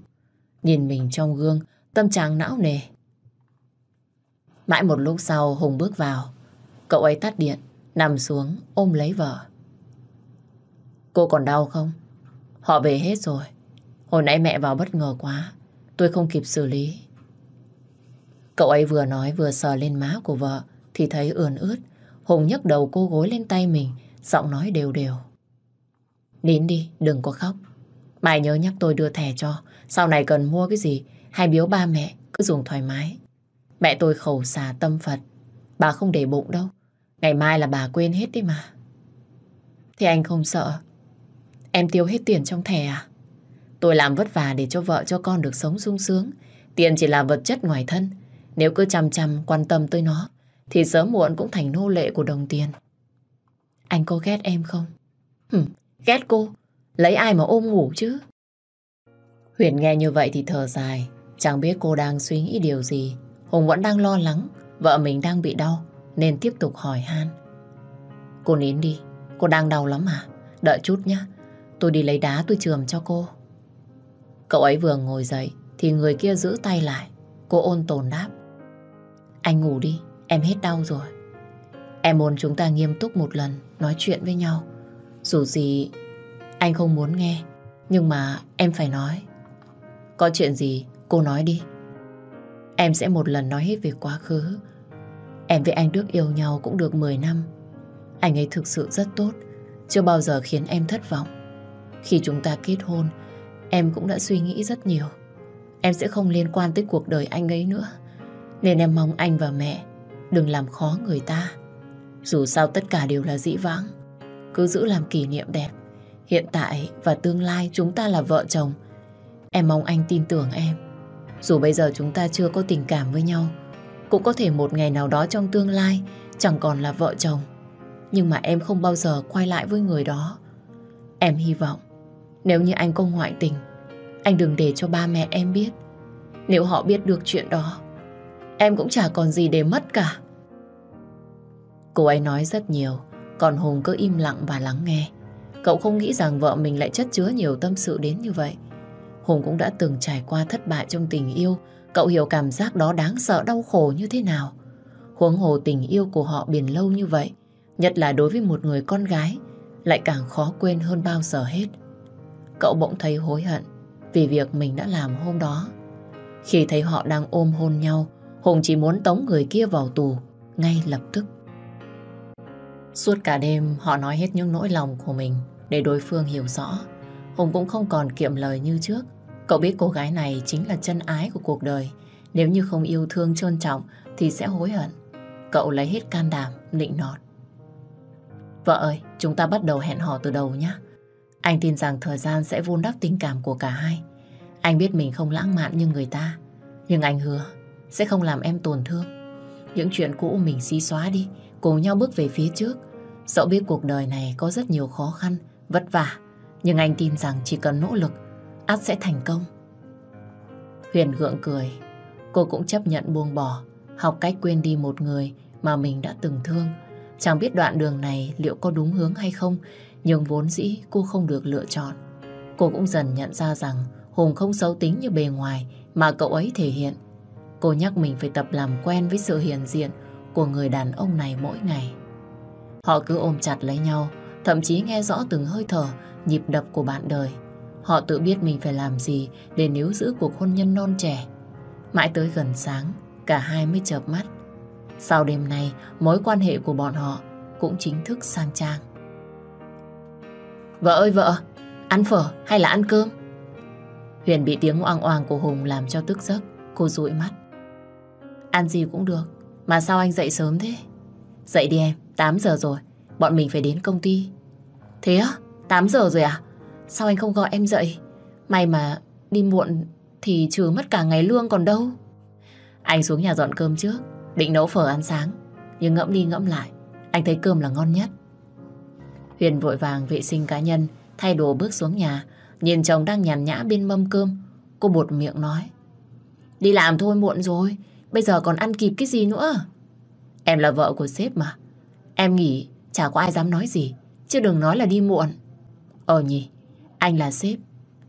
Nhìn mình trong gương, tâm trạng não nề. Mãi một lúc sau Hùng bước vào. Cậu ấy tắt điện, nằm xuống ôm lấy vợ. Cô còn đau không? Họ về hết rồi. Hồi nãy mẹ vào bất ngờ quá. Tôi không kịp xử lý. Cậu ấy vừa nói vừa sờ lên má của vợ thì thấy ươn ướt. Hùng nhấc đầu cô gối lên tay mình, giọng nói đều đều. Nín đi, đừng có khóc. Mày nhớ nhắc tôi đưa thẻ cho. Sau này cần mua cái gì hay biếu ba mẹ, cứ dùng thoải mái. Mẹ tôi khẩu xà tâm Phật. Bà không để bụng đâu. Ngày mai là bà quên hết đi mà. Thì anh không sợ. Em tiêu hết tiền trong thẻ à? Tôi làm vất vả để cho vợ cho con được sống sung sướng. Tiền chỉ là vật chất ngoài thân. Nếu cứ chăm chăm quan tâm tới nó, thì sớm muộn cũng thành nô lệ của đồng tiền. Anh có ghét em không? Hừm, ghét cô. Lấy ai mà ôm ngủ chứ? Huyền nghe như vậy thì thở dài. Chẳng biết cô đang suy nghĩ điều gì. Hùng vẫn đang lo lắng. Vợ mình đang bị đau. Nên tiếp tục hỏi han. Cô nín đi. Cô đang đau lắm à? Đợi chút nhé. Tôi đi lấy đá tôi trường cho cô. Cậu ấy vừa ngồi dậy thì người kia giữ tay lại. Cô ôn tồn đáp. Anh ngủ đi, em hết đau rồi. Em muốn chúng ta nghiêm túc một lần nói chuyện với nhau. Dù gì anh không muốn nghe, nhưng mà em phải nói. Có chuyện gì cô nói đi. Em sẽ một lần nói hết về quá khứ. Em với anh Đức yêu nhau cũng được 10 năm. Anh ấy thực sự rất tốt, chưa bao giờ khiến em thất vọng. Khi chúng ta kết hôn, em cũng đã suy nghĩ rất nhiều. Em sẽ không liên quan tới cuộc đời anh ấy nữa. Nên em mong anh và mẹ đừng làm khó người ta. Dù sao tất cả đều là dĩ vãng. Cứ giữ làm kỷ niệm đẹp. Hiện tại và tương lai chúng ta là vợ chồng. Em mong anh tin tưởng em. Dù bây giờ chúng ta chưa có tình cảm với nhau, cũng có thể một ngày nào đó trong tương lai chẳng còn là vợ chồng. Nhưng mà em không bao giờ quay lại với người đó. Em hy vọng nếu như anh có ngoại tình, anh đừng để cho ba mẹ em biết. Nếu họ biết được chuyện đó, em cũng chả còn gì để mất cả. Cô ấy nói rất nhiều, còn Hùng cứ im lặng và lắng nghe. Cậu không nghĩ rằng vợ mình lại chất chứa nhiều tâm sự đến như vậy. Hùng cũng đã từng trải qua thất bại trong tình yêu, cậu hiểu cảm giác đó đáng sợ đau khổ như thế nào. Huống hồ tình yêu của họ biển lâu như vậy, nhất là đối với một người con gái, lại càng khó quên hơn bao giờ hết. Cậu bỗng thấy hối hận vì việc mình đã làm hôm đó. Khi thấy họ đang ôm hôn nhau, Hùng chỉ muốn tống người kia vào tù ngay lập tức. Suốt cả đêm họ nói hết những nỗi lòng của mình để đối phương hiểu rõ. Hùng cũng không còn kiệm lời như trước. Cậu biết cô gái này chính là chân ái của cuộc đời. Nếu như không yêu thương trân trọng thì sẽ hối hận. Cậu lấy hết can đảm, nịnh nọt. Vợ ơi, chúng ta bắt đầu hẹn hò từ đầu nhé. Anh tin rằng thời gian sẽ vun đắp tình cảm của cả hai. Anh biết mình không lãng mạn như người ta. Nhưng anh hứa sẽ không làm em tổn thương. Những chuyện cũ mình xí xóa đi, cùng nhau bước về phía trước. Dẫu biết cuộc đời này có rất nhiều khó khăn, vất vả, nhưng anh tin rằng chỉ cần nỗ lực, ắt sẽ thành công. Huyền gượng cười, cô cũng chấp nhận buông bỏ, học cách quên đi một người mà mình đã từng thương. Chẳng biết đoạn đường này liệu có đúng hướng hay không, nhưng vốn dĩ cô không được lựa chọn. Cô cũng dần nhận ra rằng Hùng không xấu tính như bề ngoài mà cậu ấy thể hiện. Cô nhắc mình phải tập làm quen với sự hiền diện của người đàn ông này mỗi ngày. Họ cứ ôm chặt lấy nhau, thậm chí nghe rõ từng hơi thở, nhịp đập của bạn đời. Họ tự biết mình phải làm gì để níu giữ cuộc hôn nhân non trẻ. Mãi tới gần sáng, cả hai mới chợp mắt. Sau đêm nay, mối quan hệ của bọn họ cũng chính thức sang trang. Vợ ơi vợ, Ăn phở hay là ăn cơm? Huyền bị tiếng oang oang của Hùng làm cho tức giấc. Cô dụi mắt. Ăn gì cũng được. Mà sao anh dậy sớm thế? Dậy đi em, 8 giờ rồi. Bọn mình phải đến công ty. Thế á? 8 giờ rồi à? Sao anh không gọi em dậy? May mà đi muộn thì trừ mất cả ngày lương còn đâu. Anh xuống nhà dọn cơm trước. Định nấu phở ăn sáng. Nhưng ngẫm đi ngẫm lại. Anh thấy cơm là ngon nhất. Huyền vội vàng vệ sinh cá nhân, thay đồ bước xuống nhà. Nhìn chồng đang nhàn nhã bên mâm cơm. Cô bột miệng nói. Đi làm thôi muộn rồi. Bây giờ còn ăn kịp cái gì nữa? Em là vợ của sếp mà. Em nghĩ chả có ai dám nói gì. Chứ đừng nói là đi muộn. Ờ nhỉ, anh là sếp.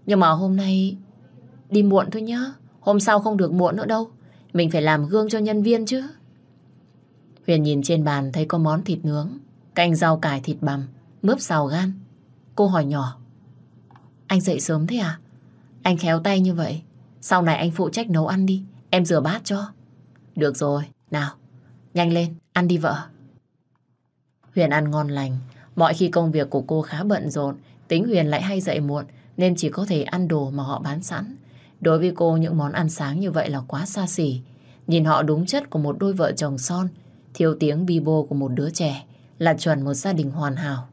Nhưng mà hôm nay đi muộn thôi nhá. Hôm sau không được muộn nữa đâu. Mình phải làm gương cho nhân viên chứ. Huyền nhìn trên bàn thấy có món thịt nướng, canh rau cải thịt bằm, mướp xào gan. Cô hỏi nhỏ. Anh dậy sớm thế à? Anh khéo tay như vậy. Sau này anh phụ trách nấu ăn đi. Em rửa bát cho. Được rồi, nào, nhanh lên, ăn đi vợ. Huyền ăn ngon lành. Mọi khi công việc của cô khá bận rộn, tính Huyền lại hay dậy muộn, nên chỉ có thể ăn đồ mà họ bán sẵn. Đối với cô, những món ăn sáng như vậy là quá xa xỉ. Nhìn họ đúng chất của một đôi vợ chồng son, thiếu tiếng bi bô của một đứa trẻ, là chuẩn một gia đình hoàn hảo.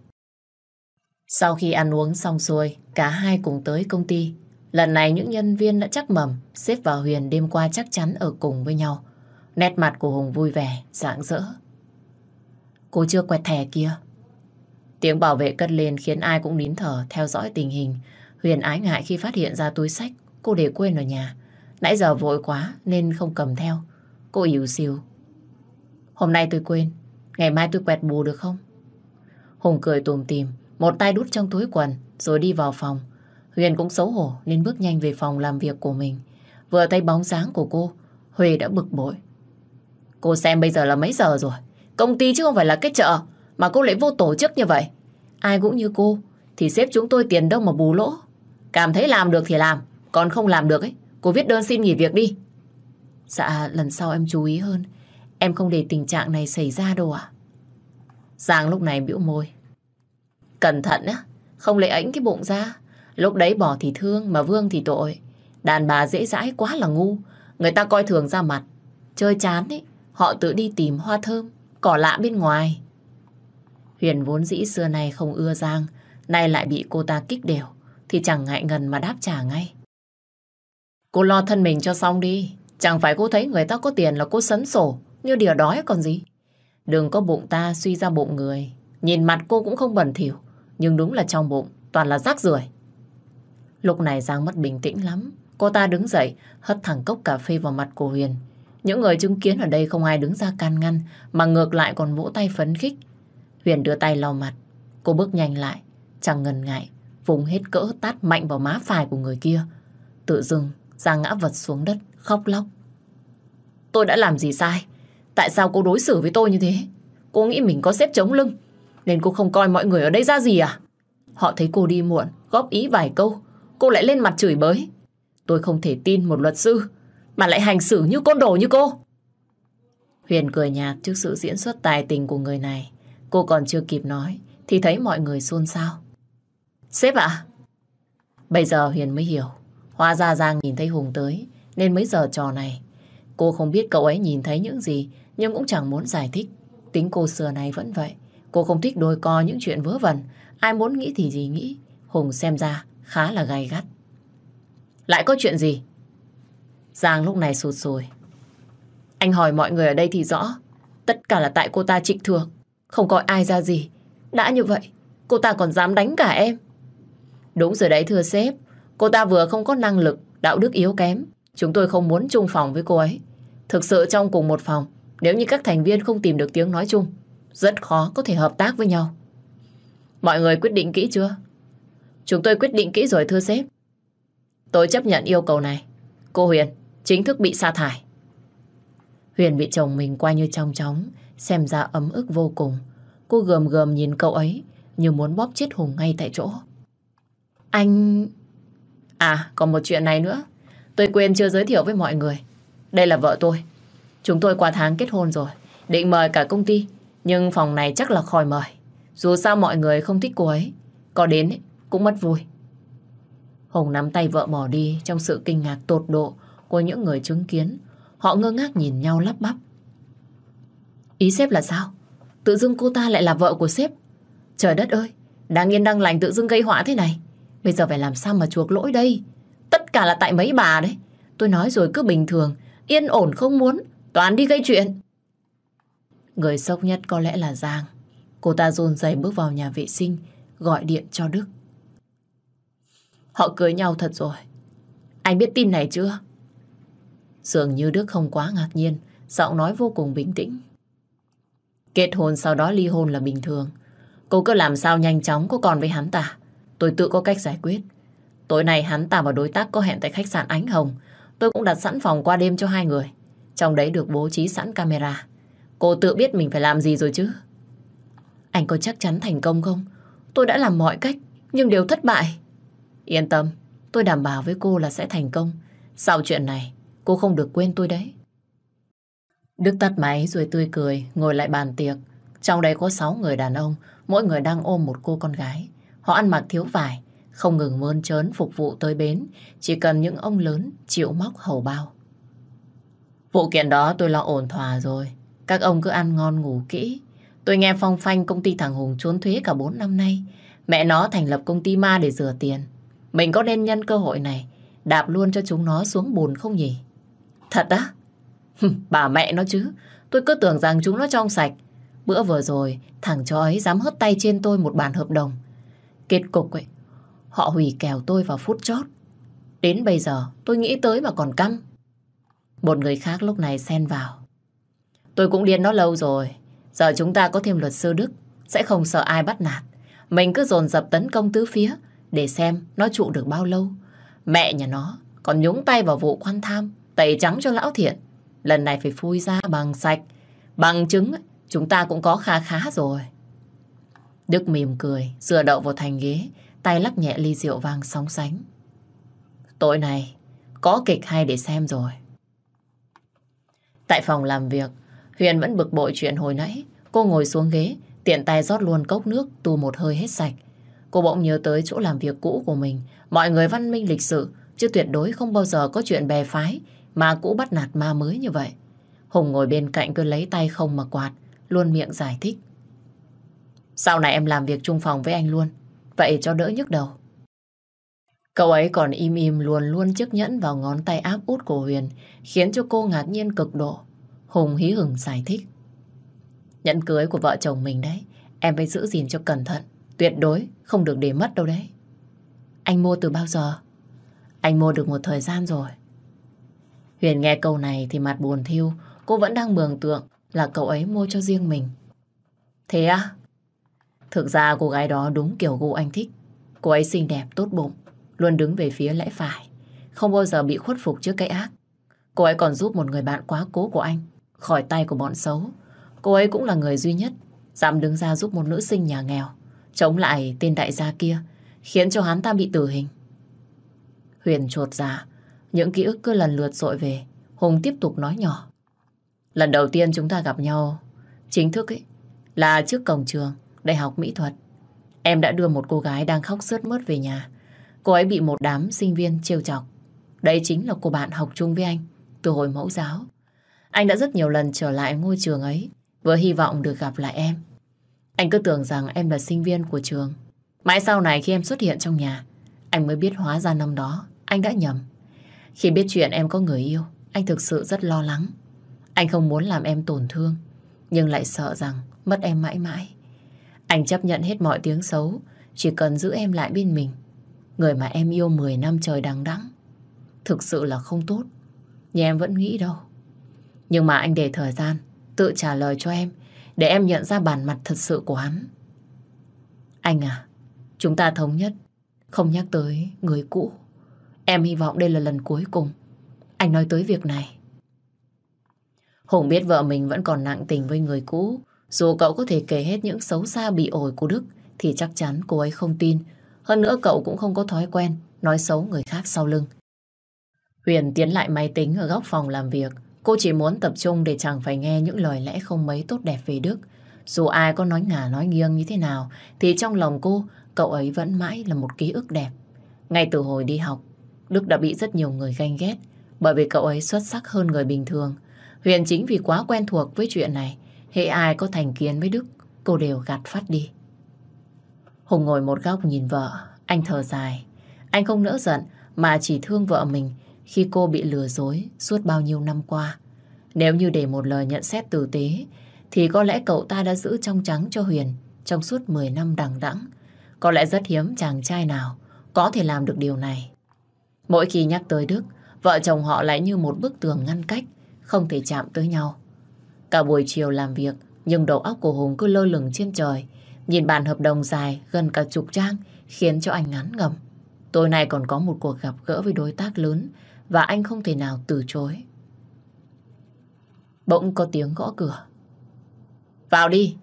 Sau khi ăn uống xong xuôi, cả hai cùng tới công ty. Lần này những nhân viên đã chắc mầm, xếp vào Huyền đêm qua chắc chắn ở cùng với nhau. Nét mặt của Hùng vui vẻ, rạng rỡ. Cô chưa quẹt thẻ kia. Tiếng bảo vệ cất lên khiến ai cũng nín thở theo dõi tình hình. Huyền ái ngại khi phát hiện ra túi sách cô để quên ở nhà. Nãy giờ vội quá nên không cầm theo. Cô yếu xìu. Hôm nay tôi quên, ngày mai tôi quẹt bù được không? Hùng cười tùm tìm, một tay đút trong túi quần rồi đi vào phòng. Huyền cũng xấu hổ nên bước nhanh về phòng làm việc của mình. Vừa thấy bóng dáng của cô, Huệ đã bực bội. Cô xem bây giờ là mấy giờ rồi? Công ty chứ không phải là cái chợ mà cô lại vô tổ chức như vậy. Ai cũng như cô thì xếp chúng tôi tiền đâu mà bù lỗ. Cảm thấy làm được thì làm, còn không làm được ấy, cô viết đơn xin nghỉ việc đi. Dạ, lần sau em chú ý hơn. Em không để tình trạng này xảy ra đâu ạ. Giang lúc này bĩu môi. Cẩn thận á, không lấy ảnh cái bụng ra. Lúc đấy bỏ thì thương mà vương thì tội. Đàn bà dễ dãi quá là ngu. Người ta coi thường ra mặt. Chơi chán ấy, họ tự đi tìm hoa thơm, cỏ lạ bên ngoài. Huyền vốn dĩ xưa này không ưa Giang, nay lại bị cô ta kích đều, thì chẳng ngại ngần mà đáp trả ngay. Cô lo thân mình cho xong đi, chẳng phải cô thấy người ta có tiền là cô sấn sổ, như đỉa đói còn gì. Đừng có bụng ta suy ra bụng người, nhìn mặt cô cũng không bẩn thỉu, nhưng đúng là trong bụng toàn là rác rưởi. Lúc này Giang mất bình tĩnh lắm, cô ta đứng dậy, hất thẳng cốc cà phê vào mặt của Huyền. Những người chứng kiến ở đây không ai đứng ra can ngăn, mà ngược lại còn vỗ tay phấn khích. Huyền đưa tay lau mặt, cô bước nhanh lại, chẳng ngần ngại, vùng hết cỡ tát mạnh vào má phải của người kia. Tự dưng, Giang ngã vật xuống đất, khóc lóc. Tôi đã làm gì sai? Tại sao cô đối xử với tôi như thế? Cô nghĩ mình có xếp chống lưng, nên cô không coi mọi người ở đây ra gì à? Họ thấy cô đi muộn, góp ý vài câu, cô lại lên mặt chửi bới. Tôi không thể tin một luật sư mà lại hành xử như con đồ như cô. Huyền cười nhạt trước sự diễn xuất tài tình của người này. Cô còn chưa kịp nói thì thấy mọi người xôn xao. Sếp ạ? Bây giờ Huyền mới hiểu. Hóa ra Giang nhìn thấy Hùng tới nên mấy giờ trò này. Cô không biết cậu ấy nhìn thấy những gì nhưng cũng chẳng muốn giải thích. Tính cô xưa này vẫn vậy. Cô không thích đôi co những chuyện vớ vẩn. Ai muốn nghĩ thì gì nghĩ. Hùng xem ra khá là gay gắt. Lại có chuyện gì? Giang lúc này sụt sùi. Anh hỏi mọi người ở đây thì rõ. Tất cả là tại cô ta trịnh thường. Không coi ai ra gì. Đã như vậy, cô ta còn dám đánh cả em. Đúng rồi đấy thưa sếp. Cô ta vừa không có năng lực, đạo đức yếu kém. Chúng tôi không muốn chung phòng với cô ấy. Thực sự trong cùng một phòng, nếu như các thành viên không tìm được tiếng nói chung, rất khó có thể hợp tác với nhau. Mọi người quyết định kỹ chưa? Chúng tôi quyết định kỹ rồi thưa sếp. Tôi chấp nhận yêu cầu này. Cô Huyền, chính thức bị sa thải. Huyền bị chồng mình quay như trong chóng, xem ra ấm ức vô cùng. Cô gườm gườm nhìn cậu ấy, như muốn bóp chết Hùng ngay tại chỗ. Anh... À, còn một chuyện này nữa. Tôi quên chưa giới thiệu với mọi người. Đây là vợ tôi. Chúng tôi qua tháng kết hôn rồi. Định mời cả công ty. Nhưng phòng này chắc là khỏi mời. Dù sao mọi người không thích cô ấy. Có đến cũng mất vui. Hùng nắm tay vợ bỏ đi trong sự kinh ngạc tột độ của những người chứng kiến. Họ ngơ ngác nhìn nhau lắp bắp. Ý sếp là sao? Tự dưng cô ta lại là vợ của sếp. Trời đất ơi, đang yên đang lành tự dưng gây họa thế này. Bây giờ phải làm sao mà chuộc lỗi đây? Tất cả là tại mấy bà đấy. Tôi nói rồi cứ bình thường, yên ổn không muốn, toàn đi gây chuyện. Người sốc nhất có lẽ là Giang. Cô ta run rẩy bước vào nhà vệ sinh, gọi điện cho Đức. Họ cưới nhau thật rồi. Anh biết tin này chưa? Dường như Đức không quá ngạc nhiên, giọng nói vô cùng bình tĩnh. Kết hôn sau đó ly hôn là bình thường. Cô cứ làm sao nhanh chóng có còn với hắn ta. Tôi tự có cách giải quyết. Tối nay hắn ta và đối tác có hẹn tại khách sạn Ánh Hồng. Tôi cũng đặt sẵn phòng qua đêm cho hai người. Trong đấy được bố trí sẵn camera. Cô tự biết mình phải làm gì rồi chứ. Anh có chắc chắn thành công không? Tôi đã làm mọi cách, nhưng đều thất bại. Yên tâm, tôi đảm bảo với cô là sẽ thành công. Sau chuyện này, cô không được quên tôi đấy. Đức tắt máy rồi tươi cười, ngồi lại bàn tiệc. Trong đây có 6 người đàn ông, mỗi người đang ôm một cô con gái. Họ ăn mặc thiếu vải, không ngừng mơn trớn phục vụ tới bến, chỉ cần những ông lớn chịu móc hầu bao. Vụ kiện đó tôi lo ổn thỏa rồi. Các ông cứ ăn ngon ngủ kỹ. Tôi nghe phong phanh công ty thằng Hùng trốn thuế cả 4 năm nay. Mẹ nó thành lập công ty ma để rửa tiền. Mình có nên nhân cơ hội này đạp luôn cho chúng nó xuống bùn không nhỉ? Thật á? Bà mẹ nó chứ. Tôi cứ tưởng rằng chúng nó trong sạch. Bữa vừa rồi, thằng chó ấy dám hất tay trên tôi một bản hợp đồng. Kết cục ấy, họ hủy kèo tôi vào phút chót. Đến bây giờ, tôi nghĩ tới mà còn căm. Một người khác lúc này xen vào. Tôi cũng điên nó lâu rồi. Giờ chúng ta có thêm luật sư Đức, sẽ không sợ ai bắt nạt. Mình cứ dồn dập tấn công tứ phía, để xem nó trụ được bao lâu. Mẹ nhà nó còn nhúng tay vào vụ quan tham, tẩy trắng cho lão thiện. Lần này phải phui ra bằng sạch. Bằng chứng chúng ta cũng có khá khá rồi. Đức mỉm cười, dựa đậu vào thành ghế, tay lắc nhẹ ly rượu vang sóng sánh. Tối này, có kịch hay để xem rồi. Tại phòng làm việc, Huyền vẫn bực bội chuyện hồi nãy. Cô ngồi xuống ghế, tiện tay rót luôn cốc nước, tu một hơi hết sạch. Cô bỗng nhớ tới chỗ làm việc cũ của mình. Mọi người văn minh lịch sự, chứ tuyệt đối không bao giờ có chuyện bè phái mà cũ bắt nạt ma mới như vậy. Hùng ngồi bên cạnh cứ lấy tay không mà quạt, luôn miệng giải thích. Sau này em làm việc chung phòng với anh luôn, vậy cho đỡ nhức đầu. Cậu ấy còn im im luôn luôn chiếc nhẫn vào ngón tay áp út của Huyền, khiến cho cô ngạc nhiên cực độ. Hùng hí hửng giải thích. Nhẫn cưới của vợ chồng mình đấy, em phải giữ gìn cho cẩn thận, tuyệt đối không được để mất đâu đấy. Anh mua từ bao giờ? Anh mua được một thời gian rồi. Huyền nghe câu này thì mặt buồn thiêu, cô vẫn đang mường tượng là cậu ấy mua cho riêng mình. Thế à? Thực ra cô gái đó đúng kiểu gu anh thích. Cô ấy xinh đẹp, tốt bụng, luôn đứng về phía lẽ phải, không bao giờ bị khuất phục trước cái ác. Cô ấy còn giúp một người bạn quá cố của anh khỏi tay của bọn xấu. Cô ấy cũng là người duy nhất dám đứng ra giúp một nữ sinh nhà nghèo chống lại tên đại gia kia khiến cho hắn ta bị tử hình. Huyền trột ra dạ, những ký ức cứ lần lượt dội về Hùng tiếp tục nói nhỏ Lần đầu tiên chúng ta gặp nhau chính thức ấy là trước cổng trường Đại học Mỹ thuật. Em đã đưa một cô gái đang khóc sướt mướt về nhà. Cô ấy bị một đám sinh viên trêu chọc. Đây chính là cô bạn học chung với anh từ hồi mẫu giáo. Anh đã rất nhiều lần trở lại ngôi trường ấy với hy vọng được gặp lại em. Anh cứ tưởng rằng em là sinh viên của trường. Mãi sau này khi em xuất hiện trong nhà, anh mới biết hóa ra năm đó anh đã nhầm. Khi biết chuyện em có người yêu, anh thực sự rất lo lắng. Anh không muốn làm em tổn thương, nhưng lại sợ rằng mất em mãi mãi. Anh chấp nhận hết mọi tiếng xấu, chỉ cần giữ em lại bên mình. Người mà em yêu 10 năm trời đằng đẵng Thực sự là không tốt, Nhưng em vẫn nghĩ đâu. Nhưng mà anh để thời gian tự trả lời cho em để em nhận ra bản mặt thật sự của hắn. Anh à, chúng ta thống nhất không nhắc tới người cũ. Em hy vọng đây là lần cuối cùng anh nói tới việc này. Hùng biết vợ mình vẫn còn nặng tình với người cũ. Dù cậu có thể kể hết những xấu xa bị ổi của Đức thì chắc chắn cô ấy không tin. Hơn nữa cậu cũng không có thói quen nói xấu người khác sau lưng. Huyền tiến lại máy tính ở góc phòng làm việc. Cô chỉ muốn tập trung để chẳng phải nghe những lời lẽ không mấy tốt đẹp về Đức. Dù ai có nói ngả nói nghiêng như thế nào thì trong lòng cô, cậu ấy vẫn mãi là một ký ức đẹp. Ngay từ hồi đi học, Đức đã bị rất nhiều người ganh ghét bởi vì cậu ấy xuất sắc hơn người bình thường. Huyền chính vì quá quen thuộc với chuyện này, hệ ai có thành kiến với Đức, cô đều gạt phát đi. Hùng ngồi một góc nhìn vợ, anh thở dài. Anh không nỡ giận mà chỉ thương vợ mình khi cô bị lừa dối suốt bao nhiêu năm qua. Nếu như để một lời nhận xét tử tế, thì có lẽ cậu ta đã giữ trong trắng cho Huyền trong suốt 10 năm đằng đẵng. Có lẽ rất hiếm chàng trai nào có thể làm được điều này. Mỗi khi nhắc tới Đức, vợ chồng họ lại như một bức tường ngăn cách, không thể chạm tới nhau. Cả buổi chiều làm việc, nhưng đầu óc của Hùng cứ lơ lửng trên trời. Nhìn bản hợp đồng dài gần cả chục trang khiến cho anh ngán ngầm. Tối nay còn có một cuộc gặp gỡ với đối tác lớn và anh không thể nào từ chối. Bỗng có tiếng gõ cửa. Vào đi.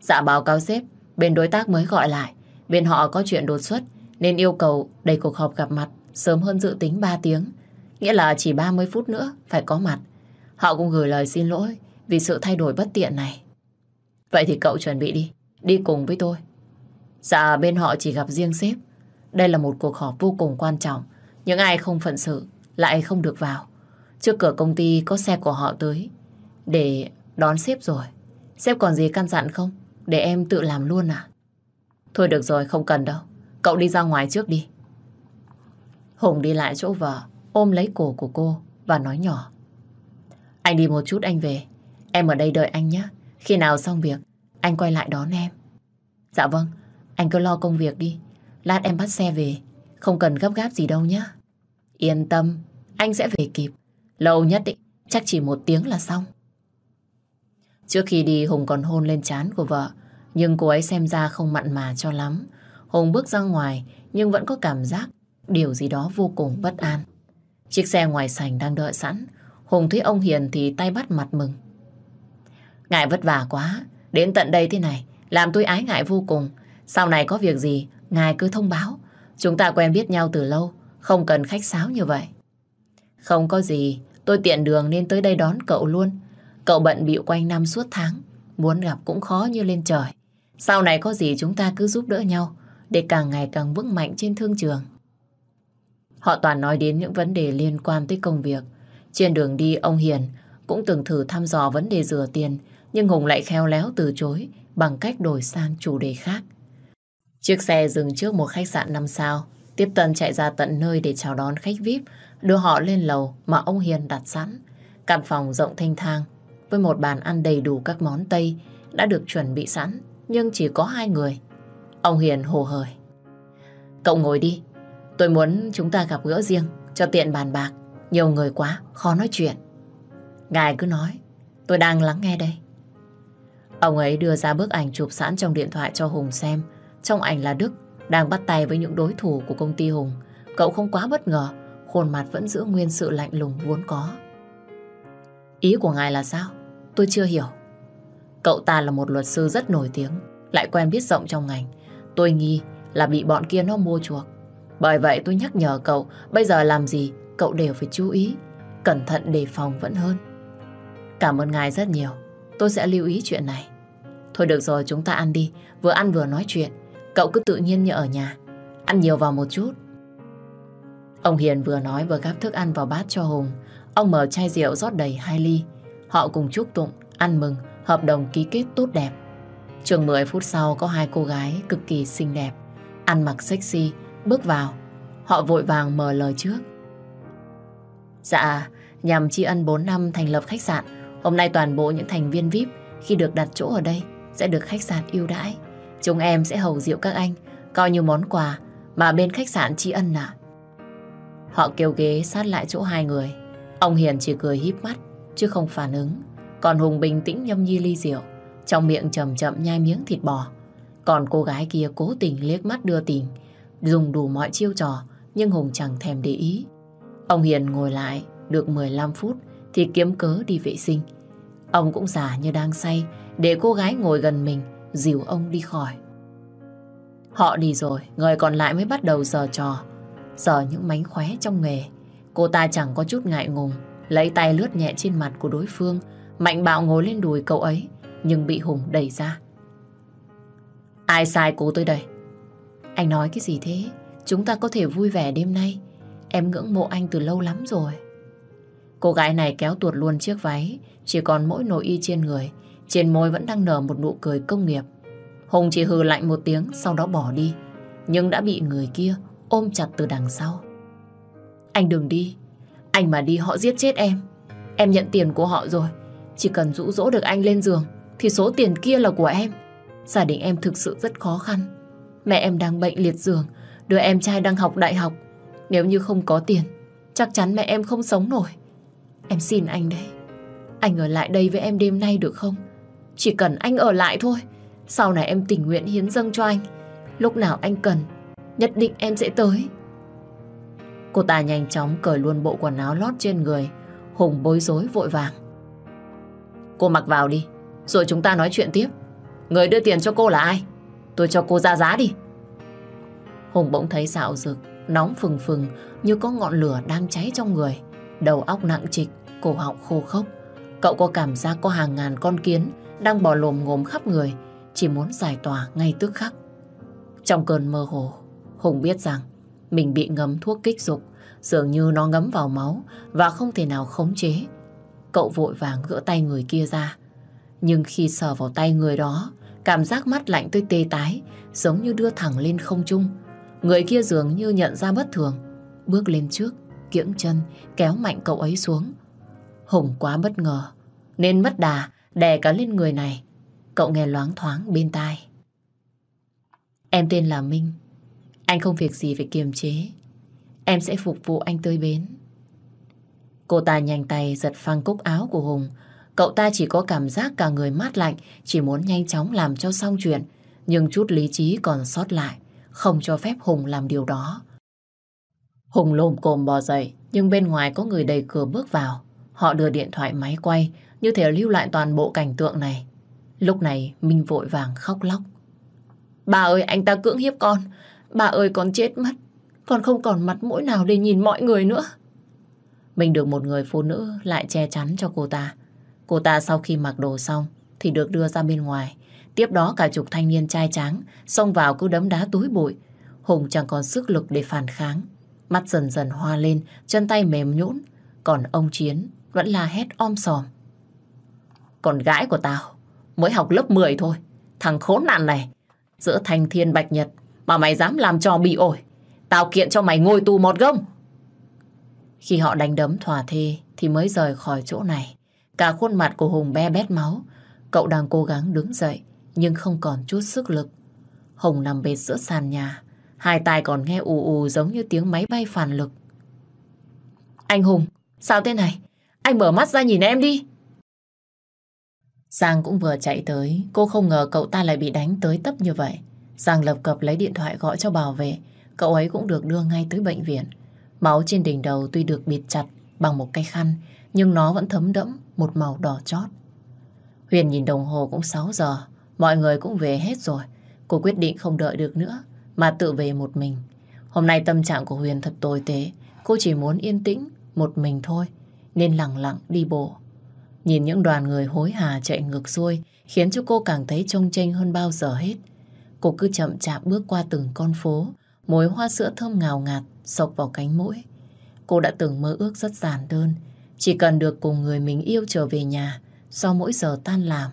Dạ báo cáo sếp, bên đối tác mới gọi lại. Bên họ có chuyện đột xuất nên yêu cầu đầy cuộc họp gặp mặt sớm hơn dự tính 3 tiếng. Nghĩa là chỉ 30 phút nữa phải có mặt. Họ cũng gửi lời xin lỗi vì sự thay đổi bất tiện này. Vậy thì cậu chuẩn bị đi, đi cùng với tôi. Dạ bên họ chỉ gặp riêng sếp. Đây là một cuộc họp vô cùng quan trọng. Những ai không phận sự lại không được vào. Trước cửa công ty có xe của họ tới để đón sếp rồi. Sếp còn gì căn dặn không? Để em tự làm luôn à? Thôi được rồi, không cần đâu. Cậu đi ra ngoài trước đi. Hùng đi lại chỗ vợ, ôm lấy cổ của cô và nói nhỏ. Anh đi một chút anh về. Em ở đây đợi anh nhé. Khi nào xong việc, anh quay lại đón em. Dạ vâng, anh cứ lo công việc đi. Lát em bắt xe về. Không cần gấp gáp gì đâu nhé. Yên tâm, anh sẽ về kịp. Lâu nhất ý, chắc chỉ một tiếng là xong. Trước khi đi Hùng còn hôn lên trán của vợ, nhưng cô ấy xem ra không mặn mà cho lắm. Hùng bước ra ngoài nhưng vẫn có cảm giác điều gì đó vô cùng bất an. Chiếc xe ngoài sảnh đang đợi sẵn. Hùng thấy ông Hiền thì tay bắt mặt mừng. Ngại vất vả quá, đến tận đây thế này, làm tôi ái ngại vô cùng. Sau này có việc gì, ngài cứ thông báo. Chúng ta quen biết nhau từ lâu, không cần khách sáo như vậy. Không có gì, tôi tiện đường nên tới đây đón cậu luôn. Cậu bận bịu quanh năm suốt tháng, muốn gặp cũng khó như lên trời. Sau này có gì chúng ta cứ giúp đỡ nhau để càng ngày càng vững mạnh trên thương trường. Họ toàn nói đến những vấn đề liên quan tới công việc. Trên đường đi, ông Hiền cũng từng thử thăm dò vấn đề rửa tiền, nhưng Hùng lại khéo léo từ chối bằng cách đổi sang chủ đề khác. Chiếc xe dừng trước một khách sạn 5 sao. Tiếp Tân chạy ra tận nơi để chào đón khách VIP, đưa họ lên lầu mà ông Hiền đặt sẵn. Căn phòng rộng thanh thang, với một bàn ăn đầy đủ các món Tây đã được chuẩn bị sẵn, nhưng chỉ có hai người. Ông Hiền hồ hởi. Cậu ngồi đi, tôi muốn chúng ta gặp gỡ riêng, cho tiện bàn bạc. Nhiều người quá, khó nói chuyện. Ngài cứ nói, tôi đang lắng nghe đây. Ông ấy đưa ra bức ảnh chụp sẵn trong điện thoại cho Hùng xem. Trong ảnh là Đức đang bắt tay với những đối thủ của công ty Hùng. Cậu không quá bất ngờ, khuôn mặt vẫn giữ nguyên sự lạnh lùng vốn có. Ý của ngài là sao? Tôi chưa hiểu. Cậu ta là một luật sư rất nổi tiếng, lại quen biết rộng trong ngành. Tôi nghi là bị bọn kia nó mua chuộc. Bởi vậy tôi nhắc nhở cậu, bây giờ làm gì cậu đều phải chú ý, cẩn thận đề phòng vẫn hơn. Cảm ơn ngài rất nhiều, tôi sẽ lưu ý chuyện này. Thôi được rồi, chúng ta ăn đi, vừa ăn vừa nói chuyện. Cậu cứ tự nhiên như ở nhà, ăn nhiều vào một chút. Ông Hiền vừa nói vừa gắp thức ăn vào bát cho Hùng. Ông mở chai rượu rót đầy hai ly. Họ cùng chúc tụng, ăn mừng, hợp đồng ký kết tốt đẹp. Chừng 10 phút sau có hai cô gái cực kỳ xinh đẹp, ăn mặc sexy, bước vào. Họ vội vàng mở lời trước. Dạ, nhằm tri ân 4 năm thành lập khách sạn, hôm nay toàn bộ những thành viên VIP khi được đặt chỗ ở đây sẽ được khách sạn ưu đãi. Chúng em sẽ hầu rượu các anh, coi như món quà mà bên khách sạn tri ân ạ. Họ kêu ghế sát lại chỗ hai người. Ông Hiền chỉ cười híp mắt, chứ không phản ứng. Còn Hùng bình tĩnh nhâm nhi ly rượu, trong miệng chậm chậm nhai miếng thịt bò. Còn cô gái kia cố tình liếc mắt đưa tình, dùng đủ mọi chiêu trò, nhưng Hùng chẳng thèm để ý. Ông Hiền ngồi lại được 15 phút thì kiếm cớ đi vệ sinh. Ông cũng giả như đang say để cô gái ngồi gần mình dìu ông đi khỏi. Họ đi rồi, người còn lại mới bắt đầu giờ trò, giờ những mánh khóe trong nghề. Cô ta chẳng có chút ngại ngùng, lấy tay lướt nhẹ trên mặt của đối phương, mạnh bạo ngồi lên đùi cậu ấy, nhưng bị Hùng đẩy ra. Ai sai cô tới đây? Anh nói cái gì thế? chúng ta có thể vui vẻ đêm nay. Em ngưỡng mộ anh từ lâu lắm rồi. Cô gái này kéo tuột luôn chiếc váy, chỉ còn mỗi nội y trên người. Trên môi vẫn đang nở một nụ cười công nghiệp. Hùng chỉ hừ lạnh một tiếng, sau đó bỏ đi. Nhưng đã bị người kia ôm chặt từ đằng sau. Anh đừng đi. Anh mà đi họ giết chết em. Em nhận tiền của họ rồi. Chỉ cần rũ rỗ được anh lên giường thì số tiền kia là của em. Gia đình em thực sự rất khó khăn. Mẹ em đang bệnh liệt giường, đứa em trai đang học đại học. Nếu như không có tiền, chắc chắn mẹ em không sống nổi. Em xin anh đấy. Anh ở lại đây với em đêm nay được không? Chỉ cần anh ở lại thôi. Sau này em tình nguyện hiến dâng cho anh. Lúc nào anh cần, nhất định em sẽ tới. Cô ta nhanh chóng cởi luôn bộ quần áo lót trên người. Hùng bối rối vội vàng. Cô mặc vào đi, rồi chúng ta nói chuyện tiếp. Người đưa tiền cho cô là ai? Tôi cho cô ra giá đi. Hùng bỗng thấy xạo rực, nóng phừng phừng như có ngọn lửa đang cháy trong người. Đầu óc nặng trịch, cổ họng khô khốc. Cậu có cảm giác có hàng ngàn con kiến đang bò lồm ngồm khắp người, chỉ muốn giải tỏa ngay tức khắc. Trong cơn mơ hồ, Hùng biết rằng mình bị ngấm thuốc kích dục, dường như nó ngấm vào máu và không thể nào khống chế. Cậu vội vàng gỡ tay người kia ra. Nhưng khi sờ vào tay người đó, cảm giác mắt lạnh tới tê tái, giống như đưa thẳng lên không trung. Người kia dường như nhận ra bất thường, bước lên trước, kiễng chân, kéo mạnh cậu ấy xuống. Hùng quá bất ngờ, nên mất đà, đè cả lên người này. Cậu nghe loáng thoáng bên tai. Em tên là Minh. Anh không việc gì phải kiềm chế. Em sẽ phục vụ anh tươi bến. Cô ta nhanh tay giật phăng cúc áo của Hùng. Cậu ta chỉ có cảm giác cả người mát lạnh, chỉ muốn nhanh chóng làm cho xong chuyện. Nhưng chút lý trí còn sót lại, không cho phép Hùng làm điều đó. Hùng lồm cồm bò dậy, nhưng bên ngoài có người đầy cửa bước vào. Họ đưa điện thoại máy quay, như thể lưu lại toàn bộ cảnh tượng này. Lúc này Minh vội vàng khóc lóc. Bà ơi, anh ta cưỡng hiếp con. Bà ơi, con chết mất. Con không còn mặt mũi nào để nhìn mọi người nữa. Mình được một người phụ nữ lại che chắn cho cô ta. Cô ta sau khi mặc đồ xong thì được đưa ra bên ngoài. Tiếp đó cả chục thanh niên trai tráng xông vào cứ đấm đá túi bụi. Hùng chẳng còn sức lực để phản kháng. Mắt dần dần hoa lên, chân tay mềm nhũn. Còn ông Chiến vẫn la hét om sòm. Còn gái của tao mới học lớp 10 thôi. Thằng khốn nạn này, giữa thành thiên bạch nhật mà mày dám làm trò bị ổi. Tao kiện cho mày ngồi tù một gông. Khi họ đánh đấm thỏa thê thì mới rời khỏi chỗ này. Cả khuôn mặt của Hùng be bét máu. Cậu đang cố gắng đứng dậy nhưng không còn chút sức lực. Hùng nằm bệt giữa sàn nhà. Hai tai còn nghe ù ù giống như tiếng máy bay phản lực. Anh Hùng, sao thế này? Anh mở mắt ra nhìn em đi. Giang cũng vừa chạy tới. Cô không ngờ cậu ta lại bị đánh tới tấp như vậy. Giang lập cập lấy điện thoại gọi cho bảo vệ. Cậu ấy cũng được đưa ngay tới bệnh viện. Máu trên đỉnh đầu tuy được bịt chặt bằng một cái khăn, nhưng nó vẫn thấm đẫm một màu đỏ chót. Huyền nhìn đồng hồ cũng 6 giờ, mọi người cũng về hết rồi. Cô quyết định không đợi được nữa, mà tự về một mình. Hôm nay tâm trạng của Huyền thật tồi tệ, cô chỉ muốn yên tĩnh, một mình thôi, nên lặng lặng đi bộ. Nhìn những đoàn người hối hả chạy ngược xuôi, khiến cho cô càng thấy trông tranh hơn bao giờ hết. Cô cứ chậm chạp bước qua từng con phố, mùi hoa sữa thơm ngào ngạt sộc vào cánh mũi. Cô đã từng mơ ước rất giản đơn, chỉ cần được cùng người mình yêu trở về nhà sau mỗi giờ tan làm.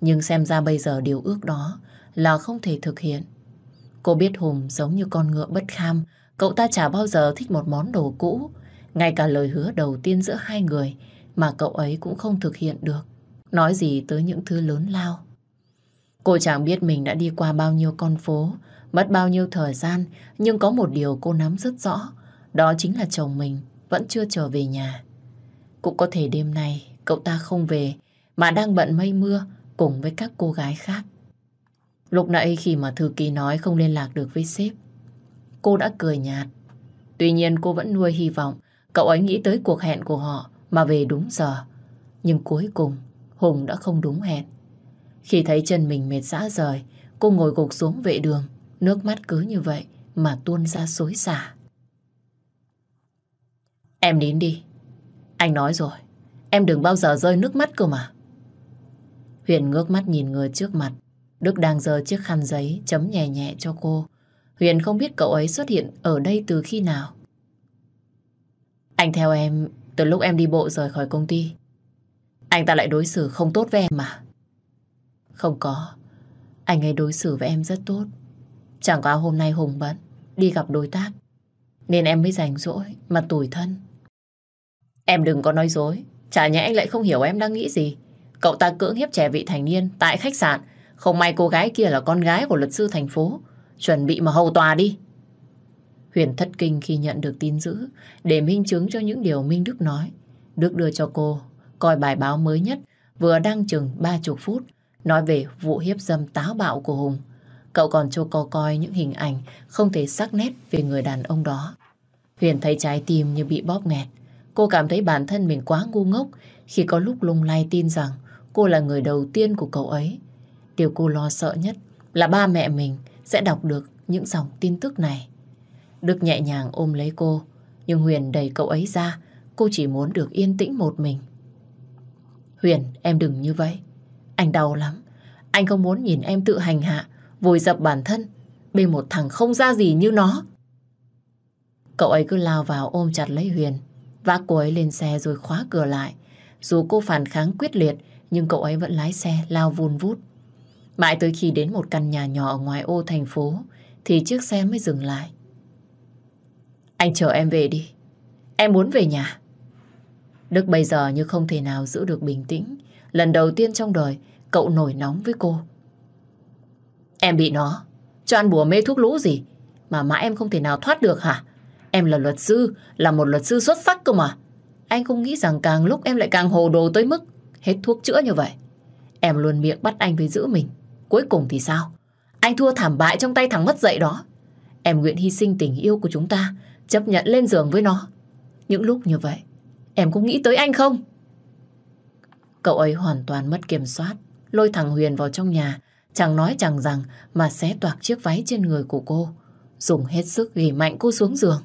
Nhưng xem ra bây giờ điều ước đó là không thể thực hiện. Cô biết Hùng giống như con ngựa bất kham, cậu ta chả bao giờ thích một món đồ cũ. Ngay cả lời hứa đầu tiên giữa hai người mà cậu ấy cũng không thực hiện được. Nói gì tới những thứ lớn lao. Cô chẳng biết mình đã đi qua bao nhiêu con phố, mất bao nhiêu thời gian, nhưng có một điều cô nắm rất rõ, đó chính là chồng mình vẫn chưa trở về nhà. Cũng có thể đêm nay cậu ta không về, mà đang bận mây mưa cùng với các cô gái khác. Lúc nãy khi mà Thư Ký nói không liên lạc được với sếp, cô đã cười nhạt. Tuy nhiên cô vẫn nuôi hy vọng cậu ấy nghĩ tới cuộc hẹn của họ mà về đúng giờ. Nhưng cuối cùng Hùng đã không đúng hẹn. Khi thấy chân mình mệt rã rời, cô ngồi gục xuống vệ đường, nước mắt cứ như vậy mà tuôn ra xối xả. Em nín đi. Anh nói rồi, em đừng bao giờ rơi nước mắt cơ mà. Huyền ngước mắt nhìn người trước mặt. Đức đang giơ chiếc khăn giấy chấm nhẹ nhẹ cho cô. Huyền không biết cậu ấy xuất hiện ở đây từ khi nào. Anh theo em từ lúc em đi bộ rời khỏi công ty. Anh ta lại đối xử không tốt với em mà. Không có. Anh ấy đối xử với em rất tốt. Chẳng có hôm nay Hùng bận, đi gặp đối tác. Nên em mới rảnh rỗi mà tủi thân. Em đừng có nói dối. Chả nhẽ anh lại không hiểu em đang nghĩ gì. Cậu ta cưỡng hiếp trẻ vị thành niên tại khách sạn. Không may cô gái kia là con gái của luật sư thành phố. Chuẩn bị mà hầu tòa đi. Huyền thất kinh khi nhận được tin dữ, để minh chứng cho những điều Minh Đức nói. Đức đưa cho cô, coi bài báo mới nhất, vừa đăng chừng ba chục phút, nói về vụ hiếp dâm táo bạo của Hùng. Cậu còn cho cô coi những hình ảnh không thể sắc nét về người đàn ông đó. Huyền thấy trái tim như bị bóp nghẹt. Cô cảm thấy bản thân mình quá ngu ngốc khi có lúc lung lay tin rằng cô là người đầu tiên của cậu ấy. Điều cô lo sợ nhất là ba mẹ mình sẽ đọc được những dòng tin tức này. Đức nhẹ nhàng ôm lấy cô, nhưng Huyền đẩy cậu ấy ra, cô chỉ muốn được yên tĩnh một mình. Huyền, em đừng như vậy. Anh đau lắm. Anh không muốn nhìn em tự hành hạ, vùi dập bản thân bên một thằng không ra gì như nó. Cậu ấy cứ lao vào ôm chặt lấy Huyền, vác cô ấy lên xe rồi khóa cửa lại. Dù cô phản kháng quyết liệt, nhưng cậu ấy vẫn lái xe lao vun vút. Mãi tới khi đến một căn nhà nhỏ ở ngoài ô thành phố, thì chiếc xe mới dừng lại. Anh chờ em về đi. Em muốn về nhà. Đức bây giờ như không thể nào giữ được bình tĩnh. Lần đầu tiên trong đời, cậu nổi nóng với cô. Em bị nó, cho ăn bùa mê thuốc lũ gì, mà mãi em không thể nào thoát được hả? Em là luật sư, là một luật sư xuất sắc cơ mà. Anh không nghĩ rằng càng lúc em lại càng hồ đồ tới mức hết thuốc chữa như vậy. Em luôn miệng bắt anh phải giữ mình. Cuối cùng thì sao? Anh thua thảm bại trong tay thằng mất dậy đó. Em nguyện hy sinh tình yêu của chúng ta, chấp nhận lên giường với nó. Những lúc như vậy, em có nghĩ tới anh không? Cậu ấy hoàn toàn mất kiểm soát, lôi thằng Huyền vào trong nhà, chẳng nói chẳng rằng mà xé toạc chiếc váy trên người của cô, dùng hết sức ghi mạnh cô xuống giường.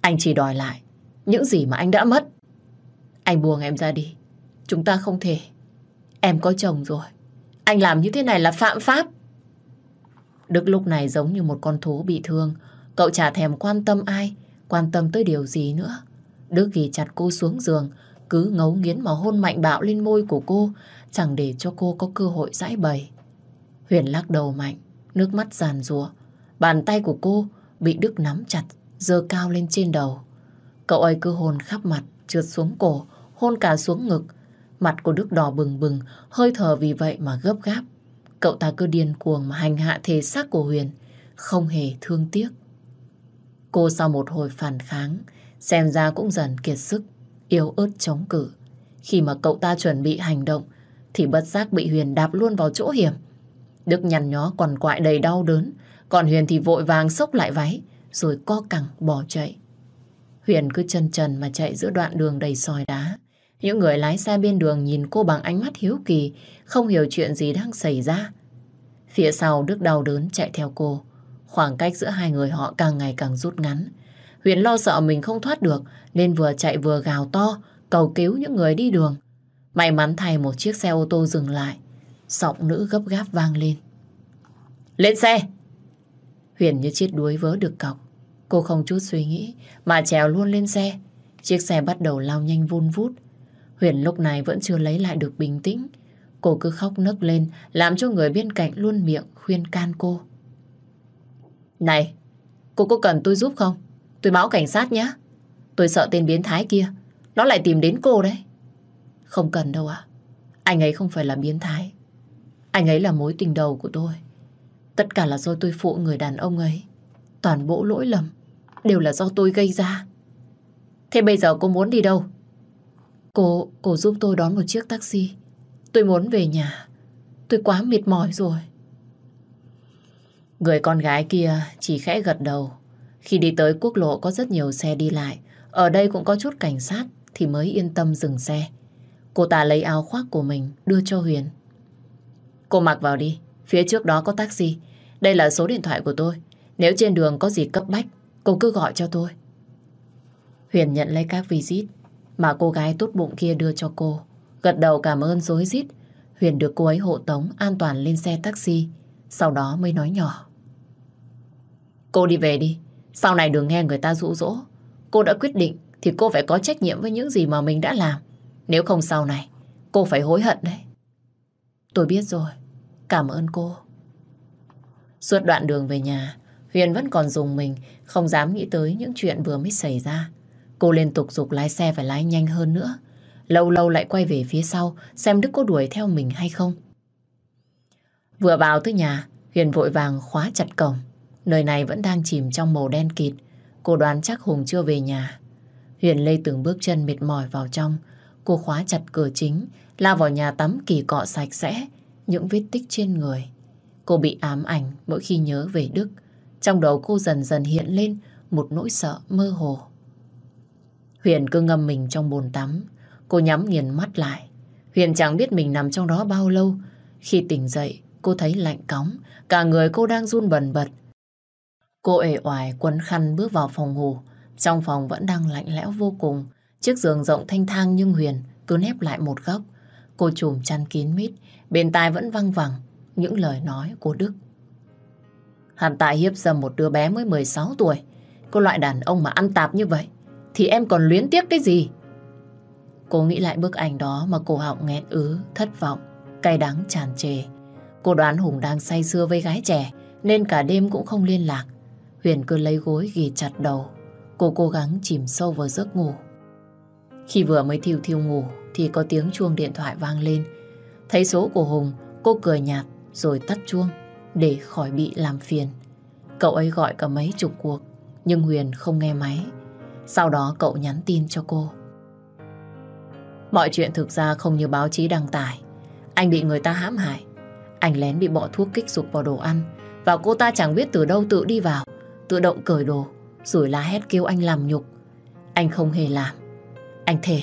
Anh chỉ đòi lại những gì mà anh đã mất. Anh buông em ra đi. Chúng ta không thể. Em có chồng rồi. Anh làm như thế này là phạm pháp. Đức lúc này giống như một con thú bị thương. Cậu chả thèm quan tâm ai, quan tâm tới điều gì nữa. Đức ghi chặt cô xuống giường, cứ ngấu nghiến mà hôn mạnh bạo lên môi của cô, chẳng để cho cô có cơ hội giải bày. Huyền lắc đầu mạnh, nước mắt giàn rùa. Bàn tay của cô bị Đức nắm chặt, dơ cao lên trên đầu. Cậu ấy cứ hôn khắp mặt, trượt xuống cổ, hôn cả xuống ngực. Mặt của Đức đỏ bừng bừng, hơi thở vì vậy mà gấp gáp. Cậu ta cứ điên cuồng mà hành hạ thể xác của Huyền, không hề thương tiếc. Cô sau một hồi phản kháng, xem ra cũng dần kiệt sức, yếu ớt chống cự. Khi mà cậu ta chuẩn bị hành động, thì bất giác bị Huyền đạp luôn vào chỗ hiểm. Đức nhằn nhó còn quại đầy đau đớn, còn Huyền thì vội vàng xốc lại váy, rồi co cẳng bỏ chạy. Huyền cứ chân trần mà chạy giữa đoạn đường đầy sỏi đá. Những người lái xe bên đường nhìn cô bằng ánh mắt hiếu kỳ, không hiểu chuyện gì đang xảy ra. Phía sau Đức đau đớn chạy theo cô. Khoảng cách giữa hai người họ càng ngày càng rút ngắn. Huyền lo sợ mình không thoát được, nên vừa chạy vừa gào to, cầu cứu những người đi đường. May mắn thay một chiếc xe ô tô dừng lại. Giọng nữ gấp gáp vang lên. Lên xe! Huyền như chiếc đuối vớ được cọc. Cô không chút suy nghĩ mà trèo luôn lên xe. Chiếc xe bắt đầu lao nhanh vun vút. Huyền lúc này vẫn chưa lấy lại được bình tĩnh. Cô cứ khóc nấc lên, làm cho người bên cạnh luôn miệng khuyên can cô. Này, cô có cần tôi giúp không? Tôi báo cảnh sát nhé. Tôi sợ tên biến thái kia. Nó lại tìm đến cô đấy. Không cần đâu ạ. Anh ấy không phải là biến thái. Anh ấy là mối tình đầu của tôi. Tất cả là do tôi phụ người đàn ông ấy. Toàn bộ lỗi lầm đều là do tôi gây ra. Thế bây giờ cô muốn đi đâu? Cô, cô giúp tôi đón một chiếc taxi. Tôi muốn về nhà. Tôi quá mệt mỏi rồi. Người con gái kia chỉ khẽ gật đầu. Khi đi tới quốc lộ có rất nhiều xe đi lại. Ở đây cũng có chút cảnh sát thì mới yên tâm dừng xe. Cô ta lấy áo khoác của mình đưa cho Huyền. Cô mặc vào đi. Phía trước đó có taxi. Đây là số điện thoại của tôi. Nếu trên đường có gì cấp bách, cô cứ gọi cho tôi. Huyền nhận lấy các visit mà cô gái tốt bụng kia đưa cho cô. Gật đầu cảm ơn dối rít Huyền được cô ấy hộ tống an toàn lên xe taxi. Sau đó mới nói nhỏ. Cô đi về đi. Sau này đừng nghe người ta dụ dỗ. Cô đã quyết định thì cô phải có trách nhiệm với những gì mà mình đã làm. Nếu không sau này, cô phải hối hận đấy. Tôi biết rồi. Cảm ơn cô. Suốt đoạn đường về nhà, Huyền vẫn còn dùng mình, không dám nghĩ tới những chuyện vừa mới xảy ra. Cô liên tục dục lái xe phải lái nhanh hơn nữa. Lâu lâu lại quay về phía sau xem Đức có đuổi theo mình hay không. Vừa vào tới nhà, Huyền vội vàng khóa chặt cổng. Nơi này vẫn đang chìm trong màu đen kịt. Cô đoán chắc Hùng chưa về nhà. Huyền lê từng bước chân mệt mỏi vào trong. Cô khóa chặt cửa chính, lao vào nhà tắm kỳ cọ sạch sẽ, những vết tích trên người. Cô bị ám ảnh mỗi khi nhớ về Đức. Trong đầu cô dần dần hiện lên một nỗi sợ mơ hồ. Huyền cứ ngâm mình trong bồn tắm. Cô nhắm nghiền mắt lại. Huyền chẳng biết mình nằm trong đó bao lâu. Khi tỉnh dậy, cô thấy lạnh cóng. Cả người cô đang run bần bật. Cô ể oải quấn khăn bước vào phòng ngủ. Trong phòng vẫn đang lạnh lẽo vô cùng. Chiếc giường rộng thanh thang nhưng Huyền cứ nép lại một góc. Cô trùm chăn kín mít. Bên tai vẫn văng vẳng những lời nói của Đức. Hắn tại hiếp dâm một đứa bé mới 16 tuổi. cô loại đàn ông mà ăn tạp như vậy thì em còn luyến tiếc cái gì? Cô nghĩ lại bức ảnh đó mà cổ họng nghẹn ứ, thất vọng, cay đắng tràn trề. Cô đoán Hùng đang say sưa với gái trẻ nên cả đêm cũng không liên lạc. Huyền cứ lấy gối ghi chặt đầu. Cô cố gắng chìm sâu vào giấc ngủ. Khi vừa mới thiêu thiêu ngủ thì có tiếng chuông điện thoại vang lên. Thấy số của Hùng, cô cười nhạt rồi tắt chuông để khỏi bị làm phiền. Cậu ấy gọi cả mấy chục cuộc nhưng Huyền không nghe máy. Sau đó cậu nhắn tin cho cô. Mọi chuyện thực ra không như báo chí đăng tải. Anh bị người ta hãm hại. Anh lén bị bỏ thuốc kích dục vào đồ ăn và cô ta chẳng biết từ đâu tự đi vào tự động cởi đồ, rồi la hét kêu anh làm nhục. Anh không hề làm. Anh thề.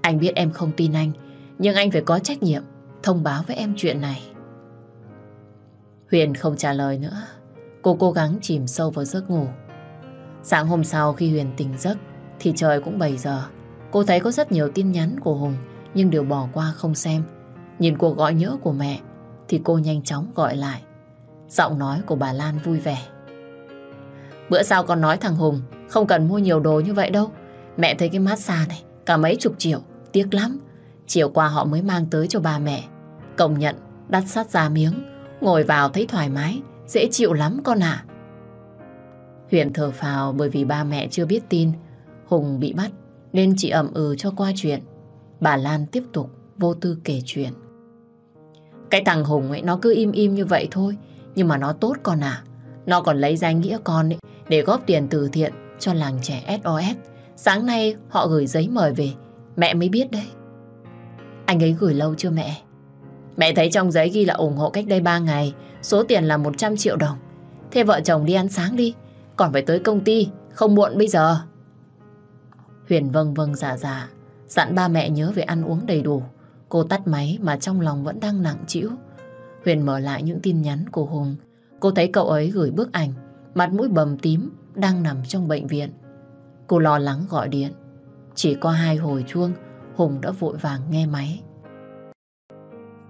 Anh biết em không tin anh, nhưng anh phải có trách nhiệm, thông báo với em chuyện này. Huyền không trả lời nữa. Cô cố gắng chìm sâu vào giấc ngủ. Sáng hôm sau khi Huyền tỉnh giấc, thì trời cũng 7 giờ. Cô thấy có rất nhiều tin nhắn của Hùng, nhưng đều bỏ qua không xem. Nhìn cuộc gọi nhớ của mẹ, thì cô nhanh chóng gọi lại. Giọng nói của bà Lan vui vẻ. Bữa sau con nói thằng Hùng không cần mua nhiều đồ như vậy đâu. Mẹ thấy cái massage này cả mấy chục triệu, tiếc lắm. Chiều qua họ mới mang tới cho bà mẹ. Công nhận đắt sát ra miếng, ngồi vào thấy thoải mái, dễ chịu lắm con ạ. Huyền thở phào bởi vì ba mẹ chưa biết tin Hùng bị bắt nên chị ẩm ừ cho qua chuyện. Bà Lan tiếp tục vô tư kể chuyện. Cái thằng Hùng ấy nó cứ im im như vậy thôi nhưng mà nó tốt con à. Nó còn lấy danh nghĩa con ấy để góp tiền từ thiện cho làng trẻ SOS. Sáng nay họ gửi giấy mời về. Mẹ mới biết đấy. Anh ấy gửi lâu chưa mẹ? Mẹ thấy trong giấy ghi là ủng hộ cách đây 3 ngày. Số tiền là 100 triệu đồng. Thế vợ chồng đi ăn sáng đi. Còn phải tới công ty. Không muộn bây giờ. Huyền vâng vâng dạ dạ. Dặn ba mẹ nhớ về ăn uống đầy đủ. Cô tắt máy mà trong lòng vẫn đang nặng trĩu. Huyền mở lại những tin nhắn của Hùng. Cô thấy cậu ấy gửi bức ảnh, mặt mũi bầm tím, đang nằm trong bệnh viện. Cô lo lắng gọi điện. Chỉ có hai hồi chuông, Hùng đã vội vàng nghe máy.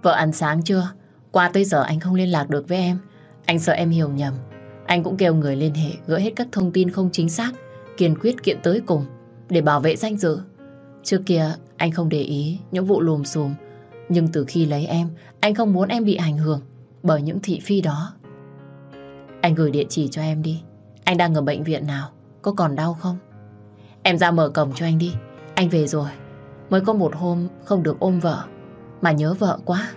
Vợ ăn sáng chưa? Qua tới giờ anh không liên lạc được với em. Anh sợ em hiểu nhầm. Anh cũng kêu người liên hệ gỡ hết các thông tin không chính xác, kiên quyết kiện tới cùng để bảo vệ danh dự. Trước kia anh không để ý những vụ lùm xùm, nhưng từ khi lấy em, anh không muốn em bị ảnh hưởng bởi những thị phi đó. Anh gửi địa chỉ cho em đi. Anh đang ở bệnh viện nào? Có còn đau không? Em ra mở cổng cho anh đi. Anh về rồi. Mới có một hôm không được ôm vợ. Mà nhớ vợ quá.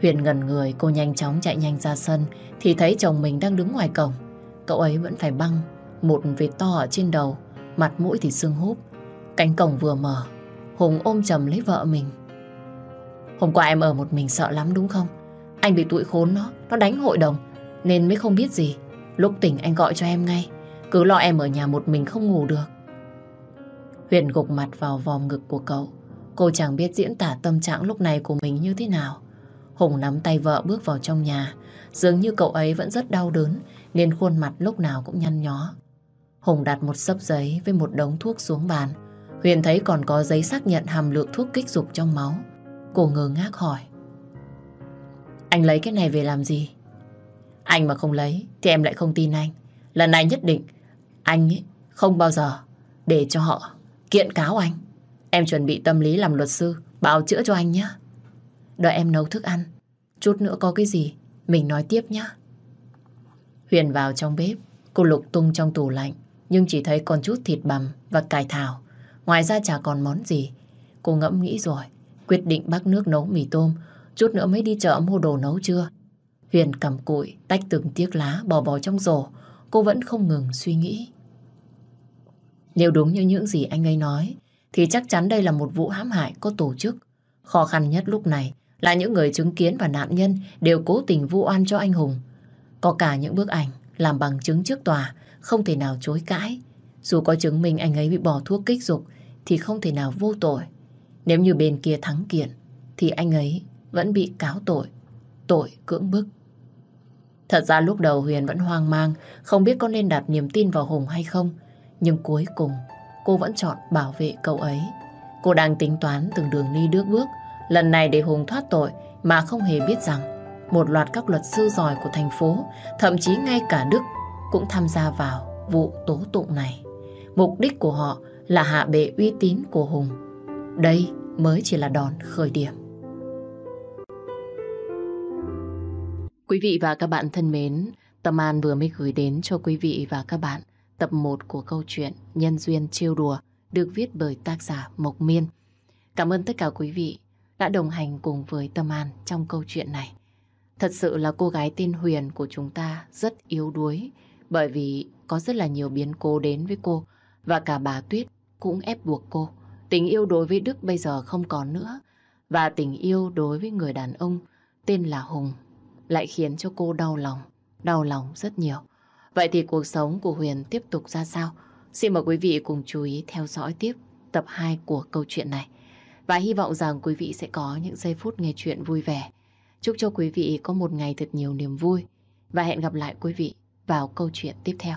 Huyền ngần người, cô nhanh chóng chạy nhanh ra sân thì thấy chồng mình đang đứng ngoài cổng. Cậu ấy vẫn phải băng một vệt to ở trên đầu, mặt mũi thì sưng húp. Cánh cổng vừa mở, Hùng ôm chầm lấy vợ mình. Hôm qua em ở một mình sợ lắm đúng không? Anh bị tụi khốn nó, nó đánh hội đồng nên mới không biết gì. Lúc tỉnh anh gọi cho em ngay. Cứ lo em ở nhà một mình không ngủ được. Huyền gục mặt vào vòng ngực của cậu. Cô chẳng biết diễn tả tâm trạng lúc này của mình như thế nào. Hùng nắm tay vợ bước vào trong nhà. Dường như cậu ấy vẫn rất đau đớn, nên khuôn mặt lúc nào cũng nhăn nhó. Hùng đặt một sấp giấy với một đống thuốc xuống bàn. Huyền thấy còn có giấy xác nhận hàm lượng thuốc kích dục trong máu. Cô ngơ ngác hỏi. Anh lấy cái này về làm gì? Anh mà không lấy thì em lại không tin anh. Lần này nhất định anh ấy không bao giờ để cho họ kiện cáo anh. Em chuẩn bị tâm lý làm luật sư, bảo chữa cho anh nhé. Đợi em nấu thức ăn. Chút nữa có cái gì, mình nói tiếp nhé. Huyền vào trong bếp, cô lục tung trong tủ lạnh, nhưng chỉ thấy còn chút thịt bằm và cải thảo. Ngoài ra chả còn món gì. Cô ngẫm nghĩ rồi, quyết định bắt nước nấu mì tôm, chút nữa mới đi chợ mua đồ nấu chưa. Huyền cầm cụi, tách từng tiếc lá bỏ vào trong rổ, cô vẫn không ngừng suy nghĩ. Nếu đúng như những gì anh ấy nói, thì chắc chắn đây là một vụ hãm hại có tổ chức. Khó khăn nhất lúc này là những người chứng kiến và nạn nhân đều cố tình vu oan cho anh Hùng. Có cả những bức ảnh làm bằng chứng trước tòa, không thể nào chối cãi. Dù có chứng minh anh ấy bị bỏ thuốc kích dục, thì không thể nào vô tội. Nếu như bên kia thắng kiện, thì anh ấy vẫn bị cáo tội, tội cưỡng bức. Thật ra lúc đầu Huyền vẫn hoang mang, không biết có nên đặt niềm tin vào Hùng hay không. Nhưng cuối cùng, cô vẫn chọn bảo vệ cậu ấy. Cô đang tính toán từng đường đi bước bước, lần này để Hùng thoát tội mà không hề biết rằng một loạt các luật sư giỏi của thành phố, thậm chí ngay cả Đức cũng tham gia vào vụ tố tụng này. Mục đích của họ là hạ bệ uy tín của Hùng. Đây mới chỉ là đòn khởi điểm. Quý vị và các bạn thân mến, Tâm An vừa mới gửi đến cho quý vị và các bạn tập 1 của câu chuyện Nhân duyên trêu đùa được viết bởi tác giả Mộc Miên. Cảm ơn tất cả quý vị đã đồng hành cùng với Tâm An trong câu chuyện này. Thật sự là cô gái tên Huyền của chúng ta rất yếu đuối bởi vì có rất là nhiều biến cố đến với cô và cả bà Tuyết cũng ép buộc cô. Tình yêu đối với Đức bây giờ không còn nữa và tình yêu đối với người đàn ông tên là Hùng lại khiến cho cô đau lòng, đau lòng rất nhiều. Vậy thì cuộc sống của Huyền tiếp tục ra sao? Xin mời quý vị cùng chú ý theo dõi tiếp tập 2 của câu chuyện này. Và hy vọng rằng quý vị sẽ có những giây phút nghe chuyện vui vẻ. Chúc cho quý vị có một ngày thật nhiều niềm vui. Và hẹn gặp lại quý vị vào câu chuyện tiếp theo.